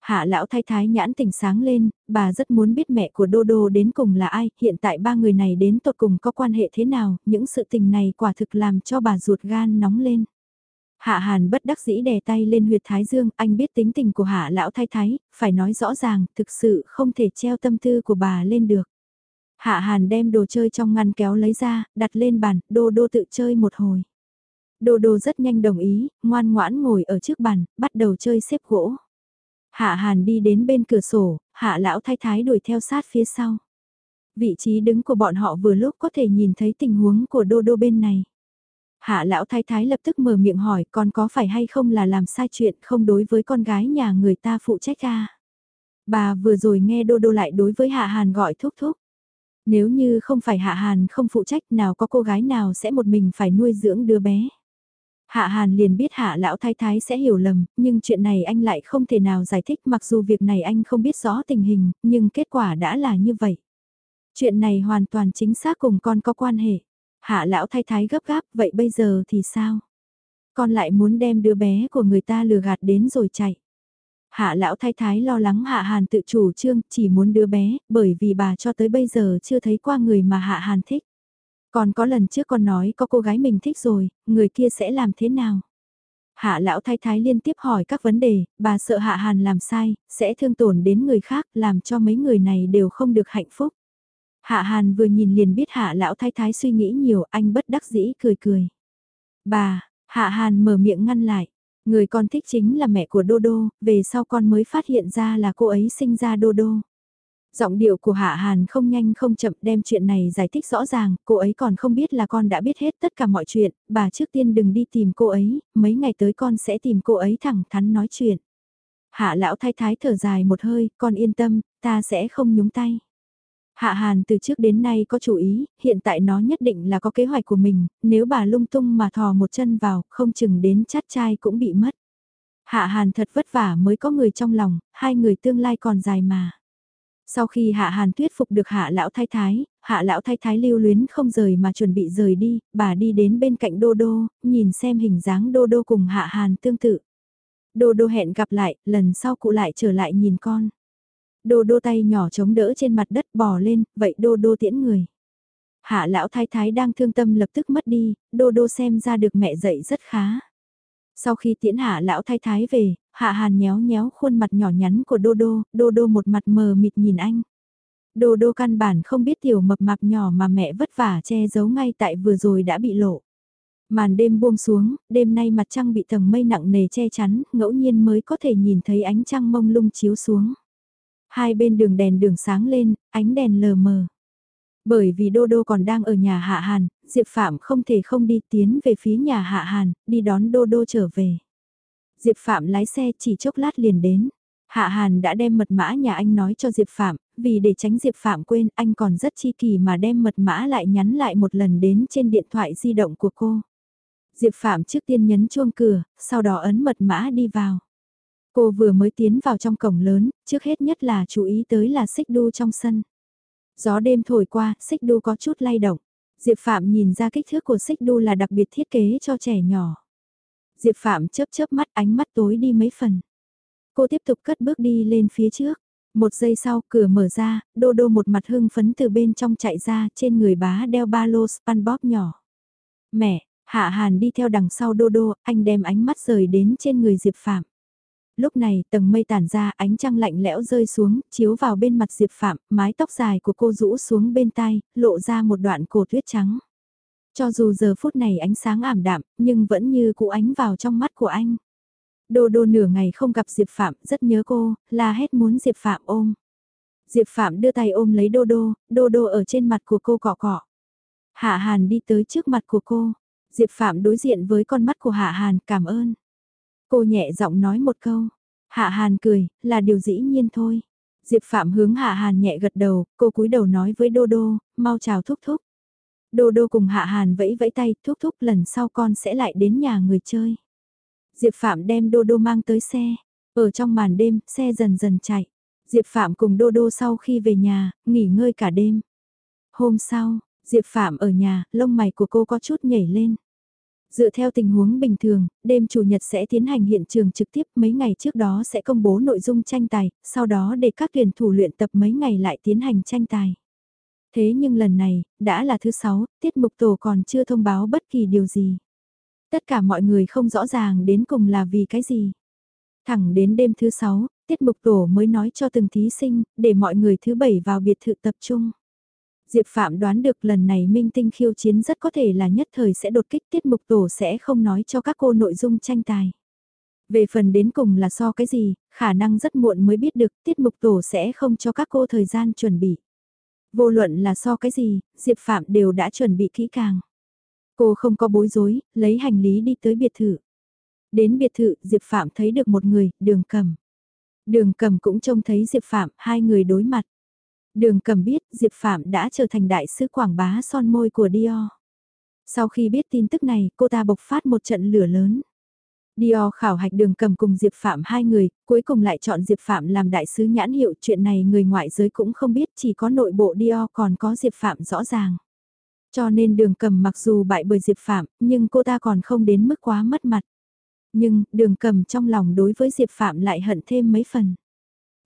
Hạ lão thái thái nhãn tỉnh sáng lên, bà rất muốn biết mẹ của Đô Đô đến cùng là ai, hiện tại ba người này đến tột cùng có quan hệ thế nào, những sự tình này quả thực làm cho bà ruột gan nóng lên. Hạ Hàn bất đắc dĩ đè tay lên huyệt thái dương, anh biết tính tình của Hạ lão thái thái, phải nói rõ ràng, thực sự không thể treo tâm tư của bà lên được. Hạ Hàn đem đồ chơi trong ngăn kéo lấy ra, đặt lên bàn, đô đô tự chơi một hồi. Đô đô rất nhanh đồng ý, ngoan ngoãn ngồi ở trước bàn, bắt đầu chơi xếp gỗ. Hạ Hàn đi đến bên cửa sổ, Hạ lão thái thái đuổi theo sát phía sau. Vị trí đứng của bọn họ vừa lúc có thể nhìn thấy tình huống của đô đô bên này. Hạ lão thái thái lập tức mở miệng hỏi con có phải hay không là làm sai chuyện không đối với con gái nhà người ta phụ trách à? Bà vừa rồi nghe đô đô lại đối với Hạ Hàn gọi thúc thúc. Nếu như không phải Hạ Hàn không phụ trách nào có cô gái nào sẽ một mình phải nuôi dưỡng đứa bé. Hạ Hàn liền biết Hạ Lão Thái Thái sẽ hiểu lầm, nhưng chuyện này anh lại không thể nào giải thích mặc dù việc này anh không biết rõ tình hình, nhưng kết quả đã là như vậy. Chuyện này hoàn toàn chính xác cùng con có quan hệ. Hạ lão thái thái gấp gáp, vậy bây giờ thì sao? Con lại muốn đem đứa bé của người ta lừa gạt đến rồi chạy. Hạ lão thái thái lo lắng Hạ Hàn tự chủ trương chỉ muốn đứa bé, bởi vì bà cho tới bây giờ chưa thấy qua người mà Hạ Hàn thích. Còn có lần trước con nói có cô gái mình thích rồi, người kia sẽ làm thế nào? Hạ lão thái thái liên tiếp hỏi các vấn đề, bà sợ hạ hàn làm sai, sẽ thương tổn đến người khác, làm cho mấy người này đều không được hạnh phúc. Hạ hàn vừa nhìn liền biết hạ lão thái thái suy nghĩ nhiều, anh bất đắc dĩ cười cười. Bà, hạ hàn mở miệng ngăn lại, người con thích chính là mẹ của Đô Đô, về sau con mới phát hiện ra là cô ấy sinh ra Đô Đô. Giọng điệu của Hạ Hàn không nhanh không chậm đem chuyện này giải thích rõ ràng, cô ấy còn không biết là con đã biết hết tất cả mọi chuyện, bà trước tiên đừng đi tìm cô ấy, mấy ngày tới con sẽ tìm cô ấy thẳng thắn nói chuyện. Hạ lão thái thái thở dài một hơi, con yên tâm, ta sẽ không nhúng tay. Hạ Hàn từ trước đến nay có chủ ý, hiện tại nó nhất định là có kế hoạch của mình, nếu bà lung tung mà thò một chân vào, không chừng đến chát trai cũng bị mất. Hạ Hàn thật vất vả mới có người trong lòng, hai người tương lai còn dài mà. Sau khi Hạ Hàn thuyết phục được Hạ Lão Thái Thái, Hạ Lão Thái Thái lưu luyến không rời mà chuẩn bị rời đi, bà đi đến bên cạnh Đô Đô, nhìn xem hình dáng Đô Đô cùng Hạ Hàn tương tự. Đô Đô hẹn gặp lại, lần sau cụ lại trở lại nhìn con. Đô Đô tay nhỏ chống đỡ trên mặt đất bò lên, vậy Đô Đô tiễn người. Hạ Lão Thái Thái đang thương tâm lập tức mất đi, Đô Đô xem ra được mẹ dạy rất khá. Sau khi tiễn hạ lão thái thái về, hạ hàn nhéo nhéo khuôn mặt nhỏ nhắn của đô đô, đô đô một mặt mờ mịt nhìn anh. Đô đô căn bản không biết tiểu mập mạp nhỏ mà mẹ vất vả che giấu ngay tại vừa rồi đã bị lộ. Màn đêm buông xuống, đêm nay mặt trăng bị tầng mây nặng nề che chắn, ngẫu nhiên mới có thể nhìn thấy ánh trăng mông lung chiếu xuống. Hai bên đường đèn đường sáng lên, ánh đèn lờ mờ. Bởi vì Đô Đô còn đang ở nhà Hạ Hàn, Diệp Phạm không thể không đi tiến về phía nhà Hạ Hàn, đi đón Đô Đô trở về. Diệp Phạm lái xe chỉ chốc lát liền đến. Hạ Hàn đã đem mật mã nhà anh nói cho Diệp Phạm, vì để tránh Diệp Phạm quên anh còn rất chi kỳ mà đem mật mã lại nhắn lại một lần đến trên điện thoại di động của cô. Diệp Phạm trước tiên nhấn chuông cửa, sau đó ấn mật mã đi vào. Cô vừa mới tiến vào trong cổng lớn, trước hết nhất là chú ý tới là xích đu trong sân. Gió đêm thổi qua, xích đu có chút lay động. Diệp Phạm nhìn ra kích thước của xích đu là đặc biệt thiết kế cho trẻ nhỏ. Diệp Phạm chớp chớp mắt ánh mắt tối đi mấy phần. Cô tiếp tục cất bước đi lên phía trước. Một giây sau cửa mở ra, đô đô một mặt hưng phấn từ bên trong chạy ra trên người bá đeo ba lô SpongeBob nhỏ. Mẹ, Hạ Hàn đi theo đằng sau đô đô, anh đem ánh mắt rời đến trên người Diệp Phạm. Lúc này tầng mây tản ra ánh trăng lạnh lẽo rơi xuống, chiếu vào bên mặt Diệp Phạm, mái tóc dài của cô rũ xuống bên tai, lộ ra một đoạn cổ tuyết trắng. Cho dù giờ phút này ánh sáng ảm đạm, nhưng vẫn như cụ ánh vào trong mắt của anh. Đô đô nửa ngày không gặp Diệp Phạm, rất nhớ cô, la hét muốn Diệp Phạm ôm. Diệp Phạm đưa tay ôm lấy đô đô, đô đô ở trên mặt của cô cọ cọ. Hạ Hàn đi tới trước mặt của cô. Diệp Phạm đối diện với con mắt của Hạ Hàn cảm ơn. Cô nhẹ giọng nói một câu. Hạ Hàn cười, là điều dĩ nhiên thôi. Diệp Phạm hướng Hạ Hàn nhẹ gật đầu, cô cúi đầu nói với Đô Đô, mau chào thúc thúc. Đô Đô cùng Hạ Hàn vẫy vẫy tay, thúc thúc lần sau con sẽ lại đến nhà người chơi. Diệp Phạm đem Đô Đô mang tới xe. Ở trong màn đêm, xe dần dần chạy. Diệp Phạm cùng Đô Đô sau khi về nhà, nghỉ ngơi cả đêm. Hôm sau, Diệp Phạm ở nhà, lông mày của cô có chút nhảy lên. Dựa theo tình huống bình thường, đêm Chủ nhật sẽ tiến hành hiện trường trực tiếp mấy ngày trước đó sẽ công bố nội dung tranh tài, sau đó để các tuyển thủ luyện tập mấy ngày lại tiến hành tranh tài. Thế nhưng lần này, đã là thứ sáu, tiết mục tổ còn chưa thông báo bất kỳ điều gì. Tất cả mọi người không rõ ràng đến cùng là vì cái gì. Thẳng đến đêm thứ sáu, tiết mục tổ mới nói cho từng thí sinh, để mọi người thứ bảy vào biệt thự tập trung. Diệp Phạm đoán được lần này minh tinh khiêu chiến rất có thể là nhất thời sẽ đột kích tiết mục tổ sẽ không nói cho các cô nội dung tranh tài. Về phần đến cùng là so cái gì, khả năng rất muộn mới biết được tiết mục tổ sẽ không cho các cô thời gian chuẩn bị. Vô luận là so cái gì, Diệp Phạm đều đã chuẩn bị kỹ càng. Cô không có bối rối, lấy hành lý đi tới biệt thự. Đến biệt thự, Diệp Phạm thấy được một người, đường cầm. Đường cầm cũng trông thấy Diệp Phạm, hai người đối mặt. Đường cầm biết Diệp Phạm đã trở thành đại sứ quảng bá son môi của Dior. Sau khi biết tin tức này, cô ta bộc phát một trận lửa lớn. Dior khảo hạch đường cầm cùng Diệp Phạm hai người, cuối cùng lại chọn diệp Phạm làm đại sứ nhãn hiệu chuyện này người ngoại giới cũng không biết chỉ có nội bộ Dior còn có Diệp Phạm rõ ràng. Cho nên đường cầm mặc dù bại bởi Diệp Phạm, nhưng cô ta còn không đến mức quá mất mặt. Nhưng, đường cầm trong lòng đối với Diệp Phạm lại hận thêm mấy phần.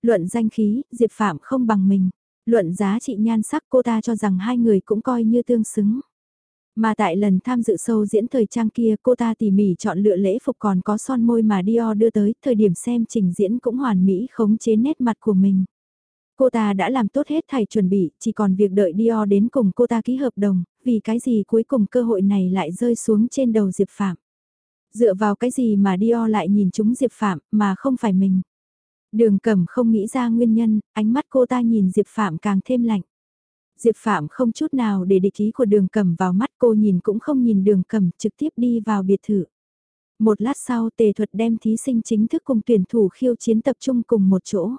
Luận danh khí, Diệp Phạm không bằng mình. Luận giá trị nhan sắc cô ta cho rằng hai người cũng coi như tương xứng. Mà tại lần tham dự sâu diễn thời trang kia cô ta tỉ mỉ chọn lựa lễ phục còn có son môi mà Dior đưa tới, thời điểm xem trình diễn cũng hoàn mỹ khống chế nét mặt của mình. Cô ta đã làm tốt hết thầy chuẩn bị, chỉ còn việc đợi Dior đến cùng cô ta ký hợp đồng, vì cái gì cuối cùng cơ hội này lại rơi xuống trên đầu Diệp Phạm. Dựa vào cái gì mà Dior lại nhìn chúng Diệp Phạm mà không phải mình. Đường cẩm không nghĩ ra nguyên nhân, ánh mắt cô ta nhìn Diệp Phạm càng thêm lạnh. Diệp Phạm không chút nào để địch ý của đường cầm vào mắt cô nhìn cũng không nhìn đường cầm trực tiếp đi vào biệt thự. Một lát sau tề thuật đem thí sinh chính thức cùng tuyển thủ khiêu chiến tập trung cùng một chỗ.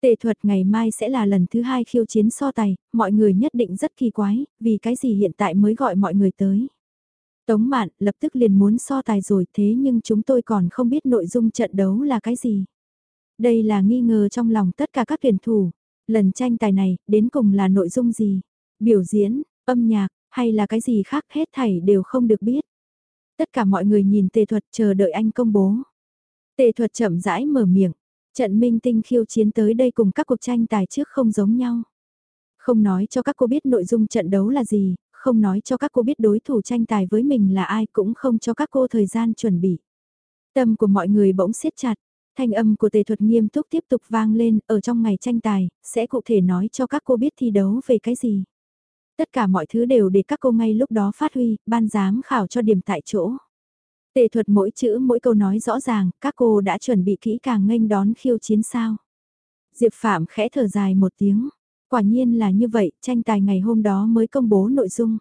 Tề thuật ngày mai sẽ là lần thứ hai khiêu chiến so tài, mọi người nhất định rất kỳ quái, vì cái gì hiện tại mới gọi mọi người tới. Tống mạn lập tức liền muốn so tài rồi thế nhưng chúng tôi còn không biết nội dung trận đấu là cái gì. Đây là nghi ngờ trong lòng tất cả các tuyển thủ. Lần tranh tài này, đến cùng là nội dung gì? Biểu diễn, âm nhạc, hay là cái gì khác hết thảy đều không được biết. Tất cả mọi người nhìn tề thuật chờ đợi anh công bố. Tề thuật chậm rãi mở miệng. Trận minh tinh khiêu chiến tới đây cùng các cuộc tranh tài trước không giống nhau. Không nói cho các cô biết nội dung trận đấu là gì, không nói cho các cô biết đối thủ tranh tài với mình là ai cũng không cho các cô thời gian chuẩn bị. Tâm của mọi người bỗng siết chặt, Thanh âm của tề thuật nghiêm túc tiếp tục vang lên ở trong ngày tranh tài, sẽ cụ thể nói cho các cô biết thi đấu về cái gì. Tất cả mọi thứ đều để các cô ngay lúc đó phát huy, ban giám khảo cho điểm tại chỗ. Tề thuật mỗi chữ mỗi câu nói rõ ràng, các cô đã chuẩn bị kỹ càng nghênh đón khiêu chiến sao. Diệp Phạm khẽ thở dài một tiếng. Quả nhiên là như vậy, tranh tài ngày hôm đó mới công bố nội dung.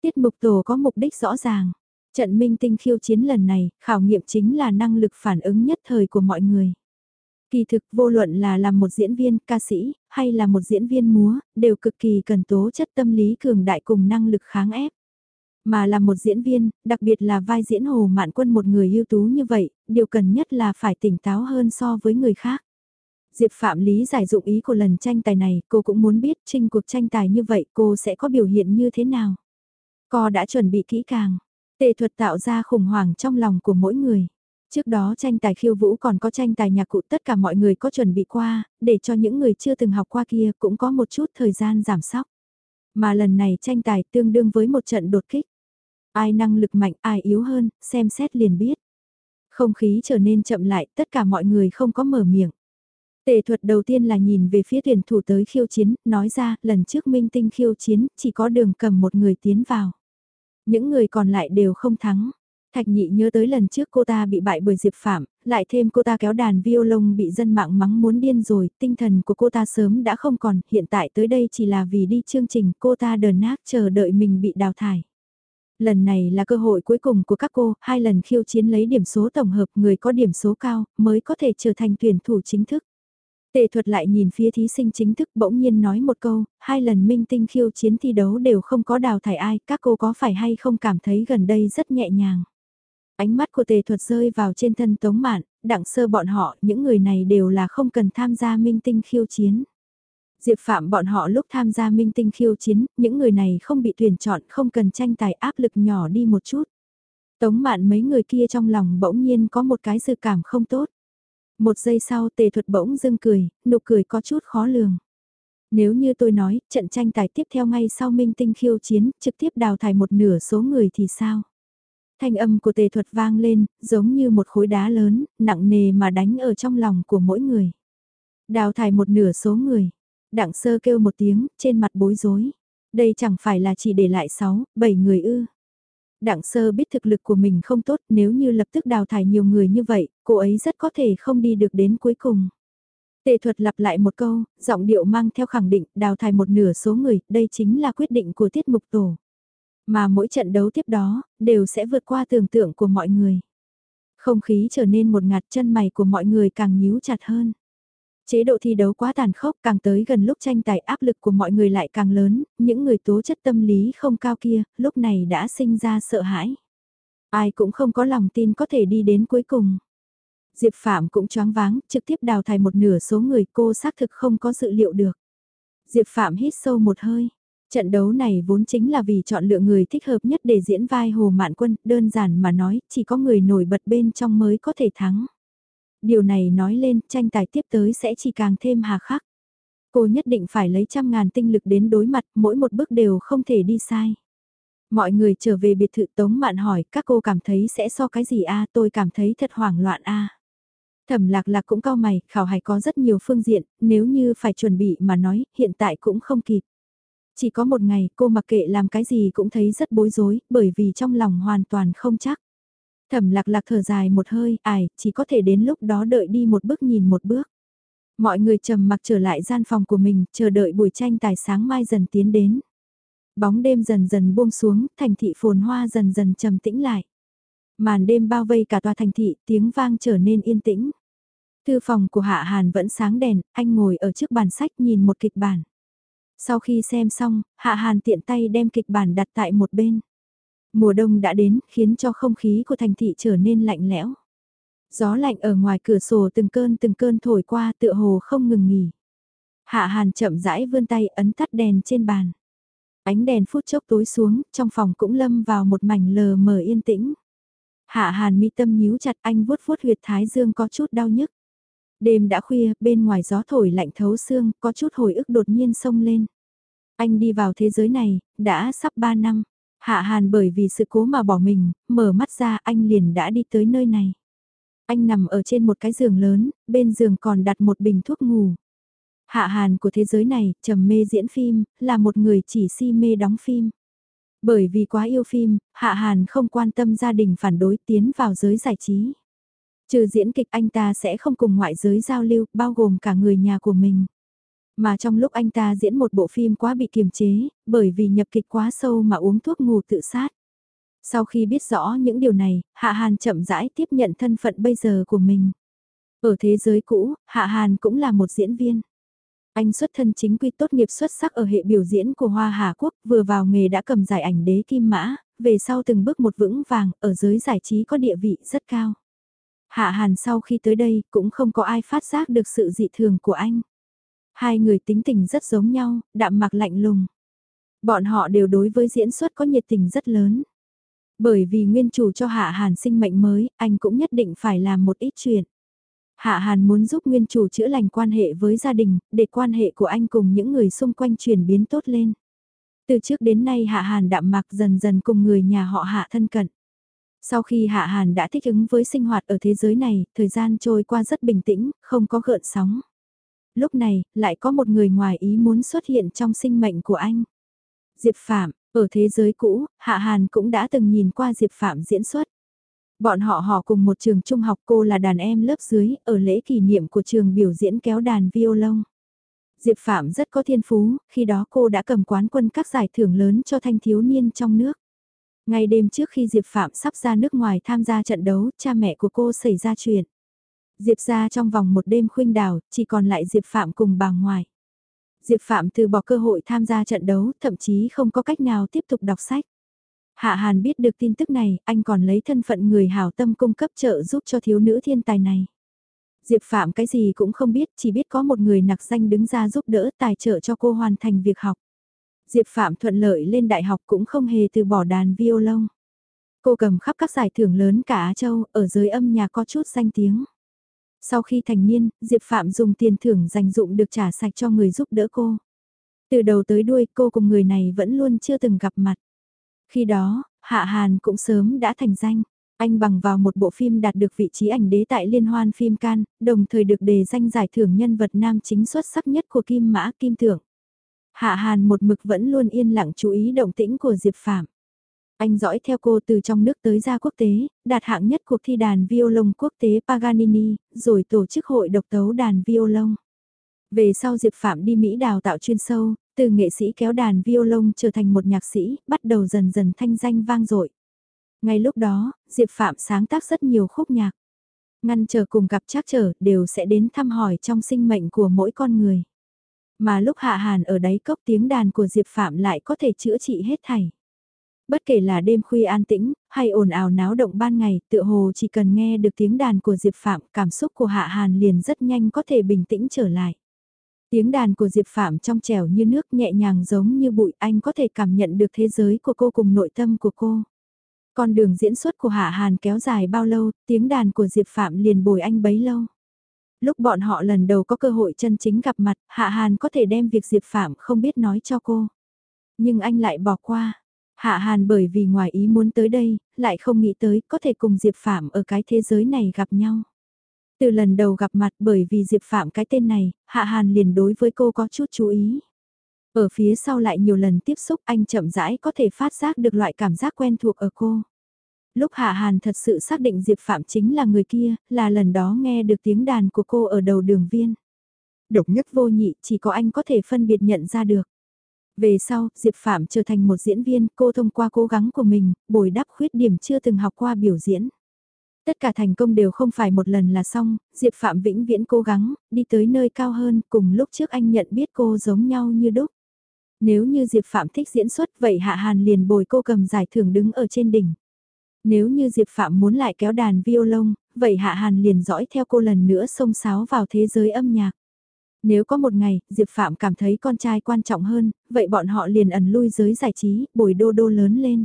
Tiết mục tổ có mục đích rõ ràng. Trận minh tinh khiêu chiến lần này, khảo nghiệm chính là năng lực phản ứng nhất thời của mọi người. Kỳ thực vô luận là làm một diễn viên, ca sĩ, hay là một diễn viên múa, đều cực kỳ cần tố chất tâm lý cường đại cùng năng lực kháng ép. Mà là một diễn viên, đặc biệt là vai diễn Hồ Mạn Quân một người ưu tú như vậy, điều cần nhất là phải tỉnh táo hơn so với người khác. Diệp Phạm Lý giải dụng ý của lần tranh tài này, cô cũng muốn biết trên cuộc tranh tài như vậy cô sẽ có biểu hiện như thế nào. Cô đã chuẩn bị kỹ càng, Tề thuật tạo ra khủng hoảng trong lòng của mỗi người. Trước đó tranh tài khiêu vũ còn có tranh tài nhạc cụ tất cả mọi người có chuẩn bị qua, để cho những người chưa từng học qua kia cũng có một chút thời gian giảm sóc. Mà lần này tranh tài tương đương với một trận đột kích. Ai năng lực mạnh ai yếu hơn, xem xét liền biết. Không khí trở nên chậm lại, tất cả mọi người không có mở miệng. Tề thuật đầu tiên là nhìn về phía tuyển thủ tới khiêu chiến, nói ra lần trước minh tinh khiêu chiến chỉ có đường cầm một người tiến vào. Những người còn lại đều không thắng. Thạch nhị nhớ tới lần trước cô ta bị bại bởi Diệp Phạm, lại thêm cô ta kéo đàn violon bị dân mạng mắng muốn điên rồi, tinh thần của cô ta sớm đã không còn, hiện tại tới đây chỉ là vì đi chương trình cô ta đờn nát chờ đợi mình bị đào thải. Lần này là cơ hội cuối cùng của các cô, hai lần khiêu chiến lấy điểm số tổng hợp người có điểm số cao mới có thể trở thành tuyển thủ chính thức. Tề thuật lại nhìn phía thí sinh chính thức bỗng nhiên nói một câu, hai lần minh tinh khiêu chiến thi đấu đều không có đào thải ai, các cô có phải hay không cảm thấy gần đây rất nhẹ nhàng. Ánh mắt của tề thuật rơi vào trên thân tống mạn, đặng sơ bọn họ, những người này đều là không cần tham gia minh tinh khiêu chiến. Diệp Phạm bọn họ lúc tham gia minh tinh khiêu chiến, những người này không bị tuyển chọn, không cần tranh tài áp lực nhỏ đi một chút. Tống mạn mấy người kia trong lòng bỗng nhiên có một cái dự cảm không tốt. Một giây sau tề thuật bỗng dưng cười, nụ cười có chút khó lường. Nếu như tôi nói, trận tranh tài tiếp theo ngay sau minh tinh khiêu chiến, trực tiếp đào thải một nửa số người thì sao? Thanh âm của tề thuật vang lên, giống như một khối đá lớn, nặng nề mà đánh ở trong lòng của mỗi người. Đào thải một nửa số người. Đặng sơ kêu một tiếng, trên mặt bối rối. Đây chẳng phải là chỉ để lại 6, 7 người ư. Đặng sơ biết thực lực của mình không tốt nếu như lập tức đào thải nhiều người như vậy, cô ấy rất có thể không đi được đến cuối cùng. Tề thuật lặp lại một câu, giọng điệu mang theo khẳng định đào thải một nửa số người, đây chính là quyết định của tiết mục tổ. Mà mỗi trận đấu tiếp đó, đều sẽ vượt qua tưởng tượng của mọi người. Không khí trở nên một ngạt chân mày của mọi người càng nhíu chặt hơn. Chế độ thi đấu quá tàn khốc càng tới gần lúc tranh tài áp lực của mọi người lại càng lớn, những người tố chất tâm lý không cao kia, lúc này đã sinh ra sợ hãi. Ai cũng không có lòng tin có thể đi đến cuối cùng. Diệp Phạm cũng choáng váng, trực tiếp đào thải một nửa số người cô xác thực không có dự liệu được. Diệp Phạm hít sâu một hơi. Trận đấu này vốn chính là vì chọn lựa người thích hợp nhất để diễn vai Hồ Mạn Quân, đơn giản mà nói, chỉ có người nổi bật bên trong mới có thể thắng. Điều này nói lên tranh tài tiếp tới sẽ chỉ càng thêm hà khắc. Cô nhất định phải lấy trăm ngàn tinh lực đến đối mặt, mỗi một bước đều không thể đi sai. Mọi người trở về biệt thự Tống Mạn hỏi các cô cảm thấy sẽ so cái gì a tôi cảm thấy thật hoảng loạn a Thẩm lạc lạc cũng cao mày, khảo hạch có rất nhiều phương diện, nếu như phải chuẩn bị mà nói, hiện tại cũng không kịp. Chỉ có một ngày cô mặc kệ làm cái gì cũng thấy rất bối rối, bởi vì trong lòng hoàn toàn không chắc. Thẩm lạc lạc thở dài một hơi, ải, chỉ có thể đến lúc đó đợi đi một bước nhìn một bước. Mọi người trầm mặc trở lại gian phòng của mình, chờ đợi buổi tranh tài sáng mai dần tiến đến. Bóng đêm dần dần buông xuống, thành thị phồn hoa dần dần trầm tĩnh lại. Màn đêm bao vây cả tòa thành thị, tiếng vang trở nên yên tĩnh. Thư phòng của Hạ Hàn vẫn sáng đèn, anh ngồi ở trước bàn sách nhìn một kịch bản. Sau khi xem xong, Hạ Hàn tiện tay đem kịch bản đặt tại một bên. Mùa đông đã đến, khiến cho không khí của thành thị trở nên lạnh lẽo. Gió lạnh ở ngoài cửa sổ từng cơn từng cơn thổi qua tựa hồ không ngừng nghỉ. Hạ Hàn chậm rãi vươn tay ấn tắt đèn trên bàn. Ánh đèn phút chốc tối xuống, trong phòng cũng lâm vào một mảnh lờ mờ yên tĩnh. Hạ Hàn mi tâm nhíu chặt anh vuốt vuốt huyệt thái dương có chút đau nhức. Đêm đã khuya, bên ngoài gió thổi lạnh thấu xương, có chút hồi ức đột nhiên sông lên. Anh đi vào thế giới này, đã sắp 3 năm. Hạ Hàn bởi vì sự cố mà bỏ mình, mở mắt ra anh liền đã đi tới nơi này. Anh nằm ở trên một cái giường lớn, bên giường còn đặt một bình thuốc ngủ. Hạ Hàn của thế giới này, trầm mê diễn phim, là một người chỉ si mê đóng phim. Bởi vì quá yêu phim, Hạ Hàn không quan tâm gia đình phản đối tiến vào giới giải trí. Trừ diễn kịch anh ta sẽ không cùng ngoại giới giao lưu, bao gồm cả người nhà của mình. Mà trong lúc anh ta diễn một bộ phim quá bị kiềm chế, bởi vì nhập kịch quá sâu mà uống thuốc ngủ tự sát. Sau khi biết rõ những điều này, Hạ Hàn chậm rãi tiếp nhận thân phận bây giờ của mình. Ở thế giới cũ, Hạ Hàn cũng là một diễn viên. Anh xuất thân chính quy tốt nghiệp xuất sắc ở hệ biểu diễn của Hoa Hà Quốc, vừa vào nghề đã cầm giải ảnh đế kim mã, về sau từng bước một vững vàng, ở giới giải trí có địa vị rất cao. Hạ Hàn sau khi tới đây cũng không có ai phát giác được sự dị thường của anh. Hai người tính tình rất giống nhau, đạm mạc lạnh lùng. Bọn họ đều đối với diễn xuất có nhiệt tình rất lớn. Bởi vì nguyên chủ cho Hạ Hàn sinh mệnh mới, anh cũng nhất định phải làm một ít chuyện. Hạ Hàn muốn giúp nguyên chủ chữa lành quan hệ với gia đình, để quan hệ của anh cùng những người xung quanh chuyển biến tốt lên. Từ trước đến nay Hạ Hàn đạm mạc dần dần cùng người nhà họ Hạ thân cận. Sau khi Hạ Hàn đã thích ứng với sinh hoạt ở thế giới này, thời gian trôi qua rất bình tĩnh, không có gợn sóng. Lúc này, lại có một người ngoài ý muốn xuất hiện trong sinh mệnh của anh. Diệp Phạm, ở thế giới cũ, Hạ Hàn cũng đã từng nhìn qua Diệp Phạm diễn xuất. Bọn họ họ cùng một trường trung học cô là đàn em lớp dưới, ở lễ kỷ niệm của trường biểu diễn kéo đàn violon. Diệp Phạm rất có thiên phú, khi đó cô đã cầm quán quân các giải thưởng lớn cho thanh thiếu niên trong nước. Ngay đêm trước khi Diệp Phạm sắp ra nước ngoài tham gia trận đấu, cha mẹ của cô xảy ra chuyện. Diệp ra trong vòng một đêm khuynh đảo, chỉ còn lại Diệp Phạm cùng bà ngoại. Diệp Phạm từ bỏ cơ hội tham gia trận đấu, thậm chí không có cách nào tiếp tục đọc sách. Hạ Hàn biết được tin tức này, anh còn lấy thân phận người hảo tâm cung cấp trợ giúp cho thiếu nữ thiên tài này. Diệp Phạm cái gì cũng không biết, chỉ biết có một người nặc danh đứng ra giúp đỡ tài trợ cho cô hoàn thành việc học. Diệp Phạm thuận lợi lên đại học cũng không hề từ bỏ đàn violon. Cô cầm khắp các giải thưởng lớn cả Á Châu, ở giới âm nhạc có chút danh tiếng. Sau khi thành niên, Diệp Phạm dùng tiền thưởng dành dụng được trả sạch cho người giúp đỡ cô. Từ đầu tới đuôi cô cùng người này vẫn luôn chưa từng gặp mặt. Khi đó, Hạ Hàn cũng sớm đã thành danh. Anh bằng vào một bộ phim đạt được vị trí ảnh đế tại Liên hoan phim Cannes, đồng thời được đề danh giải thưởng nhân vật nam chính xuất sắc nhất của Kim Mã Kim Thưởng. Hạ Hàn một mực vẫn luôn yên lặng chú ý động tĩnh của Diệp Phạm. Anh dõi theo cô từ trong nước tới ra quốc tế, đạt hạng nhất cuộc thi đàn violon quốc tế Paganini, rồi tổ chức hội độc tấu đàn violon. Về sau Diệp Phạm đi Mỹ đào tạo chuyên sâu, từ nghệ sĩ kéo đàn violon trở thành một nhạc sĩ, bắt đầu dần dần thanh danh vang dội. Ngay lúc đó, Diệp Phạm sáng tác rất nhiều khúc nhạc. Ngăn chờ cùng gặp trắc trở đều sẽ đến thăm hỏi trong sinh mệnh của mỗi con người. Mà lúc hạ hàn ở đáy cốc tiếng đàn của Diệp Phạm lại có thể chữa trị hết thảy. Bất kể là đêm khuya an tĩnh, hay ồn ào náo động ban ngày, tựa hồ chỉ cần nghe được tiếng đàn của Diệp Phạm, cảm xúc của Hạ Hàn liền rất nhanh có thể bình tĩnh trở lại. Tiếng đàn của Diệp Phạm trong trẻo như nước nhẹ nhàng giống như bụi anh có thể cảm nhận được thế giới của cô cùng nội tâm của cô. Con đường diễn xuất của Hạ Hàn kéo dài bao lâu, tiếng đàn của Diệp Phạm liền bồi anh bấy lâu. Lúc bọn họ lần đầu có cơ hội chân chính gặp mặt, Hạ Hàn có thể đem việc Diệp Phạm không biết nói cho cô. Nhưng anh lại bỏ qua. Hạ Hàn bởi vì ngoài ý muốn tới đây, lại không nghĩ tới có thể cùng Diệp Phạm ở cái thế giới này gặp nhau. Từ lần đầu gặp mặt bởi vì Diệp Phạm cái tên này, Hạ Hàn liền đối với cô có chút chú ý. Ở phía sau lại nhiều lần tiếp xúc anh chậm rãi có thể phát giác được loại cảm giác quen thuộc ở cô. Lúc Hạ Hàn thật sự xác định Diệp Phạm chính là người kia, là lần đó nghe được tiếng đàn của cô ở đầu đường viên. Độc nhất vô nhị, chỉ có anh có thể phân biệt nhận ra được. Về sau, Diệp Phạm trở thành một diễn viên, cô thông qua cố gắng của mình, bồi đắp khuyết điểm chưa từng học qua biểu diễn. Tất cả thành công đều không phải một lần là xong, Diệp Phạm vĩnh viễn cố gắng, đi tới nơi cao hơn, cùng lúc trước anh nhận biết cô giống nhau như đúc. Nếu như Diệp Phạm thích diễn xuất vậy Hạ Hàn liền bồi cô cầm giải thưởng đứng ở trên đỉnh. Nếu như Diệp Phạm muốn lại kéo đàn violon, vậy Hạ Hàn liền dõi theo cô lần nữa xông sáo vào thế giới âm nhạc. Nếu có một ngày, Diệp Phạm cảm thấy con trai quan trọng hơn, vậy bọn họ liền ẩn lui giới giải trí, bồi đô đô lớn lên.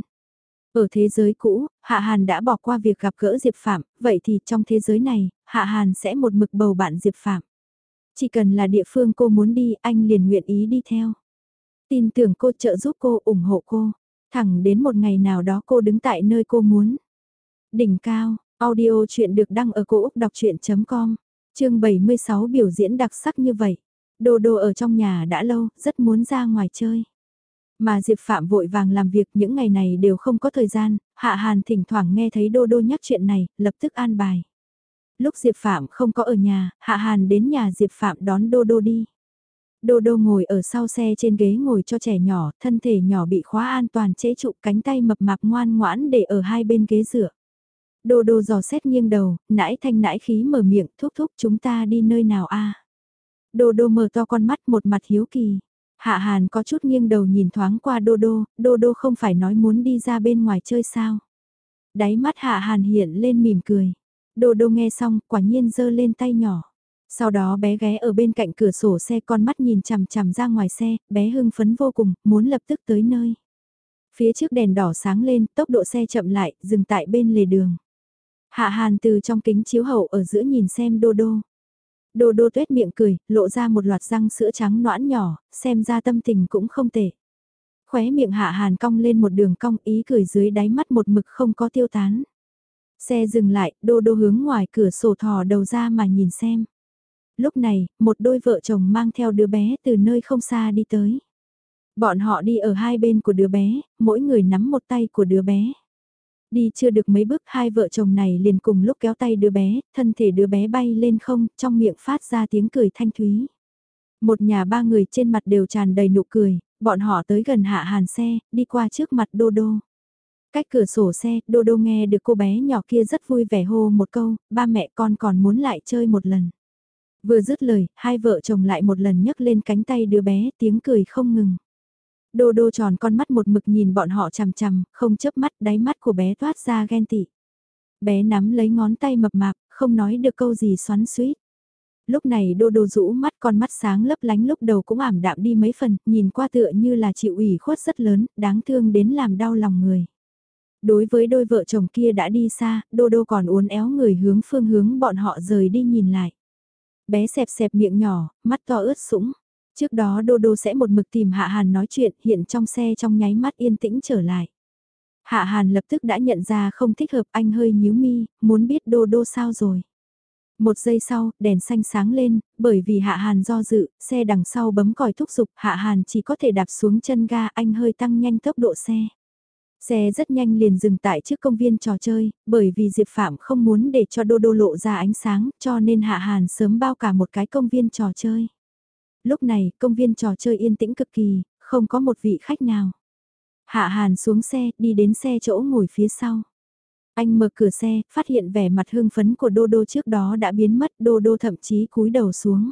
Ở thế giới cũ, Hạ Hàn đã bỏ qua việc gặp gỡ Diệp Phạm, vậy thì trong thế giới này, Hạ Hàn sẽ một mực bầu bạn Diệp Phạm. Chỉ cần là địa phương cô muốn đi, anh liền nguyện ý đi theo. Tin tưởng cô trợ giúp cô, ủng hộ cô. Thẳng đến một ngày nào đó cô đứng tại nơi cô muốn. Đỉnh cao, audio chuyện được đăng ở cổ Úc đọc chuyện.com, chương 76 biểu diễn đặc sắc như vậy. Đô đô ở trong nhà đã lâu, rất muốn ra ngoài chơi. Mà Diệp Phạm vội vàng làm việc những ngày này đều không có thời gian, Hạ Hàn thỉnh thoảng nghe thấy Đô Đô nhắc chuyện này, lập tức an bài. Lúc Diệp Phạm không có ở nhà, Hạ Hàn đến nhà Diệp Phạm đón Đô Đô đi. Đô Đô ngồi ở sau xe trên ghế ngồi cho trẻ nhỏ, thân thể nhỏ bị khóa an toàn chế trụ cánh tay mập mạp ngoan ngoãn để ở hai bên ghế dựa. Đô Đô dò xét nghiêng đầu, nãi thanh nãi khí mở miệng thúc thúc chúng ta đi nơi nào a Đô Đô mở to con mắt một mặt hiếu kỳ. Hạ Hàn có chút nghiêng đầu nhìn thoáng qua Đô Đô, Đô Đô không phải nói muốn đi ra bên ngoài chơi sao. Đáy mắt Hạ Hàn hiện lên mỉm cười. Đô Đô nghe xong, quả nhiên giơ lên tay nhỏ. Sau đó bé ghé ở bên cạnh cửa sổ xe con mắt nhìn chằm chằm ra ngoài xe, bé hưng phấn vô cùng, muốn lập tức tới nơi. Phía trước đèn đỏ sáng lên, tốc độ xe chậm lại, dừng tại bên lề đường. Hạ Hàn từ trong kính chiếu hậu ở giữa nhìn xem Đô Đô. Đô đô tuét miệng cười, lộ ra một loạt răng sữa trắng noãn nhỏ, xem ra tâm tình cũng không tệ. Khóe miệng hạ hàn cong lên một đường cong ý cười dưới đáy mắt một mực không có tiêu tán. Xe dừng lại, đô đô hướng ngoài cửa sổ thò đầu ra mà nhìn xem. Lúc này, một đôi vợ chồng mang theo đứa bé từ nơi không xa đi tới. Bọn họ đi ở hai bên của đứa bé, mỗi người nắm một tay của đứa bé. Đi chưa được mấy bước hai vợ chồng này liền cùng lúc kéo tay đứa bé, thân thể đứa bé bay lên không, trong miệng phát ra tiếng cười thanh thúy. Một nhà ba người trên mặt đều tràn đầy nụ cười, bọn họ tới gần hạ hàn xe, đi qua trước mặt đô đô. Cách cửa sổ xe, đô đô nghe được cô bé nhỏ kia rất vui vẻ hô một câu, ba mẹ con còn muốn lại chơi một lần. Vừa dứt lời, hai vợ chồng lại một lần nhấc lên cánh tay đứa bé, tiếng cười không ngừng. Đô đô tròn con mắt một mực nhìn bọn họ chằm chằm, không chớp mắt, đáy mắt của bé toát ra ghen tị. Bé nắm lấy ngón tay mập mạp, không nói được câu gì xoắn suýt. Lúc này đô đô rũ mắt con mắt sáng lấp lánh lúc đầu cũng ảm đạm đi mấy phần, nhìn qua tựa như là chịu ủy khuất rất lớn, đáng thương đến làm đau lòng người. Đối với đôi vợ chồng kia đã đi xa, đô đô còn uốn éo người hướng phương hướng bọn họ rời đi nhìn lại. Bé xẹp xẹp miệng nhỏ, mắt to ướt sũng, Trước đó Đô Đô sẽ một mực tìm Hạ Hàn nói chuyện hiện trong xe trong nháy mắt yên tĩnh trở lại. Hạ Hàn lập tức đã nhận ra không thích hợp anh hơi nhíu mi, muốn biết Đô Đô sao rồi. Một giây sau, đèn xanh sáng lên, bởi vì Hạ Hàn do dự, xe đằng sau bấm còi thúc giục, Hạ Hàn chỉ có thể đạp xuống chân ga, anh hơi tăng nhanh tốc độ xe. Xe rất nhanh liền dừng tại trước công viên trò chơi, bởi vì Diệp Phạm không muốn để cho Đô Đô lộ ra ánh sáng, cho nên Hạ Hàn sớm bao cả một cái công viên trò chơi. Lúc này, công viên trò chơi yên tĩnh cực kỳ, không có một vị khách nào. Hạ Hàn xuống xe, đi đến xe chỗ ngồi phía sau. Anh mở cửa xe, phát hiện vẻ mặt hưng phấn của Đô Đô trước đó đã biến mất, Đô Đô thậm chí cúi đầu xuống.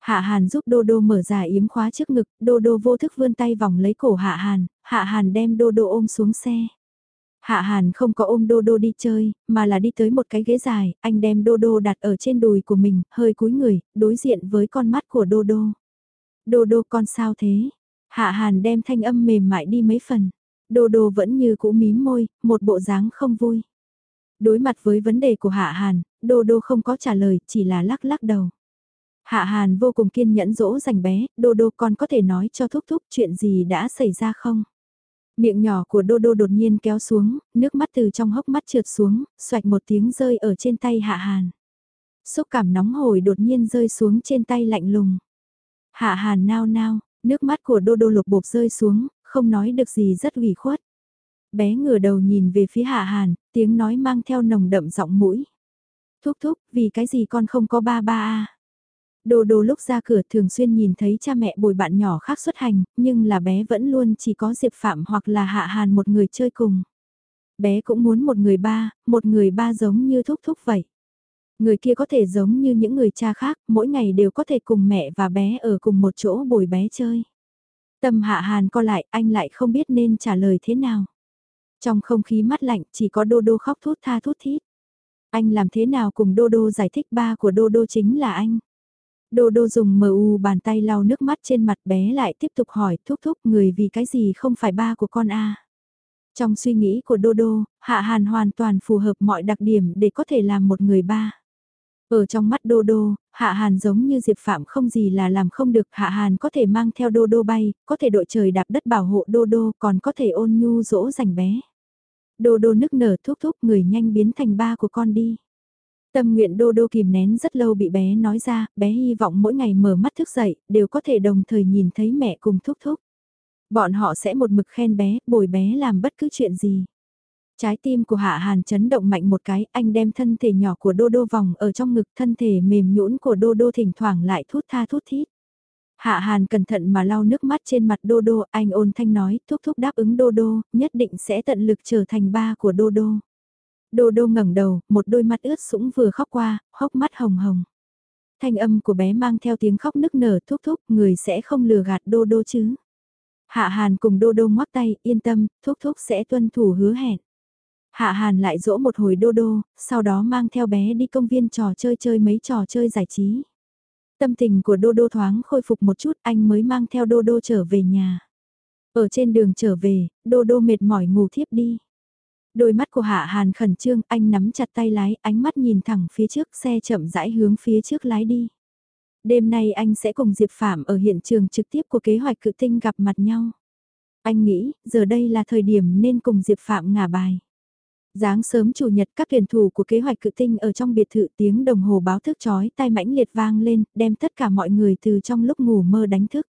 Hạ Hàn giúp Đô Đô mở ra yếm khóa trước ngực, Đô Đô vô thức vươn tay vòng lấy cổ Hạ Hàn, Hạ Hàn đem Đô Đô ôm xuống xe. Hạ Hàn không có ôm Đô Đô đi chơi, mà là đi tới một cái ghế dài, anh đem Đô Đô đặt ở trên đùi của mình, hơi cúi người, đối diện với con mắt của Đô Đô. Đô Đô con sao thế? Hạ Hàn đem thanh âm mềm mại đi mấy phần. Đô Đô vẫn như cũ mím môi, một bộ dáng không vui. Đối mặt với vấn đề của Hạ Hàn, Đô Đô không có trả lời, chỉ là lắc lắc đầu. Hạ Hàn vô cùng kiên nhẫn dỗ dành bé, Đô Đô con có thể nói cho thúc thúc chuyện gì đã xảy ra không? Miệng nhỏ của Đô Đô đột nhiên kéo xuống, nước mắt từ trong hốc mắt trượt xuống, xoạch một tiếng rơi ở trên tay Hạ Hàn. Xúc cảm nóng hổi đột nhiên rơi xuống trên tay lạnh lùng. Hạ Hàn nao nao, nước mắt của Đô Đô lục bột rơi xuống, không nói được gì rất ủy khuất. Bé ngửa đầu nhìn về phía Hạ Hàn, tiếng nói mang theo nồng đậm giọng mũi. Thúc thúc, vì cái gì con không có ba ba a? Đô đô lúc ra cửa thường xuyên nhìn thấy cha mẹ bồi bạn nhỏ khác xuất hành, nhưng là bé vẫn luôn chỉ có Diệp Phạm hoặc là Hạ Hàn một người chơi cùng. Bé cũng muốn một người ba, một người ba giống như thúc thúc vậy. Người kia có thể giống như những người cha khác, mỗi ngày đều có thể cùng mẹ và bé ở cùng một chỗ bồi bé chơi. Tâm Hạ Hàn co lại, anh lại không biết nên trả lời thế nào. Trong không khí mát lạnh, chỉ có Đô Đô khóc thút tha thút thít. Anh làm thế nào cùng Đô Đô giải thích ba của Đô Đô chính là anh. Đô đô dùng mờ u bàn tay lau nước mắt trên mặt bé lại tiếp tục hỏi thúc thúc người vì cái gì không phải ba của con a Trong suy nghĩ của Đô đô, Hạ Hàn hoàn toàn phù hợp mọi đặc điểm để có thể làm một người ba. Ở trong mắt Đô Đô, Hạ Hàn giống như Diệp Phạm không gì là làm không được. Hạ Hàn có thể mang theo Đô Đô bay, có thể đội trời đạp đất bảo hộ Đô Đô, còn có thể ôn nhu dỗ dành bé. Đô Đô nức nở thúc thúc người nhanh biến thành ba của con đi. Tâm nguyện đô đô kìm nén rất lâu bị bé nói ra, bé hy vọng mỗi ngày mở mắt thức dậy, đều có thể đồng thời nhìn thấy mẹ cùng thúc thúc. Bọn họ sẽ một mực khen bé, bồi bé làm bất cứ chuyện gì. Trái tim của Hạ Hàn chấn động mạnh một cái, anh đem thân thể nhỏ của Đô Đô vòng ở trong ngực thân thể mềm nhũn của Đô Đô thỉnh thoảng lại thút tha thút thít. Hạ Hàn cẩn thận mà lau nước mắt trên mặt Đô Đô, anh ôn thanh nói, thúc thúc đáp ứng Đô Đô, nhất định sẽ tận lực trở thành ba của Đô Đô. Đô đô ngẩng đầu, một đôi mắt ướt sũng vừa khóc qua, hốc mắt hồng hồng. Thanh âm của bé mang theo tiếng khóc nức nở thúc thúc, người sẽ không lừa gạt đô đô chứ. Hạ Hàn cùng đô đô ngoắc tay, yên tâm, thúc thúc sẽ tuân thủ hứa hẹn. Hạ Hàn lại dỗ một hồi đô đô, sau đó mang theo bé đi công viên trò chơi chơi mấy trò chơi giải trí. Tâm tình của đô đô thoáng khôi phục một chút, anh mới mang theo đô đô trở về nhà. Ở trên đường trở về, đô đô mệt mỏi ngủ thiếp đi. Đôi mắt của Hạ Hàn khẩn trương, anh nắm chặt tay lái, ánh mắt nhìn thẳng phía trước, xe chậm rãi hướng phía trước lái đi. Đêm nay anh sẽ cùng Diệp Phạm ở hiện trường trực tiếp của kế hoạch cự tinh gặp mặt nhau. Anh nghĩ, giờ đây là thời điểm nên cùng Diệp Phạm ngả bài. Giáng sớm chủ nhật các tuyển thủ của kế hoạch cự tinh ở trong biệt thự tiếng đồng hồ báo thức chói tai mãnh liệt vang lên, đem tất cả mọi người từ trong lúc ngủ mơ đánh thức.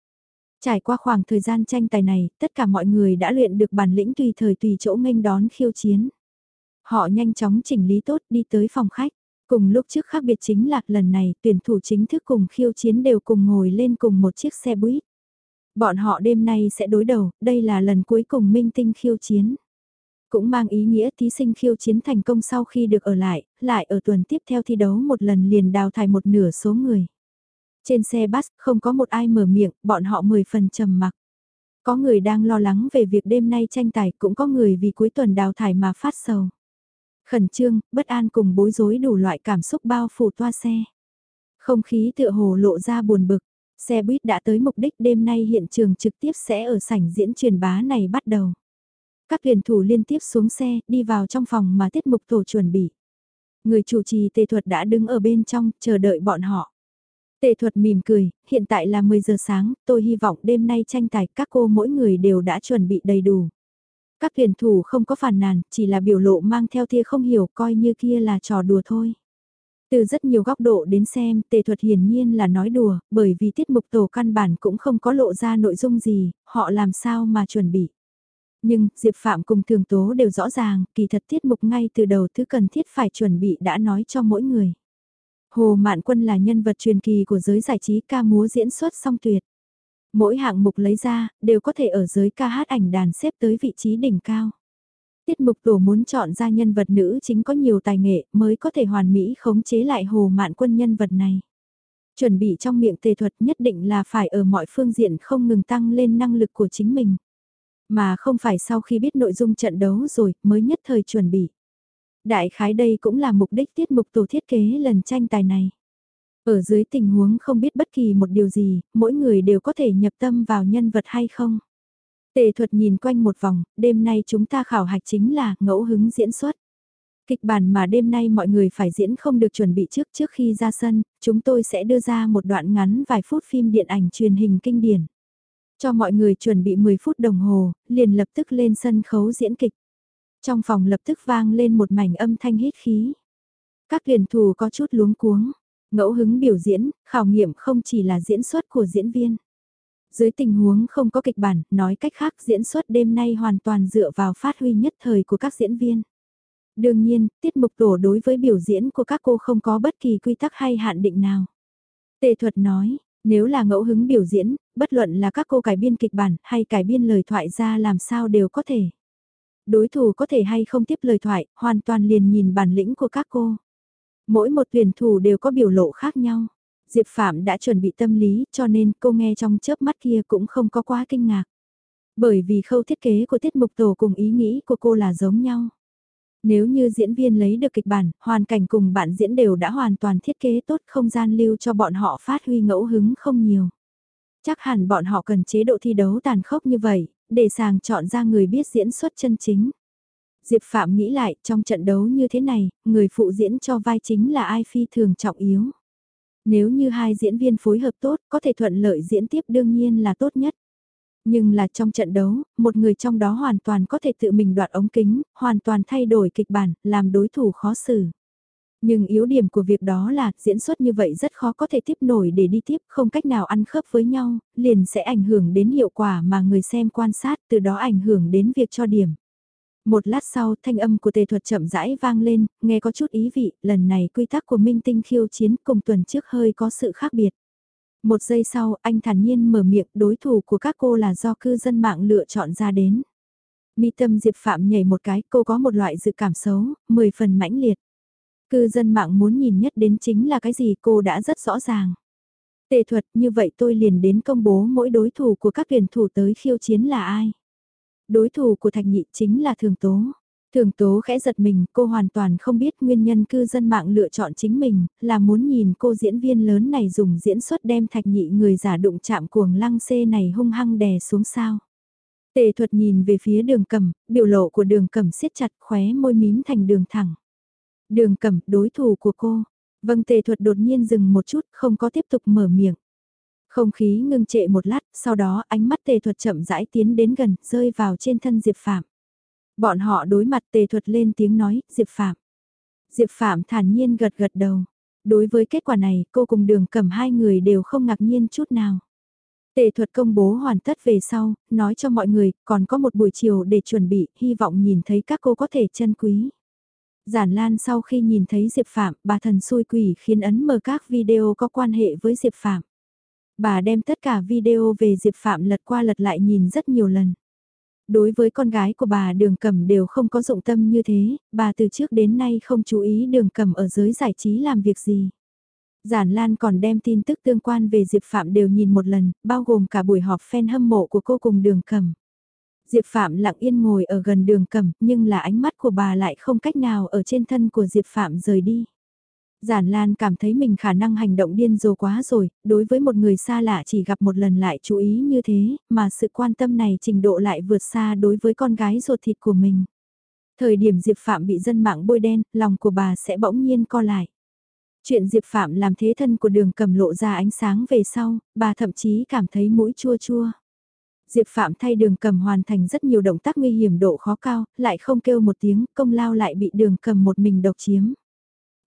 Trải qua khoảng thời gian tranh tài này, tất cả mọi người đã luyện được bản lĩnh tùy thời tùy chỗ nghênh đón khiêu chiến. Họ nhanh chóng chỉnh lý tốt đi tới phòng khách. Cùng lúc trước khác biệt chính là lần này tuyển thủ chính thức cùng khiêu chiến đều cùng ngồi lên cùng một chiếc xe buýt. Bọn họ đêm nay sẽ đối đầu, đây là lần cuối cùng minh tinh khiêu chiến. Cũng mang ý nghĩa thí sinh khiêu chiến thành công sau khi được ở lại, lại ở tuần tiếp theo thi đấu một lần liền đào thải một nửa số người. Trên xe bus không có một ai mở miệng, bọn họ mười phần trầm mặc. Có người đang lo lắng về việc đêm nay tranh tài, cũng có người vì cuối tuần đào thải mà phát sầu. Khẩn trương, bất an cùng bối rối đủ loại cảm xúc bao phủ toa xe. Không khí tựa hồ lộ ra buồn bực. Xe buýt đã tới mục đích đêm nay hiện trường trực tiếp sẽ ở sảnh diễn truyền bá này bắt đầu. Các tuyển thủ liên tiếp xuống xe, đi vào trong phòng mà tiết mục tổ chuẩn bị. Người chủ trì tề thuật đã đứng ở bên trong, chờ đợi bọn họ. Tề thuật mỉm cười, hiện tại là 10 giờ sáng, tôi hy vọng đêm nay tranh tài các cô mỗi người đều đã chuẩn bị đầy đủ. Các tuyển thủ không có phản nàn, chỉ là biểu lộ mang theo tia không hiểu coi như kia là trò đùa thôi. Từ rất nhiều góc độ đến xem, tề thuật hiển nhiên là nói đùa, bởi vì tiết mục tổ căn bản cũng không có lộ ra nội dung gì, họ làm sao mà chuẩn bị. Nhưng, Diệp Phạm cùng Thường Tố đều rõ ràng, kỳ thật tiết mục ngay từ đầu thứ cần thiết phải chuẩn bị đã nói cho mỗi người. Hồ Mạn Quân là nhân vật truyền kỳ của giới giải trí ca múa diễn xuất song tuyệt. Mỗi hạng mục lấy ra, đều có thể ở giới ca hát ảnh đàn xếp tới vị trí đỉnh cao. Tiết mục tổ muốn chọn ra nhân vật nữ chính có nhiều tài nghệ mới có thể hoàn mỹ khống chế lại Hồ Mạn Quân nhân vật này. Chuẩn bị trong miệng tề thuật nhất định là phải ở mọi phương diện không ngừng tăng lên năng lực của chính mình. Mà không phải sau khi biết nội dung trận đấu rồi mới nhất thời chuẩn bị. Đại khái đây cũng là mục đích tiết mục tổ thiết kế lần tranh tài này. Ở dưới tình huống không biết bất kỳ một điều gì, mỗi người đều có thể nhập tâm vào nhân vật hay không. Tề thuật nhìn quanh một vòng, đêm nay chúng ta khảo hạch chính là ngẫu hứng diễn xuất. Kịch bản mà đêm nay mọi người phải diễn không được chuẩn bị trước trước khi ra sân, chúng tôi sẽ đưa ra một đoạn ngắn vài phút phim điện ảnh truyền hình kinh điển. Cho mọi người chuẩn bị 10 phút đồng hồ, liền lập tức lên sân khấu diễn kịch. Trong phòng lập tức vang lên một mảnh âm thanh hít khí. Các tuyển thủ có chút luống cuống, ngẫu hứng biểu diễn, khảo nghiệm không chỉ là diễn xuất của diễn viên. Dưới tình huống không có kịch bản, nói cách khác diễn xuất đêm nay hoàn toàn dựa vào phát huy nhất thời của các diễn viên. Đương nhiên, tiết mục tổ đối với biểu diễn của các cô không có bất kỳ quy tắc hay hạn định nào. Tề thuật nói, nếu là ngẫu hứng biểu diễn, bất luận là các cô cải biên kịch bản hay cải biên lời thoại ra làm sao đều có thể. Đối thủ có thể hay không tiếp lời thoại, hoàn toàn liền nhìn bản lĩnh của các cô. Mỗi một tuyển thủ đều có biểu lộ khác nhau. Diệp Phạm đã chuẩn bị tâm lý cho nên cô nghe trong chớp mắt kia cũng không có quá kinh ngạc. Bởi vì khâu thiết kế của tiết mục tổ cùng ý nghĩ của cô là giống nhau. Nếu như diễn viên lấy được kịch bản, hoàn cảnh cùng bạn diễn đều đã hoàn toàn thiết kế tốt không gian lưu cho bọn họ phát huy ngẫu hứng không nhiều. Chắc hẳn bọn họ cần chế độ thi đấu tàn khốc như vậy, để sàng chọn ra người biết diễn xuất chân chính. Diệp Phạm nghĩ lại, trong trận đấu như thế này, người phụ diễn cho vai chính là ai phi thường trọng yếu. Nếu như hai diễn viên phối hợp tốt, có thể thuận lợi diễn tiếp đương nhiên là tốt nhất. Nhưng là trong trận đấu, một người trong đó hoàn toàn có thể tự mình đoạt ống kính, hoàn toàn thay đổi kịch bản, làm đối thủ khó xử. Nhưng yếu điểm của việc đó là diễn xuất như vậy rất khó có thể tiếp nổi để đi tiếp, không cách nào ăn khớp với nhau, liền sẽ ảnh hưởng đến hiệu quả mà người xem quan sát, từ đó ảnh hưởng đến việc cho điểm. Một lát sau, thanh âm của tề thuật chậm rãi vang lên, nghe có chút ý vị, lần này quy tắc của minh tinh khiêu chiến cùng tuần trước hơi có sự khác biệt. Một giây sau, anh thản nhiên mở miệng đối thủ của các cô là do cư dân mạng lựa chọn ra đến. Mi tâm Diệp Phạm nhảy một cái, cô có một loại dự cảm xấu, 10 phần mãnh liệt. Cư dân mạng muốn nhìn nhất đến chính là cái gì cô đã rất rõ ràng. Tệ thuật như vậy tôi liền đến công bố mỗi đối thủ của các tuyển thủ tới khiêu chiến là ai. Đối thủ của Thạch Nhị chính là Thường Tố. Thường Tố khẽ giật mình, cô hoàn toàn không biết nguyên nhân cư dân mạng lựa chọn chính mình, là muốn nhìn cô diễn viên lớn này dùng diễn xuất đem Thạch Nhị người giả đụng chạm cuồng lăng xê này hung hăng đè xuống sao. Tề thuật nhìn về phía đường cầm, biểu lộ của đường cầm siết chặt khóe môi mím thành đường thẳng. Đường cẩm đối thủ của cô. Vâng tề thuật đột nhiên dừng một chút, không có tiếp tục mở miệng. Không khí ngưng trệ một lát, sau đó ánh mắt tề thuật chậm rãi tiến đến gần, rơi vào trên thân Diệp Phạm. Bọn họ đối mặt tề thuật lên tiếng nói, Diệp Phạm. Diệp Phạm thản nhiên gật gật đầu. Đối với kết quả này, cô cùng đường cầm hai người đều không ngạc nhiên chút nào. Tề thuật công bố hoàn tất về sau, nói cho mọi người, còn có một buổi chiều để chuẩn bị, hy vọng nhìn thấy các cô có thể chân quý. Giản Lan sau khi nhìn thấy Diệp Phạm, bà thần xui quỷ khiến ấn mở các video có quan hệ với Diệp Phạm. Bà đem tất cả video về Diệp Phạm lật qua lật lại nhìn rất nhiều lần. Đối với con gái của bà đường Cẩm đều không có dụng tâm như thế, bà từ trước đến nay không chú ý đường Cẩm ở giới giải trí làm việc gì. Giản Lan còn đem tin tức tương quan về Diệp Phạm đều nhìn một lần, bao gồm cả buổi họp fan hâm mộ của cô cùng đường Cẩm. Diệp Phạm lặng yên ngồi ở gần đường cầm, nhưng là ánh mắt của bà lại không cách nào ở trên thân của Diệp Phạm rời đi. Giản Lan cảm thấy mình khả năng hành động điên rồ quá rồi, đối với một người xa lạ chỉ gặp một lần lại chú ý như thế, mà sự quan tâm này trình độ lại vượt xa đối với con gái ruột thịt của mình. Thời điểm Diệp Phạm bị dân mạng bôi đen, lòng của bà sẽ bỗng nhiên co lại. Chuyện Diệp Phạm làm thế thân của đường cầm lộ ra ánh sáng về sau, bà thậm chí cảm thấy mũi chua chua. Diệp Phạm thay đường cầm hoàn thành rất nhiều động tác nguy hiểm độ khó cao, lại không kêu một tiếng, công lao lại bị đường cầm một mình độc chiếm.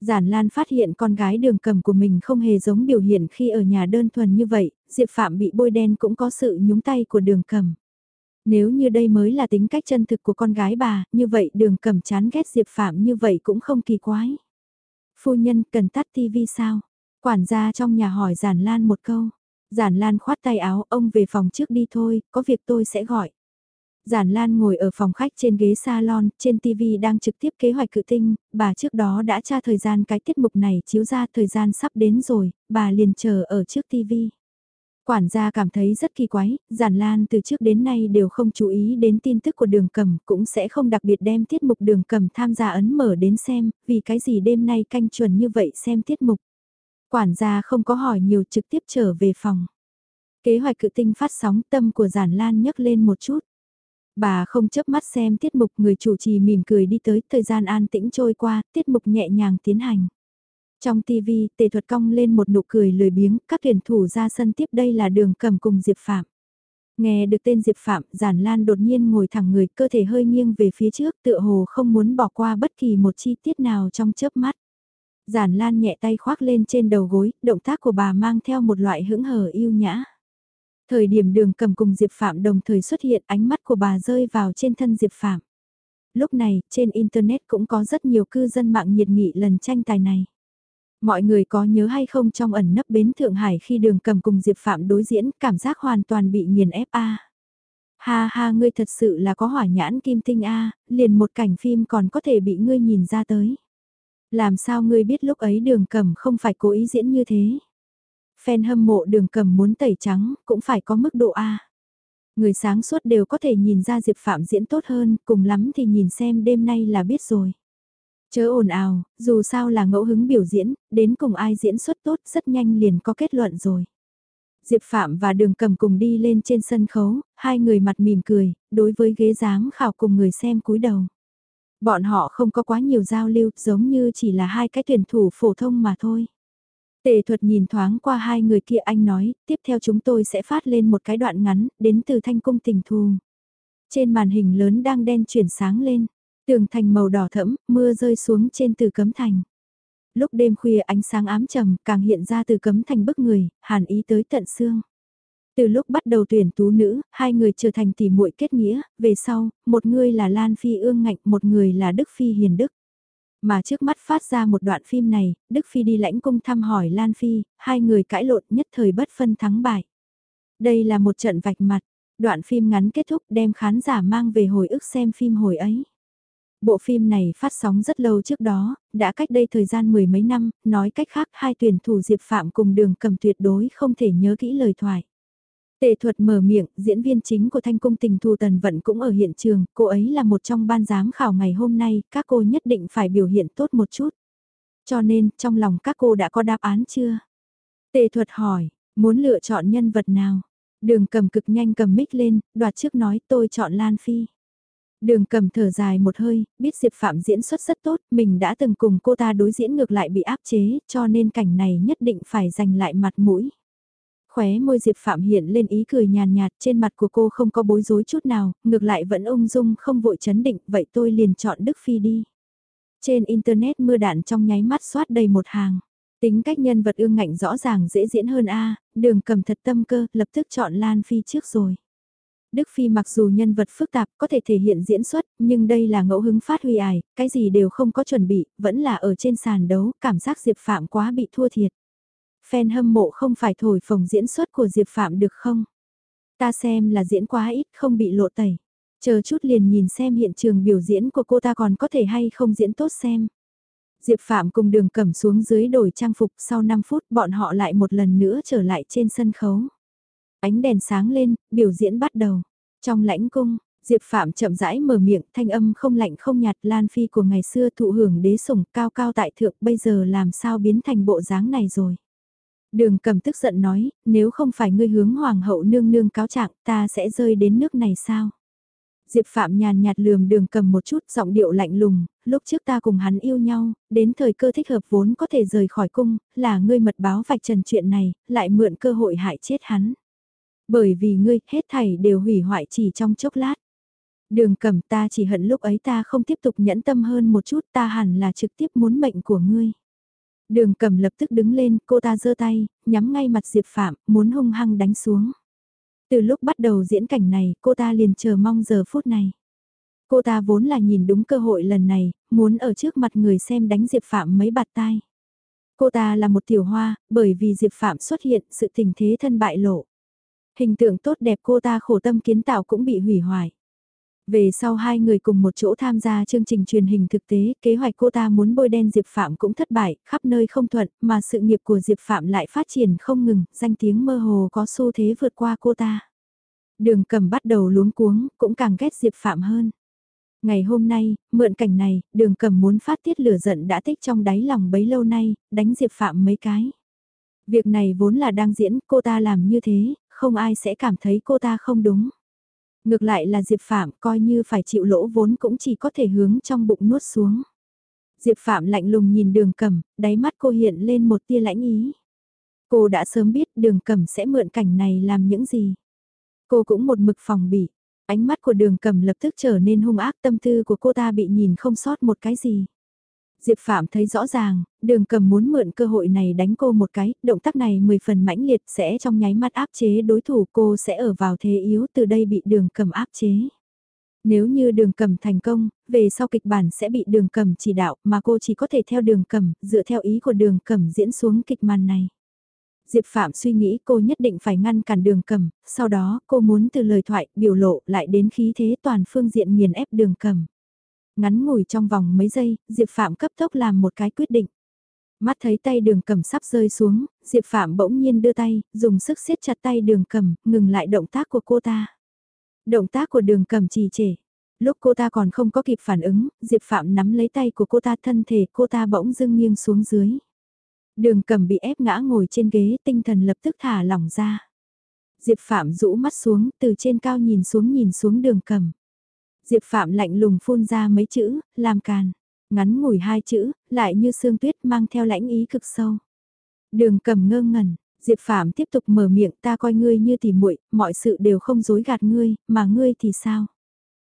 Giản Lan phát hiện con gái đường cầm của mình không hề giống biểu hiện khi ở nhà đơn thuần như vậy, Diệp Phạm bị bôi đen cũng có sự nhúng tay của đường cầm. Nếu như đây mới là tính cách chân thực của con gái bà, như vậy đường cầm chán ghét Diệp Phạm như vậy cũng không kỳ quái. Phu nhân cần tắt tivi sao? Quản gia trong nhà hỏi Giản Lan một câu. Giản Lan khoát tay áo, ông về phòng trước đi thôi, có việc tôi sẽ gọi. Giản Lan ngồi ở phòng khách trên ghế salon, trên TV đang trực tiếp kế hoạch cự tinh, bà trước đó đã tra thời gian cái tiết mục này chiếu ra thời gian sắp đến rồi, bà liền chờ ở trước TV. Quản gia cảm thấy rất kỳ quái, Giản Lan từ trước đến nay đều không chú ý đến tin tức của đường cầm, cũng sẽ không đặc biệt đem tiết mục đường cầm tham gia ấn mở đến xem, vì cái gì đêm nay canh chuẩn như vậy xem tiết mục. Quản gia không có hỏi nhiều trực tiếp trở về phòng. Kế hoạch cự tinh phát sóng tâm của Giản Lan nhấc lên một chút. Bà không chớp mắt xem tiết mục người chủ trì mỉm cười đi tới, thời gian an tĩnh trôi qua, tiết mục nhẹ nhàng tiến hành. Trong TV, tề thuật cong lên một nụ cười lười biếng, các tuyển thủ ra sân tiếp đây là đường cầm cùng Diệp Phạm. Nghe được tên Diệp Phạm, Giản Lan đột nhiên ngồi thẳng người, cơ thể hơi nghiêng về phía trước, tựa hồ không muốn bỏ qua bất kỳ một chi tiết nào trong chớp mắt. Giản Lan nhẹ tay khoác lên trên đầu gối, động tác của bà mang theo một loại hững hờ yêu nhã. Thời điểm đường cầm cùng Diệp Phạm đồng thời xuất hiện ánh mắt của bà rơi vào trên thân Diệp Phạm. Lúc này, trên Internet cũng có rất nhiều cư dân mạng nhiệt nghị lần tranh tài này. Mọi người có nhớ hay không trong ẩn nấp bến Thượng Hải khi đường cầm cùng Diệp Phạm đối diễn cảm giác hoàn toàn bị nghiền ép a Ha ha ngươi thật sự là có hỏa nhãn kim tinh a liền một cảnh phim còn có thể bị ngươi nhìn ra tới. Làm sao ngươi biết lúc ấy đường cầm không phải cố ý diễn như thế? Fan hâm mộ đường cầm muốn tẩy trắng cũng phải có mức độ A. Người sáng suốt đều có thể nhìn ra Diệp Phạm diễn tốt hơn, cùng lắm thì nhìn xem đêm nay là biết rồi. Chớ ồn ào, dù sao là ngẫu hứng biểu diễn, đến cùng ai diễn xuất tốt rất nhanh liền có kết luận rồi. Diệp Phạm và Đường Cầm cùng đi lên trên sân khấu, hai người mặt mỉm cười, đối với ghế giám khảo cùng người xem cúi đầu. Bọn họ không có quá nhiều giao lưu, giống như chỉ là hai cái tuyển thủ phổ thông mà thôi. Tề thuật nhìn thoáng qua hai người kia anh nói, tiếp theo chúng tôi sẽ phát lên một cái đoạn ngắn, đến từ thanh cung tình thù. Trên màn hình lớn đang đen chuyển sáng lên, tường thành màu đỏ thẫm, mưa rơi xuống trên từ cấm thành. Lúc đêm khuya ánh sáng ám trầm càng hiện ra từ cấm thành bức người, hàn ý tới tận xương. Từ lúc bắt đầu tuyển tú nữ, hai người trở thành tỷ muội kết nghĩa, về sau, một người là Lan Phi ương ngạnh, một người là Đức Phi hiền đức. Mà trước mắt phát ra một đoạn phim này, Đức Phi đi lãnh cung thăm hỏi Lan Phi, hai người cãi lộn nhất thời bất phân thắng bại. Đây là một trận vạch mặt, đoạn phim ngắn kết thúc đem khán giả mang về hồi ức xem phim hồi ấy. Bộ phim này phát sóng rất lâu trước đó, đã cách đây thời gian mười mấy năm, nói cách khác hai tuyển thủ Diệp Phạm cùng đường cầm tuyệt đối không thể nhớ kỹ lời thoại. Tề thuật mở miệng, diễn viên chính của Thanh Cung Tình Thù Tần Vận cũng ở hiện trường, cô ấy là một trong ban giám khảo ngày hôm nay, các cô nhất định phải biểu hiện tốt một chút. Cho nên, trong lòng các cô đã có đáp án chưa? Tề thuật hỏi, muốn lựa chọn nhân vật nào? Đường cầm cực nhanh cầm mic lên, đoạt trước nói tôi chọn Lan Phi. Đường cầm thở dài một hơi, biết Diệp Phạm diễn xuất rất tốt, mình đã từng cùng cô ta đối diễn ngược lại bị áp chế, cho nên cảnh này nhất định phải giành lại mặt mũi. Khóe môi Diệp Phạm hiện lên ý cười nhàn nhạt, trên mặt của cô không có bối rối chút nào, ngược lại vẫn ung dung không vội chấn định, vậy tôi liền chọn Đức Phi đi. Trên Internet mưa đạn trong nháy mắt xoát đầy một hàng. Tính cách nhân vật ương ngạnh rõ ràng dễ diễn hơn A, đường cầm thật tâm cơ, lập tức chọn Lan Phi trước rồi. Đức Phi mặc dù nhân vật phức tạp có thể thể hiện diễn xuất, nhưng đây là ngẫu hứng phát huy ải, cái gì đều không có chuẩn bị, vẫn là ở trên sàn đấu, cảm giác Diệp Phạm quá bị thua thiệt fan hâm mộ không phải thổi phồng diễn xuất của Diệp Phạm được không? Ta xem là diễn quá ít không bị lộ tẩy. Chờ chút liền nhìn xem hiện trường biểu diễn của cô ta còn có thể hay không diễn tốt xem. Diệp Phạm cùng đường cẩm xuống dưới đổi trang phục sau 5 phút bọn họ lại một lần nữa trở lại trên sân khấu. Ánh đèn sáng lên, biểu diễn bắt đầu. Trong lãnh cung, Diệp Phạm chậm rãi mở miệng, thanh âm không lạnh không nhạt Lan Phi của ngày xưa thụ hưởng đế sủng cao cao tại thượng bây giờ làm sao biến thành bộ dáng này rồi. Đường cầm tức giận nói, nếu không phải ngươi hướng hoàng hậu nương nương cáo trạng ta sẽ rơi đến nước này sao? Diệp Phạm nhàn nhạt lườm đường cầm một chút giọng điệu lạnh lùng, lúc trước ta cùng hắn yêu nhau, đến thời cơ thích hợp vốn có thể rời khỏi cung, là ngươi mật báo vạch trần chuyện này, lại mượn cơ hội hại chết hắn. Bởi vì ngươi, hết thảy đều hủy hoại chỉ trong chốc lát. Đường cầm ta chỉ hận lúc ấy ta không tiếp tục nhẫn tâm hơn một chút ta hẳn là trực tiếp muốn mệnh của ngươi. Đường cầm lập tức đứng lên, cô ta giơ tay, nhắm ngay mặt Diệp Phạm, muốn hung hăng đánh xuống. Từ lúc bắt đầu diễn cảnh này, cô ta liền chờ mong giờ phút này. Cô ta vốn là nhìn đúng cơ hội lần này, muốn ở trước mặt người xem đánh Diệp Phạm mấy bạt tai. Cô ta là một tiểu hoa, bởi vì Diệp Phạm xuất hiện, sự tình thế thân bại lộ. Hình tượng tốt đẹp cô ta khổ tâm kiến tạo cũng bị hủy hoại. Về sau hai người cùng một chỗ tham gia chương trình truyền hình thực tế, kế hoạch cô ta muốn bôi đen Diệp Phạm cũng thất bại, khắp nơi không thuận, mà sự nghiệp của Diệp Phạm lại phát triển không ngừng, danh tiếng mơ hồ có xu thế vượt qua cô ta. Đường cầm bắt đầu luống cuống, cũng càng ghét Diệp Phạm hơn. Ngày hôm nay, mượn cảnh này, đường cầm muốn phát tiết lửa giận đã tích trong đáy lòng bấy lâu nay, đánh Diệp Phạm mấy cái. Việc này vốn là đang diễn, cô ta làm như thế, không ai sẽ cảm thấy cô ta không đúng. Ngược lại là Diệp Phạm coi như phải chịu lỗ vốn cũng chỉ có thể hướng trong bụng nuốt xuống. Diệp Phạm lạnh lùng nhìn đường cầm, đáy mắt cô hiện lên một tia lãnh ý. Cô đã sớm biết đường cầm sẽ mượn cảnh này làm những gì. Cô cũng một mực phòng bị. Ánh mắt của đường cầm lập tức trở nên hung ác tâm tư của cô ta bị nhìn không sót một cái gì. Diệp Phạm thấy rõ ràng, đường cầm muốn mượn cơ hội này đánh cô một cái, động tác này 10 phần mãnh liệt sẽ trong nháy mắt áp chế đối thủ cô sẽ ở vào thế yếu từ đây bị đường cầm áp chế. Nếu như đường cầm thành công, về sau kịch bản sẽ bị đường cầm chỉ đạo mà cô chỉ có thể theo đường cầm, dựa theo ý của đường cầm diễn xuống kịch màn này. Diệp Phạm suy nghĩ cô nhất định phải ngăn cản đường cầm, sau đó cô muốn từ lời thoại biểu lộ lại đến khí thế toàn phương diện nghiền ép đường cầm. Ngắn ngủi trong vòng mấy giây, Diệp Phạm cấp tốc làm một cái quyết định. Mắt thấy tay đường cầm sắp rơi xuống, Diệp Phạm bỗng nhiên đưa tay, dùng sức siết chặt tay đường cầm, ngừng lại động tác của cô ta. Động tác của đường cầm trì trệ. Lúc cô ta còn không có kịp phản ứng, Diệp Phạm nắm lấy tay của cô ta thân thể cô ta bỗng dưng nghiêng xuống dưới. Đường cầm bị ép ngã ngồi trên ghế tinh thần lập tức thả lỏng ra. Diệp Phạm rũ mắt xuống từ trên cao nhìn xuống nhìn xuống đường cầm. Diệp Phạm lạnh lùng phun ra mấy chữ, làm càn. Ngắn ngủi hai chữ, lại như sương tuyết mang theo lãnh ý cực sâu. Đường cầm ngơ ngẩn, Diệp Phạm tiếp tục mở miệng ta coi ngươi như tỉ muội, mọi sự đều không dối gạt ngươi, mà ngươi thì sao?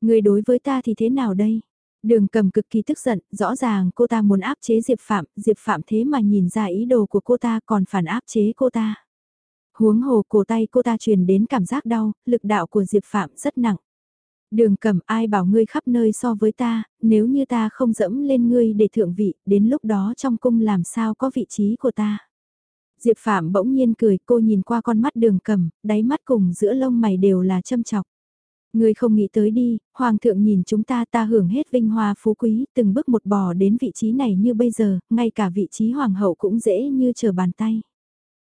Ngươi đối với ta thì thế nào đây? Đường cầm cực kỳ tức giận, rõ ràng cô ta muốn áp chế Diệp Phạm, Diệp Phạm thế mà nhìn ra ý đồ của cô ta còn phản áp chế cô ta. Huống hồ cổ tay cô ta truyền đến cảm giác đau, lực đạo của Diệp Phạm rất nặng. Đường cầm ai bảo ngươi khắp nơi so với ta, nếu như ta không dẫm lên ngươi để thượng vị, đến lúc đó trong cung làm sao có vị trí của ta. Diệp Phạm bỗng nhiên cười cô nhìn qua con mắt đường cầm, đáy mắt cùng giữa lông mày đều là châm chọc. Ngươi không nghĩ tới đi, Hoàng thượng nhìn chúng ta ta hưởng hết vinh hoa phú quý, từng bước một bò đến vị trí này như bây giờ, ngay cả vị trí Hoàng hậu cũng dễ như trở bàn tay.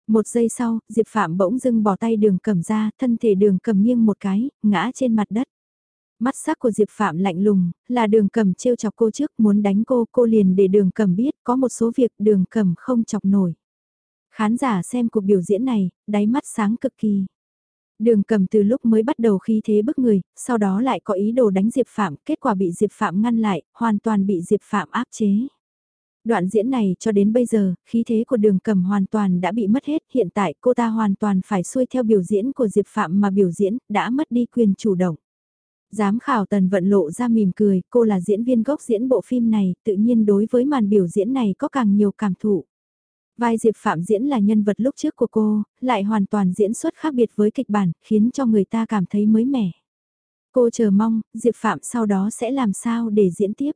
Một giây sau, Diệp Phạm bỗng dưng bỏ tay đường cầm ra, thân thể đường cầm nghiêng một cái, ngã trên mặt đất. Mắt sắc của Diệp Phạm lạnh lùng, là đường cầm trêu chọc cô trước muốn đánh cô, cô liền để đường cầm biết có một số việc đường cầm không chọc nổi. Khán giả xem cuộc biểu diễn này, đáy mắt sáng cực kỳ. Đường cầm từ lúc mới bắt đầu khí thế bức người, sau đó lại có ý đồ đánh Diệp Phạm, kết quả bị Diệp Phạm ngăn lại, hoàn toàn bị Diệp Phạm áp chế. Đoạn diễn này cho đến bây giờ, khí thế của đường cầm hoàn toàn đã bị mất hết, hiện tại cô ta hoàn toàn phải xuôi theo biểu diễn của Diệp Phạm mà biểu diễn, đã mất đi quyền chủ động. Giám khảo tần vận lộ ra mỉm cười, cô là diễn viên gốc diễn bộ phim này, tự nhiên đối với màn biểu diễn này có càng nhiều cảm thụ. Vai Diệp Phạm diễn là nhân vật lúc trước của cô, lại hoàn toàn diễn xuất khác biệt với kịch bản, khiến cho người ta cảm thấy mới mẻ. Cô chờ mong, Diệp Phạm sau đó sẽ làm sao để diễn tiếp.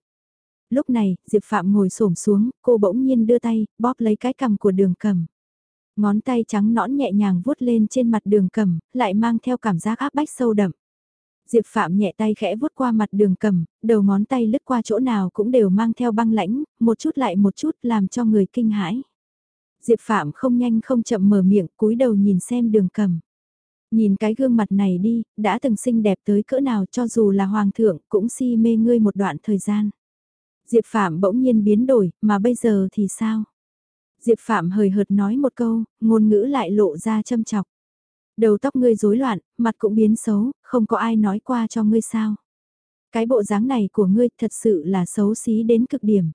Lúc này, Diệp Phạm ngồi xổm xuống, cô bỗng nhiên đưa tay, bóp lấy cái cầm của đường cầm. Ngón tay trắng nõn nhẹ nhàng vuốt lên trên mặt đường cầm, lại mang theo cảm giác áp bách sâu đậm. Diệp Phạm nhẹ tay khẽ vuốt qua mặt đường cầm, đầu ngón tay lướt qua chỗ nào cũng đều mang theo băng lãnh, một chút lại một chút làm cho người kinh hãi. Diệp Phạm không nhanh không chậm mở miệng cúi đầu nhìn xem đường cầm. Nhìn cái gương mặt này đi, đã từng xinh đẹp tới cỡ nào cho dù là hoàng thượng cũng si mê ngươi một đoạn thời gian. Diệp Phạm bỗng nhiên biến đổi, mà bây giờ thì sao? Diệp Phạm hời hợt nói một câu, ngôn ngữ lại lộ ra châm chọc. Đầu tóc ngươi rối loạn, mặt cũng biến xấu, không có ai nói qua cho ngươi sao. Cái bộ dáng này của ngươi thật sự là xấu xí đến cực điểm.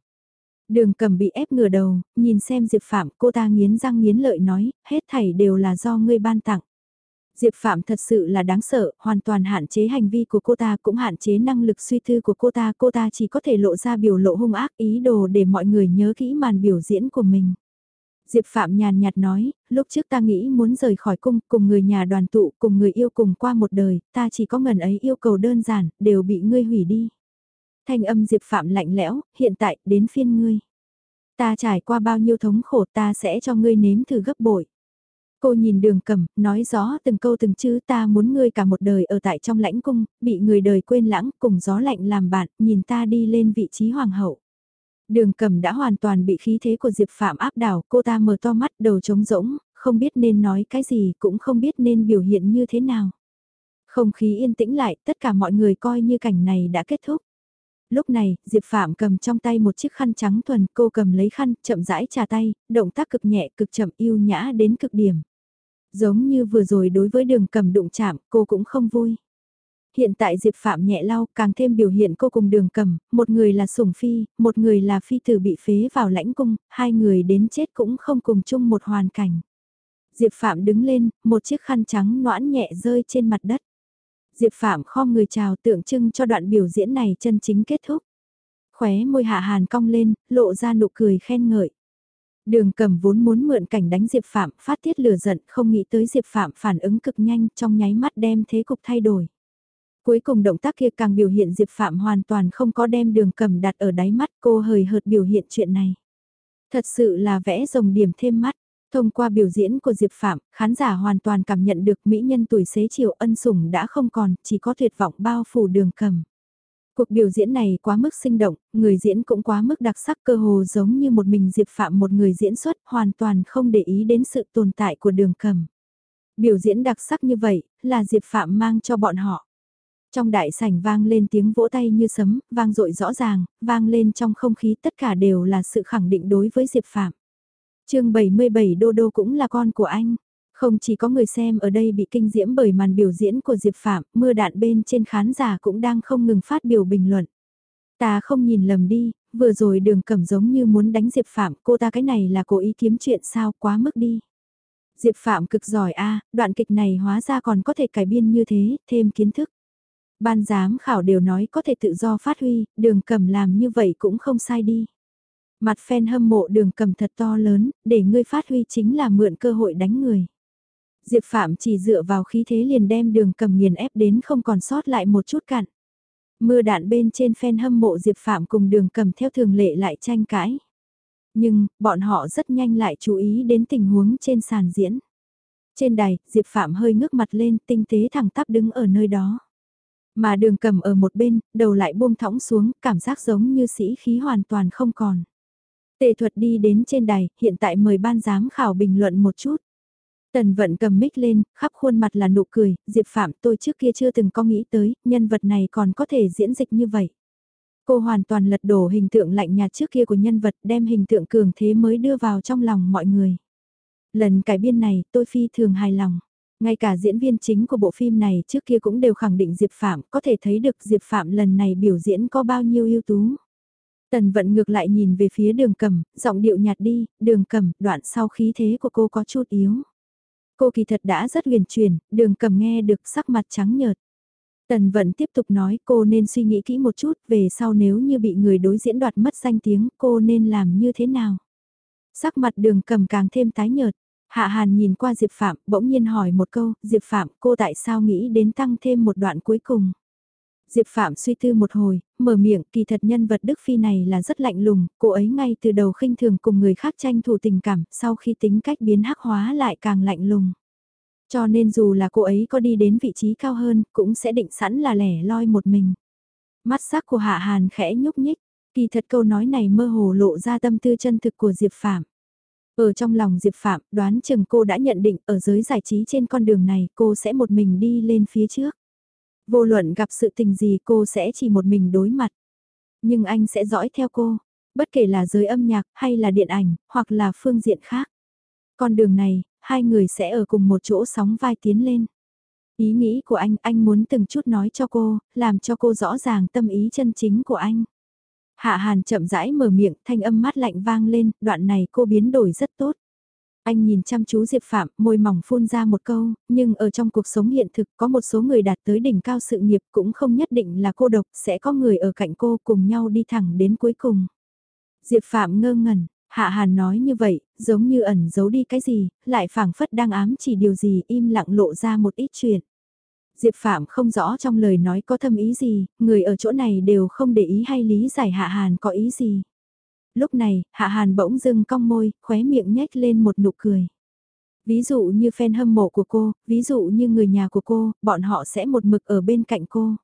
Đường cầm bị ép ngửa đầu, nhìn xem Diệp Phạm cô ta nghiến răng nghiến lợi nói, hết thảy đều là do ngươi ban tặng. Diệp Phạm thật sự là đáng sợ, hoàn toàn hạn chế hành vi của cô ta cũng hạn chế năng lực suy tư của cô ta. Cô ta chỉ có thể lộ ra biểu lộ hung ác ý đồ để mọi người nhớ kỹ màn biểu diễn của mình. Diệp Phạm nhàn nhạt nói, lúc trước ta nghĩ muốn rời khỏi cung, cùng người nhà đoàn tụ, cùng người yêu cùng qua một đời, ta chỉ có ngần ấy yêu cầu đơn giản, đều bị ngươi hủy đi. Thanh âm Diệp Phạm lạnh lẽo, hiện tại, đến phiên ngươi. Ta trải qua bao nhiêu thống khổ ta sẽ cho ngươi nếm thử gấp bội. Cô nhìn đường cầm, nói rõ từng câu từng chữ ta muốn ngươi cả một đời ở tại trong lãnh cung, bị người đời quên lãng, cùng gió lạnh làm bạn, nhìn ta đi lên vị trí hoàng hậu. Đường cầm đã hoàn toàn bị khí thế của Diệp Phạm áp đảo, cô ta mở to mắt đầu trống rỗng, không biết nên nói cái gì cũng không biết nên biểu hiện như thế nào. Không khí yên tĩnh lại, tất cả mọi người coi như cảnh này đã kết thúc. Lúc này, Diệp Phạm cầm trong tay một chiếc khăn trắng thuần, cô cầm lấy khăn, chậm rãi trà tay, động tác cực nhẹ, cực chậm yêu nhã đến cực điểm. Giống như vừa rồi đối với đường cầm đụng chạm, cô cũng không vui. Hiện tại Diệp Phạm nhẹ lau càng thêm biểu hiện cô cùng đường cầm, một người là sủng phi, một người là phi tử bị phế vào lãnh cung, hai người đến chết cũng không cùng chung một hoàn cảnh. Diệp Phạm đứng lên, một chiếc khăn trắng noãn nhẹ rơi trên mặt đất. Diệp Phạm khom người chào tượng trưng cho đoạn biểu diễn này chân chính kết thúc. Khóe môi hạ hàn cong lên, lộ ra nụ cười khen ngợi. Đường cầm vốn muốn mượn cảnh đánh Diệp Phạm, phát tiết lửa giận, không nghĩ tới Diệp Phạm phản ứng cực nhanh trong nháy mắt đem thế cục thay đổi. Cuối cùng động tác kia càng biểu hiện Diệp Phạm hoàn toàn không có đem đường cầm đặt ở đáy mắt cô hời hợt biểu hiện chuyện này. Thật sự là vẽ rồng điểm thêm mắt. Thông qua biểu diễn của Diệp Phạm, khán giả hoàn toàn cảm nhận được mỹ nhân tuổi xế chiều ân sủng đã không còn, chỉ có tuyệt vọng bao phủ đường cầm. Cuộc biểu diễn này quá mức sinh động, người diễn cũng quá mức đặc sắc cơ hồ giống như một mình Diệp Phạm một người diễn xuất hoàn toàn không để ý đến sự tồn tại của đường cầm. Biểu diễn đặc sắc như vậy, là Diệp Phạm mang cho bọn họ. Trong đại sảnh vang lên tiếng vỗ tay như sấm, vang dội rõ ràng, vang lên trong không khí tất cả đều là sự khẳng định đối với Diệp Phạm. chương 77 Đô Đô cũng là con của anh. Không chỉ có người xem ở đây bị kinh diễm bởi màn biểu diễn của Diệp Phạm, mưa đạn bên trên khán giả cũng đang không ngừng phát biểu bình luận. Ta không nhìn lầm đi, vừa rồi đường cẩm giống như muốn đánh Diệp Phạm, cô ta cái này là cố ý kiếm chuyện sao quá mức đi. Diệp Phạm cực giỏi a đoạn kịch này hóa ra còn có thể cải biên như thế, thêm kiến thức. Ban giám khảo đều nói có thể tự do phát huy, đường cầm làm như vậy cũng không sai đi. Mặt fan hâm mộ đường cầm thật to lớn, để ngươi phát huy chính là mượn cơ hội đánh người. Diệp Phạm chỉ dựa vào khí thế liền đem đường cầm nghiền ép đến không còn sót lại một chút cặn. Mưa đạn bên trên fan hâm mộ Diệp Phạm cùng đường cầm theo thường lệ lại tranh cãi. Nhưng, bọn họ rất nhanh lại chú ý đến tình huống trên sàn diễn. Trên đài, Diệp Phạm hơi ngước mặt lên tinh tế thẳng tắp đứng ở nơi đó. Mà đường cầm ở một bên, đầu lại buông thõng xuống, cảm giác giống như sĩ khí hoàn toàn không còn. Tệ thuật đi đến trên đài, hiện tại mời ban giám khảo bình luận một chút. Tần vận cầm mic lên, khắp khuôn mặt là nụ cười, Diệp Phạm tôi trước kia chưa từng có nghĩ tới, nhân vật này còn có thể diễn dịch như vậy. Cô hoàn toàn lật đổ hình tượng lạnh nhạt trước kia của nhân vật đem hình tượng cường thế mới đưa vào trong lòng mọi người. Lần cải biên này tôi phi thường hài lòng. Ngay cả diễn viên chính của bộ phim này trước kia cũng đều khẳng định Diệp Phạm, có thể thấy được Diệp Phạm lần này biểu diễn có bao nhiêu ưu tú. Tần vận ngược lại nhìn về phía đường cầm, giọng điệu nhạt đi, đường cầm, đoạn sau khí thế của cô có chút yếu. Cô kỳ thật đã rất huyền truyền, đường cầm nghe được sắc mặt trắng nhợt. Tần vận tiếp tục nói cô nên suy nghĩ kỹ một chút về sau nếu như bị người đối diễn đoạt mất danh tiếng cô nên làm như thế nào. Sắc mặt đường cầm càng thêm tái nhợt. Hạ Hàn nhìn qua Diệp Phạm, bỗng nhiên hỏi một câu, Diệp Phạm, cô tại sao nghĩ đến tăng thêm một đoạn cuối cùng? Diệp Phạm suy tư một hồi, mở miệng, kỳ thật nhân vật Đức Phi này là rất lạnh lùng, cô ấy ngay từ đầu khinh thường cùng người khác tranh thủ tình cảm, sau khi tính cách biến hắc hóa lại càng lạnh lùng. Cho nên dù là cô ấy có đi đến vị trí cao hơn, cũng sẽ định sẵn là lẻ loi một mình. Mắt sắc của Hạ Hàn khẽ nhúc nhích, kỳ thật câu nói này mơ hồ lộ ra tâm tư chân thực của Diệp Phạm. Ở trong lòng Diệp Phạm, đoán chừng cô đã nhận định ở giới giải trí trên con đường này cô sẽ một mình đi lên phía trước. Vô luận gặp sự tình gì cô sẽ chỉ một mình đối mặt. Nhưng anh sẽ dõi theo cô, bất kể là giới âm nhạc hay là điện ảnh, hoặc là phương diện khác. Con đường này, hai người sẽ ở cùng một chỗ sóng vai tiến lên. Ý nghĩ của anh, anh muốn từng chút nói cho cô, làm cho cô rõ ràng tâm ý chân chính của anh. Hạ Hàn chậm rãi mở miệng, thanh âm mát lạnh vang lên, đoạn này cô biến đổi rất tốt. Anh nhìn chăm chú Diệp Phạm, môi mỏng phun ra một câu, nhưng ở trong cuộc sống hiện thực có một số người đạt tới đỉnh cao sự nghiệp cũng không nhất định là cô độc, sẽ có người ở cạnh cô cùng nhau đi thẳng đến cuối cùng. Diệp Phạm ngơ ngẩn, Hạ Hàn nói như vậy, giống như ẩn giấu đi cái gì, lại phảng phất đang ám chỉ điều gì im lặng lộ ra một ít chuyện. Diệp Phạm không rõ trong lời nói có thâm ý gì, người ở chỗ này đều không để ý hay lý giải Hạ Hàn có ý gì. Lúc này, Hạ Hàn bỗng dưng cong môi, khóe miệng nhếch lên một nụ cười. Ví dụ như fan hâm mộ của cô, ví dụ như người nhà của cô, bọn họ sẽ một mực ở bên cạnh cô.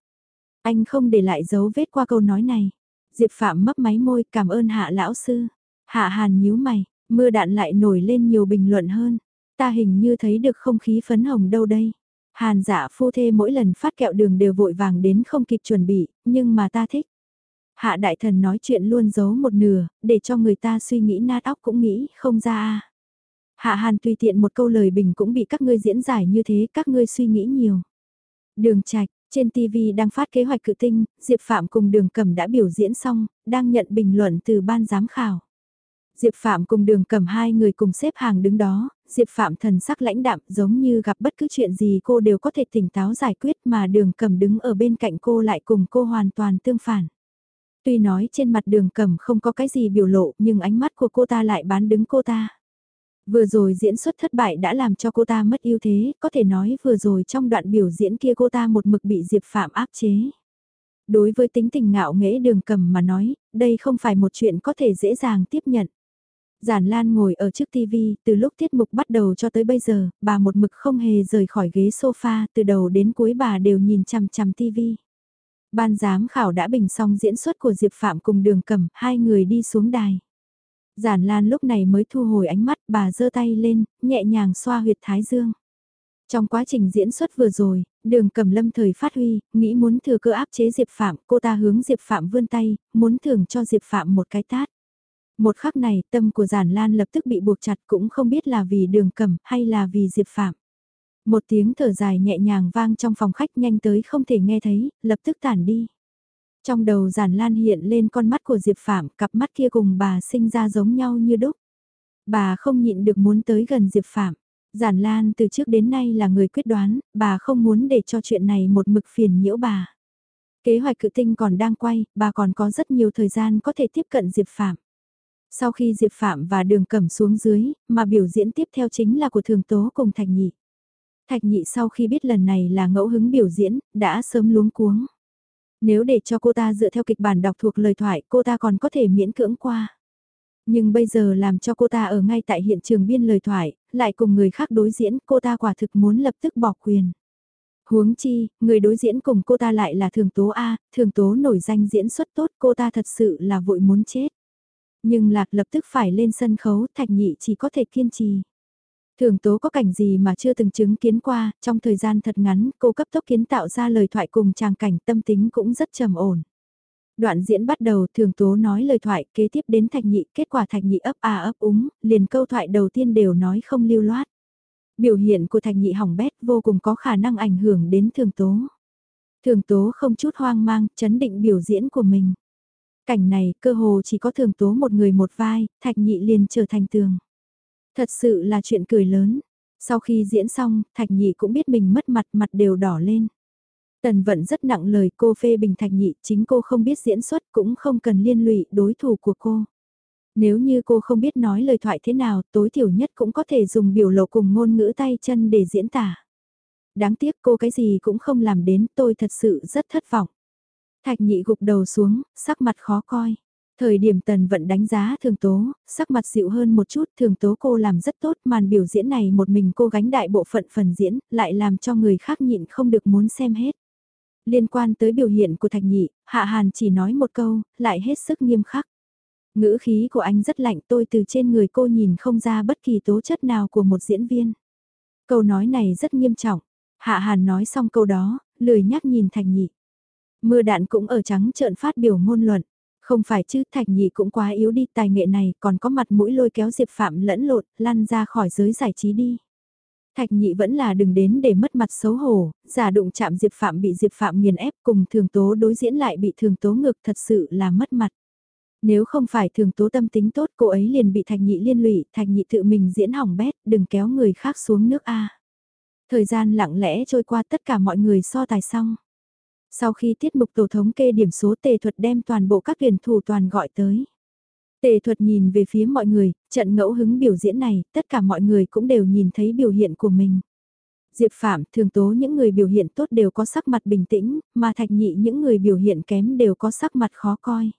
Anh không để lại dấu vết qua câu nói này. Diệp Phạm mấp máy môi cảm ơn Hạ Lão Sư. Hạ Hàn nhíu mày, mưa đạn lại nổi lên nhiều bình luận hơn. Ta hình như thấy được không khí phấn hồng đâu đây. Hàn dạ phu thê mỗi lần phát kẹo đường đều vội vàng đến không kịp chuẩn bị, nhưng mà ta thích. Hạ đại thần nói chuyện luôn giấu một nửa, để cho người ta suy nghĩ nát óc cũng nghĩ không ra Hạ hàn tùy tiện một câu lời bình cũng bị các ngươi diễn giải như thế, các ngươi suy nghĩ nhiều. Đường trạch, trên TV đang phát kế hoạch cự tinh, Diệp Phạm cùng đường cầm đã biểu diễn xong, đang nhận bình luận từ ban giám khảo. Diệp Phạm cùng đường cầm hai người cùng xếp hàng đứng đó, Diệp Phạm thần sắc lãnh đạm giống như gặp bất cứ chuyện gì cô đều có thể tỉnh táo giải quyết mà đường cầm đứng ở bên cạnh cô lại cùng cô hoàn toàn tương phản. Tuy nói trên mặt đường cầm không có cái gì biểu lộ nhưng ánh mắt của cô ta lại bán đứng cô ta. Vừa rồi diễn xuất thất bại đã làm cho cô ta mất ưu thế, có thể nói vừa rồi trong đoạn biểu diễn kia cô ta một mực bị Diệp Phạm áp chế. Đối với tính tình ngạo nghễ đường cầm mà nói, đây không phải một chuyện có thể dễ dàng tiếp nhận. Giản Lan ngồi ở trước TV, từ lúc tiết mục bắt đầu cho tới bây giờ, bà một mực không hề rời khỏi ghế sofa, từ đầu đến cuối bà đều nhìn chằm chằm TV. Ban giám khảo đã bình xong diễn xuất của Diệp Phạm cùng đường cầm, hai người đi xuống đài. Giản Lan lúc này mới thu hồi ánh mắt, bà giơ tay lên, nhẹ nhàng xoa huyệt thái dương. Trong quá trình diễn xuất vừa rồi, đường cầm lâm thời phát huy, nghĩ muốn thừa cơ áp chế Diệp Phạm, cô ta hướng Diệp Phạm vươn tay, muốn thưởng cho Diệp Phạm một cái tát. Một khắc này, tâm của Giản Lan lập tức bị buộc chặt cũng không biết là vì đường cầm hay là vì Diệp Phạm. Một tiếng thở dài nhẹ nhàng vang trong phòng khách nhanh tới không thể nghe thấy, lập tức tản đi. Trong đầu Giản Lan hiện lên con mắt của Diệp Phạm, cặp mắt kia cùng bà sinh ra giống nhau như đúc. Bà không nhịn được muốn tới gần Diệp Phạm. Giản Lan từ trước đến nay là người quyết đoán, bà không muốn để cho chuyện này một mực phiền nhiễu bà. Kế hoạch cự tinh còn đang quay, bà còn có rất nhiều thời gian có thể tiếp cận Diệp Phạm. Sau khi Diệp Phạm và Đường Cẩm xuống dưới, mà biểu diễn tiếp theo chính là của Thường Tố cùng Thạch Nhị. Thạch Nhị sau khi biết lần này là ngẫu hứng biểu diễn, đã sớm luống cuống. Nếu để cho cô ta dựa theo kịch bản đọc thuộc lời thoại, cô ta còn có thể miễn cưỡng qua. Nhưng bây giờ làm cho cô ta ở ngay tại hiện trường biên lời thoại, lại cùng người khác đối diễn, cô ta quả thực muốn lập tức bỏ quyền. Huống chi, người đối diễn cùng cô ta lại là thường tố A, thường tố nổi danh diễn xuất tốt, cô ta thật sự là vội muốn chết. Nhưng lạc lập tức phải lên sân khấu, thạch nhị chỉ có thể kiên trì. Thường tố có cảnh gì mà chưa từng chứng kiến qua, trong thời gian thật ngắn, cô cấp tốc kiến tạo ra lời thoại cùng tràng cảnh tâm tính cũng rất trầm ổn. Đoạn diễn bắt đầu thường tố nói lời thoại kế tiếp đến thạch nhị, kết quả thạch nhị ấp à ấp úng, liền câu thoại đầu tiên đều nói không lưu loát. Biểu hiện của thạch nhị hỏng bét vô cùng có khả năng ảnh hưởng đến thường tố. Thường tố không chút hoang mang, chấn định biểu diễn của mình. Cảnh này cơ hồ chỉ có thường tố một người một vai, thạch nhị liền trở thành tường. Thật sự là chuyện cười lớn. Sau khi diễn xong, thạch nhị cũng biết mình mất mặt mặt đều đỏ lên. Tần vận rất nặng lời cô phê bình thạch nhị, chính cô không biết diễn xuất cũng không cần liên lụy đối thủ của cô. Nếu như cô không biết nói lời thoại thế nào, tối thiểu nhất cũng có thể dùng biểu lộ cùng ngôn ngữ tay chân để diễn tả. Đáng tiếc cô cái gì cũng không làm đến, tôi thật sự rất thất vọng. Thạch nhị gục đầu xuống, sắc mặt khó coi. Thời điểm tần vận đánh giá thường tố, sắc mặt dịu hơn một chút, thường tố cô làm rất tốt, màn biểu diễn này một mình cô gánh đại bộ phận phần diễn, lại làm cho người khác nhịn không được muốn xem hết. Liên quan tới biểu hiện của thạch nhị, hạ hàn chỉ nói một câu, lại hết sức nghiêm khắc. Ngữ khí của anh rất lạnh tôi từ trên người cô nhìn không ra bất kỳ tố chất nào của một diễn viên. Câu nói này rất nghiêm trọng. Hạ hàn nói xong câu đó, lười nhắc nhìn thạch nhị. Mưa đạn cũng ở trắng trợn phát biểu ngôn luận. Không phải chứ Thạch Nhị cũng quá yếu đi tài nghệ này còn có mặt mũi lôi kéo Diệp Phạm lẫn lộn, lăn ra khỏi giới giải trí đi. Thạch Nhị vẫn là đừng đến để mất mặt xấu hổ, giả đụng chạm Diệp Phạm bị Diệp Phạm nghiền ép cùng thường tố đối diễn lại bị thường tố ngược thật sự là mất mặt. Nếu không phải thường tố tâm tính tốt cô ấy liền bị Thạch Nhị liên lụy, Thạch Nhị tự mình diễn hỏng bét, đừng kéo người khác xuống nước A. Thời gian lặng lẽ trôi qua tất cả mọi người so tài xong. Sau khi tiết mục tổ thống kê điểm số tề thuật đem toàn bộ các tuyển thủ toàn gọi tới. Tề thuật nhìn về phía mọi người, trận ngẫu hứng biểu diễn này, tất cả mọi người cũng đều nhìn thấy biểu hiện của mình. Diệp Phạm thường tố những người biểu hiện tốt đều có sắc mặt bình tĩnh, mà thạch nhị những người biểu hiện kém đều có sắc mặt khó coi.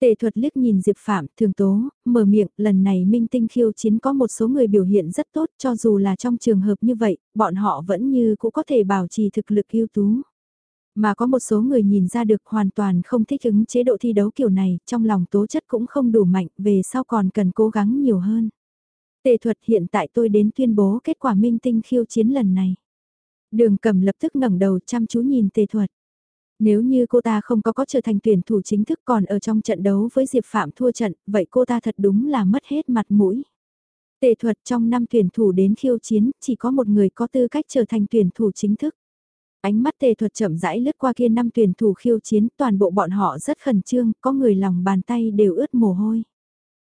Tề thuật liếc nhìn Diệp Phạm, thường tố, mở miệng, lần này minh tinh khiêu chiến có một số người biểu hiện rất tốt cho dù là trong trường hợp như vậy, bọn họ vẫn như cũng có thể bảo trì thực lực ưu tú. Mà có một số người nhìn ra được hoàn toàn không thích ứng chế độ thi đấu kiểu này, trong lòng tố chất cũng không đủ mạnh, về sau còn cần cố gắng nhiều hơn. Tề thuật hiện tại tôi đến tuyên bố kết quả minh tinh khiêu chiến lần này. Đường cầm lập tức ngẩng đầu chăm chú nhìn tề thuật. Nếu như cô ta không có có trở thành tuyển thủ chính thức còn ở trong trận đấu với Diệp Phạm thua trận, vậy cô ta thật đúng là mất hết mặt mũi. Tề thuật trong năm tuyển thủ đến khiêu chiến, chỉ có một người có tư cách trở thành tuyển thủ chính thức. Ánh mắt tề thuật chậm rãi lướt qua kia năm tuyển thủ khiêu chiến, toàn bộ bọn họ rất khẩn trương, có người lòng bàn tay đều ướt mồ hôi.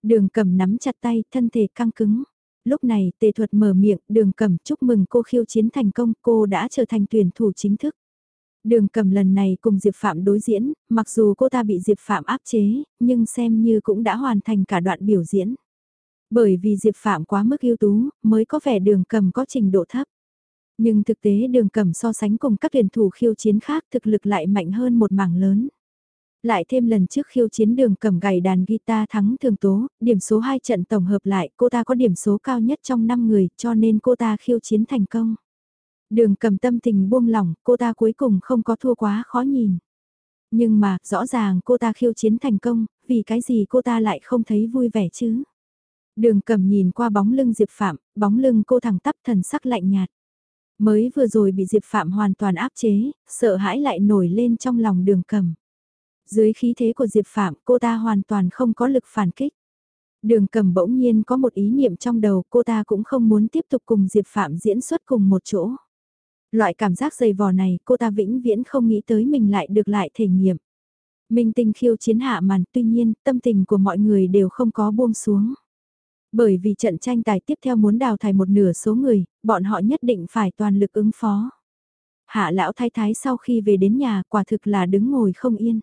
Đường cầm nắm chặt tay, thân thể căng cứng. Lúc này, tề thuật mở miệng, đường cầm chúc mừng cô khiêu chiến thành công, cô đã trở thành tuyển thủ chính thức. Đường cầm lần này cùng Diệp Phạm đối diễn, mặc dù cô ta bị Diệp Phạm áp chế, nhưng xem như cũng đã hoàn thành cả đoạn biểu diễn. Bởi vì Diệp Phạm quá mức ưu tú, mới có vẻ đường cầm có trình độ thấp. Nhưng thực tế đường cầm so sánh cùng các tuyển thủ khiêu chiến khác thực lực lại mạnh hơn một mảng lớn. Lại thêm lần trước khiêu chiến đường cầm gảy đàn guitar thắng thường tố, điểm số 2 trận tổng hợp lại cô ta có điểm số cao nhất trong 5 người cho nên cô ta khiêu chiến thành công. Đường cầm tâm tình buông lỏng, cô ta cuối cùng không có thua quá khó nhìn. Nhưng mà, rõ ràng cô ta khiêu chiến thành công, vì cái gì cô ta lại không thấy vui vẻ chứ? Đường cầm nhìn qua bóng lưng Diệp Phạm, bóng lưng cô thẳng tắp thần sắc lạnh nhạt. Mới vừa rồi bị Diệp Phạm hoàn toàn áp chế, sợ hãi lại nổi lên trong lòng đường cầm. Dưới khí thế của Diệp Phạm cô ta hoàn toàn không có lực phản kích. Đường cầm bỗng nhiên có một ý niệm trong đầu cô ta cũng không muốn tiếp tục cùng Diệp Phạm diễn xuất cùng một chỗ. Loại cảm giác dày vò này cô ta vĩnh viễn không nghĩ tới mình lại được lại thể nghiệm. Minh tinh khiêu chiến hạ màn tuy nhiên tâm tình của mọi người đều không có buông xuống. Bởi vì trận tranh tài tiếp theo muốn đào thải một nửa số người, bọn họ nhất định phải toàn lực ứng phó. Hạ lão thái thái sau khi về đến nhà quả thực là đứng ngồi không yên.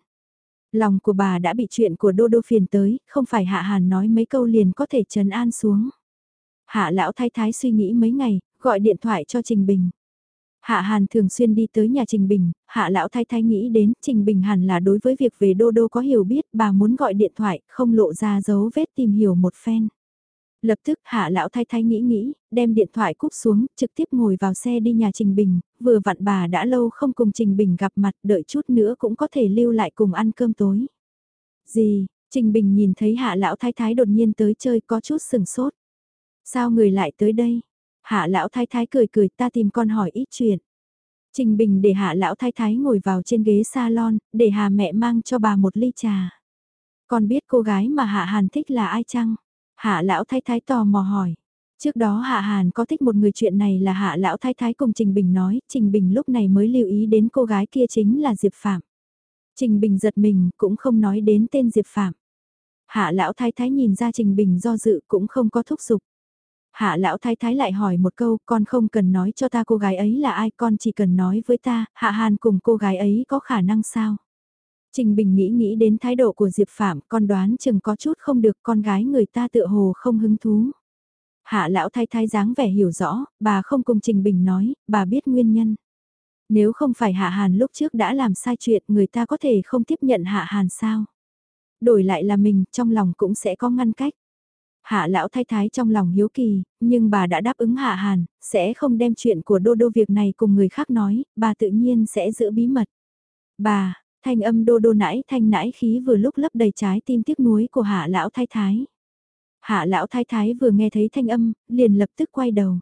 Lòng của bà đã bị chuyện của Đô Đô phiền tới, không phải Hạ Hàn nói mấy câu liền có thể trấn an xuống. Hạ lão thái thái suy nghĩ mấy ngày, gọi điện thoại cho Trình Bình. Hạ Hàn thường xuyên đi tới nhà Trình Bình, Hạ lão thái thái nghĩ đến Trình Bình hẳn là đối với việc về Đô Đô có hiểu biết, bà muốn gọi điện thoại, không lộ ra dấu vết tìm hiểu một phen. Lập tức hạ lão thái thái nghĩ nghĩ, đem điện thoại cúp xuống, trực tiếp ngồi vào xe đi nhà Trình Bình, vừa vặn bà đã lâu không cùng Trình Bình gặp mặt, đợi chút nữa cũng có thể lưu lại cùng ăn cơm tối. Gì, Trình Bình nhìn thấy hạ lão thái thái đột nhiên tới chơi có chút sừng sốt. Sao người lại tới đây? Hạ lão thái thái cười cười ta tìm con hỏi ít chuyện. Trình Bình để hạ lão thái thái ngồi vào trên ghế salon, để hà mẹ mang cho bà một ly trà. Con biết cô gái mà hạ hàn thích là ai chăng? Hạ lão thái thái tò mò hỏi. Trước đó Hạ Hàn có thích một người chuyện này là Hạ lão thái thái cùng Trình Bình nói, Trình Bình lúc này mới lưu ý đến cô gái kia chính là Diệp Phạm. Trình Bình giật mình cũng không nói đến tên Diệp Phạm. Hạ lão thái thái nhìn ra Trình Bình do dự cũng không có thúc giục. Hạ lão thái thái lại hỏi một câu, con không cần nói cho ta cô gái ấy là ai, con chỉ cần nói với ta, Hạ Hàn cùng cô gái ấy có khả năng sao? Trình Bình nghĩ nghĩ đến thái độ của Diệp Phạm, con đoán chừng có chút không được con gái người ta tựa hồ không hứng thú. Hạ lão thái thái dáng vẻ hiểu rõ, bà không cùng Trình Bình nói, bà biết nguyên nhân. Nếu không phải Hạ Hàn lúc trước đã làm sai chuyện người ta có thể không tiếp nhận Hạ Hàn sao? Đổi lại là mình, trong lòng cũng sẽ có ngăn cách. Hạ lão thái thái trong lòng hiếu kỳ, nhưng bà đã đáp ứng Hạ Hàn, sẽ không đem chuyện của Đô Đô việc này cùng người khác nói, bà tự nhiên sẽ giữ bí mật. Bà, Thanh âm đô đô nãi thanh nãi khí vừa lúc lấp đầy trái tim tiếc nuối của hạ lão thái thái. Hạ lão thái thái vừa nghe thấy thanh âm, liền lập tức quay đầu.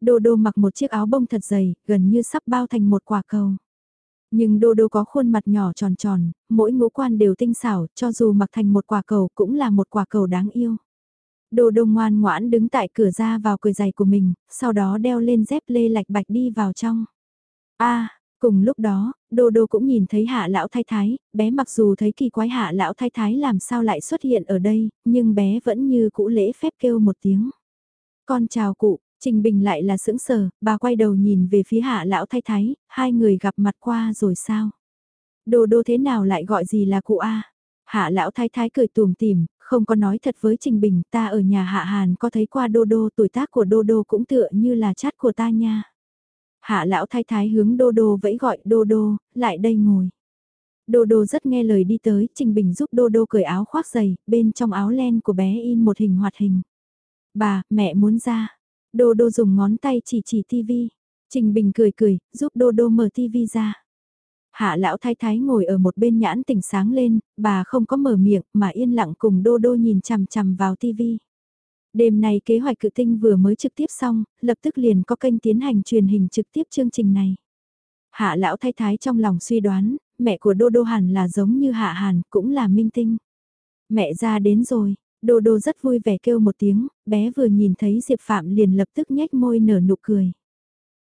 Đô đô mặc một chiếc áo bông thật dày, gần như sắp bao thành một quả cầu. Nhưng đô đô có khuôn mặt nhỏ tròn tròn, mỗi ngũ quan đều tinh xảo, cho dù mặc thành một quả cầu cũng là một quả cầu đáng yêu. Đô đô ngoan ngoãn đứng tại cửa ra vào cười giày của mình, sau đó đeo lên dép lê lạch bạch đi vào trong. a Cùng lúc đó, Đô Đô cũng nhìn thấy hạ lão thái thái, bé mặc dù thấy kỳ quái hạ lão thái thái làm sao lại xuất hiện ở đây, nhưng bé vẫn như cũ lễ phép kêu một tiếng. Con chào cụ, Trình Bình lại là sững sờ, bà quay đầu nhìn về phía hạ lão thái thái, hai người gặp mặt qua rồi sao? Đô Đô thế nào lại gọi gì là cụ A? Hạ lão thái thái cười tùm tìm, không có nói thật với Trình Bình ta ở nhà Hạ Hàn có thấy qua Đô Đô tuổi tác của Đô Đô cũng tựa như là chát của ta nha. Hạ lão thái thái hướng đô đô vẫy gọi đô đô, lại đây ngồi. Đô đô rất nghe lời đi tới, Trình Bình giúp đô đô cởi áo khoác giày, bên trong áo len của bé in một hình hoạt hình. Bà, mẹ muốn ra. Đô đô dùng ngón tay chỉ chỉ tivi. Trình Bình cười cười, giúp đô đô mở tivi ra. Hạ lão thái thái ngồi ở một bên nhãn tỉnh sáng lên, bà không có mở miệng mà yên lặng cùng đô đô nhìn chằm chằm vào tivi. Đêm nay kế hoạch cự tinh vừa mới trực tiếp xong, lập tức liền có kênh tiến hành truyền hình trực tiếp chương trình này. Hạ lão thay thái trong lòng suy đoán, mẹ của Đô Đô hẳn là giống như Hạ Hàn, cũng là minh tinh. Mẹ ra đến rồi, Đô Đô rất vui vẻ kêu một tiếng, bé vừa nhìn thấy Diệp Phạm liền lập tức nhếch môi nở nụ cười.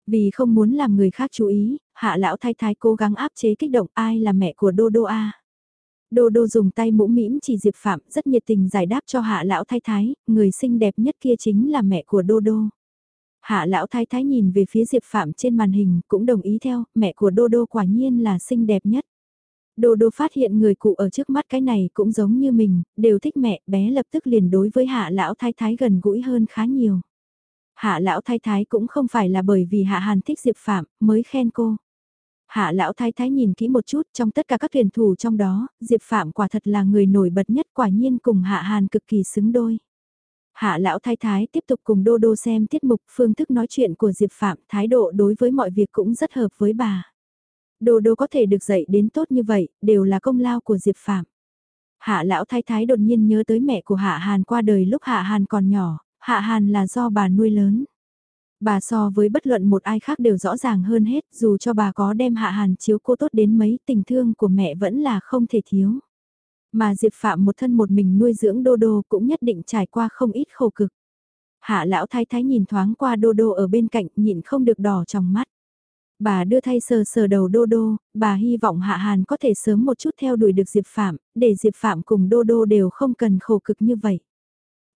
Vì không muốn làm người khác chú ý, hạ lão thay thái cố gắng áp chế kích động ai là mẹ của Đô Đô A. Đô đô dùng tay mũ mĩm chỉ Diệp Phạm rất nhiệt tình giải đáp cho hạ lão thái thái, người xinh đẹp nhất kia chính là mẹ của đô đô. Hạ lão thái thái nhìn về phía Diệp Phạm trên màn hình cũng đồng ý theo, mẹ của đô đô quả nhiên là xinh đẹp nhất. Đô đô phát hiện người cụ ở trước mắt cái này cũng giống như mình, đều thích mẹ, bé lập tức liền đối với hạ lão thái thái gần gũi hơn khá nhiều. Hạ lão thái thái cũng không phải là bởi vì hạ hàn thích Diệp Phạm mới khen cô. Hạ lão thái thái nhìn kỹ một chút trong tất cả các tuyển thủ trong đó, Diệp Phạm quả thật là người nổi bật nhất quả nhiên cùng Hạ Hàn cực kỳ xứng đôi. Hạ lão thái thái tiếp tục cùng Đô Đô xem tiết mục phương thức nói chuyện của Diệp Phạm thái độ đối với mọi việc cũng rất hợp với bà. Đô Đô có thể được dạy đến tốt như vậy, đều là công lao của Diệp Phạm. Hạ lão thái thái đột nhiên nhớ tới mẹ của Hạ Hàn qua đời lúc Hạ Hàn còn nhỏ, Hạ Hàn là do bà nuôi lớn. Bà so với bất luận một ai khác đều rõ ràng hơn hết, dù cho bà có đem Hạ Hàn chiếu cô tốt đến mấy, tình thương của mẹ vẫn là không thể thiếu. Mà Diệp Phạm một thân một mình nuôi dưỡng Đô Đô cũng nhất định trải qua không ít khổ cực. Hạ lão thái thái nhìn thoáng qua Đô Đô ở bên cạnh, nhịn không được đỏ trong mắt. Bà đưa thay sờ sờ đầu Đô Đô, bà hy vọng Hạ Hàn có thể sớm một chút theo đuổi được Diệp Phạm, để Diệp Phạm cùng Đô Đô đều không cần khổ cực như vậy.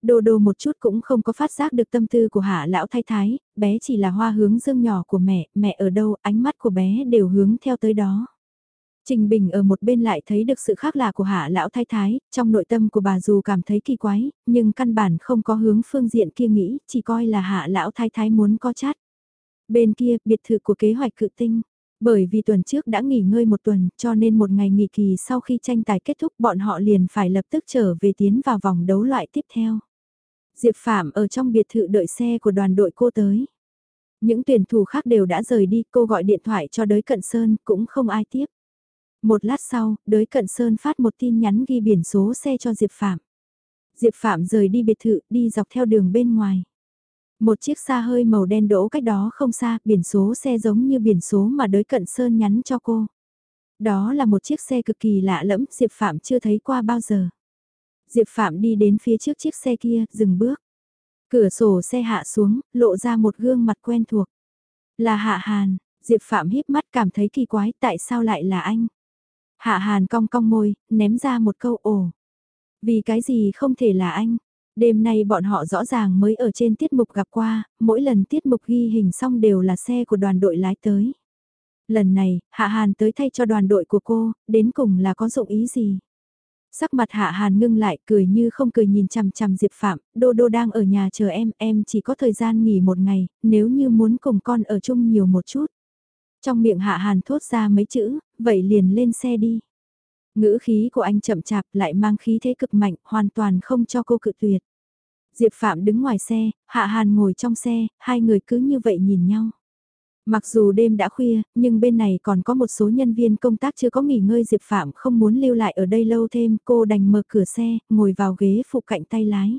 Đô đô một chút cũng không có phát giác được tâm tư của hạ lão thái thái, bé chỉ là hoa hướng dương nhỏ của mẹ, mẹ ở đâu, ánh mắt của bé đều hướng theo tới đó. Trình Bình ở một bên lại thấy được sự khác lạ của hạ lão thái thái, trong nội tâm của bà dù cảm thấy kỳ quái, nhưng căn bản không có hướng phương diện kia nghĩ, chỉ coi là hạ lão thái thái muốn có chát. Bên kia, biệt thự của kế hoạch cự tinh. Bởi vì tuần trước đã nghỉ ngơi một tuần, cho nên một ngày nghỉ kỳ sau khi tranh tài kết thúc bọn họ liền phải lập tức trở về tiến vào vòng đấu loại tiếp theo. Diệp Phạm ở trong biệt thự đợi xe của đoàn đội cô tới. Những tuyển thủ khác đều đã rời đi, cô gọi điện thoại cho đới cận sơn, cũng không ai tiếp. Một lát sau, đới cận sơn phát một tin nhắn ghi biển số xe cho Diệp Phạm. Diệp Phạm rời đi biệt thự, đi dọc theo đường bên ngoài. Một chiếc xa hơi màu đen đỗ cách đó không xa, biển số xe giống như biển số mà đới cận sơn nhắn cho cô. Đó là một chiếc xe cực kỳ lạ lẫm, Diệp Phạm chưa thấy qua bao giờ. Diệp Phạm đi đến phía trước chiếc xe kia, dừng bước. Cửa sổ xe hạ xuống, lộ ra một gương mặt quen thuộc. Là Hạ Hàn, Diệp Phạm híp mắt cảm thấy kỳ quái tại sao lại là anh. Hạ Hàn cong cong môi, ném ra một câu ồ. Vì cái gì không thể là anh. Đêm nay bọn họ rõ ràng mới ở trên tiết mục gặp qua, mỗi lần tiết mục ghi hình xong đều là xe của đoàn đội lái tới. Lần này, Hạ Hàn tới thay cho đoàn đội của cô, đến cùng là có dụng ý gì? Sắc mặt Hạ Hàn ngưng lại cười như không cười nhìn chằm chằm Diệp Phạm, Đô Đô đang ở nhà chờ em, em chỉ có thời gian nghỉ một ngày, nếu như muốn cùng con ở chung nhiều một chút. Trong miệng Hạ Hàn thốt ra mấy chữ, vậy liền lên xe đi. Ngữ khí của anh chậm chạp lại mang khí thế cực mạnh, hoàn toàn không cho cô cự tuyệt. Diệp Phạm đứng ngoài xe, Hạ Hàn ngồi trong xe, hai người cứ như vậy nhìn nhau. Mặc dù đêm đã khuya, nhưng bên này còn có một số nhân viên công tác chưa có nghỉ ngơi Diệp Phạm không muốn lưu lại ở đây lâu thêm, cô đành mở cửa xe, ngồi vào ghế phụ cạnh tay lái.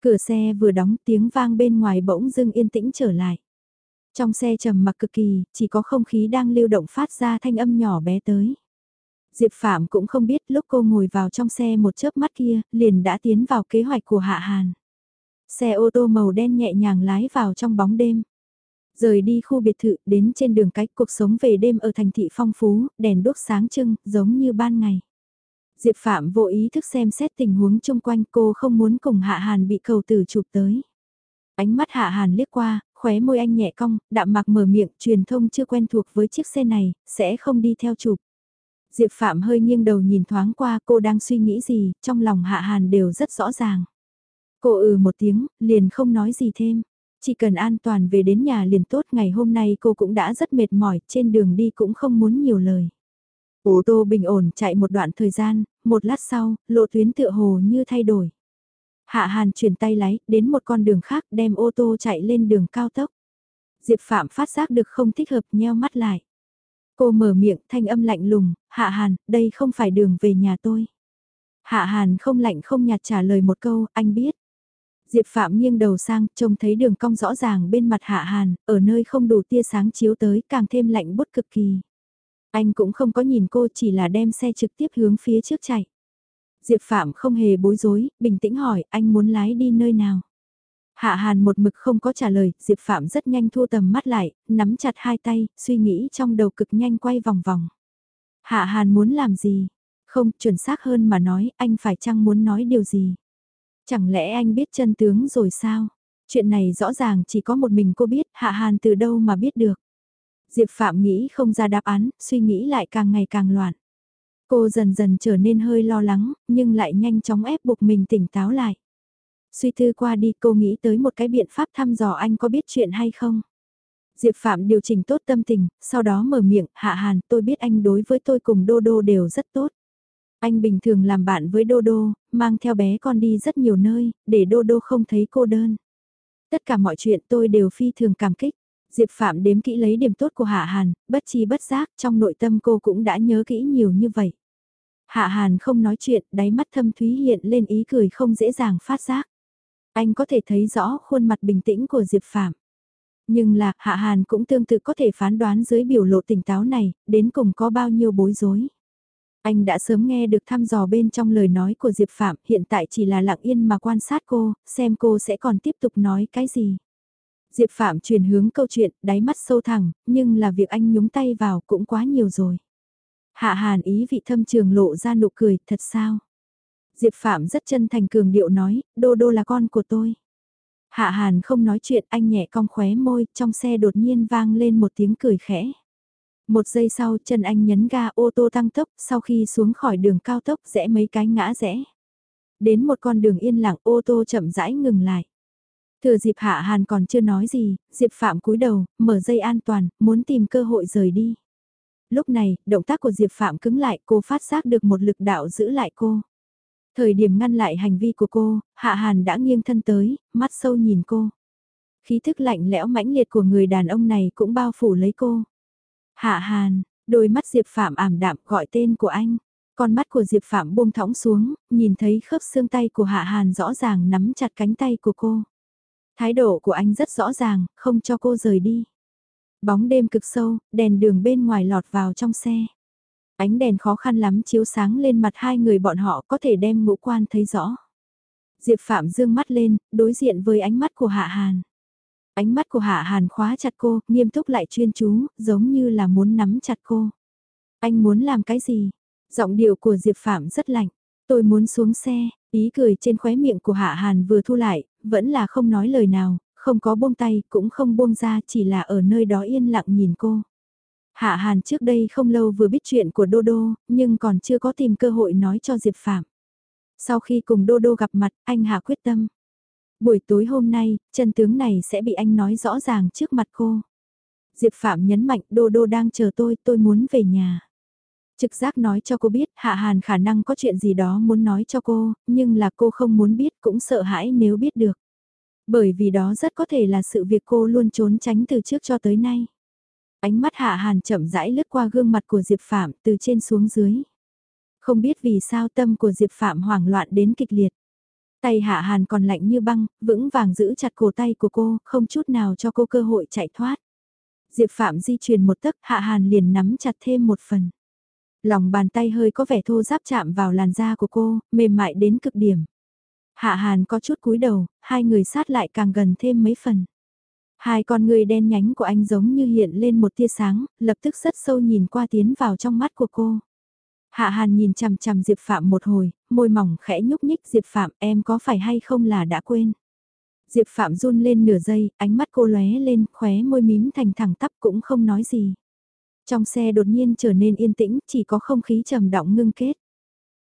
Cửa xe vừa đóng tiếng vang bên ngoài bỗng dưng yên tĩnh trở lại. Trong xe trầm mặc cực kỳ, chỉ có không khí đang lưu động phát ra thanh âm nhỏ bé tới. Diệp Phạm cũng không biết lúc cô ngồi vào trong xe một chớp mắt kia, liền đã tiến vào kế hoạch của Hạ Hàn. Xe ô tô màu đen nhẹ nhàng lái vào trong bóng đêm. Rời đi khu biệt thự, đến trên đường cách cuộc sống về đêm ở thành thị phong phú, đèn đốt sáng trưng, giống như ban ngày. Diệp Phạm vô ý thức xem xét tình huống chung quanh cô không muốn cùng Hạ Hàn bị cầu tử chụp tới. Ánh mắt Hạ Hàn liếc qua, khóe môi anh nhẹ cong, đạm mạc mở miệng, truyền thông chưa quen thuộc với chiếc xe này, sẽ không đi theo chụp. Diệp Phạm hơi nghiêng đầu nhìn thoáng qua cô đang suy nghĩ gì, trong lòng Hạ Hàn đều rất rõ ràng. Cô ừ một tiếng, liền không nói gì thêm. Chỉ cần an toàn về đến nhà liền tốt ngày hôm nay cô cũng đã rất mệt mỏi, trên đường đi cũng không muốn nhiều lời. Ô tô bình ổn chạy một đoạn thời gian, một lát sau, lộ tuyến tựa hồ như thay đổi. Hạ Hàn chuyển tay lái, đến một con đường khác đem ô tô chạy lên đường cao tốc. Diệp Phạm phát giác được không thích hợp nheo mắt lại. Cô mở miệng thanh âm lạnh lùng, Hạ Hàn, đây không phải đường về nhà tôi. Hạ Hàn không lạnh không nhạt trả lời một câu, anh biết. Diệp Phạm nghiêng đầu sang, trông thấy đường cong rõ ràng bên mặt Hạ Hàn, ở nơi không đủ tia sáng chiếu tới càng thêm lạnh bút cực kỳ. Anh cũng không có nhìn cô chỉ là đem xe trực tiếp hướng phía trước chạy. Diệp Phạm không hề bối rối, bình tĩnh hỏi anh muốn lái đi nơi nào. Hạ Hàn một mực không có trả lời, Diệp Phạm rất nhanh thu tầm mắt lại, nắm chặt hai tay, suy nghĩ trong đầu cực nhanh quay vòng vòng. Hạ Hàn muốn làm gì? Không, chuẩn xác hơn mà nói, anh phải chăng muốn nói điều gì? Chẳng lẽ anh biết chân tướng rồi sao? Chuyện này rõ ràng chỉ có một mình cô biết, Hạ Hàn từ đâu mà biết được. Diệp Phạm nghĩ không ra đáp án, suy nghĩ lại càng ngày càng loạn. Cô dần dần trở nên hơi lo lắng, nhưng lại nhanh chóng ép buộc mình tỉnh táo lại. Suy tư qua đi cô nghĩ tới một cái biện pháp thăm dò anh có biết chuyện hay không. Diệp Phạm điều chỉnh tốt tâm tình, sau đó mở miệng, Hạ Hàn, tôi biết anh đối với tôi cùng Đô Đô đều rất tốt. Anh bình thường làm bạn với Đô Đô, mang theo bé con đi rất nhiều nơi, để Đô Đô không thấy cô đơn. Tất cả mọi chuyện tôi đều phi thường cảm kích. Diệp Phạm đếm kỹ lấy điểm tốt của Hạ Hàn, bất chi bất giác trong nội tâm cô cũng đã nhớ kỹ nhiều như vậy. Hạ Hàn không nói chuyện, đáy mắt thâm thúy hiện lên ý cười không dễ dàng phát giác. Anh có thể thấy rõ khuôn mặt bình tĩnh của Diệp Phạm. Nhưng là, Hạ Hàn cũng tương tự có thể phán đoán dưới biểu lộ tỉnh táo này, đến cùng có bao nhiêu bối rối. Anh đã sớm nghe được thăm dò bên trong lời nói của Diệp Phạm, hiện tại chỉ là lặng yên mà quan sát cô, xem cô sẽ còn tiếp tục nói cái gì. Diệp Phạm chuyển hướng câu chuyện, đáy mắt sâu thẳng, nhưng là việc anh nhúng tay vào cũng quá nhiều rồi. Hạ Hàn ý vị thâm trường lộ ra nụ cười, thật sao? Diệp Phạm rất chân thành cường điệu nói, Đô Đô là con của tôi. Hạ Hàn không nói chuyện, anh nhẹ cong khóe môi, trong xe đột nhiên vang lên một tiếng cười khẽ. Một giây sau, chân anh nhấn ga ô tô tăng tốc, sau khi xuống khỏi đường cao tốc rẽ mấy cái ngã rẽ. Đến một con đường yên lặng ô tô chậm rãi ngừng lại. Thừa dịp Hạ Hàn còn chưa nói gì, Diệp Phạm cúi đầu, mở dây an toàn, muốn tìm cơ hội rời đi. Lúc này, động tác của Diệp Phạm cứng lại, cô phát giác được một lực đạo giữ lại cô. Thời điểm ngăn lại hành vi của cô, Hạ Hàn đã nghiêng thân tới, mắt sâu nhìn cô. Khí thức lạnh lẽo mãnh liệt của người đàn ông này cũng bao phủ lấy cô. Hạ Hàn, đôi mắt Diệp Phạm ảm đạm gọi tên của anh. Con mắt của Diệp Phạm buông thõng xuống, nhìn thấy khớp xương tay của Hạ Hàn rõ ràng nắm chặt cánh tay của cô. Thái độ của anh rất rõ ràng, không cho cô rời đi. Bóng đêm cực sâu, đèn đường bên ngoài lọt vào trong xe. Ánh đèn khó khăn lắm chiếu sáng lên mặt hai người bọn họ có thể đem ngũ quan thấy rõ. Diệp Phạm dương mắt lên, đối diện với ánh mắt của Hạ Hàn. Ánh mắt của Hạ Hàn khóa chặt cô, nghiêm túc lại chuyên chú, giống như là muốn nắm chặt cô. Anh muốn làm cái gì? Giọng điệu của Diệp Phạm rất lạnh. Tôi muốn xuống xe, ý cười trên khóe miệng của Hạ Hàn vừa thu lại, vẫn là không nói lời nào, không có buông tay, cũng không buông ra, chỉ là ở nơi đó yên lặng nhìn cô. Hạ Hàn trước đây không lâu vừa biết chuyện của Đô Đô, nhưng còn chưa có tìm cơ hội nói cho Diệp Phạm. Sau khi cùng Đô Đô gặp mặt, anh Hạ quyết tâm. Buổi tối hôm nay, chân tướng này sẽ bị anh nói rõ ràng trước mặt cô. Diệp Phạm nhấn mạnh Đô Đô đang chờ tôi, tôi muốn về nhà. Trực giác nói cho cô biết Hạ Hàn khả năng có chuyện gì đó muốn nói cho cô, nhưng là cô không muốn biết cũng sợ hãi nếu biết được. Bởi vì đó rất có thể là sự việc cô luôn trốn tránh từ trước cho tới nay. Ánh mắt Hạ Hàn chậm rãi lướt qua gương mặt của Diệp Phạm từ trên xuống dưới. Không biết vì sao tâm của Diệp Phạm hoảng loạn đến kịch liệt. Tay Hạ Hàn còn lạnh như băng, vững vàng giữ chặt cổ tay của cô, không chút nào cho cô cơ hội chạy thoát. Diệp Phạm di chuyển một tấc, Hạ Hàn liền nắm chặt thêm một phần. Lòng bàn tay hơi có vẻ thô giáp chạm vào làn da của cô, mềm mại đến cực điểm. Hạ Hàn có chút cúi đầu, hai người sát lại càng gần thêm mấy phần. Hai con người đen nhánh của anh giống như hiện lên một tia sáng, lập tức rất sâu nhìn qua tiến vào trong mắt của cô. Hạ Hàn nhìn chằm chằm Diệp Phạm một hồi, môi mỏng khẽ nhúc nhích Diệp Phạm em có phải hay không là đã quên. Diệp Phạm run lên nửa giây, ánh mắt cô lóe lên, khóe môi mím thành thẳng tắp cũng không nói gì. Trong xe đột nhiên trở nên yên tĩnh, chỉ có không khí trầm động ngưng kết.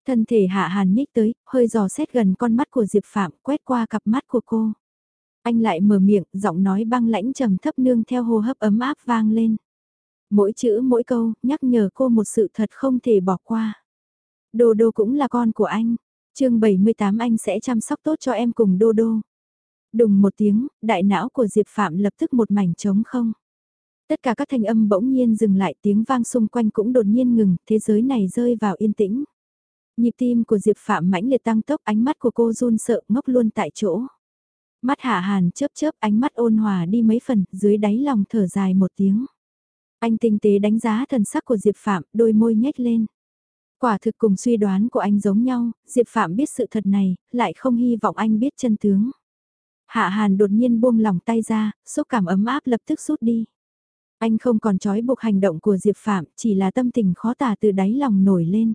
Thân thể Hạ Hàn nhích tới, hơi dò xét gần con mắt của Diệp Phạm, quét qua cặp mắt của cô. Anh lại mở miệng, giọng nói băng lãnh trầm thấp nương theo hô hấp ấm áp vang lên. Mỗi chữ mỗi câu, nhắc nhở cô một sự thật không thể bỏ qua. Đô Đô cũng là con của anh. chương 78 anh sẽ chăm sóc tốt cho em cùng Đô Đô. Đùng một tiếng, đại não của Diệp Phạm lập tức một mảnh trống không. Tất cả các thanh âm bỗng nhiên dừng lại tiếng vang xung quanh cũng đột nhiên ngừng, thế giới này rơi vào yên tĩnh. Nhịp tim của Diệp Phạm mãnh liệt tăng tốc ánh mắt của cô run sợ ngốc luôn tại chỗ. Mắt hạ hàn chớp chớp ánh mắt ôn hòa đi mấy phần, dưới đáy lòng thở dài một tiếng. Anh tinh tế đánh giá thần sắc của Diệp Phạm, đôi môi nhếch lên. Quả thực cùng suy đoán của anh giống nhau, Diệp Phạm biết sự thật này, lại không hy vọng anh biết chân tướng. Hạ Hàn đột nhiên buông lòng tay ra, xúc cảm ấm áp lập tức rút đi. Anh không còn trói buộc hành động của Diệp Phạm, chỉ là tâm tình khó tả từ đáy lòng nổi lên.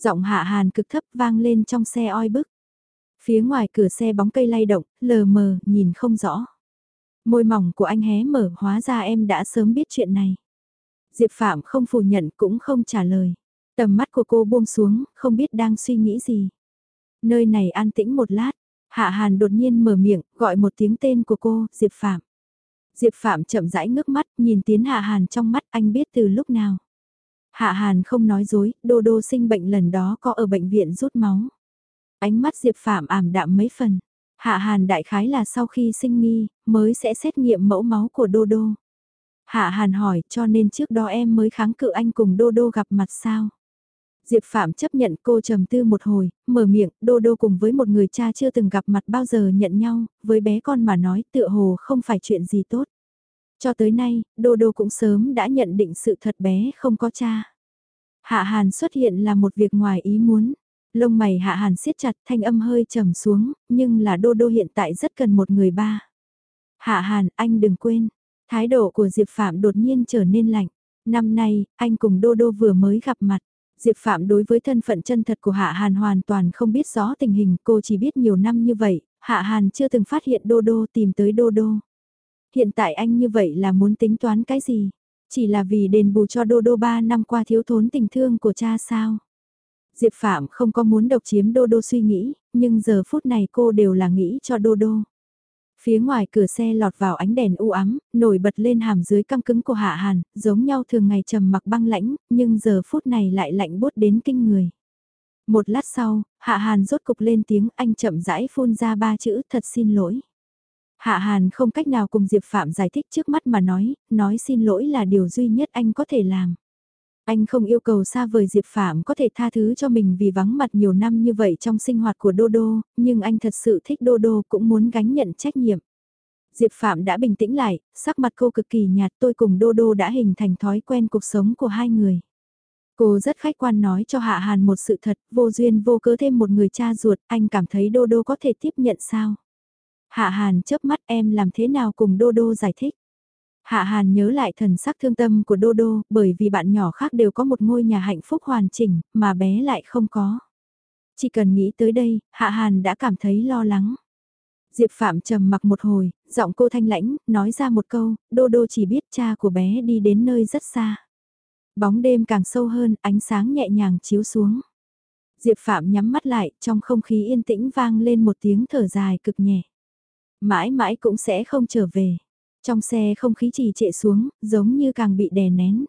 Giọng hạ hàn cực thấp vang lên trong xe oi bức. Phía ngoài cửa xe bóng cây lay động, lờ mờ, nhìn không rõ. Môi mỏng của anh hé mở, hóa ra em đã sớm biết chuyện này. Diệp Phạm không phủ nhận cũng không trả lời. Tầm mắt của cô buông xuống, không biết đang suy nghĩ gì. Nơi này an tĩnh một lát, Hạ Hàn đột nhiên mở miệng, gọi một tiếng tên của cô, Diệp Phạm. Diệp Phạm chậm rãi ngước mắt, nhìn tiến Hạ Hàn trong mắt anh biết từ lúc nào. Hạ Hàn không nói dối, Đô Đô sinh bệnh lần đó có ở bệnh viện rút máu. Ánh mắt Diệp Phạm ảm đạm mấy phần. Hạ Hàn đại khái là sau khi sinh nghi, mới sẽ xét nghiệm mẫu máu của Đô Đô. Hạ Hàn hỏi cho nên trước đó em mới kháng cự anh cùng Đô Đô gặp mặt sao? Diệp Phạm chấp nhận cô trầm tư một hồi, mở miệng, Đô Đô cùng với một người cha chưa từng gặp mặt bao giờ nhận nhau, với bé con mà nói tựa hồ không phải chuyện gì tốt. Cho tới nay, Đô Đô cũng sớm đã nhận định sự thật bé không có cha. Hạ Hàn xuất hiện là một việc ngoài ý muốn. Lông mày Hạ Hàn siết chặt thanh âm hơi trầm xuống, nhưng là Đô Đô hiện tại rất cần một người ba. Hạ Hàn, anh đừng quên, thái độ của Diệp Phạm đột nhiên trở nên lạnh. Năm nay, anh cùng Đô Đô vừa mới gặp mặt. Diệp Phạm đối với thân phận chân thật của Hạ Hàn hoàn toàn không biết rõ tình hình, cô chỉ biết nhiều năm như vậy, Hạ Hàn chưa từng phát hiện Đô Đô tìm tới Đô Đô. Hiện tại anh như vậy là muốn tính toán cái gì? Chỉ là vì đền bù cho Đô Đô 3 năm qua thiếu thốn tình thương của cha sao? Diệp Phạm không có muốn độc chiếm Đô Đô suy nghĩ, nhưng giờ phút này cô đều là nghĩ cho Đô Đô. Phía ngoài cửa xe lọt vào ánh đèn u ám, nổi bật lên hàm dưới căng cứng của Hạ Hàn, giống nhau thường ngày trầm mặc băng lãnh, nhưng giờ phút này lại lạnh bút đến kinh người. Một lát sau, Hạ Hàn rốt cục lên tiếng anh chậm rãi phun ra ba chữ thật xin lỗi. Hạ Hàn không cách nào cùng Diệp Phạm giải thích trước mắt mà nói, nói xin lỗi là điều duy nhất anh có thể làm. Anh không yêu cầu xa vời Diệp Phạm có thể tha thứ cho mình vì vắng mặt nhiều năm như vậy trong sinh hoạt của Đô Đô, nhưng anh thật sự thích Đô Đô cũng muốn gánh nhận trách nhiệm. Diệp Phạm đã bình tĩnh lại, sắc mặt cô cực kỳ nhạt tôi cùng Đô Đô đã hình thành thói quen cuộc sống của hai người. Cô rất khách quan nói cho Hạ Hàn một sự thật, vô duyên vô cớ thêm một người cha ruột, anh cảm thấy Đô Đô có thể tiếp nhận sao? Hạ Hàn chớp mắt em làm thế nào cùng Đô Đô giải thích? Hạ Hàn nhớ lại thần sắc thương tâm của Đô Đô, bởi vì bạn nhỏ khác đều có một ngôi nhà hạnh phúc hoàn chỉnh, mà bé lại không có. Chỉ cần nghĩ tới đây, Hạ Hàn đã cảm thấy lo lắng. Diệp Phạm trầm mặc một hồi, giọng cô thanh lãnh, nói ra một câu, Đô Đô chỉ biết cha của bé đi đến nơi rất xa. Bóng đêm càng sâu hơn, ánh sáng nhẹ nhàng chiếu xuống. Diệp Phạm nhắm mắt lại, trong không khí yên tĩnh vang lên một tiếng thở dài cực nhẹ. Mãi mãi cũng sẽ không trở về. Trong xe không khí trì trệ xuống, giống như càng bị đè nén.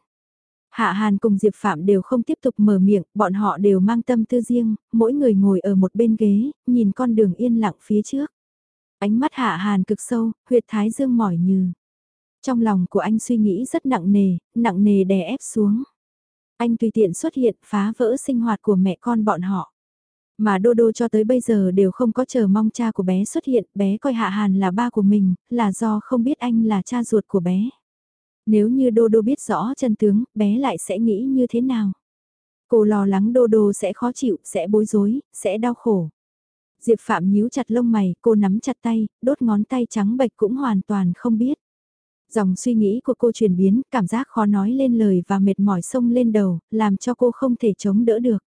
Hạ Hàn cùng Diệp Phạm đều không tiếp tục mở miệng, bọn họ đều mang tâm tư riêng, mỗi người ngồi ở một bên ghế, nhìn con đường yên lặng phía trước. Ánh mắt Hạ Hàn cực sâu, huyệt thái dương mỏi như. Trong lòng của anh suy nghĩ rất nặng nề, nặng nề đè ép xuống. Anh tùy tiện xuất hiện phá vỡ sinh hoạt của mẹ con bọn họ. Mà Đô Đô cho tới bây giờ đều không có chờ mong cha của bé xuất hiện, bé coi Hạ Hàn là ba của mình, là do không biết anh là cha ruột của bé. Nếu như Đô Đô biết rõ chân tướng, bé lại sẽ nghĩ như thế nào? Cô lo lắng Đô Đô sẽ khó chịu, sẽ bối rối, sẽ đau khổ. Diệp Phạm nhíu chặt lông mày, cô nắm chặt tay, đốt ngón tay trắng bệch cũng hoàn toàn không biết. Dòng suy nghĩ của cô chuyển biến, cảm giác khó nói lên lời và mệt mỏi sông lên đầu, làm cho cô không thể chống đỡ được.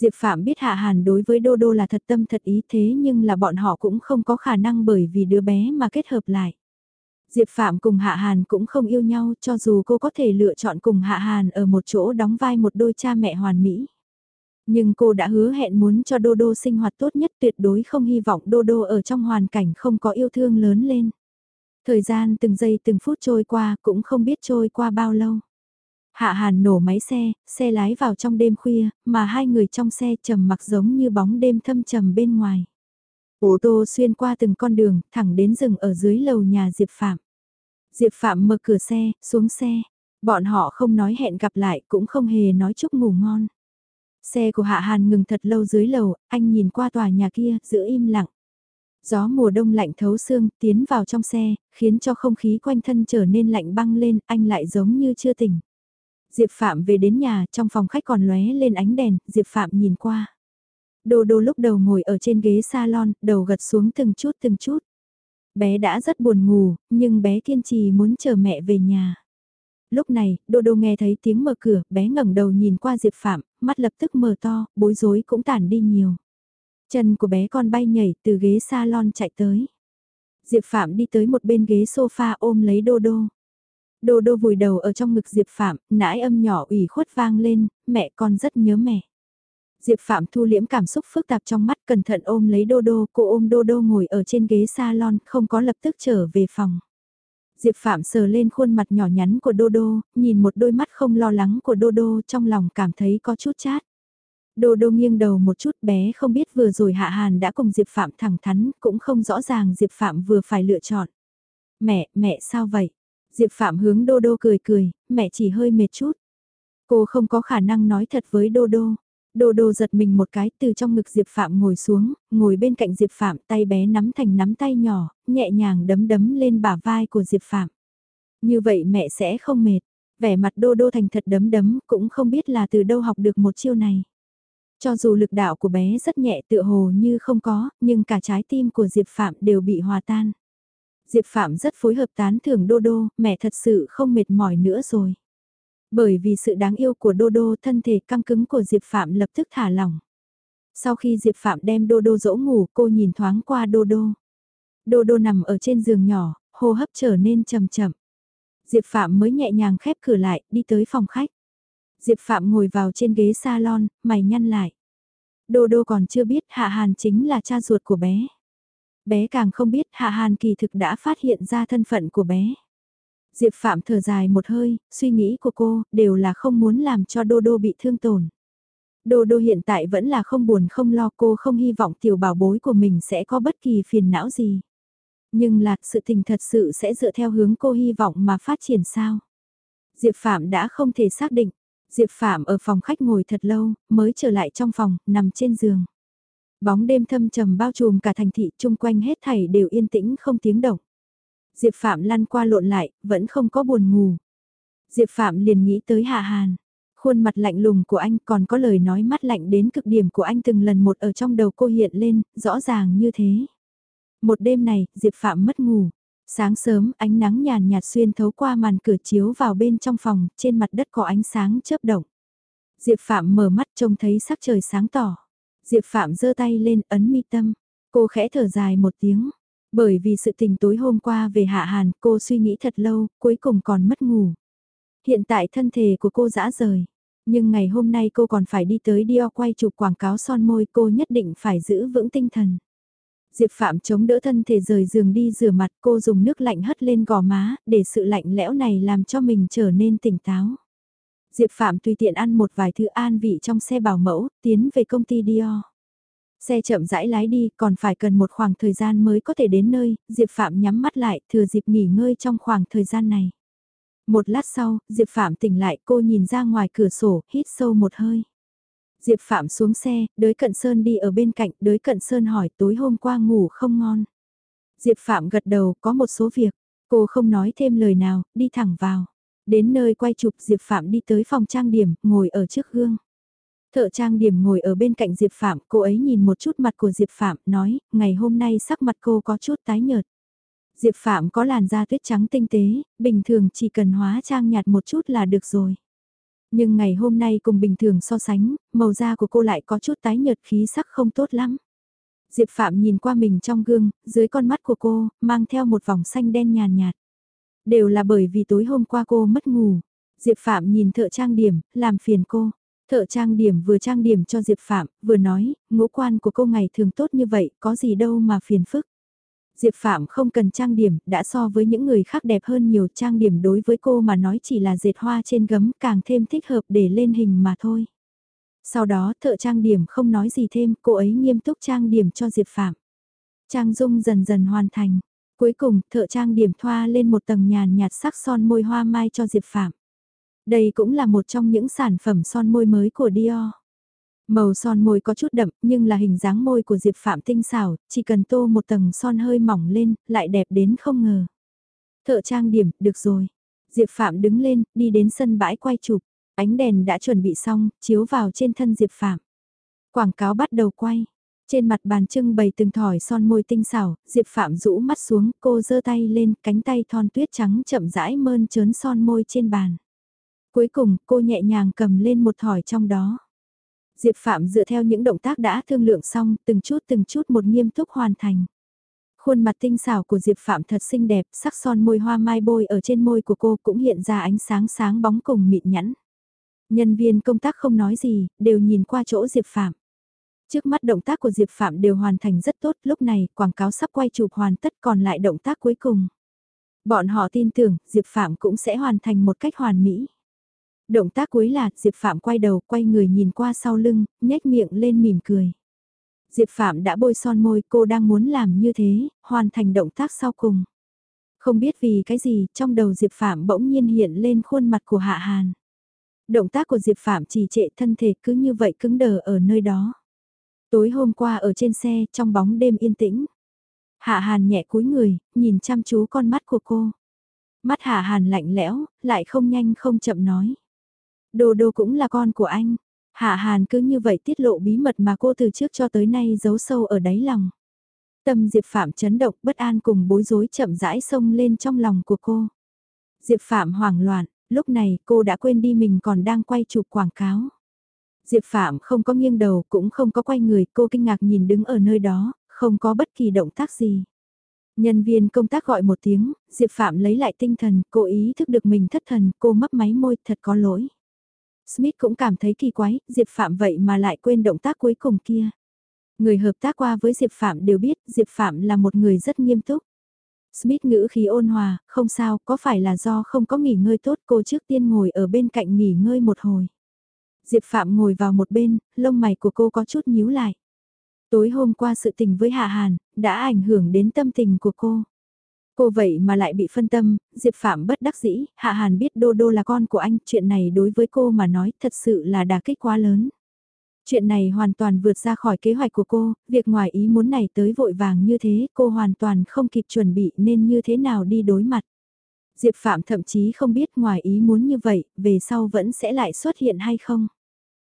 Diệp Phạm biết Hạ Hàn đối với Đô Đô là thật tâm thật ý thế nhưng là bọn họ cũng không có khả năng bởi vì đứa bé mà kết hợp lại. Diệp Phạm cùng Hạ Hàn cũng không yêu nhau cho dù cô có thể lựa chọn cùng Hạ Hàn ở một chỗ đóng vai một đôi cha mẹ hoàn mỹ. Nhưng cô đã hứa hẹn muốn cho Đô Đô sinh hoạt tốt nhất tuyệt đối không hy vọng Đô Đô ở trong hoàn cảnh không có yêu thương lớn lên. Thời gian từng giây từng phút trôi qua cũng không biết trôi qua bao lâu. Hạ Hàn nổ máy xe, xe lái vào trong đêm khuya, mà hai người trong xe trầm mặc giống như bóng đêm thâm trầm bên ngoài. Ô tô xuyên qua từng con đường, thẳng đến rừng ở dưới lầu nhà Diệp Phạm. Diệp Phạm mở cửa xe, xuống xe. Bọn họ không nói hẹn gặp lại, cũng không hề nói chúc ngủ ngon. Xe của Hạ Hàn ngừng thật lâu dưới lầu, anh nhìn qua tòa nhà kia, giữ im lặng. Gió mùa đông lạnh thấu xương, tiến vào trong xe, khiến cho không khí quanh thân trở nên lạnh băng lên, anh lại giống như chưa tỉnh. Diệp Phạm về đến nhà, trong phòng khách còn lóe lên ánh đèn, Diệp Phạm nhìn qua. Đô đô lúc đầu ngồi ở trên ghế salon, đầu gật xuống từng chút từng chút. Bé đã rất buồn ngủ, nhưng bé kiên trì muốn chờ mẹ về nhà. Lúc này, Đô Đô nghe thấy tiếng mở cửa, bé ngẩng đầu nhìn qua Diệp Phạm, mắt lập tức mở to, bối rối cũng tản đi nhiều. Chân của bé con bay nhảy từ ghế salon chạy tới. Diệp Phạm đi tới một bên ghế sofa ôm lấy Đô Đô. Đô Đô vùi đầu ở trong ngực Diệp Phạm, nãi âm nhỏ ủy khuất vang lên, mẹ con rất nhớ mẹ. Diệp Phạm thu liễm cảm xúc phức tạp trong mắt cẩn thận ôm lấy Đô Đô, cô ôm Đô Đô ngồi ở trên ghế salon, không có lập tức trở về phòng. Diệp Phạm sờ lên khuôn mặt nhỏ nhắn của Đô Đô, nhìn một đôi mắt không lo lắng của Đô Đô trong lòng cảm thấy có chút chát. Đô Đô nghiêng đầu một chút bé không biết vừa rồi Hạ Hàn đã cùng Diệp Phạm thẳng thắn, cũng không rõ ràng Diệp Phạm vừa phải lựa chọn. Mẹ, mẹ sao vậy? Diệp Phạm hướng Đô Đô cười cười, mẹ chỉ hơi mệt chút. Cô không có khả năng nói thật với Đô Đô. Đô Đô giật mình một cái từ trong ngực Diệp Phạm ngồi xuống, ngồi bên cạnh Diệp Phạm tay bé nắm thành nắm tay nhỏ, nhẹ nhàng đấm đấm lên bả vai của Diệp Phạm. Như vậy mẹ sẽ không mệt. Vẻ mặt Đô Đô thành thật đấm đấm cũng không biết là từ đâu học được một chiêu này. Cho dù lực đạo của bé rất nhẹ tựa hồ như không có, nhưng cả trái tim của Diệp Phạm đều bị hòa tan. Diệp Phạm rất phối hợp tán thưởng Đô Đô, mẹ thật sự không mệt mỏi nữa rồi. Bởi vì sự đáng yêu của Đô Đô thân thể căng cứng của Diệp Phạm lập tức thả lỏng. Sau khi Diệp Phạm đem Đô Đô dỗ ngủ cô nhìn thoáng qua Đô Đô. Đô Đô nằm ở trên giường nhỏ, hô hấp trở nên chậm chậm. Diệp Phạm mới nhẹ nhàng khép cửa lại, đi tới phòng khách. Diệp Phạm ngồi vào trên ghế salon, mày nhăn lại. Đô Đô còn chưa biết Hạ Hàn chính là cha ruột của bé. Bé càng không biết Hạ Hàn kỳ thực đã phát hiện ra thân phận của bé. Diệp Phạm thở dài một hơi, suy nghĩ của cô đều là không muốn làm cho Đô Đô bị thương tổn. Đô Đô hiện tại vẫn là không buồn không lo cô không hy vọng tiểu bảo bối của mình sẽ có bất kỳ phiền não gì. Nhưng là sự tình thật sự sẽ dựa theo hướng cô hy vọng mà phát triển sao. Diệp Phạm đã không thể xác định. Diệp Phạm ở phòng khách ngồi thật lâu, mới trở lại trong phòng, nằm trên giường. Bóng đêm thâm trầm bao trùm cả thành thị chung quanh hết thảy đều yên tĩnh không tiếng động. Diệp Phạm lăn qua lộn lại, vẫn không có buồn ngủ. Diệp Phạm liền nghĩ tới Hạ Hàn. Khuôn mặt lạnh lùng của anh còn có lời nói mắt lạnh đến cực điểm của anh từng lần một ở trong đầu cô hiện lên, rõ ràng như thế. Một đêm này, Diệp Phạm mất ngủ. Sáng sớm, ánh nắng nhàn nhạt xuyên thấu qua màn cửa chiếu vào bên trong phòng, trên mặt đất có ánh sáng chớp động. Diệp Phạm mở mắt trông thấy sắc trời sáng tỏ. Diệp Phạm giơ tay lên ấn mi tâm. Cô khẽ thở dài một tiếng. Bởi vì sự tình tối hôm qua về Hạ Hàn cô suy nghĩ thật lâu, cuối cùng còn mất ngủ. Hiện tại thân thể của cô dã rời. Nhưng ngày hôm nay cô còn phải đi tới Dior quay chụp quảng cáo son môi cô nhất định phải giữ vững tinh thần. Diệp Phạm chống đỡ thân thể rời giường đi rửa mặt cô dùng nước lạnh hất lên gò má để sự lạnh lẽo này làm cho mình trở nên tỉnh táo. Diệp Phạm tùy tiện ăn một vài thứ an vị trong xe bảo mẫu, tiến về công ty Dior. Xe chậm rãi lái đi, còn phải cần một khoảng thời gian mới có thể đến nơi, Diệp Phạm nhắm mắt lại, thừa dịp nghỉ ngơi trong khoảng thời gian này. Một lát sau, Diệp Phạm tỉnh lại, cô nhìn ra ngoài cửa sổ, hít sâu một hơi. Diệp Phạm xuống xe, đới cận Sơn đi ở bên cạnh, đới cận Sơn hỏi tối hôm qua ngủ không ngon. Diệp Phạm gật đầu, có một số việc, cô không nói thêm lời nào, đi thẳng vào. Đến nơi quay chụp Diệp Phạm đi tới phòng trang điểm, ngồi ở trước gương. Thợ trang điểm ngồi ở bên cạnh Diệp Phạm, cô ấy nhìn một chút mặt của Diệp Phạm, nói, ngày hôm nay sắc mặt cô có chút tái nhợt. Diệp Phạm có làn da tuyết trắng tinh tế, bình thường chỉ cần hóa trang nhạt một chút là được rồi. Nhưng ngày hôm nay cùng bình thường so sánh, màu da của cô lại có chút tái nhợt khí sắc không tốt lắm. Diệp Phạm nhìn qua mình trong gương, dưới con mắt của cô, mang theo một vòng xanh đen nhàn nhạt. Đều là bởi vì tối hôm qua cô mất ngủ. Diệp Phạm nhìn thợ trang điểm, làm phiền cô. Thợ trang điểm vừa trang điểm cho Diệp Phạm, vừa nói, ngũ quan của cô ngày thường tốt như vậy, có gì đâu mà phiền phức. Diệp Phạm không cần trang điểm, đã so với những người khác đẹp hơn nhiều trang điểm đối với cô mà nói chỉ là dệt hoa trên gấm càng thêm thích hợp để lên hình mà thôi. Sau đó thợ trang điểm không nói gì thêm, cô ấy nghiêm túc trang điểm cho Diệp Phạm. Trang dung dần dần hoàn thành. Cuối cùng, thợ trang điểm thoa lên một tầng nhàn nhạt sắc son môi hoa mai cho Diệp Phạm. Đây cũng là một trong những sản phẩm son môi mới của Dior. Màu son môi có chút đậm nhưng là hình dáng môi của Diệp Phạm tinh xảo, chỉ cần tô một tầng son hơi mỏng lên, lại đẹp đến không ngờ. Thợ trang điểm, được rồi. Diệp Phạm đứng lên, đi đến sân bãi quay chụp. Ánh đèn đã chuẩn bị xong, chiếu vào trên thân Diệp Phạm. Quảng cáo bắt đầu quay. Trên mặt bàn trưng bày từng thỏi son môi tinh xảo, Diệp Phạm rũ mắt xuống, cô giơ tay lên, cánh tay thon tuyết trắng chậm rãi mơn trớn son môi trên bàn. Cuối cùng, cô nhẹ nhàng cầm lên một thỏi trong đó. Diệp Phạm dựa theo những động tác đã thương lượng xong, từng chút từng chút một nghiêm túc hoàn thành. Khuôn mặt tinh xảo của Diệp Phạm thật xinh đẹp, sắc son môi hoa mai bôi ở trên môi của cô cũng hiện ra ánh sáng sáng bóng cùng mịn nhẵn. Nhân viên công tác không nói gì, đều nhìn qua chỗ Diệp Phạm. Trước mắt động tác của Diệp Phạm đều hoàn thành rất tốt, lúc này quảng cáo sắp quay chụp hoàn tất còn lại động tác cuối cùng. Bọn họ tin tưởng Diệp Phạm cũng sẽ hoàn thành một cách hoàn mỹ. Động tác cuối là Diệp Phạm quay đầu, quay người nhìn qua sau lưng, nhếch miệng lên mỉm cười. Diệp Phạm đã bôi son môi, cô đang muốn làm như thế, hoàn thành động tác sau cùng. Không biết vì cái gì, trong đầu Diệp Phạm bỗng nhiên hiện lên khuôn mặt của Hạ Hàn. Động tác của Diệp Phạm chỉ trệ thân thể cứ như vậy cứng đờ ở nơi đó. Tối hôm qua ở trên xe, trong bóng đêm yên tĩnh. Hạ Hàn nhẹ cúi người, nhìn chăm chú con mắt của cô. Mắt Hạ Hàn lạnh lẽo, lại không nhanh không chậm nói. Đồ đồ cũng là con của anh. Hạ Hàn cứ như vậy tiết lộ bí mật mà cô từ trước cho tới nay giấu sâu ở đáy lòng. Tâm Diệp Phạm chấn động bất an cùng bối rối chậm rãi sông lên trong lòng của cô. Diệp Phạm hoảng loạn, lúc này cô đã quên đi mình còn đang quay chụp quảng cáo. Diệp Phạm không có nghiêng đầu cũng không có quay người, cô kinh ngạc nhìn đứng ở nơi đó, không có bất kỳ động tác gì. Nhân viên công tác gọi một tiếng, Diệp Phạm lấy lại tinh thần, cô ý thức được mình thất thần, cô mấp máy môi, thật có lỗi. Smith cũng cảm thấy kỳ quái, Diệp Phạm vậy mà lại quên động tác cuối cùng kia. Người hợp tác qua với Diệp Phạm đều biết Diệp Phạm là một người rất nghiêm túc. Smith ngữ khí ôn hòa, không sao, có phải là do không có nghỉ ngơi tốt cô trước tiên ngồi ở bên cạnh nghỉ ngơi một hồi. Diệp Phạm ngồi vào một bên, lông mày của cô có chút nhíu lại. Tối hôm qua sự tình với Hạ Hàn, đã ảnh hưởng đến tâm tình của cô. Cô vậy mà lại bị phân tâm, Diệp Phạm bất đắc dĩ, Hạ Hàn biết Đô Đô là con của anh, chuyện này đối với cô mà nói thật sự là đả kích quá lớn. Chuyện này hoàn toàn vượt ra khỏi kế hoạch của cô, việc ngoài ý muốn này tới vội vàng như thế, cô hoàn toàn không kịp chuẩn bị nên như thế nào đi đối mặt. Diệp Phạm thậm chí không biết ngoài ý muốn như vậy, về sau vẫn sẽ lại xuất hiện hay không.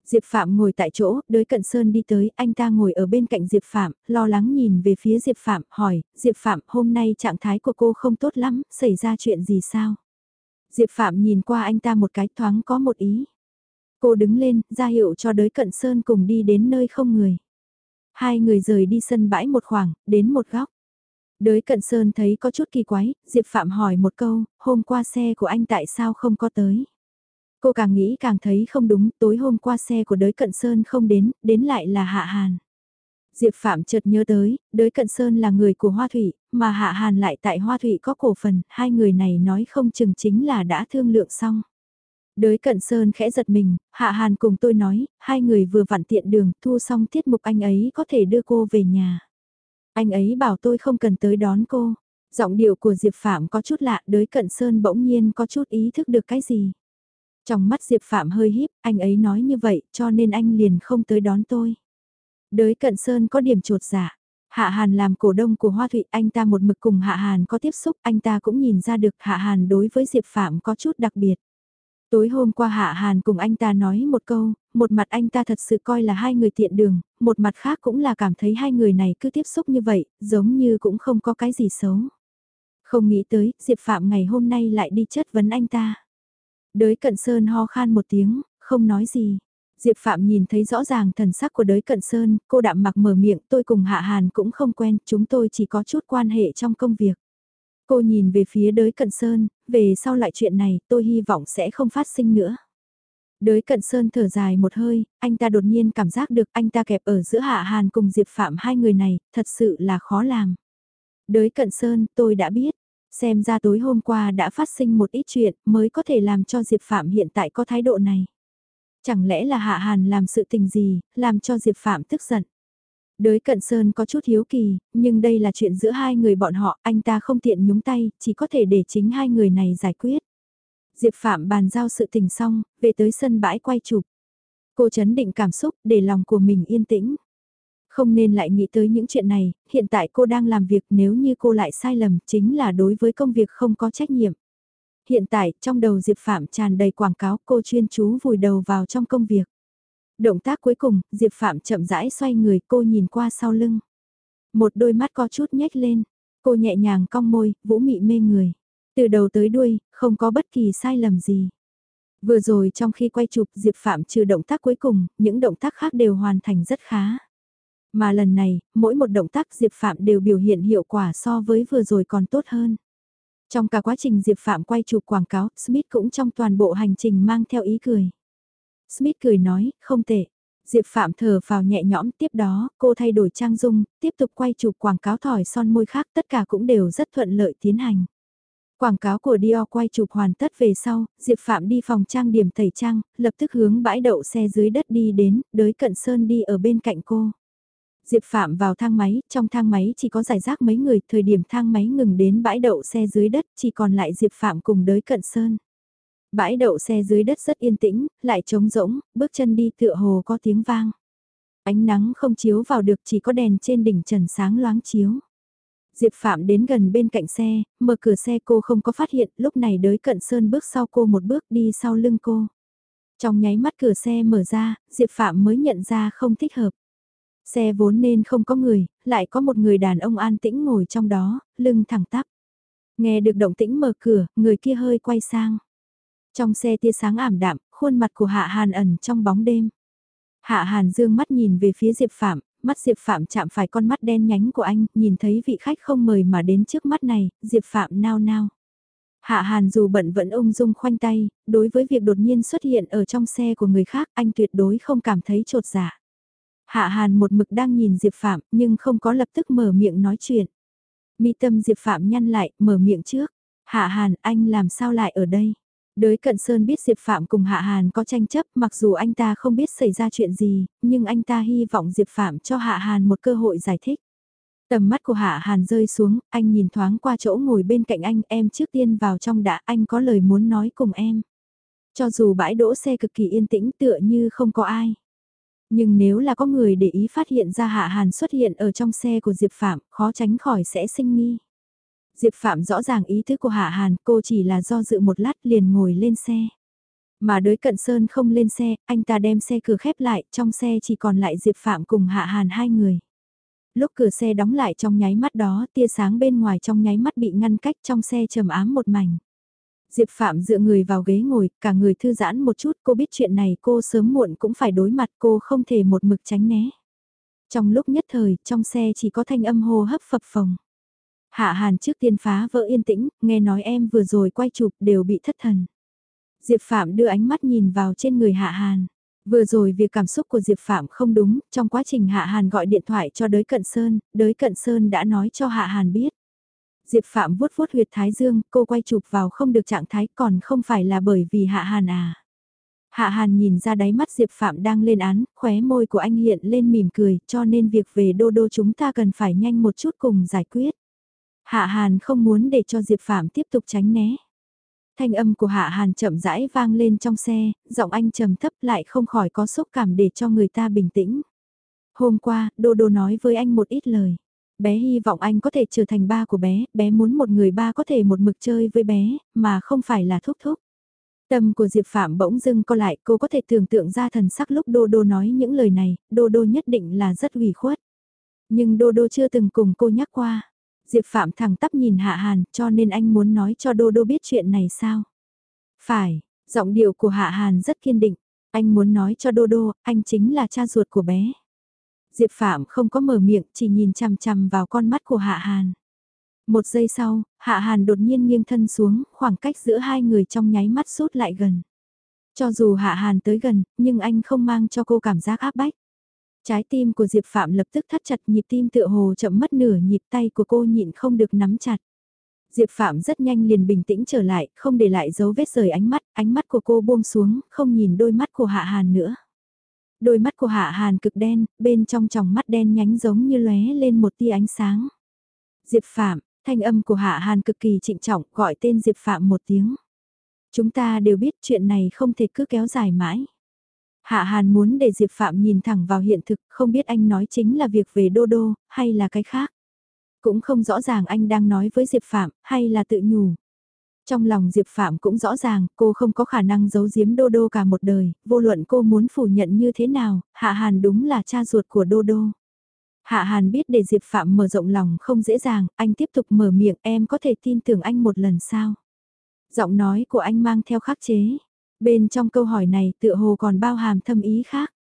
Diệp Phạm ngồi tại chỗ, đới cận Sơn đi tới, anh ta ngồi ở bên cạnh Diệp Phạm, lo lắng nhìn về phía Diệp Phạm, hỏi, Diệp Phạm, hôm nay trạng thái của cô không tốt lắm, xảy ra chuyện gì sao? Diệp Phạm nhìn qua anh ta một cái thoáng có một ý. Cô đứng lên, ra hiệu cho đới cận Sơn cùng đi đến nơi không người. Hai người rời đi sân bãi một khoảng, đến một góc. Đới cận Sơn thấy có chút kỳ quái, Diệp Phạm hỏi một câu, hôm qua xe của anh tại sao không có tới? Cô càng nghĩ càng thấy không đúng, tối hôm qua xe của đới cận Sơn không đến, đến lại là Hạ Hàn. Diệp Phạm chợt nhớ tới, đới cận Sơn là người của Hoa Thủy, mà Hạ Hàn lại tại Hoa Thủy có cổ phần, hai người này nói không chừng chính là đã thương lượng xong. Đới cận Sơn khẽ giật mình, Hạ Hàn cùng tôi nói, hai người vừa vặn tiện đường, thu xong tiết mục anh ấy có thể đưa cô về nhà. Anh ấy bảo tôi không cần tới đón cô. Giọng điệu của Diệp Phạm có chút lạ, đới cận Sơn bỗng nhiên có chút ý thức được cái gì. Trong mắt Diệp Phạm hơi híp, anh ấy nói như vậy cho nên anh liền không tới đón tôi. Đới cận Sơn có điểm trột giả. Hạ Hàn làm cổ đông của Hoa Thụy, anh ta một mực cùng Hạ Hàn có tiếp xúc, anh ta cũng nhìn ra được Hạ Hàn đối với Diệp Phạm có chút đặc biệt. Tối hôm qua Hạ Hàn cùng anh ta nói một câu, một mặt anh ta thật sự coi là hai người tiện đường, một mặt khác cũng là cảm thấy hai người này cứ tiếp xúc như vậy, giống như cũng không có cái gì xấu. Không nghĩ tới, Diệp Phạm ngày hôm nay lại đi chất vấn anh ta. Đới cận sơn ho khan một tiếng, không nói gì. Diệp Phạm nhìn thấy rõ ràng thần sắc của đới cận sơn, cô đạm mặc mở miệng tôi cùng Hạ Hàn cũng không quen, chúng tôi chỉ có chút quan hệ trong công việc. Cô nhìn về phía đới cận sơn, về sau lại chuyện này tôi hy vọng sẽ không phát sinh nữa. Đới cận sơn thở dài một hơi, anh ta đột nhiên cảm giác được anh ta kẹp ở giữa Hạ Hàn cùng Diệp Phạm hai người này, thật sự là khó làm. Đới cận sơn, tôi đã biết, Xem ra tối hôm qua đã phát sinh một ít chuyện mới có thể làm cho Diệp Phạm hiện tại có thái độ này. Chẳng lẽ là Hạ Hàn làm sự tình gì, làm cho Diệp Phạm tức giận. Đới cận sơn có chút hiếu kỳ, nhưng đây là chuyện giữa hai người bọn họ, anh ta không tiện nhúng tay, chỉ có thể để chính hai người này giải quyết. Diệp Phạm bàn giao sự tình xong, về tới sân bãi quay chụp. Cô chấn định cảm xúc, để lòng của mình yên tĩnh. Không nên lại nghĩ tới những chuyện này, hiện tại cô đang làm việc nếu như cô lại sai lầm chính là đối với công việc không có trách nhiệm. Hiện tại, trong đầu Diệp Phạm tràn đầy quảng cáo cô chuyên chú vùi đầu vào trong công việc. Động tác cuối cùng, Diệp Phạm chậm rãi xoay người cô nhìn qua sau lưng. Một đôi mắt có chút nhếch lên, cô nhẹ nhàng cong môi, vũ mị mê người. Từ đầu tới đuôi, không có bất kỳ sai lầm gì. Vừa rồi trong khi quay chụp Diệp Phạm trừ động tác cuối cùng, những động tác khác đều hoàn thành rất khá. Mà lần này, mỗi một động tác Diệp Phạm đều biểu hiện hiệu quả so với vừa rồi còn tốt hơn. Trong cả quá trình Diệp Phạm quay chụp quảng cáo, Smith cũng trong toàn bộ hành trình mang theo ý cười. Smith cười nói, không tệ. Diệp Phạm thở vào nhẹ nhõm tiếp đó, cô thay đổi trang dung, tiếp tục quay chụp quảng cáo thỏi son môi khác tất cả cũng đều rất thuận lợi tiến hành. Quảng cáo của Dior quay chụp hoàn tất về sau, Diệp Phạm đi phòng trang điểm tẩy trang, lập tức hướng bãi đậu xe dưới đất đi đến, đới cận sơn đi ở bên cạnh cô. Diệp Phạm vào thang máy, trong thang máy chỉ có giải rác mấy người, thời điểm thang máy ngừng đến bãi đậu xe dưới đất, chỉ còn lại Diệp Phạm cùng đới cận sơn. Bãi đậu xe dưới đất rất yên tĩnh, lại trống rỗng, bước chân đi tựa hồ có tiếng vang. Ánh nắng không chiếu vào được chỉ có đèn trên đỉnh trần sáng loáng chiếu. Diệp Phạm đến gần bên cạnh xe, mở cửa xe cô không có phát hiện, lúc này đới cận sơn bước sau cô một bước đi sau lưng cô. Trong nháy mắt cửa xe mở ra, Diệp Phạm mới nhận ra không thích hợp. Xe vốn nên không có người, lại có một người đàn ông an tĩnh ngồi trong đó, lưng thẳng tắp. Nghe được động tĩnh mở cửa, người kia hơi quay sang. Trong xe tia sáng ảm đạm, khuôn mặt của Hạ Hàn ẩn trong bóng đêm. Hạ Hàn dương mắt nhìn về phía Diệp Phạm, mắt Diệp Phạm chạm phải con mắt đen nhánh của anh, nhìn thấy vị khách không mời mà đến trước mắt này, Diệp Phạm nao nao. Hạ Hàn dù bận vẫn ung dung khoanh tay, đối với việc đột nhiên xuất hiện ở trong xe của người khác anh tuyệt đối không cảm thấy trột dạ. Hạ Hàn một mực đang nhìn Diệp Phạm nhưng không có lập tức mở miệng nói chuyện. Mi tâm Diệp Phạm nhăn lại, mở miệng trước. Hạ Hàn, anh làm sao lại ở đây? Đới Cận Sơn biết Diệp Phạm cùng Hạ Hàn có tranh chấp mặc dù anh ta không biết xảy ra chuyện gì, nhưng anh ta hy vọng Diệp Phạm cho Hạ Hàn một cơ hội giải thích. Tầm mắt của Hạ Hàn rơi xuống, anh nhìn thoáng qua chỗ ngồi bên cạnh anh, em trước tiên vào trong đã, anh có lời muốn nói cùng em. Cho dù bãi đỗ xe cực kỳ yên tĩnh tựa như không có ai. Nhưng nếu là có người để ý phát hiện ra Hạ Hàn xuất hiện ở trong xe của Diệp Phạm, khó tránh khỏi sẽ sinh nghi. Diệp Phạm rõ ràng ý thức của Hạ Hàn, cô chỉ là do dự một lát liền ngồi lên xe. Mà đới cận sơn không lên xe, anh ta đem xe cửa khép lại, trong xe chỉ còn lại Diệp Phạm cùng Hạ Hàn hai người. Lúc cửa xe đóng lại trong nháy mắt đó, tia sáng bên ngoài trong nháy mắt bị ngăn cách trong xe trầm ám một mảnh. Diệp Phạm dựa người vào ghế ngồi, cả người thư giãn một chút, cô biết chuyện này cô sớm muộn cũng phải đối mặt cô không thể một mực tránh né. Trong lúc nhất thời, trong xe chỉ có thanh âm hô hấp phập phồng. Hạ Hàn trước tiên phá vỡ yên tĩnh, nghe nói em vừa rồi quay chụp đều bị thất thần. Diệp Phạm đưa ánh mắt nhìn vào trên người Hạ Hàn. Vừa rồi việc cảm xúc của Diệp Phạm không đúng, trong quá trình Hạ Hàn gọi điện thoại cho đới Cận Sơn, đới Cận Sơn đã nói cho Hạ Hàn biết. Diệp Phạm vuốt vuốt huyệt thái dương, cô quay chụp vào không được trạng thái còn không phải là bởi vì Hạ Hàn à. Hạ Hàn nhìn ra đáy mắt Diệp Phạm đang lên án, khóe môi của anh hiện lên mỉm cười, cho nên việc về đô đô chúng ta cần phải nhanh một chút cùng giải quyết. Hạ Hàn không muốn để cho Diệp Phạm tiếp tục tránh né. Thanh âm của Hạ Hàn chậm rãi vang lên trong xe, giọng anh trầm thấp lại không khỏi có xúc cảm để cho người ta bình tĩnh. Hôm qua, Đô Đô nói với anh một ít lời. Bé hy vọng anh có thể trở thành ba của bé, bé muốn một người ba có thể một mực chơi với bé, mà không phải là thúc thúc. Tâm của Diệp Phạm bỗng dưng co lại, cô có thể tưởng tượng ra thần sắc lúc Đô Đô nói những lời này, Đô Đô nhất định là rất ủy khuất. Nhưng Đô Đô chưa từng cùng cô nhắc qua. Diệp Phạm thẳng tắp nhìn Hạ Hàn, cho nên anh muốn nói cho Đô Đô biết chuyện này sao? Phải, giọng điệu của Hạ Hàn rất kiên định. Anh muốn nói cho Đô Đô, anh chính là cha ruột của bé. Diệp Phạm không có mở miệng, chỉ nhìn chằm chằm vào con mắt của Hạ Hàn. Một giây sau, Hạ Hàn đột nhiên nghiêng thân xuống, khoảng cách giữa hai người trong nháy mắt sút lại gần. Cho dù Hạ Hàn tới gần, nhưng anh không mang cho cô cảm giác áp bách. Trái tim của Diệp Phạm lập tức thắt chặt nhịp tim tựa hồ chậm mất nửa nhịp tay của cô nhịn không được nắm chặt. Diệp Phạm rất nhanh liền bình tĩnh trở lại, không để lại dấu vết rời ánh mắt, ánh mắt của cô buông xuống, không nhìn đôi mắt của Hạ Hàn nữa. Đôi mắt của Hạ Hàn cực đen, bên trong tròng mắt đen nhánh giống như lóe lên một tia ánh sáng. Diệp Phạm, thanh âm của Hạ Hàn cực kỳ trịnh trọng, gọi tên Diệp Phạm một tiếng. Chúng ta đều biết chuyện này không thể cứ kéo dài mãi. Hạ Hàn muốn để Diệp Phạm nhìn thẳng vào hiện thực, không biết anh nói chính là việc về Đô Đô, hay là cái khác. Cũng không rõ ràng anh đang nói với Diệp Phạm, hay là tự nhủ. Trong lòng Diệp Phạm cũng rõ ràng, cô không có khả năng giấu giếm Đô Đô cả một đời, vô luận cô muốn phủ nhận như thế nào, Hạ Hàn đúng là cha ruột của Đô Đô. Hạ Hàn biết để Diệp Phạm mở rộng lòng không dễ dàng, anh tiếp tục mở miệng em có thể tin tưởng anh một lần sao. Giọng nói của anh mang theo khắc chế. Bên trong câu hỏi này tựa hồ còn bao hàm thâm ý khác.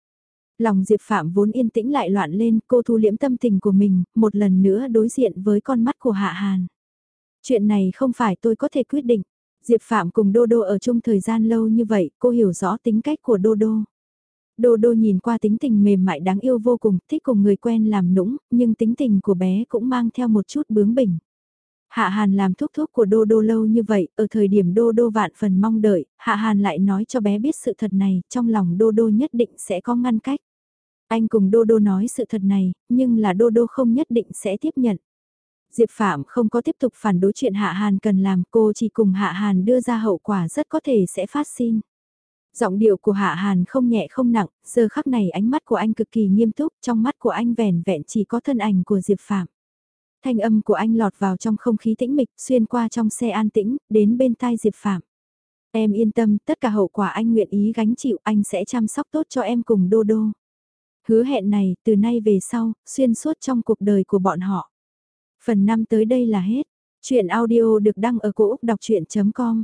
Lòng Diệp Phạm vốn yên tĩnh lại loạn lên, cô thu liễm tâm tình của mình, một lần nữa đối diện với con mắt của Hạ Hàn. Chuyện này không phải tôi có thể quyết định. Diệp Phạm cùng Đô Đô ở chung thời gian lâu như vậy, cô hiểu rõ tính cách của Đô Đô. Đô Đô nhìn qua tính tình mềm mại đáng yêu vô cùng, thích cùng người quen làm nũng, nhưng tính tình của bé cũng mang theo một chút bướng bỉnh. Hạ Hàn làm thúc thúc của Đô Đô lâu như vậy, ở thời điểm Đô Đô vạn phần mong đợi, Hạ Hàn lại nói cho bé biết sự thật này, trong lòng Đô Đô nhất định sẽ có ngăn cách. Anh cùng Đô Đô nói sự thật này, nhưng là Đô Đô không nhất định sẽ tiếp nhận. Diệp Phạm không có tiếp tục phản đối chuyện Hạ Hàn cần làm, cô chỉ cùng Hạ Hàn đưa ra hậu quả rất có thể sẽ phát sinh. Giọng điệu của Hạ Hàn không nhẹ không nặng, giờ khắc này ánh mắt của anh cực kỳ nghiêm túc, trong mắt của anh vẻn vẹn chỉ có thân ảnh của Diệp Phạm. Thanh âm của anh lọt vào trong không khí tĩnh mịch, xuyên qua trong xe an tĩnh, đến bên tai Diệp Phạm. Em yên tâm, tất cả hậu quả anh nguyện ý gánh chịu, anh sẽ chăm sóc tốt cho em cùng Đô Đô. Hứa hẹn này, từ nay về sau, xuyên suốt trong cuộc đời của bọn họ. Phần 5 tới đây là hết. Chuyện audio được đăng ở cổ Úc đọc chuyện.com